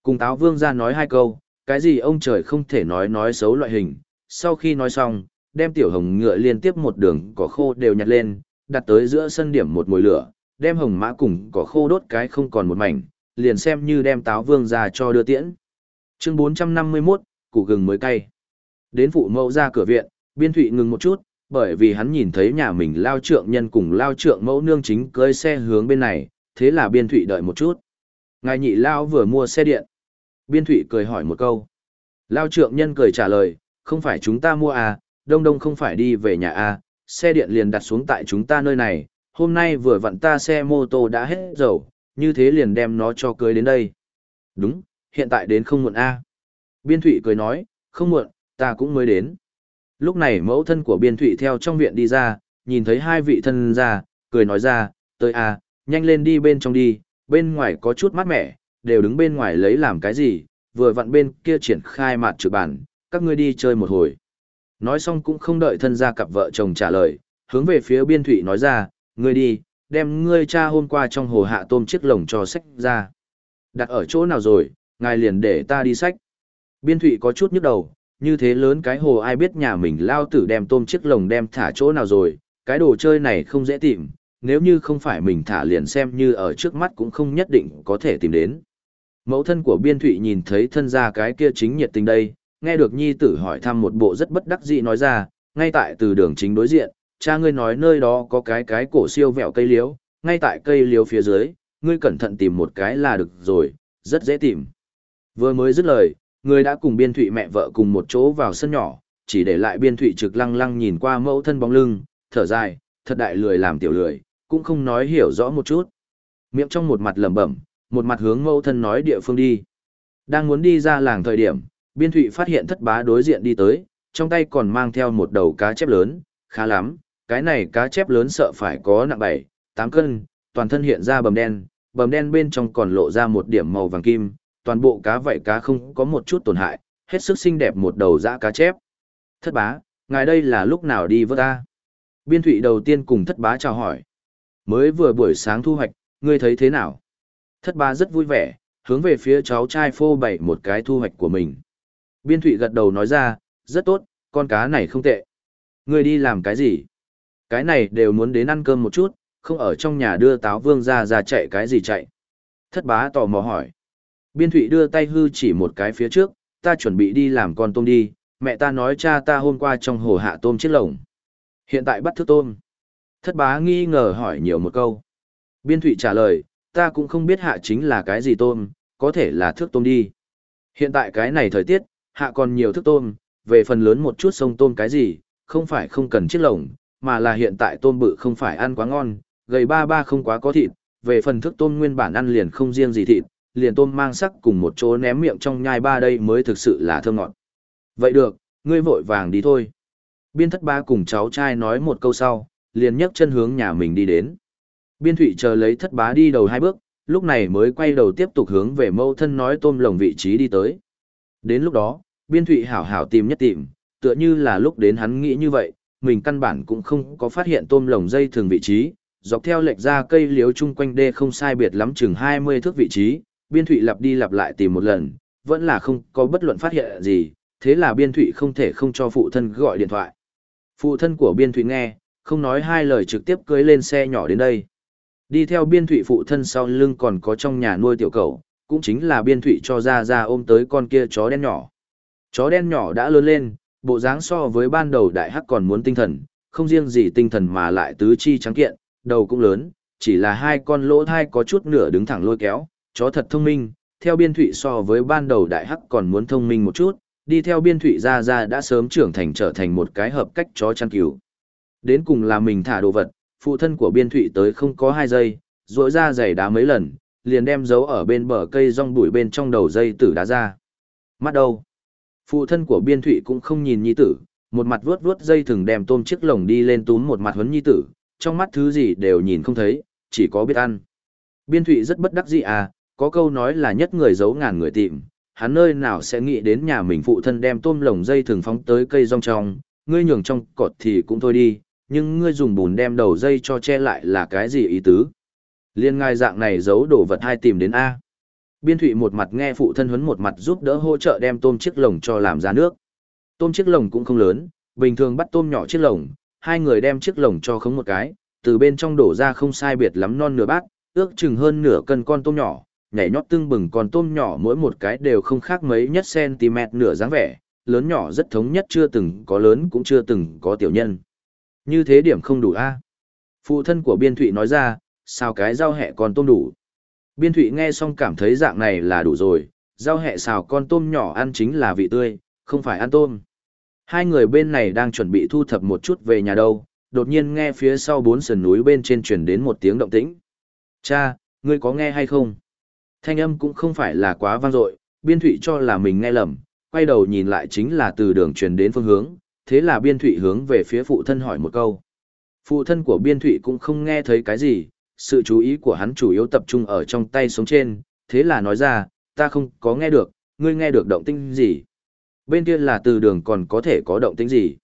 Cùng táo vương ra nói hai câu, cái gì ông trời không thể nói nói xấu loại hình, sau khi nói xong, đem tiểu hồng ngựa liên tiếp một đường cỏ khô đều nhặt lên, đặt tới giữa sân điểm một mùi lửa, đem hồng mã cùng cỏ khô đốt cái không còn một mảnh, liền xem như đem táo vương ra cho đưa tiễn. Chương 451, củ gừng mới cay. Đến phụ mẫu ra cửa viện, biên thụy ngừng một chút, bởi vì hắn nhìn thấy nhà mình lao trượng nhân cùng lao trượng mẫu nương chính cưới xe hướng bên này, thế là biên thụy đợi một chút. Ngài nhị lao vừa mua xe điện. Biên thụy cười hỏi một câu. Lao trượng nhân cười trả lời, không phải chúng ta mua à, đông đông không phải đi về nhà à, xe điện liền đặt xuống tại chúng ta nơi này, hôm nay vừa vặn ta xe mô tô đã hết dầu, như thế liền đem nó cho cưới đến đây. Đúng, hiện tại đến không muộn a Biên thụy cười nói, không muộn, ta cũng mới đến. Lúc này mẫu thân của biên thụy theo trong viện đi ra, nhìn thấy hai vị thân ra, cười nói ra, tới à nhanh lên đi bên trong đi, bên ngoài có chút mát mẻ, đều đứng bên ngoài lấy làm cái gì, vừa vặn bên kia triển khai mặt trực bản, các ngươi đi chơi một hồi. Nói xong cũng không đợi thân gia cặp vợ chồng trả lời, hướng về phía biên thụy nói ra, ngươi đi, đem ngươi cha hôm qua trong hồ hạ tôm chiếc lồng cho sách ra. Đặt ở chỗ nào rồi, ngài liền để ta đi sách. Biên thụy có chút nhức đầu, như thế lớn cái hồ ai biết nhà mình lao tử đem tôm chiếc lồng đem thả chỗ nào rồi, cái đồ chơi này không dễ tìm, nếu như không phải mình thả liền xem như ở trước mắt cũng không nhất định có thể tìm đến. Mẫu thân của biên thụy nhìn thấy thân ra cái kia chính nhiệt tình đây, nghe được nhi tử hỏi thăm một bộ rất bất đắc dĩ nói ra, ngay tại từ đường chính đối diện, cha ngươi nói nơi đó có cái cái cổ siêu vẹo cây liếu, ngay tại cây liếu phía dưới, ngươi cẩn thận tìm một cái là được rồi, rất dễ tìm. Vừa mới dứt lời, Người đã cùng biên thụy mẹ vợ cùng một chỗ vào sân nhỏ, chỉ để lại biên thụy trực lăng lăng nhìn qua mẫu thân bóng lưng, thở dài, thật đại lười làm tiểu lười, cũng không nói hiểu rõ một chút. Miệng trong một mặt lẩm bẩm, một mặt hướng mẫu thân nói địa phương đi. Đang muốn đi ra làng thời điểm, biên thụy phát hiện thất bá đối diện đi tới, trong tay còn mang theo một đầu cá chép lớn, khá lắm, cái này cá chép lớn sợ phải có nặng 7, 8 cân, toàn thân hiện ra bầm đen, bầm đen bên trong còn lộ ra một điểm màu vàng kim, toàn bộ cá vậy cá không có một chút tổn hại, hết sức xinh đẹp một đầu dã cá chép. Thất bá, ngài đây là lúc nào đi vớt ta? Biên thụy đầu tiên cùng thất bá chào hỏi. Mới vừa buổi sáng thu hoạch, ngươi thấy thế nào? Thất bá rất vui vẻ, hướng về phía cháu trai phô bày một cái thu hoạch của mình. Biên thụy gật đầu nói ra, rất tốt, con cá này không tệ. Ngươi đi làm cái gì? Cái này đều muốn đến ăn cơm một chút, không ở trong nhà đưa táo vương ra ra chạy cái gì chạy. Thất bá tò mò hỏi. Biên thụy đưa tay hư chỉ một cái phía trước, ta chuẩn bị đi làm con tôm đi, mẹ ta nói cha ta hôm qua trong hồ hạ tôm chết lồng. Hiện tại bắt thức tôm. Thất bá nghi ngờ hỏi nhiều một câu. Biên thụy trả lời, ta cũng không biết hạ chính là cái gì tôm, có thể là thước tôm đi. Hiện tại cái này thời tiết, hạ còn nhiều thức tôm, về phần lớn một chút sông tôm cái gì, không phải không cần chiếc lồng, mà là hiện tại tôm bự không phải ăn quá ngon, gầy ba ba không quá có thịt, về phần thức tôm nguyên bản ăn liền không riêng gì thịt, liền tôm mang sắc cùng một chỗ ném miệng trong nhai ba đây mới thực sự là thơm ngọt. Vậy được, ngươi vội vàng đi thôi. Biên thất ba cùng cháu trai nói một câu sau, liền nhấc chân hướng nhà mình đi đến. Biên thủy chờ lấy thất bá đi đầu hai bước, lúc này mới quay đầu tiếp tục hướng về mâu thân nói tôm lồng vị trí đi tới. Đến lúc đó, biên thủy hảo hảo tìm nhất tìm, tựa như là lúc đến hắn nghĩ như vậy, mình căn bản cũng không có phát hiện tôm lồng dây thường vị trí, dọc theo lệch ra cây liếu chung quanh đê không sai biệt lắm chừng 20 thước vị trí, biên thụy lặp đi lặp lại tìm một lần, vẫn là không có bất luận phát hiện gì, thế là biên thụy không thể không cho phụ thân gọi điện thoại. Phụ thân của biên thụy nghe, không nói hai lời trực tiếp cưới lên xe nhỏ đến đây. Đi theo biên thụy phụ thân sau lưng còn có trong nhà nuôi tiểu cầu, cũng chính là biên thụy cho ra ra ôm tới con kia chó đen nhỏ. Chó đen nhỏ đã lớn lên, bộ dáng so với ban đầu đại hắc còn muốn tinh thần, không riêng gì tinh thần mà lại tứ chi trắng kiện, đầu cũng lớn, chỉ là hai con lỗ thai có chút nửa đứng thẳng lôi kéo, chó thật thông minh, theo biên thụy so với ban đầu đại hắc còn muốn thông minh một chút, đi theo biên thụy ra ra đã sớm trưởng thành trở thành một cái hợp cách chó chăn cứu. Đến cùng là mình thả đồ vật, phụ thân của biên thụy tới không có hai giây, rỗi ra giày đá mấy lần, liền đem dấu ở bên bờ cây rong bụi bên trong đầu dây tử đá ra. Mắt đâu? Phụ thân của biên thụy cũng không nhìn nhi tử, một mặt vuốt vuốt dây thừng đem tôm chiếc lồng đi lên túm một mặt huấn nhi tử, trong mắt thứ gì đều nhìn không thấy, chỉ có biết ăn. Biên thụy rất bất đắc dĩ à, có câu nói là nhất người giấu ngàn người tìm, hắn nơi nào sẽ nghĩ đến nhà mình phụ thân đem tôm lồng dây thường phóng tới cây rong trong, ngươi nhường trong cọt thì cũng thôi đi, nhưng ngươi dùng bùn đem đầu dây cho che lại là cái gì ý tứ? Liên ngai dạng này giấu đồ vật hai tìm đến A. Biên thụy một mặt nghe phụ thân huấn một mặt giúp đỡ hỗ trợ đem tôm chiếc lồng cho làm ra nước. Tôm chiếc lồng cũng không lớn, bình thường bắt tôm nhỏ chiếc lồng, hai người đem chiếc lồng cho khống một cái, từ bên trong đổ ra không sai biệt lắm non nửa bát, ước chừng hơn nửa cân con tôm nhỏ, nhảy nhót tưng bừng con tôm nhỏ mỗi một cái đều không khác mấy nhất cm nửa dáng vẻ, lớn nhỏ rất thống nhất chưa từng có lớn cũng chưa từng có tiểu nhân. Như thế điểm không đủ a Phụ thân của Biên Thụy nói ra, sao cái rau hẹ con tôm đủ. Biên Thụy nghe xong cảm thấy dạng này là đủ rồi, rau hẹ xào con tôm nhỏ ăn chính là vị tươi, không phải ăn tôm. Hai người bên này đang chuẩn bị thu thập một chút về nhà đâu, đột nhiên nghe phía sau bốn sườn núi bên trên truyền đến một tiếng động tĩnh. Cha, ngươi có nghe hay không? Thanh âm cũng không phải là quá vang dội, biên thụy cho là mình nghe lầm, quay đầu nhìn lại chính là từ đường truyền đến phương hướng, thế là biên thụy hướng về phía phụ thân hỏi một câu. Phụ thân của biên thụy cũng không nghe thấy cái gì, sự chú ý của hắn chủ yếu tập trung ở trong tay sống trên, thế là nói ra, ta không có nghe được, ngươi nghe được động tĩnh gì. Bên kia là từ đường còn có thể có động tĩnh gì.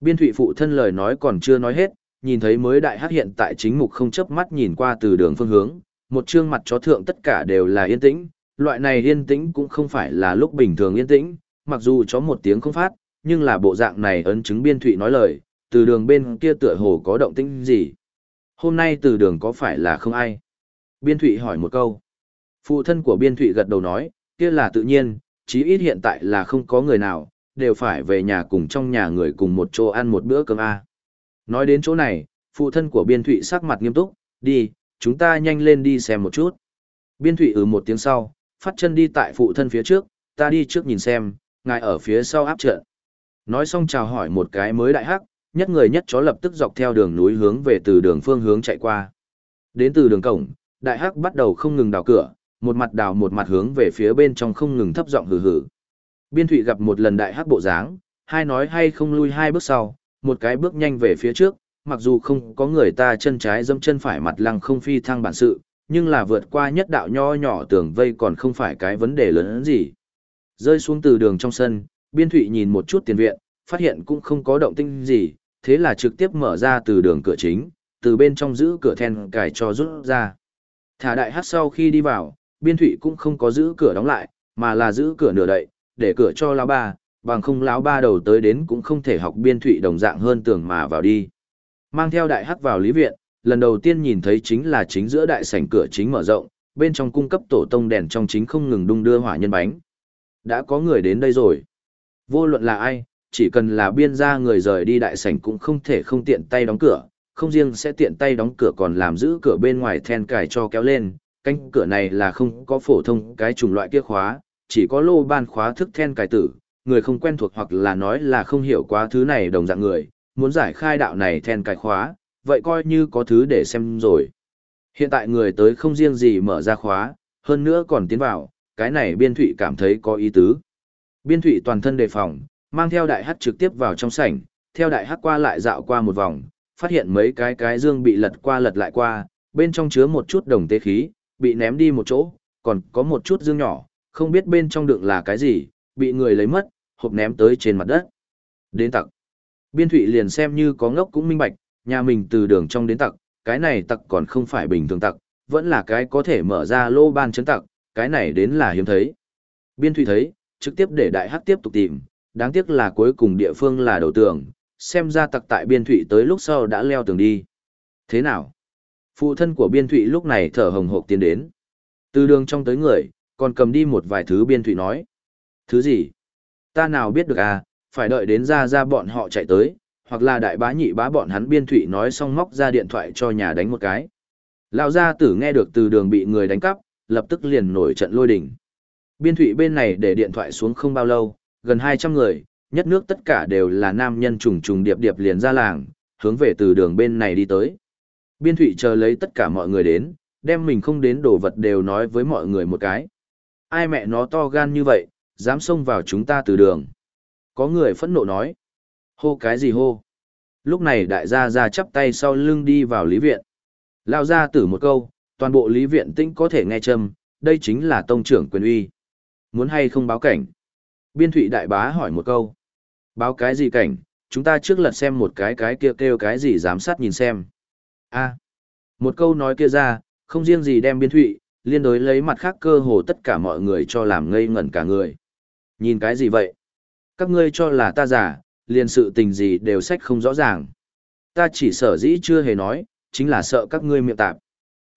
Biên thụy phụ thân lời nói còn chưa nói hết, nhìn thấy mới đại hát hiện tại chính mục không chấp mắt nhìn qua từ đường phương hướng, một trương mặt chó thượng tất cả đều là yên tĩnh, loại này yên tĩnh cũng không phải là lúc bình thường yên tĩnh, mặc dù chó một tiếng không phát, nhưng là bộ dạng này ấn chứng biên thụy nói lời, từ đường bên kia tựa hồ có động tĩnh gì. Hôm nay từ đường có phải là không ai? Biên thụy hỏi một câu. Phụ thân của biên thụy gật đầu nói, kia là tự nhiên, chí ít hiện tại là không có người nào, đều phải về nhà cùng trong nhà người cùng một chỗ ăn một bữa cơm A. Nói đến chỗ này, phụ thân của biên thụy sắc mặt nghiêm túc, đi, chúng ta nhanh lên đi xem một chút. Biên thủy ừ một tiếng sau, phát chân đi tại phụ thân phía trước, ta đi trước nhìn xem, ngài ở phía sau áp trận. Nói xong chào hỏi một cái mới đại hắc, nhất người nhất chó lập tức dọc theo đường núi hướng về từ đường phương hướng chạy qua. Đến từ đường cổng, đại hắc bắt đầu không ngừng đào cửa, một mặt đào một mặt hướng về phía bên trong không ngừng thấp giọng hừ hừ. Biên thủy gặp một lần đại hắc bộ dáng, hai nói hay không lui hai bước sau, một cái bước nhanh về phía trước, mặc dù không có người ta chân trái dâm chân phải mặt lăng không phi thăng bản sự, nhưng là vượt qua nhất đạo nho nhỏ tường vây còn không phải cái vấn đề lớn hơn gì. Rơi xuống từ đường trong sân, biên thụy nhìn một chút tiền viện, phát hiện cũng không có động tinh gì, thế là trực tiếp mở ra từ đường cửa chính, từ bên trong giữ cửa then cài cho rút ra. Thả đại hát sau khi đi vào, biên thụy cũng không có giữ cửa đóng lại, mà là giữ cửa nửa đậy, để cửa cho lão ba, bằng không lão ba đầu tới đến cũng không thể học biên thụy đồng dạng hơn tường mà vào đi. Mang theo đại hắc vào lý viện, lần đầu tiên nhìn thấy chính là chính giữa đại sảnh cửa chính mở rộng, bên trong cung cấp tổ tông đèn trong chính không ngừng đung đưa hỏa nhân bánh. Đã có người đến đây rồi. Vô luận là ai, chỉ cần là biên gia người rời đi đại sảnh cũng không thể không tiện tay đóng cửa, không riêng sẽ tiện tay đóng cửa còn làm giữ cửa bên ngoài then cài cho kéo lên, cánh cửa này là không có phổ thông cái chủng loại kia khóa, chỉ có lô ban khóa thức then cài tử, người không quen thuộc hoặc là nói là không hiểu quá thứ này đồng dạng người, muốn giải khai đạo này then cài khóa, vậy coi như có thứ để xem rồi. Hiện tại người tới không riêng gì mở ra khóa, hơn nữa còn tiến vào, cái này biên thụy cảm thấy có ý tứ. Biên thụy toàn thân đề phòng, mang theo đại hát trực tiếp vào trong sảnh, theo đại hát qua lại dạo qua một vòng, phát hiện mấy cái cái dương bị lật qua lật lại qua, bên trong chứa một chút đồng tế khí, bị ném đi một chỗ, còn có một chút dương nhỏ, không biết bên trong đựng là cái gì, bị người lấy mất, hộp ném tới trên mặt đất. Đến tặng Biên thụy liền xem như có ngốc cũng minh bạch, nhà mình từ đường trong đến tặc, cái này tặc còn không phải bình thường tặc, vẫn là cái có thể mở ra lô ban chấn tặc, cái này đến là hiếm thấy. Biên thụy thấy, trực tiếp để đại hắc tiếp tục tìm, đáng tiếc là cuối cùng địa phương là đầu tường, xem ra tặc tại biên thụy tới lúc sau đã leo tường đi. Thế nào? Phụ thân của biên thụy lúc này thở hồng hộc tiến đến. Từ đường trong tới người, còn cầm đi một vài thứ biên thụy nói. Thứ gì? Ta nào biết được à, phải đợi đến ra ra bọn họ chạy tới, hoặc là đại bá nhị bá bọn hắn biên thụy nói xong móc ra điện thoại cho nhà đánh một cái. Lão gia tử nghe được từ đường bị người đánh cắp, lập tức liền nổi trận lôi đình. Biên thụy bên này để điện thoại xuống không bao lâu, gần 200 người, nhất nước tất cả đều là nam nhân trùng trùng điệp điệp liền ra làng, hướng về từ đường bên này đi tới. Biên thụy chờ lấy tất cả mọi người đến, đem mình không đến đồ vật đều nói với mọi người một cái. Ai mẹ nó to gan như vậy, dám xông vào chúng ta từ đường. Có người phẫn nộ nói. Hô cái gì hô? Lúc này đại gia ra chắp tay sau lưng đi vào lý viện. Lao ra tử một câu, toàn bộ lý viện tĩnh có thể nghe châm, đây chính là tông trưởng quyền uy. Muốn hay không báo cảnh? Biên thụy đại bá hỏi một câu. Báo cái gì cảnh, chúng ta trước lật xem một cái cái kia kêu, kêu cái gì giám sát nhìn xem. a một câu nói kia ra, không riêng gì đem biên thụy, liên đối lấy mặt khác cơ hồ tất cả mọi người cho làm ngây ngẩn cả người. Nhìn cái gì vậy? Các ngươi cho là ta giả, liền sự tình gì đều sách không rõ ràng. Ta chỉ sở dĩ chưa hề nói, chính là sợ các ngươi miệng tạp.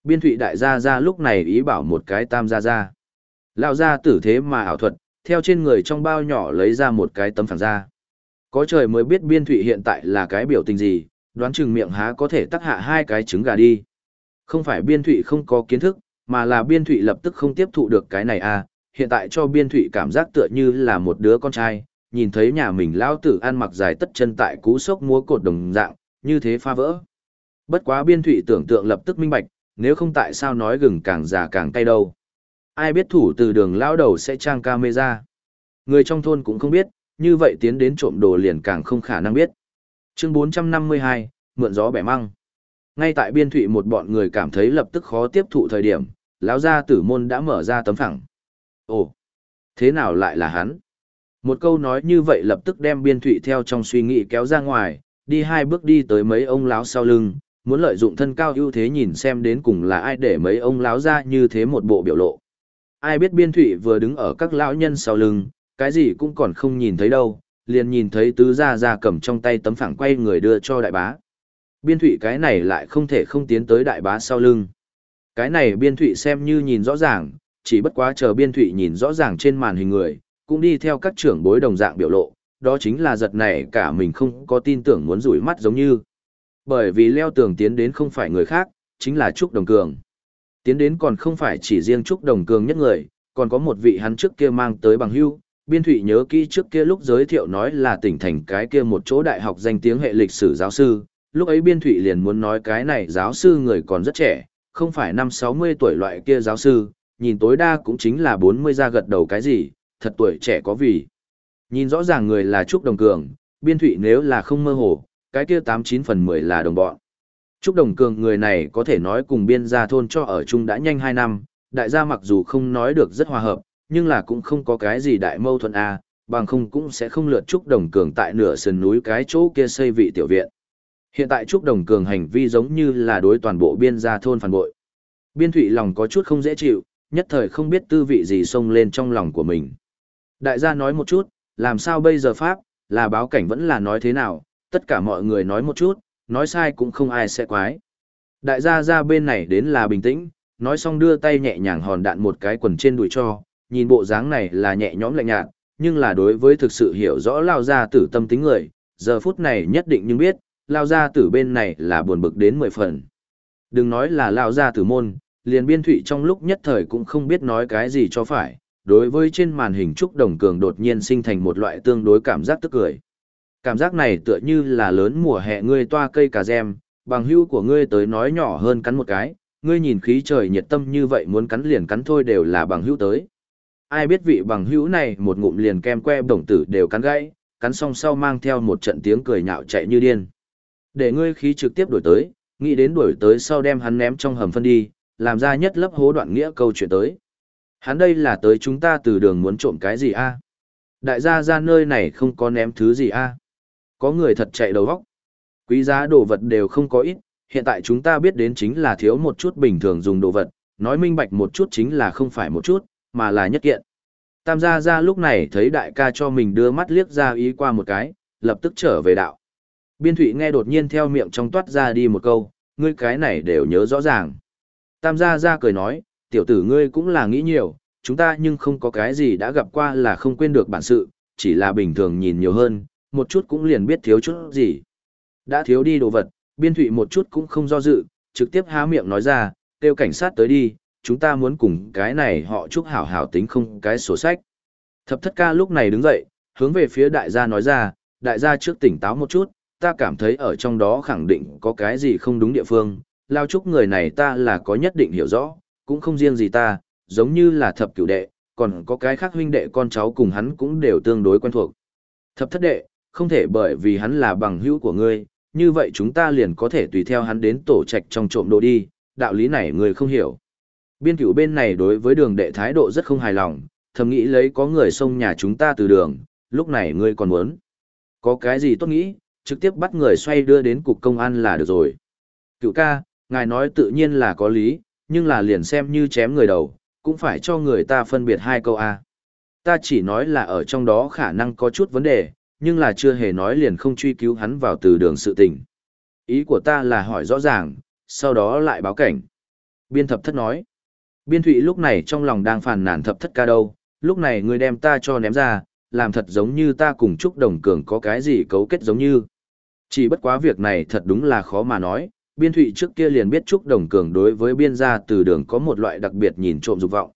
Biên thụy đại gia ra lúc này ý bảo một cái tam gia ra. Lao ra tử thế mà ảo thuật, theo trên người trong bao nhỏ lấy ra một cái tấm phẳng ra. Có trời mới biết biên thụy hiện tại là cái biểu tình gì, đoán chừng miệng há có thể tắc hạ hai cái trứng gà đi. Không phải biên thụy không có kiến thức, mà là biên thụy lập tức không tiếp thụ được cái này à, hiện tại cho biên thụy cảm giác tựa như là một đứa con trai, nhìn thấy nhà mình lao tử ăn mặc dài tất chân tại cú sốc múa cột đồng dạng, như thế phá vỡ. Bất quá biên thủy tưởng tượng lập tức minh bạch, nếu không tại sao nói gừng càng già càng cay đâu. Ai biết thủ từ đường lao đầu sẽ trang camera. Người trong thôn cũng không biết, như vậy tiến đến trộm đồ liền càng không khả năng biết. Chương 452, mượn gió bẻ măng. Ngay tại biên thụy một bọn người cảm thấy lập tức khó tiếp thụ thời điểm, lão gia tử môn đã mở ra tấm phẳng. Ồ, thế nào lại là hắn? Một câu nói như vậy lập tức đem biên thụy theo trong suy nghĩ kéo ra ngoài, đi hai bước đi tới mấy ông lão sau lưng, muốn lợi dụng thân cao ưu thế nhìn xem đến cùng là ai để mấy ông lão ra như thế một bộ biểu lộ. Ai biết biên thụy vừa đứng ở các lão nhân sau lưng, cái gì cũng còn không nhìn thấy đâu, liền nhìn thấy tứ gia gia cầm trong tay tấm phẳng quay người đưa cho đại bá. Biên thụy cái này lại không thể không tiến tới đại bá sau lưng. Cái này biên thụy xem như nhìn rõ ràng, chỉ bất quá chờ biên thụy nhìn rõ ràng trên màn hình người, cũng đi theo các trưởng bối đồng dạng biểu lộ, đó chính là giật này cả mình không có tin tưởng muốn rủi mắt giống như. Bởi vì leo tường tiến đến không phải người khác, chính là Trúc Đồng Cường. Tiến đến còn không phải chỉ riêng Trúc Đồng Cường nhất người, còn có một vị hắn trước kia mang tới bằng hưu. Biên Thụy nhớ kỹ trước kia lúc giới thiệu nói là tỉnh thành cái kia một chỗ đại học danh tiếng hệ lịch sử giáo sư. Lúc ấy Biên Thụy liền muốn nói cái này giáo sư người còn rất trẻ, không phải năm 60 tuổi loại kia giáo sư, nhìn tối đa cũng chính là 40 ra gật đầu cái gì, thật tuổi trẻ có vì. Nhìn rõ ràng người là Trúc Đồng Cường, Biên Thụy nếu là không mơ hồ, cái kia 89 phần 10 là đồng bọn. Trúc Đồng Cường người này có thể nói cùng biên gia thôn cho ở chung đã nhanh 2 năm, đại gia mặc dù không nói được rất hòa hợp, nhưng là cũng không có cái gì đại mâu thuẫn a, à, bằng không cũng sẽ không lượt Trúc Đồng Cường tại nửa sườn núi cái chỗ kia xây vị tiểu viện. Hiện tại Trúc Đồng Cường hành vi giống như là đối toàn bộ biên gia thôn phản bội. Biên Thụy lòng có chút không dễ chịu, nhất thời không biết tư vị gì xông lên trong lòng của mình. Đại gia nói một chút, làm sao bây giờ Pháp, là báo cảnh vẫn là nói thế nào, tất cả mọi người nói một chút, nói sai cũng không ai sẽ quái. Đại gia ra bên này đến là bình tĩnh, nói xong đưa tay nhẹ nhàng hòn đạn một cái quần trên đùi cho, nhìn bộ dáng này là nhẹ nhõm lạnh nhạt, nhưng là đối với thực sự hiểu rõ lao gia tử tâm tính người, giờ phút này nhất định nhưng biết, lao gia tử bên này là buồn bực đến mười phần. Đừng nói là lao gia tử môn, liền biên thụy trong lúc nhất thời cũng không biết nói cái gì cho phải, đối với trên màn hình Trúc Đồng Cường đột nhiên sinh thành một loại tương đối cảm giác tức cười. Cảm giác này tựa như là lớn mùa hè ngươi toa cây cà gem, bằng hữu của ngươi tới nói nhỏ hơn cắn một cái, ngươi nhìn khí trời nhiệt tâm như vậy muốn cắn liền cắn thôi đều là bằng hữu tới. Ai biết vị bằng hữu này một ngụm liền kem que đồng tử đều cắn gãy, cắn xong sau mang theo một trận tiếng cười nhạo chạy như điên. Để ngươi khí trực tiếp đổi tới, nghĩ đến đuổi tới sau đem hắn ném trong hầm phân đi, làm ra nhất lớp hố đoạn nghĩa câu chuyện tới. Hắn đây là tới chúng ta từ đường muốn trộm cái gì a? Đại gia ra nơi này không có ném thứ gì a? Có người thật chạy đầu vóc. Quý giá đồ vật đều không có ít, hiện tại chúng ta biết đến chính là thiếu một chút bình thường dùng đồ vật, nói minh bạch một chút chính là không phải một chút, mà là nhất kiện. Tam gia gia lúc này thấy đại ca cho mình đưa mắt liếc ra ý qua một cái, lập tức trở về đạo. Biên thụy nghe đột nhiên theo miệng trong toát ra đi một câu, ngươi cái này đều nhớ rõ ràng. Tam gia gia cười nói, tiểu tử ngươi cũng là nghĩ nhiều, chúng ta nhưng không có cái gì đã gặp qua là không quên được bản sự, chỉ là bình thường nhìn nhiều hơn, một chút cũng liền biết thiếu chút gì. Đã thiếu đi đồ vật, biên thụy một chút cũng không do dự, trực tiếp há miệng nói ra, kêu cảnh sát tới đi, chúng ta muốn cùng cái này họ chúc hảo hảo tính không cái sổ sách. Thập thất ca lúc này đứng dậy, hướng về phía đại gia nói ra, đại gia trước tỉnh táo một chút, ta cảm thấy ở trong đó khẳng định có cái gì không đúng địa phương, lao chúc người này ta là có nhất định hiểu rõ, cũng không riêng gì ta, giống như là thập cửu đệ, còn có cái khác huynh đệ con cháu cùng hắn cũng đều tương đối quen thuộc. Thập thất đệ, không thể bởi vì hắn là bằng hữu của ngươi, như vậy chúng ta liền có thể tùy theo hắn đến tổ trạch trong trộm đồ đi, đạo lý này người không hiểu. Biên cửu bên này đối với đường đệ thái độ rất không hài lòng, thầm nghĩ lấy có người xông nhà chúng ta từ đường, lúc này ngươi còn muốn. Có cái gì tốt nghĩ, trực tiếp bắt người xoay đưa đến cục công an là được rồi. Cựu ca, ngài nói tự nhiên là có lý, nhưng là liền xem như chém người đầu, cũng phải cho người ta phân biệt hai câu A. Ta chỉ nói là ở trong đó khả năng có chút vấn đề, nhưng là chưa hề nói liền không truy cứu hắn vào từ đường sự tình. Ý của ta là hỏi rõ ràng, sau đó lại báo cảnh. Biên thập thất nói. Biên thụy lúc này trong lòng đang phàn nàn thập thất ca đâu, lúc này người đem ta cho ném ra, làm thật giống như ta cùng Trúc Đồng Cường có cái gì cấu kết giống như. Chỉ bất quá việc này thật đúng là khó mà nói, biên thụy trước kia liền biết Trúc Đồng Cường đối với biên gia từ đường có một loại đặc biệt nhìn trộm dục vọng.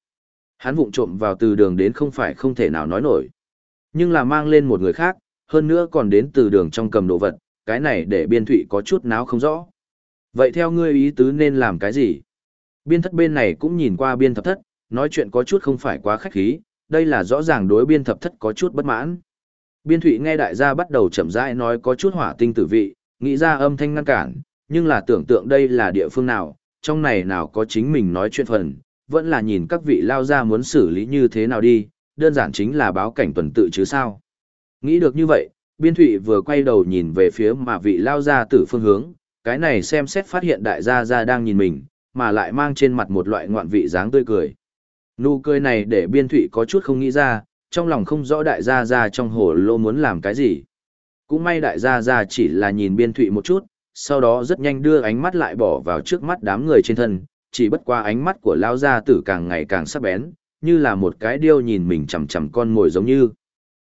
Hắn vụng trộm vào từ đường đến không phải không thể nào nói nổi. Nhưng là mang lên một người khác, hơn nữa còn đến từ đường trong cầm đồ vật, cái này để biên thụy có chút náo không rõ. Vậy theo ngươi ý tứ nên làm cái gì? Biên thất bên này cũng nhìn qua biên thập thất, nói chuyện có chút không phải quá khách khí, đây là rõ ràng đối biên thập thất có chút bất mãn. Biên thụy nghe đại gia bắt đầu chậm rãi nói có chút hỏa tinh tử vị, nghĩ ra âm thanh ngăn cản, nhưng là tưởng tượng đây là địa phương nào, trong này nào có chính mình nói chuyện phần, vẫn là nhìn các vị lao ra muốn xử lý như thế nào đi, đơn giản chính là báo cảnh tuần tự chứ sao. Nghĩ được như vậy, biên thụy vừa quay đầu nhìn về phía mà vị lao ra tử phương hướng, cái này xem xét phát hiện đại gia gia đang nhìn mình, mà lại mang trên mặt một loại ngoạn vị dáng tươi cười. Nụ cười này để biên thụy có chút không nghĩ ra, trong lòng không rõ đại gia gia trong hồ lô muốn làm cái gì. Cũng may đại gia gia chỉ là nhìn biên thụy một chút, sau đó rất nhanh đưa ánh mắt lại bỏ vào trước mắt đám người trên thân, chỉ bất qua ánh mắt của lao gia tử càng ngày càng sắc bén, như là một cái điêu nhìn mình chằm chằm con mồi giống như.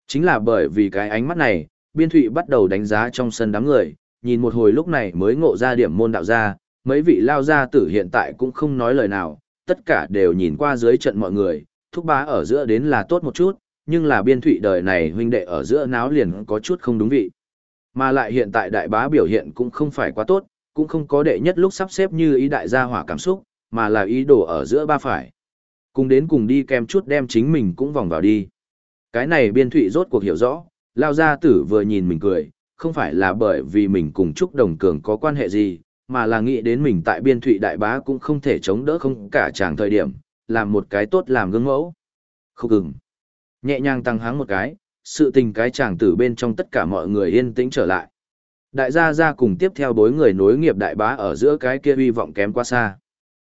Chính là bởi vì cái ánh mắt này, biên thụy bắt đầu đánh giá trong sân đám người, nhìn một hồi lúc này mới ngộ ra điểm môn đạo gia, mấy vị lao gia tử hiện tại cũng không nói lời nào, tất cả đều nhìn qua dưới trận mọi người, thúc bá ở giữa đến là tốt một chút, nhưng là biên thụy đời này huynh đệ ở giữa náo liền có chút không đúng vị. Mà lại hiện tại đại bá biểu hiện cũng không phải quá tốt, cũng không có đệ nhất lúc sắp xếp như ý đại gia hỏa cảm xúc, mà là ý đồ ở giữa ba phải. Cùng đến cùng đi kèm chút đem chính mình cũng vòng vào đi. Cái này biên thụy rốt cuộc hiểu rõ, lao gia tử vừa nhìn mình cười, không phải là bởi vì mình cùng Trúc Đồng Cường có quan hệ gì, mà là nghĩ đến mình tại biên thụy đại bá cũng không thể chống đỡ không cả chàng thời điểm, làm một cái tốt làm gương mẫu. Không cừng. Nhẹ nhàng tăng háng một cái, sự tình cái chàng tử bên trong tất cả mọi người yên tĩnh trở lại. Đại gia gia cùng tiếp theo bối người nối nghiệp đại bá ở giữa cái kia uy vọng kém quá xa.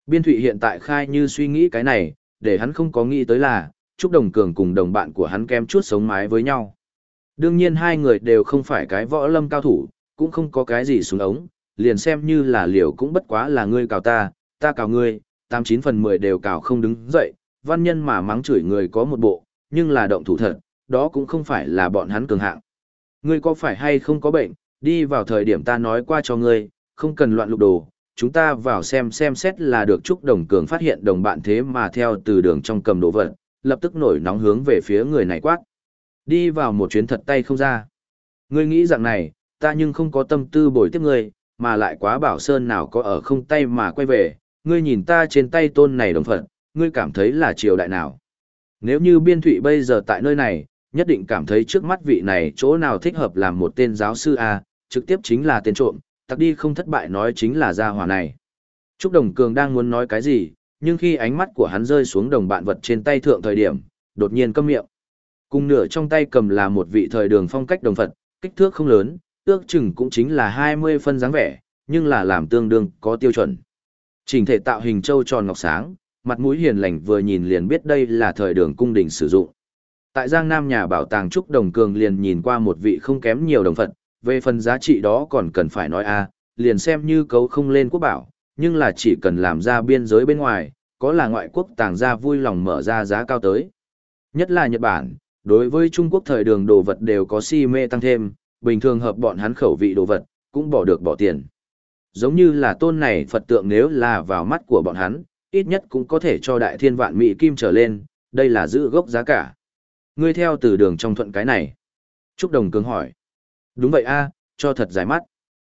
Biên thụy hiện tại khai như suy nghĩ cái này, để hắn không có nghĩ tới là, Trúc Đồng Cường cùng đồng bạn của hắn kém chút sống mái với nhau. Đương nhiên hai người đều không phải cái võ lâm cao thủ, cũng không có cái gì xuống ống, liền xem như là liều cũng bất quá là ngươi cào ta, ta cào ngươi, tám chín phần mười đều cào không đứng dậy, văn nhân mà mắng chửi người có một bộ, nhưng là động thủ thật, đó cũng không phải là bọn hắn cường hạng. Ngươi có phải hay không có bệnh, đi vào thời điểm ta nói qua cho ngươi, không cần loạn lục đồ, chúng ta vào xem xem xét là được Chúc Đồng Cường phát hiện đồng bạn thế mà theo từ đường trong cầm đồ vật, lập tức nổi nóng hướng về phía người này quát. Đi vào một chuyến thật tay không ra. Ngươi nghĩ rằng này, ta nhưng không có tâm tư bồi tiếp ngươi, mà lại quá bảo sơn nào có ở không tay mà quay về, ngươi nhìn ta trên tay tôn này đồng phận, ngươi cảm thấy là triều đại nào. Nếu như biên thụy bây giờ tại nơi này, nhất định cảm thấy trước mắt vị này chỗ nào thích hợp làm một tên giáo sư A, trực tiếp chính là tên trộm, tặc đi không thất bại nói chính là gia hỏa này. Trúc Đồng Cường đang muốn nói cái gì, nhưng khi ánh mắt của hắn rơi xuống đồng bạn vật trên tay thượng thời điểm, đột nhiên câm miệng. Cùng nửa trong tay cầm là một vị thời đường phong cách đồng Phật, kích thước không lớn, ước chừng cũng chính là 20 phân dáng vẻ, nhưng là làm tương đương có tiêu chuẩn. Trình thể tạo hình trâu tròn ngọc sáng, mặt mũi hiền lành vừa nhìn liền biết đây là thời đường cung đình sử dụng. Tại Giang Nam nhà bảo tàng Trúc Đồng Cường liền nhìn qua một vị không kém nhiều đồng Phật, về phần giá trị đó còn cần phải nói a, liền xem như cấu không lên quốc bảo, nhưng là chỉ cần làm ra biên giới bên ngoài, có là ngoại quốc tàng ra vui lòng mở ra giá cao tới. Nhất là Nhật Bản, đối với Trung Quốc thời đường đồ vật đều có si mê tăng thêm, bình thường hợp bọn hắn khẩu vị đồ vật, cũng bỏ được bỏ tiền. Giống như là tôn này Phật tượng nếu là vào mắt của bọn hắn, ít nhất cũng có thể cho đại thiên vạn mỹ kim trở lên, đây là giữ gốc giá cả. Ngươi theo từ đường trong thuận cái này. Trúc Đồng Cường hỏi. Đúng vậy a, cho thật giải mắt.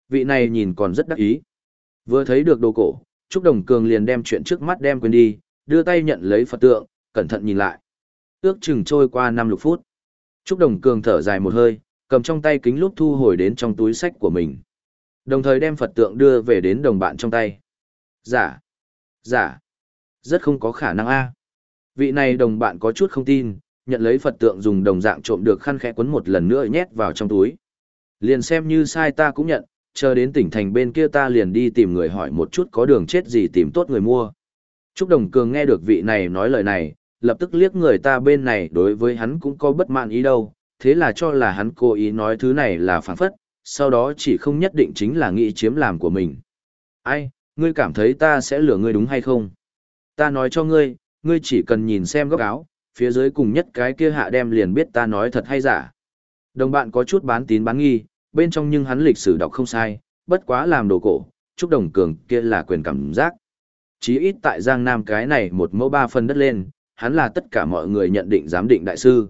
Vị này nhìn còn rất đắc ý. Vừa thấy được đồ cổ, Trúc Đồng Cường liền đem chuyện trước mắt đem quên đi, đưa tay nhận lấy Phật tượng, cẩn thận nhìn lại. Ước chừng trôi qua năm lục phút. Trúc Đồng Cường thở dài một hơi, cầm trong tay kính lúc thu hồi đến trong túi sách của mình. Đồng thời đem Phật tượng đưa về đến đồng bạn trong tay. Giả. Giả. Rất không có khả năng a. Vị này đồng bạn có chút không tin, nhận lấy Phật tượng dùng đồng dạng trộm được khăn khẽ quấn một lần nữa nhét vào trong túi. Liền xem như sai ta cũng nhận, chờ đến tỉnh thành bên kia ta liền đi tìm người hỏi một chút có đường chết gì tìm tốt người mua. Trúc Đồng Cường nghe được vị này nói lời này, lập tức liếc người ta bên này đối với hắn cũng có bất mãn ý đâu, thế là cho là hắn cố ý nói thứ này là phản phất, sau đó chỉ không nhất định chính là nghĩ chiếm làm của mình. Ai, ngươi cảm thấy ta sẽ lừa ngươi đúng hay không? Ta nói cho ngươi, ngươi chỉ cần nhìn xem góc áo, phía dưới cùng nhất cái kia hạ đem liền biết ta nói thật hay giả. Đồng bạn có chút bán tín bán nghi, bên trong nhưng hắn lịch sử đọc không sai, bất quá làm đồ cổ, chúc đồng cường kia là quyền cảm giác. Chí ít tại Giang Nam cái này một mẫu ba phần đất lên, hắn là tất cả mọi người nhận định giám định đại sư.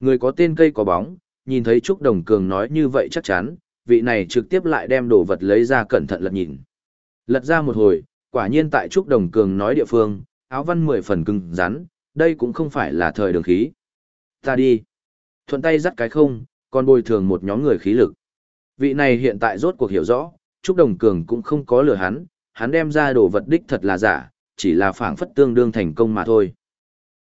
Người có tên cây có bóng, nhìn thấy Trúc Đồng Cường nói như vậy chắc chắn, vị này trực tiếp lại đem đồ vật lấy ra cẩn thận lật nhìn. Lật ra một hồi, quả nhiên tại Trúc Đồng Cường nói địa phương, áo văn mười phần cứng rắn, đây cũng không phải là thời đường khí. Ta đi. Thuận tay dắt cái không, còn bồi thường một nhóm người khí lực. Vị này hiện tại rốt cuộc hiểu rõ, Trúc Đồng Cường cũng không có lừa hắn, hắn đem ra đồ vật đích thật là giả, chỉ là phảng phất tương đương thành công mà thôi.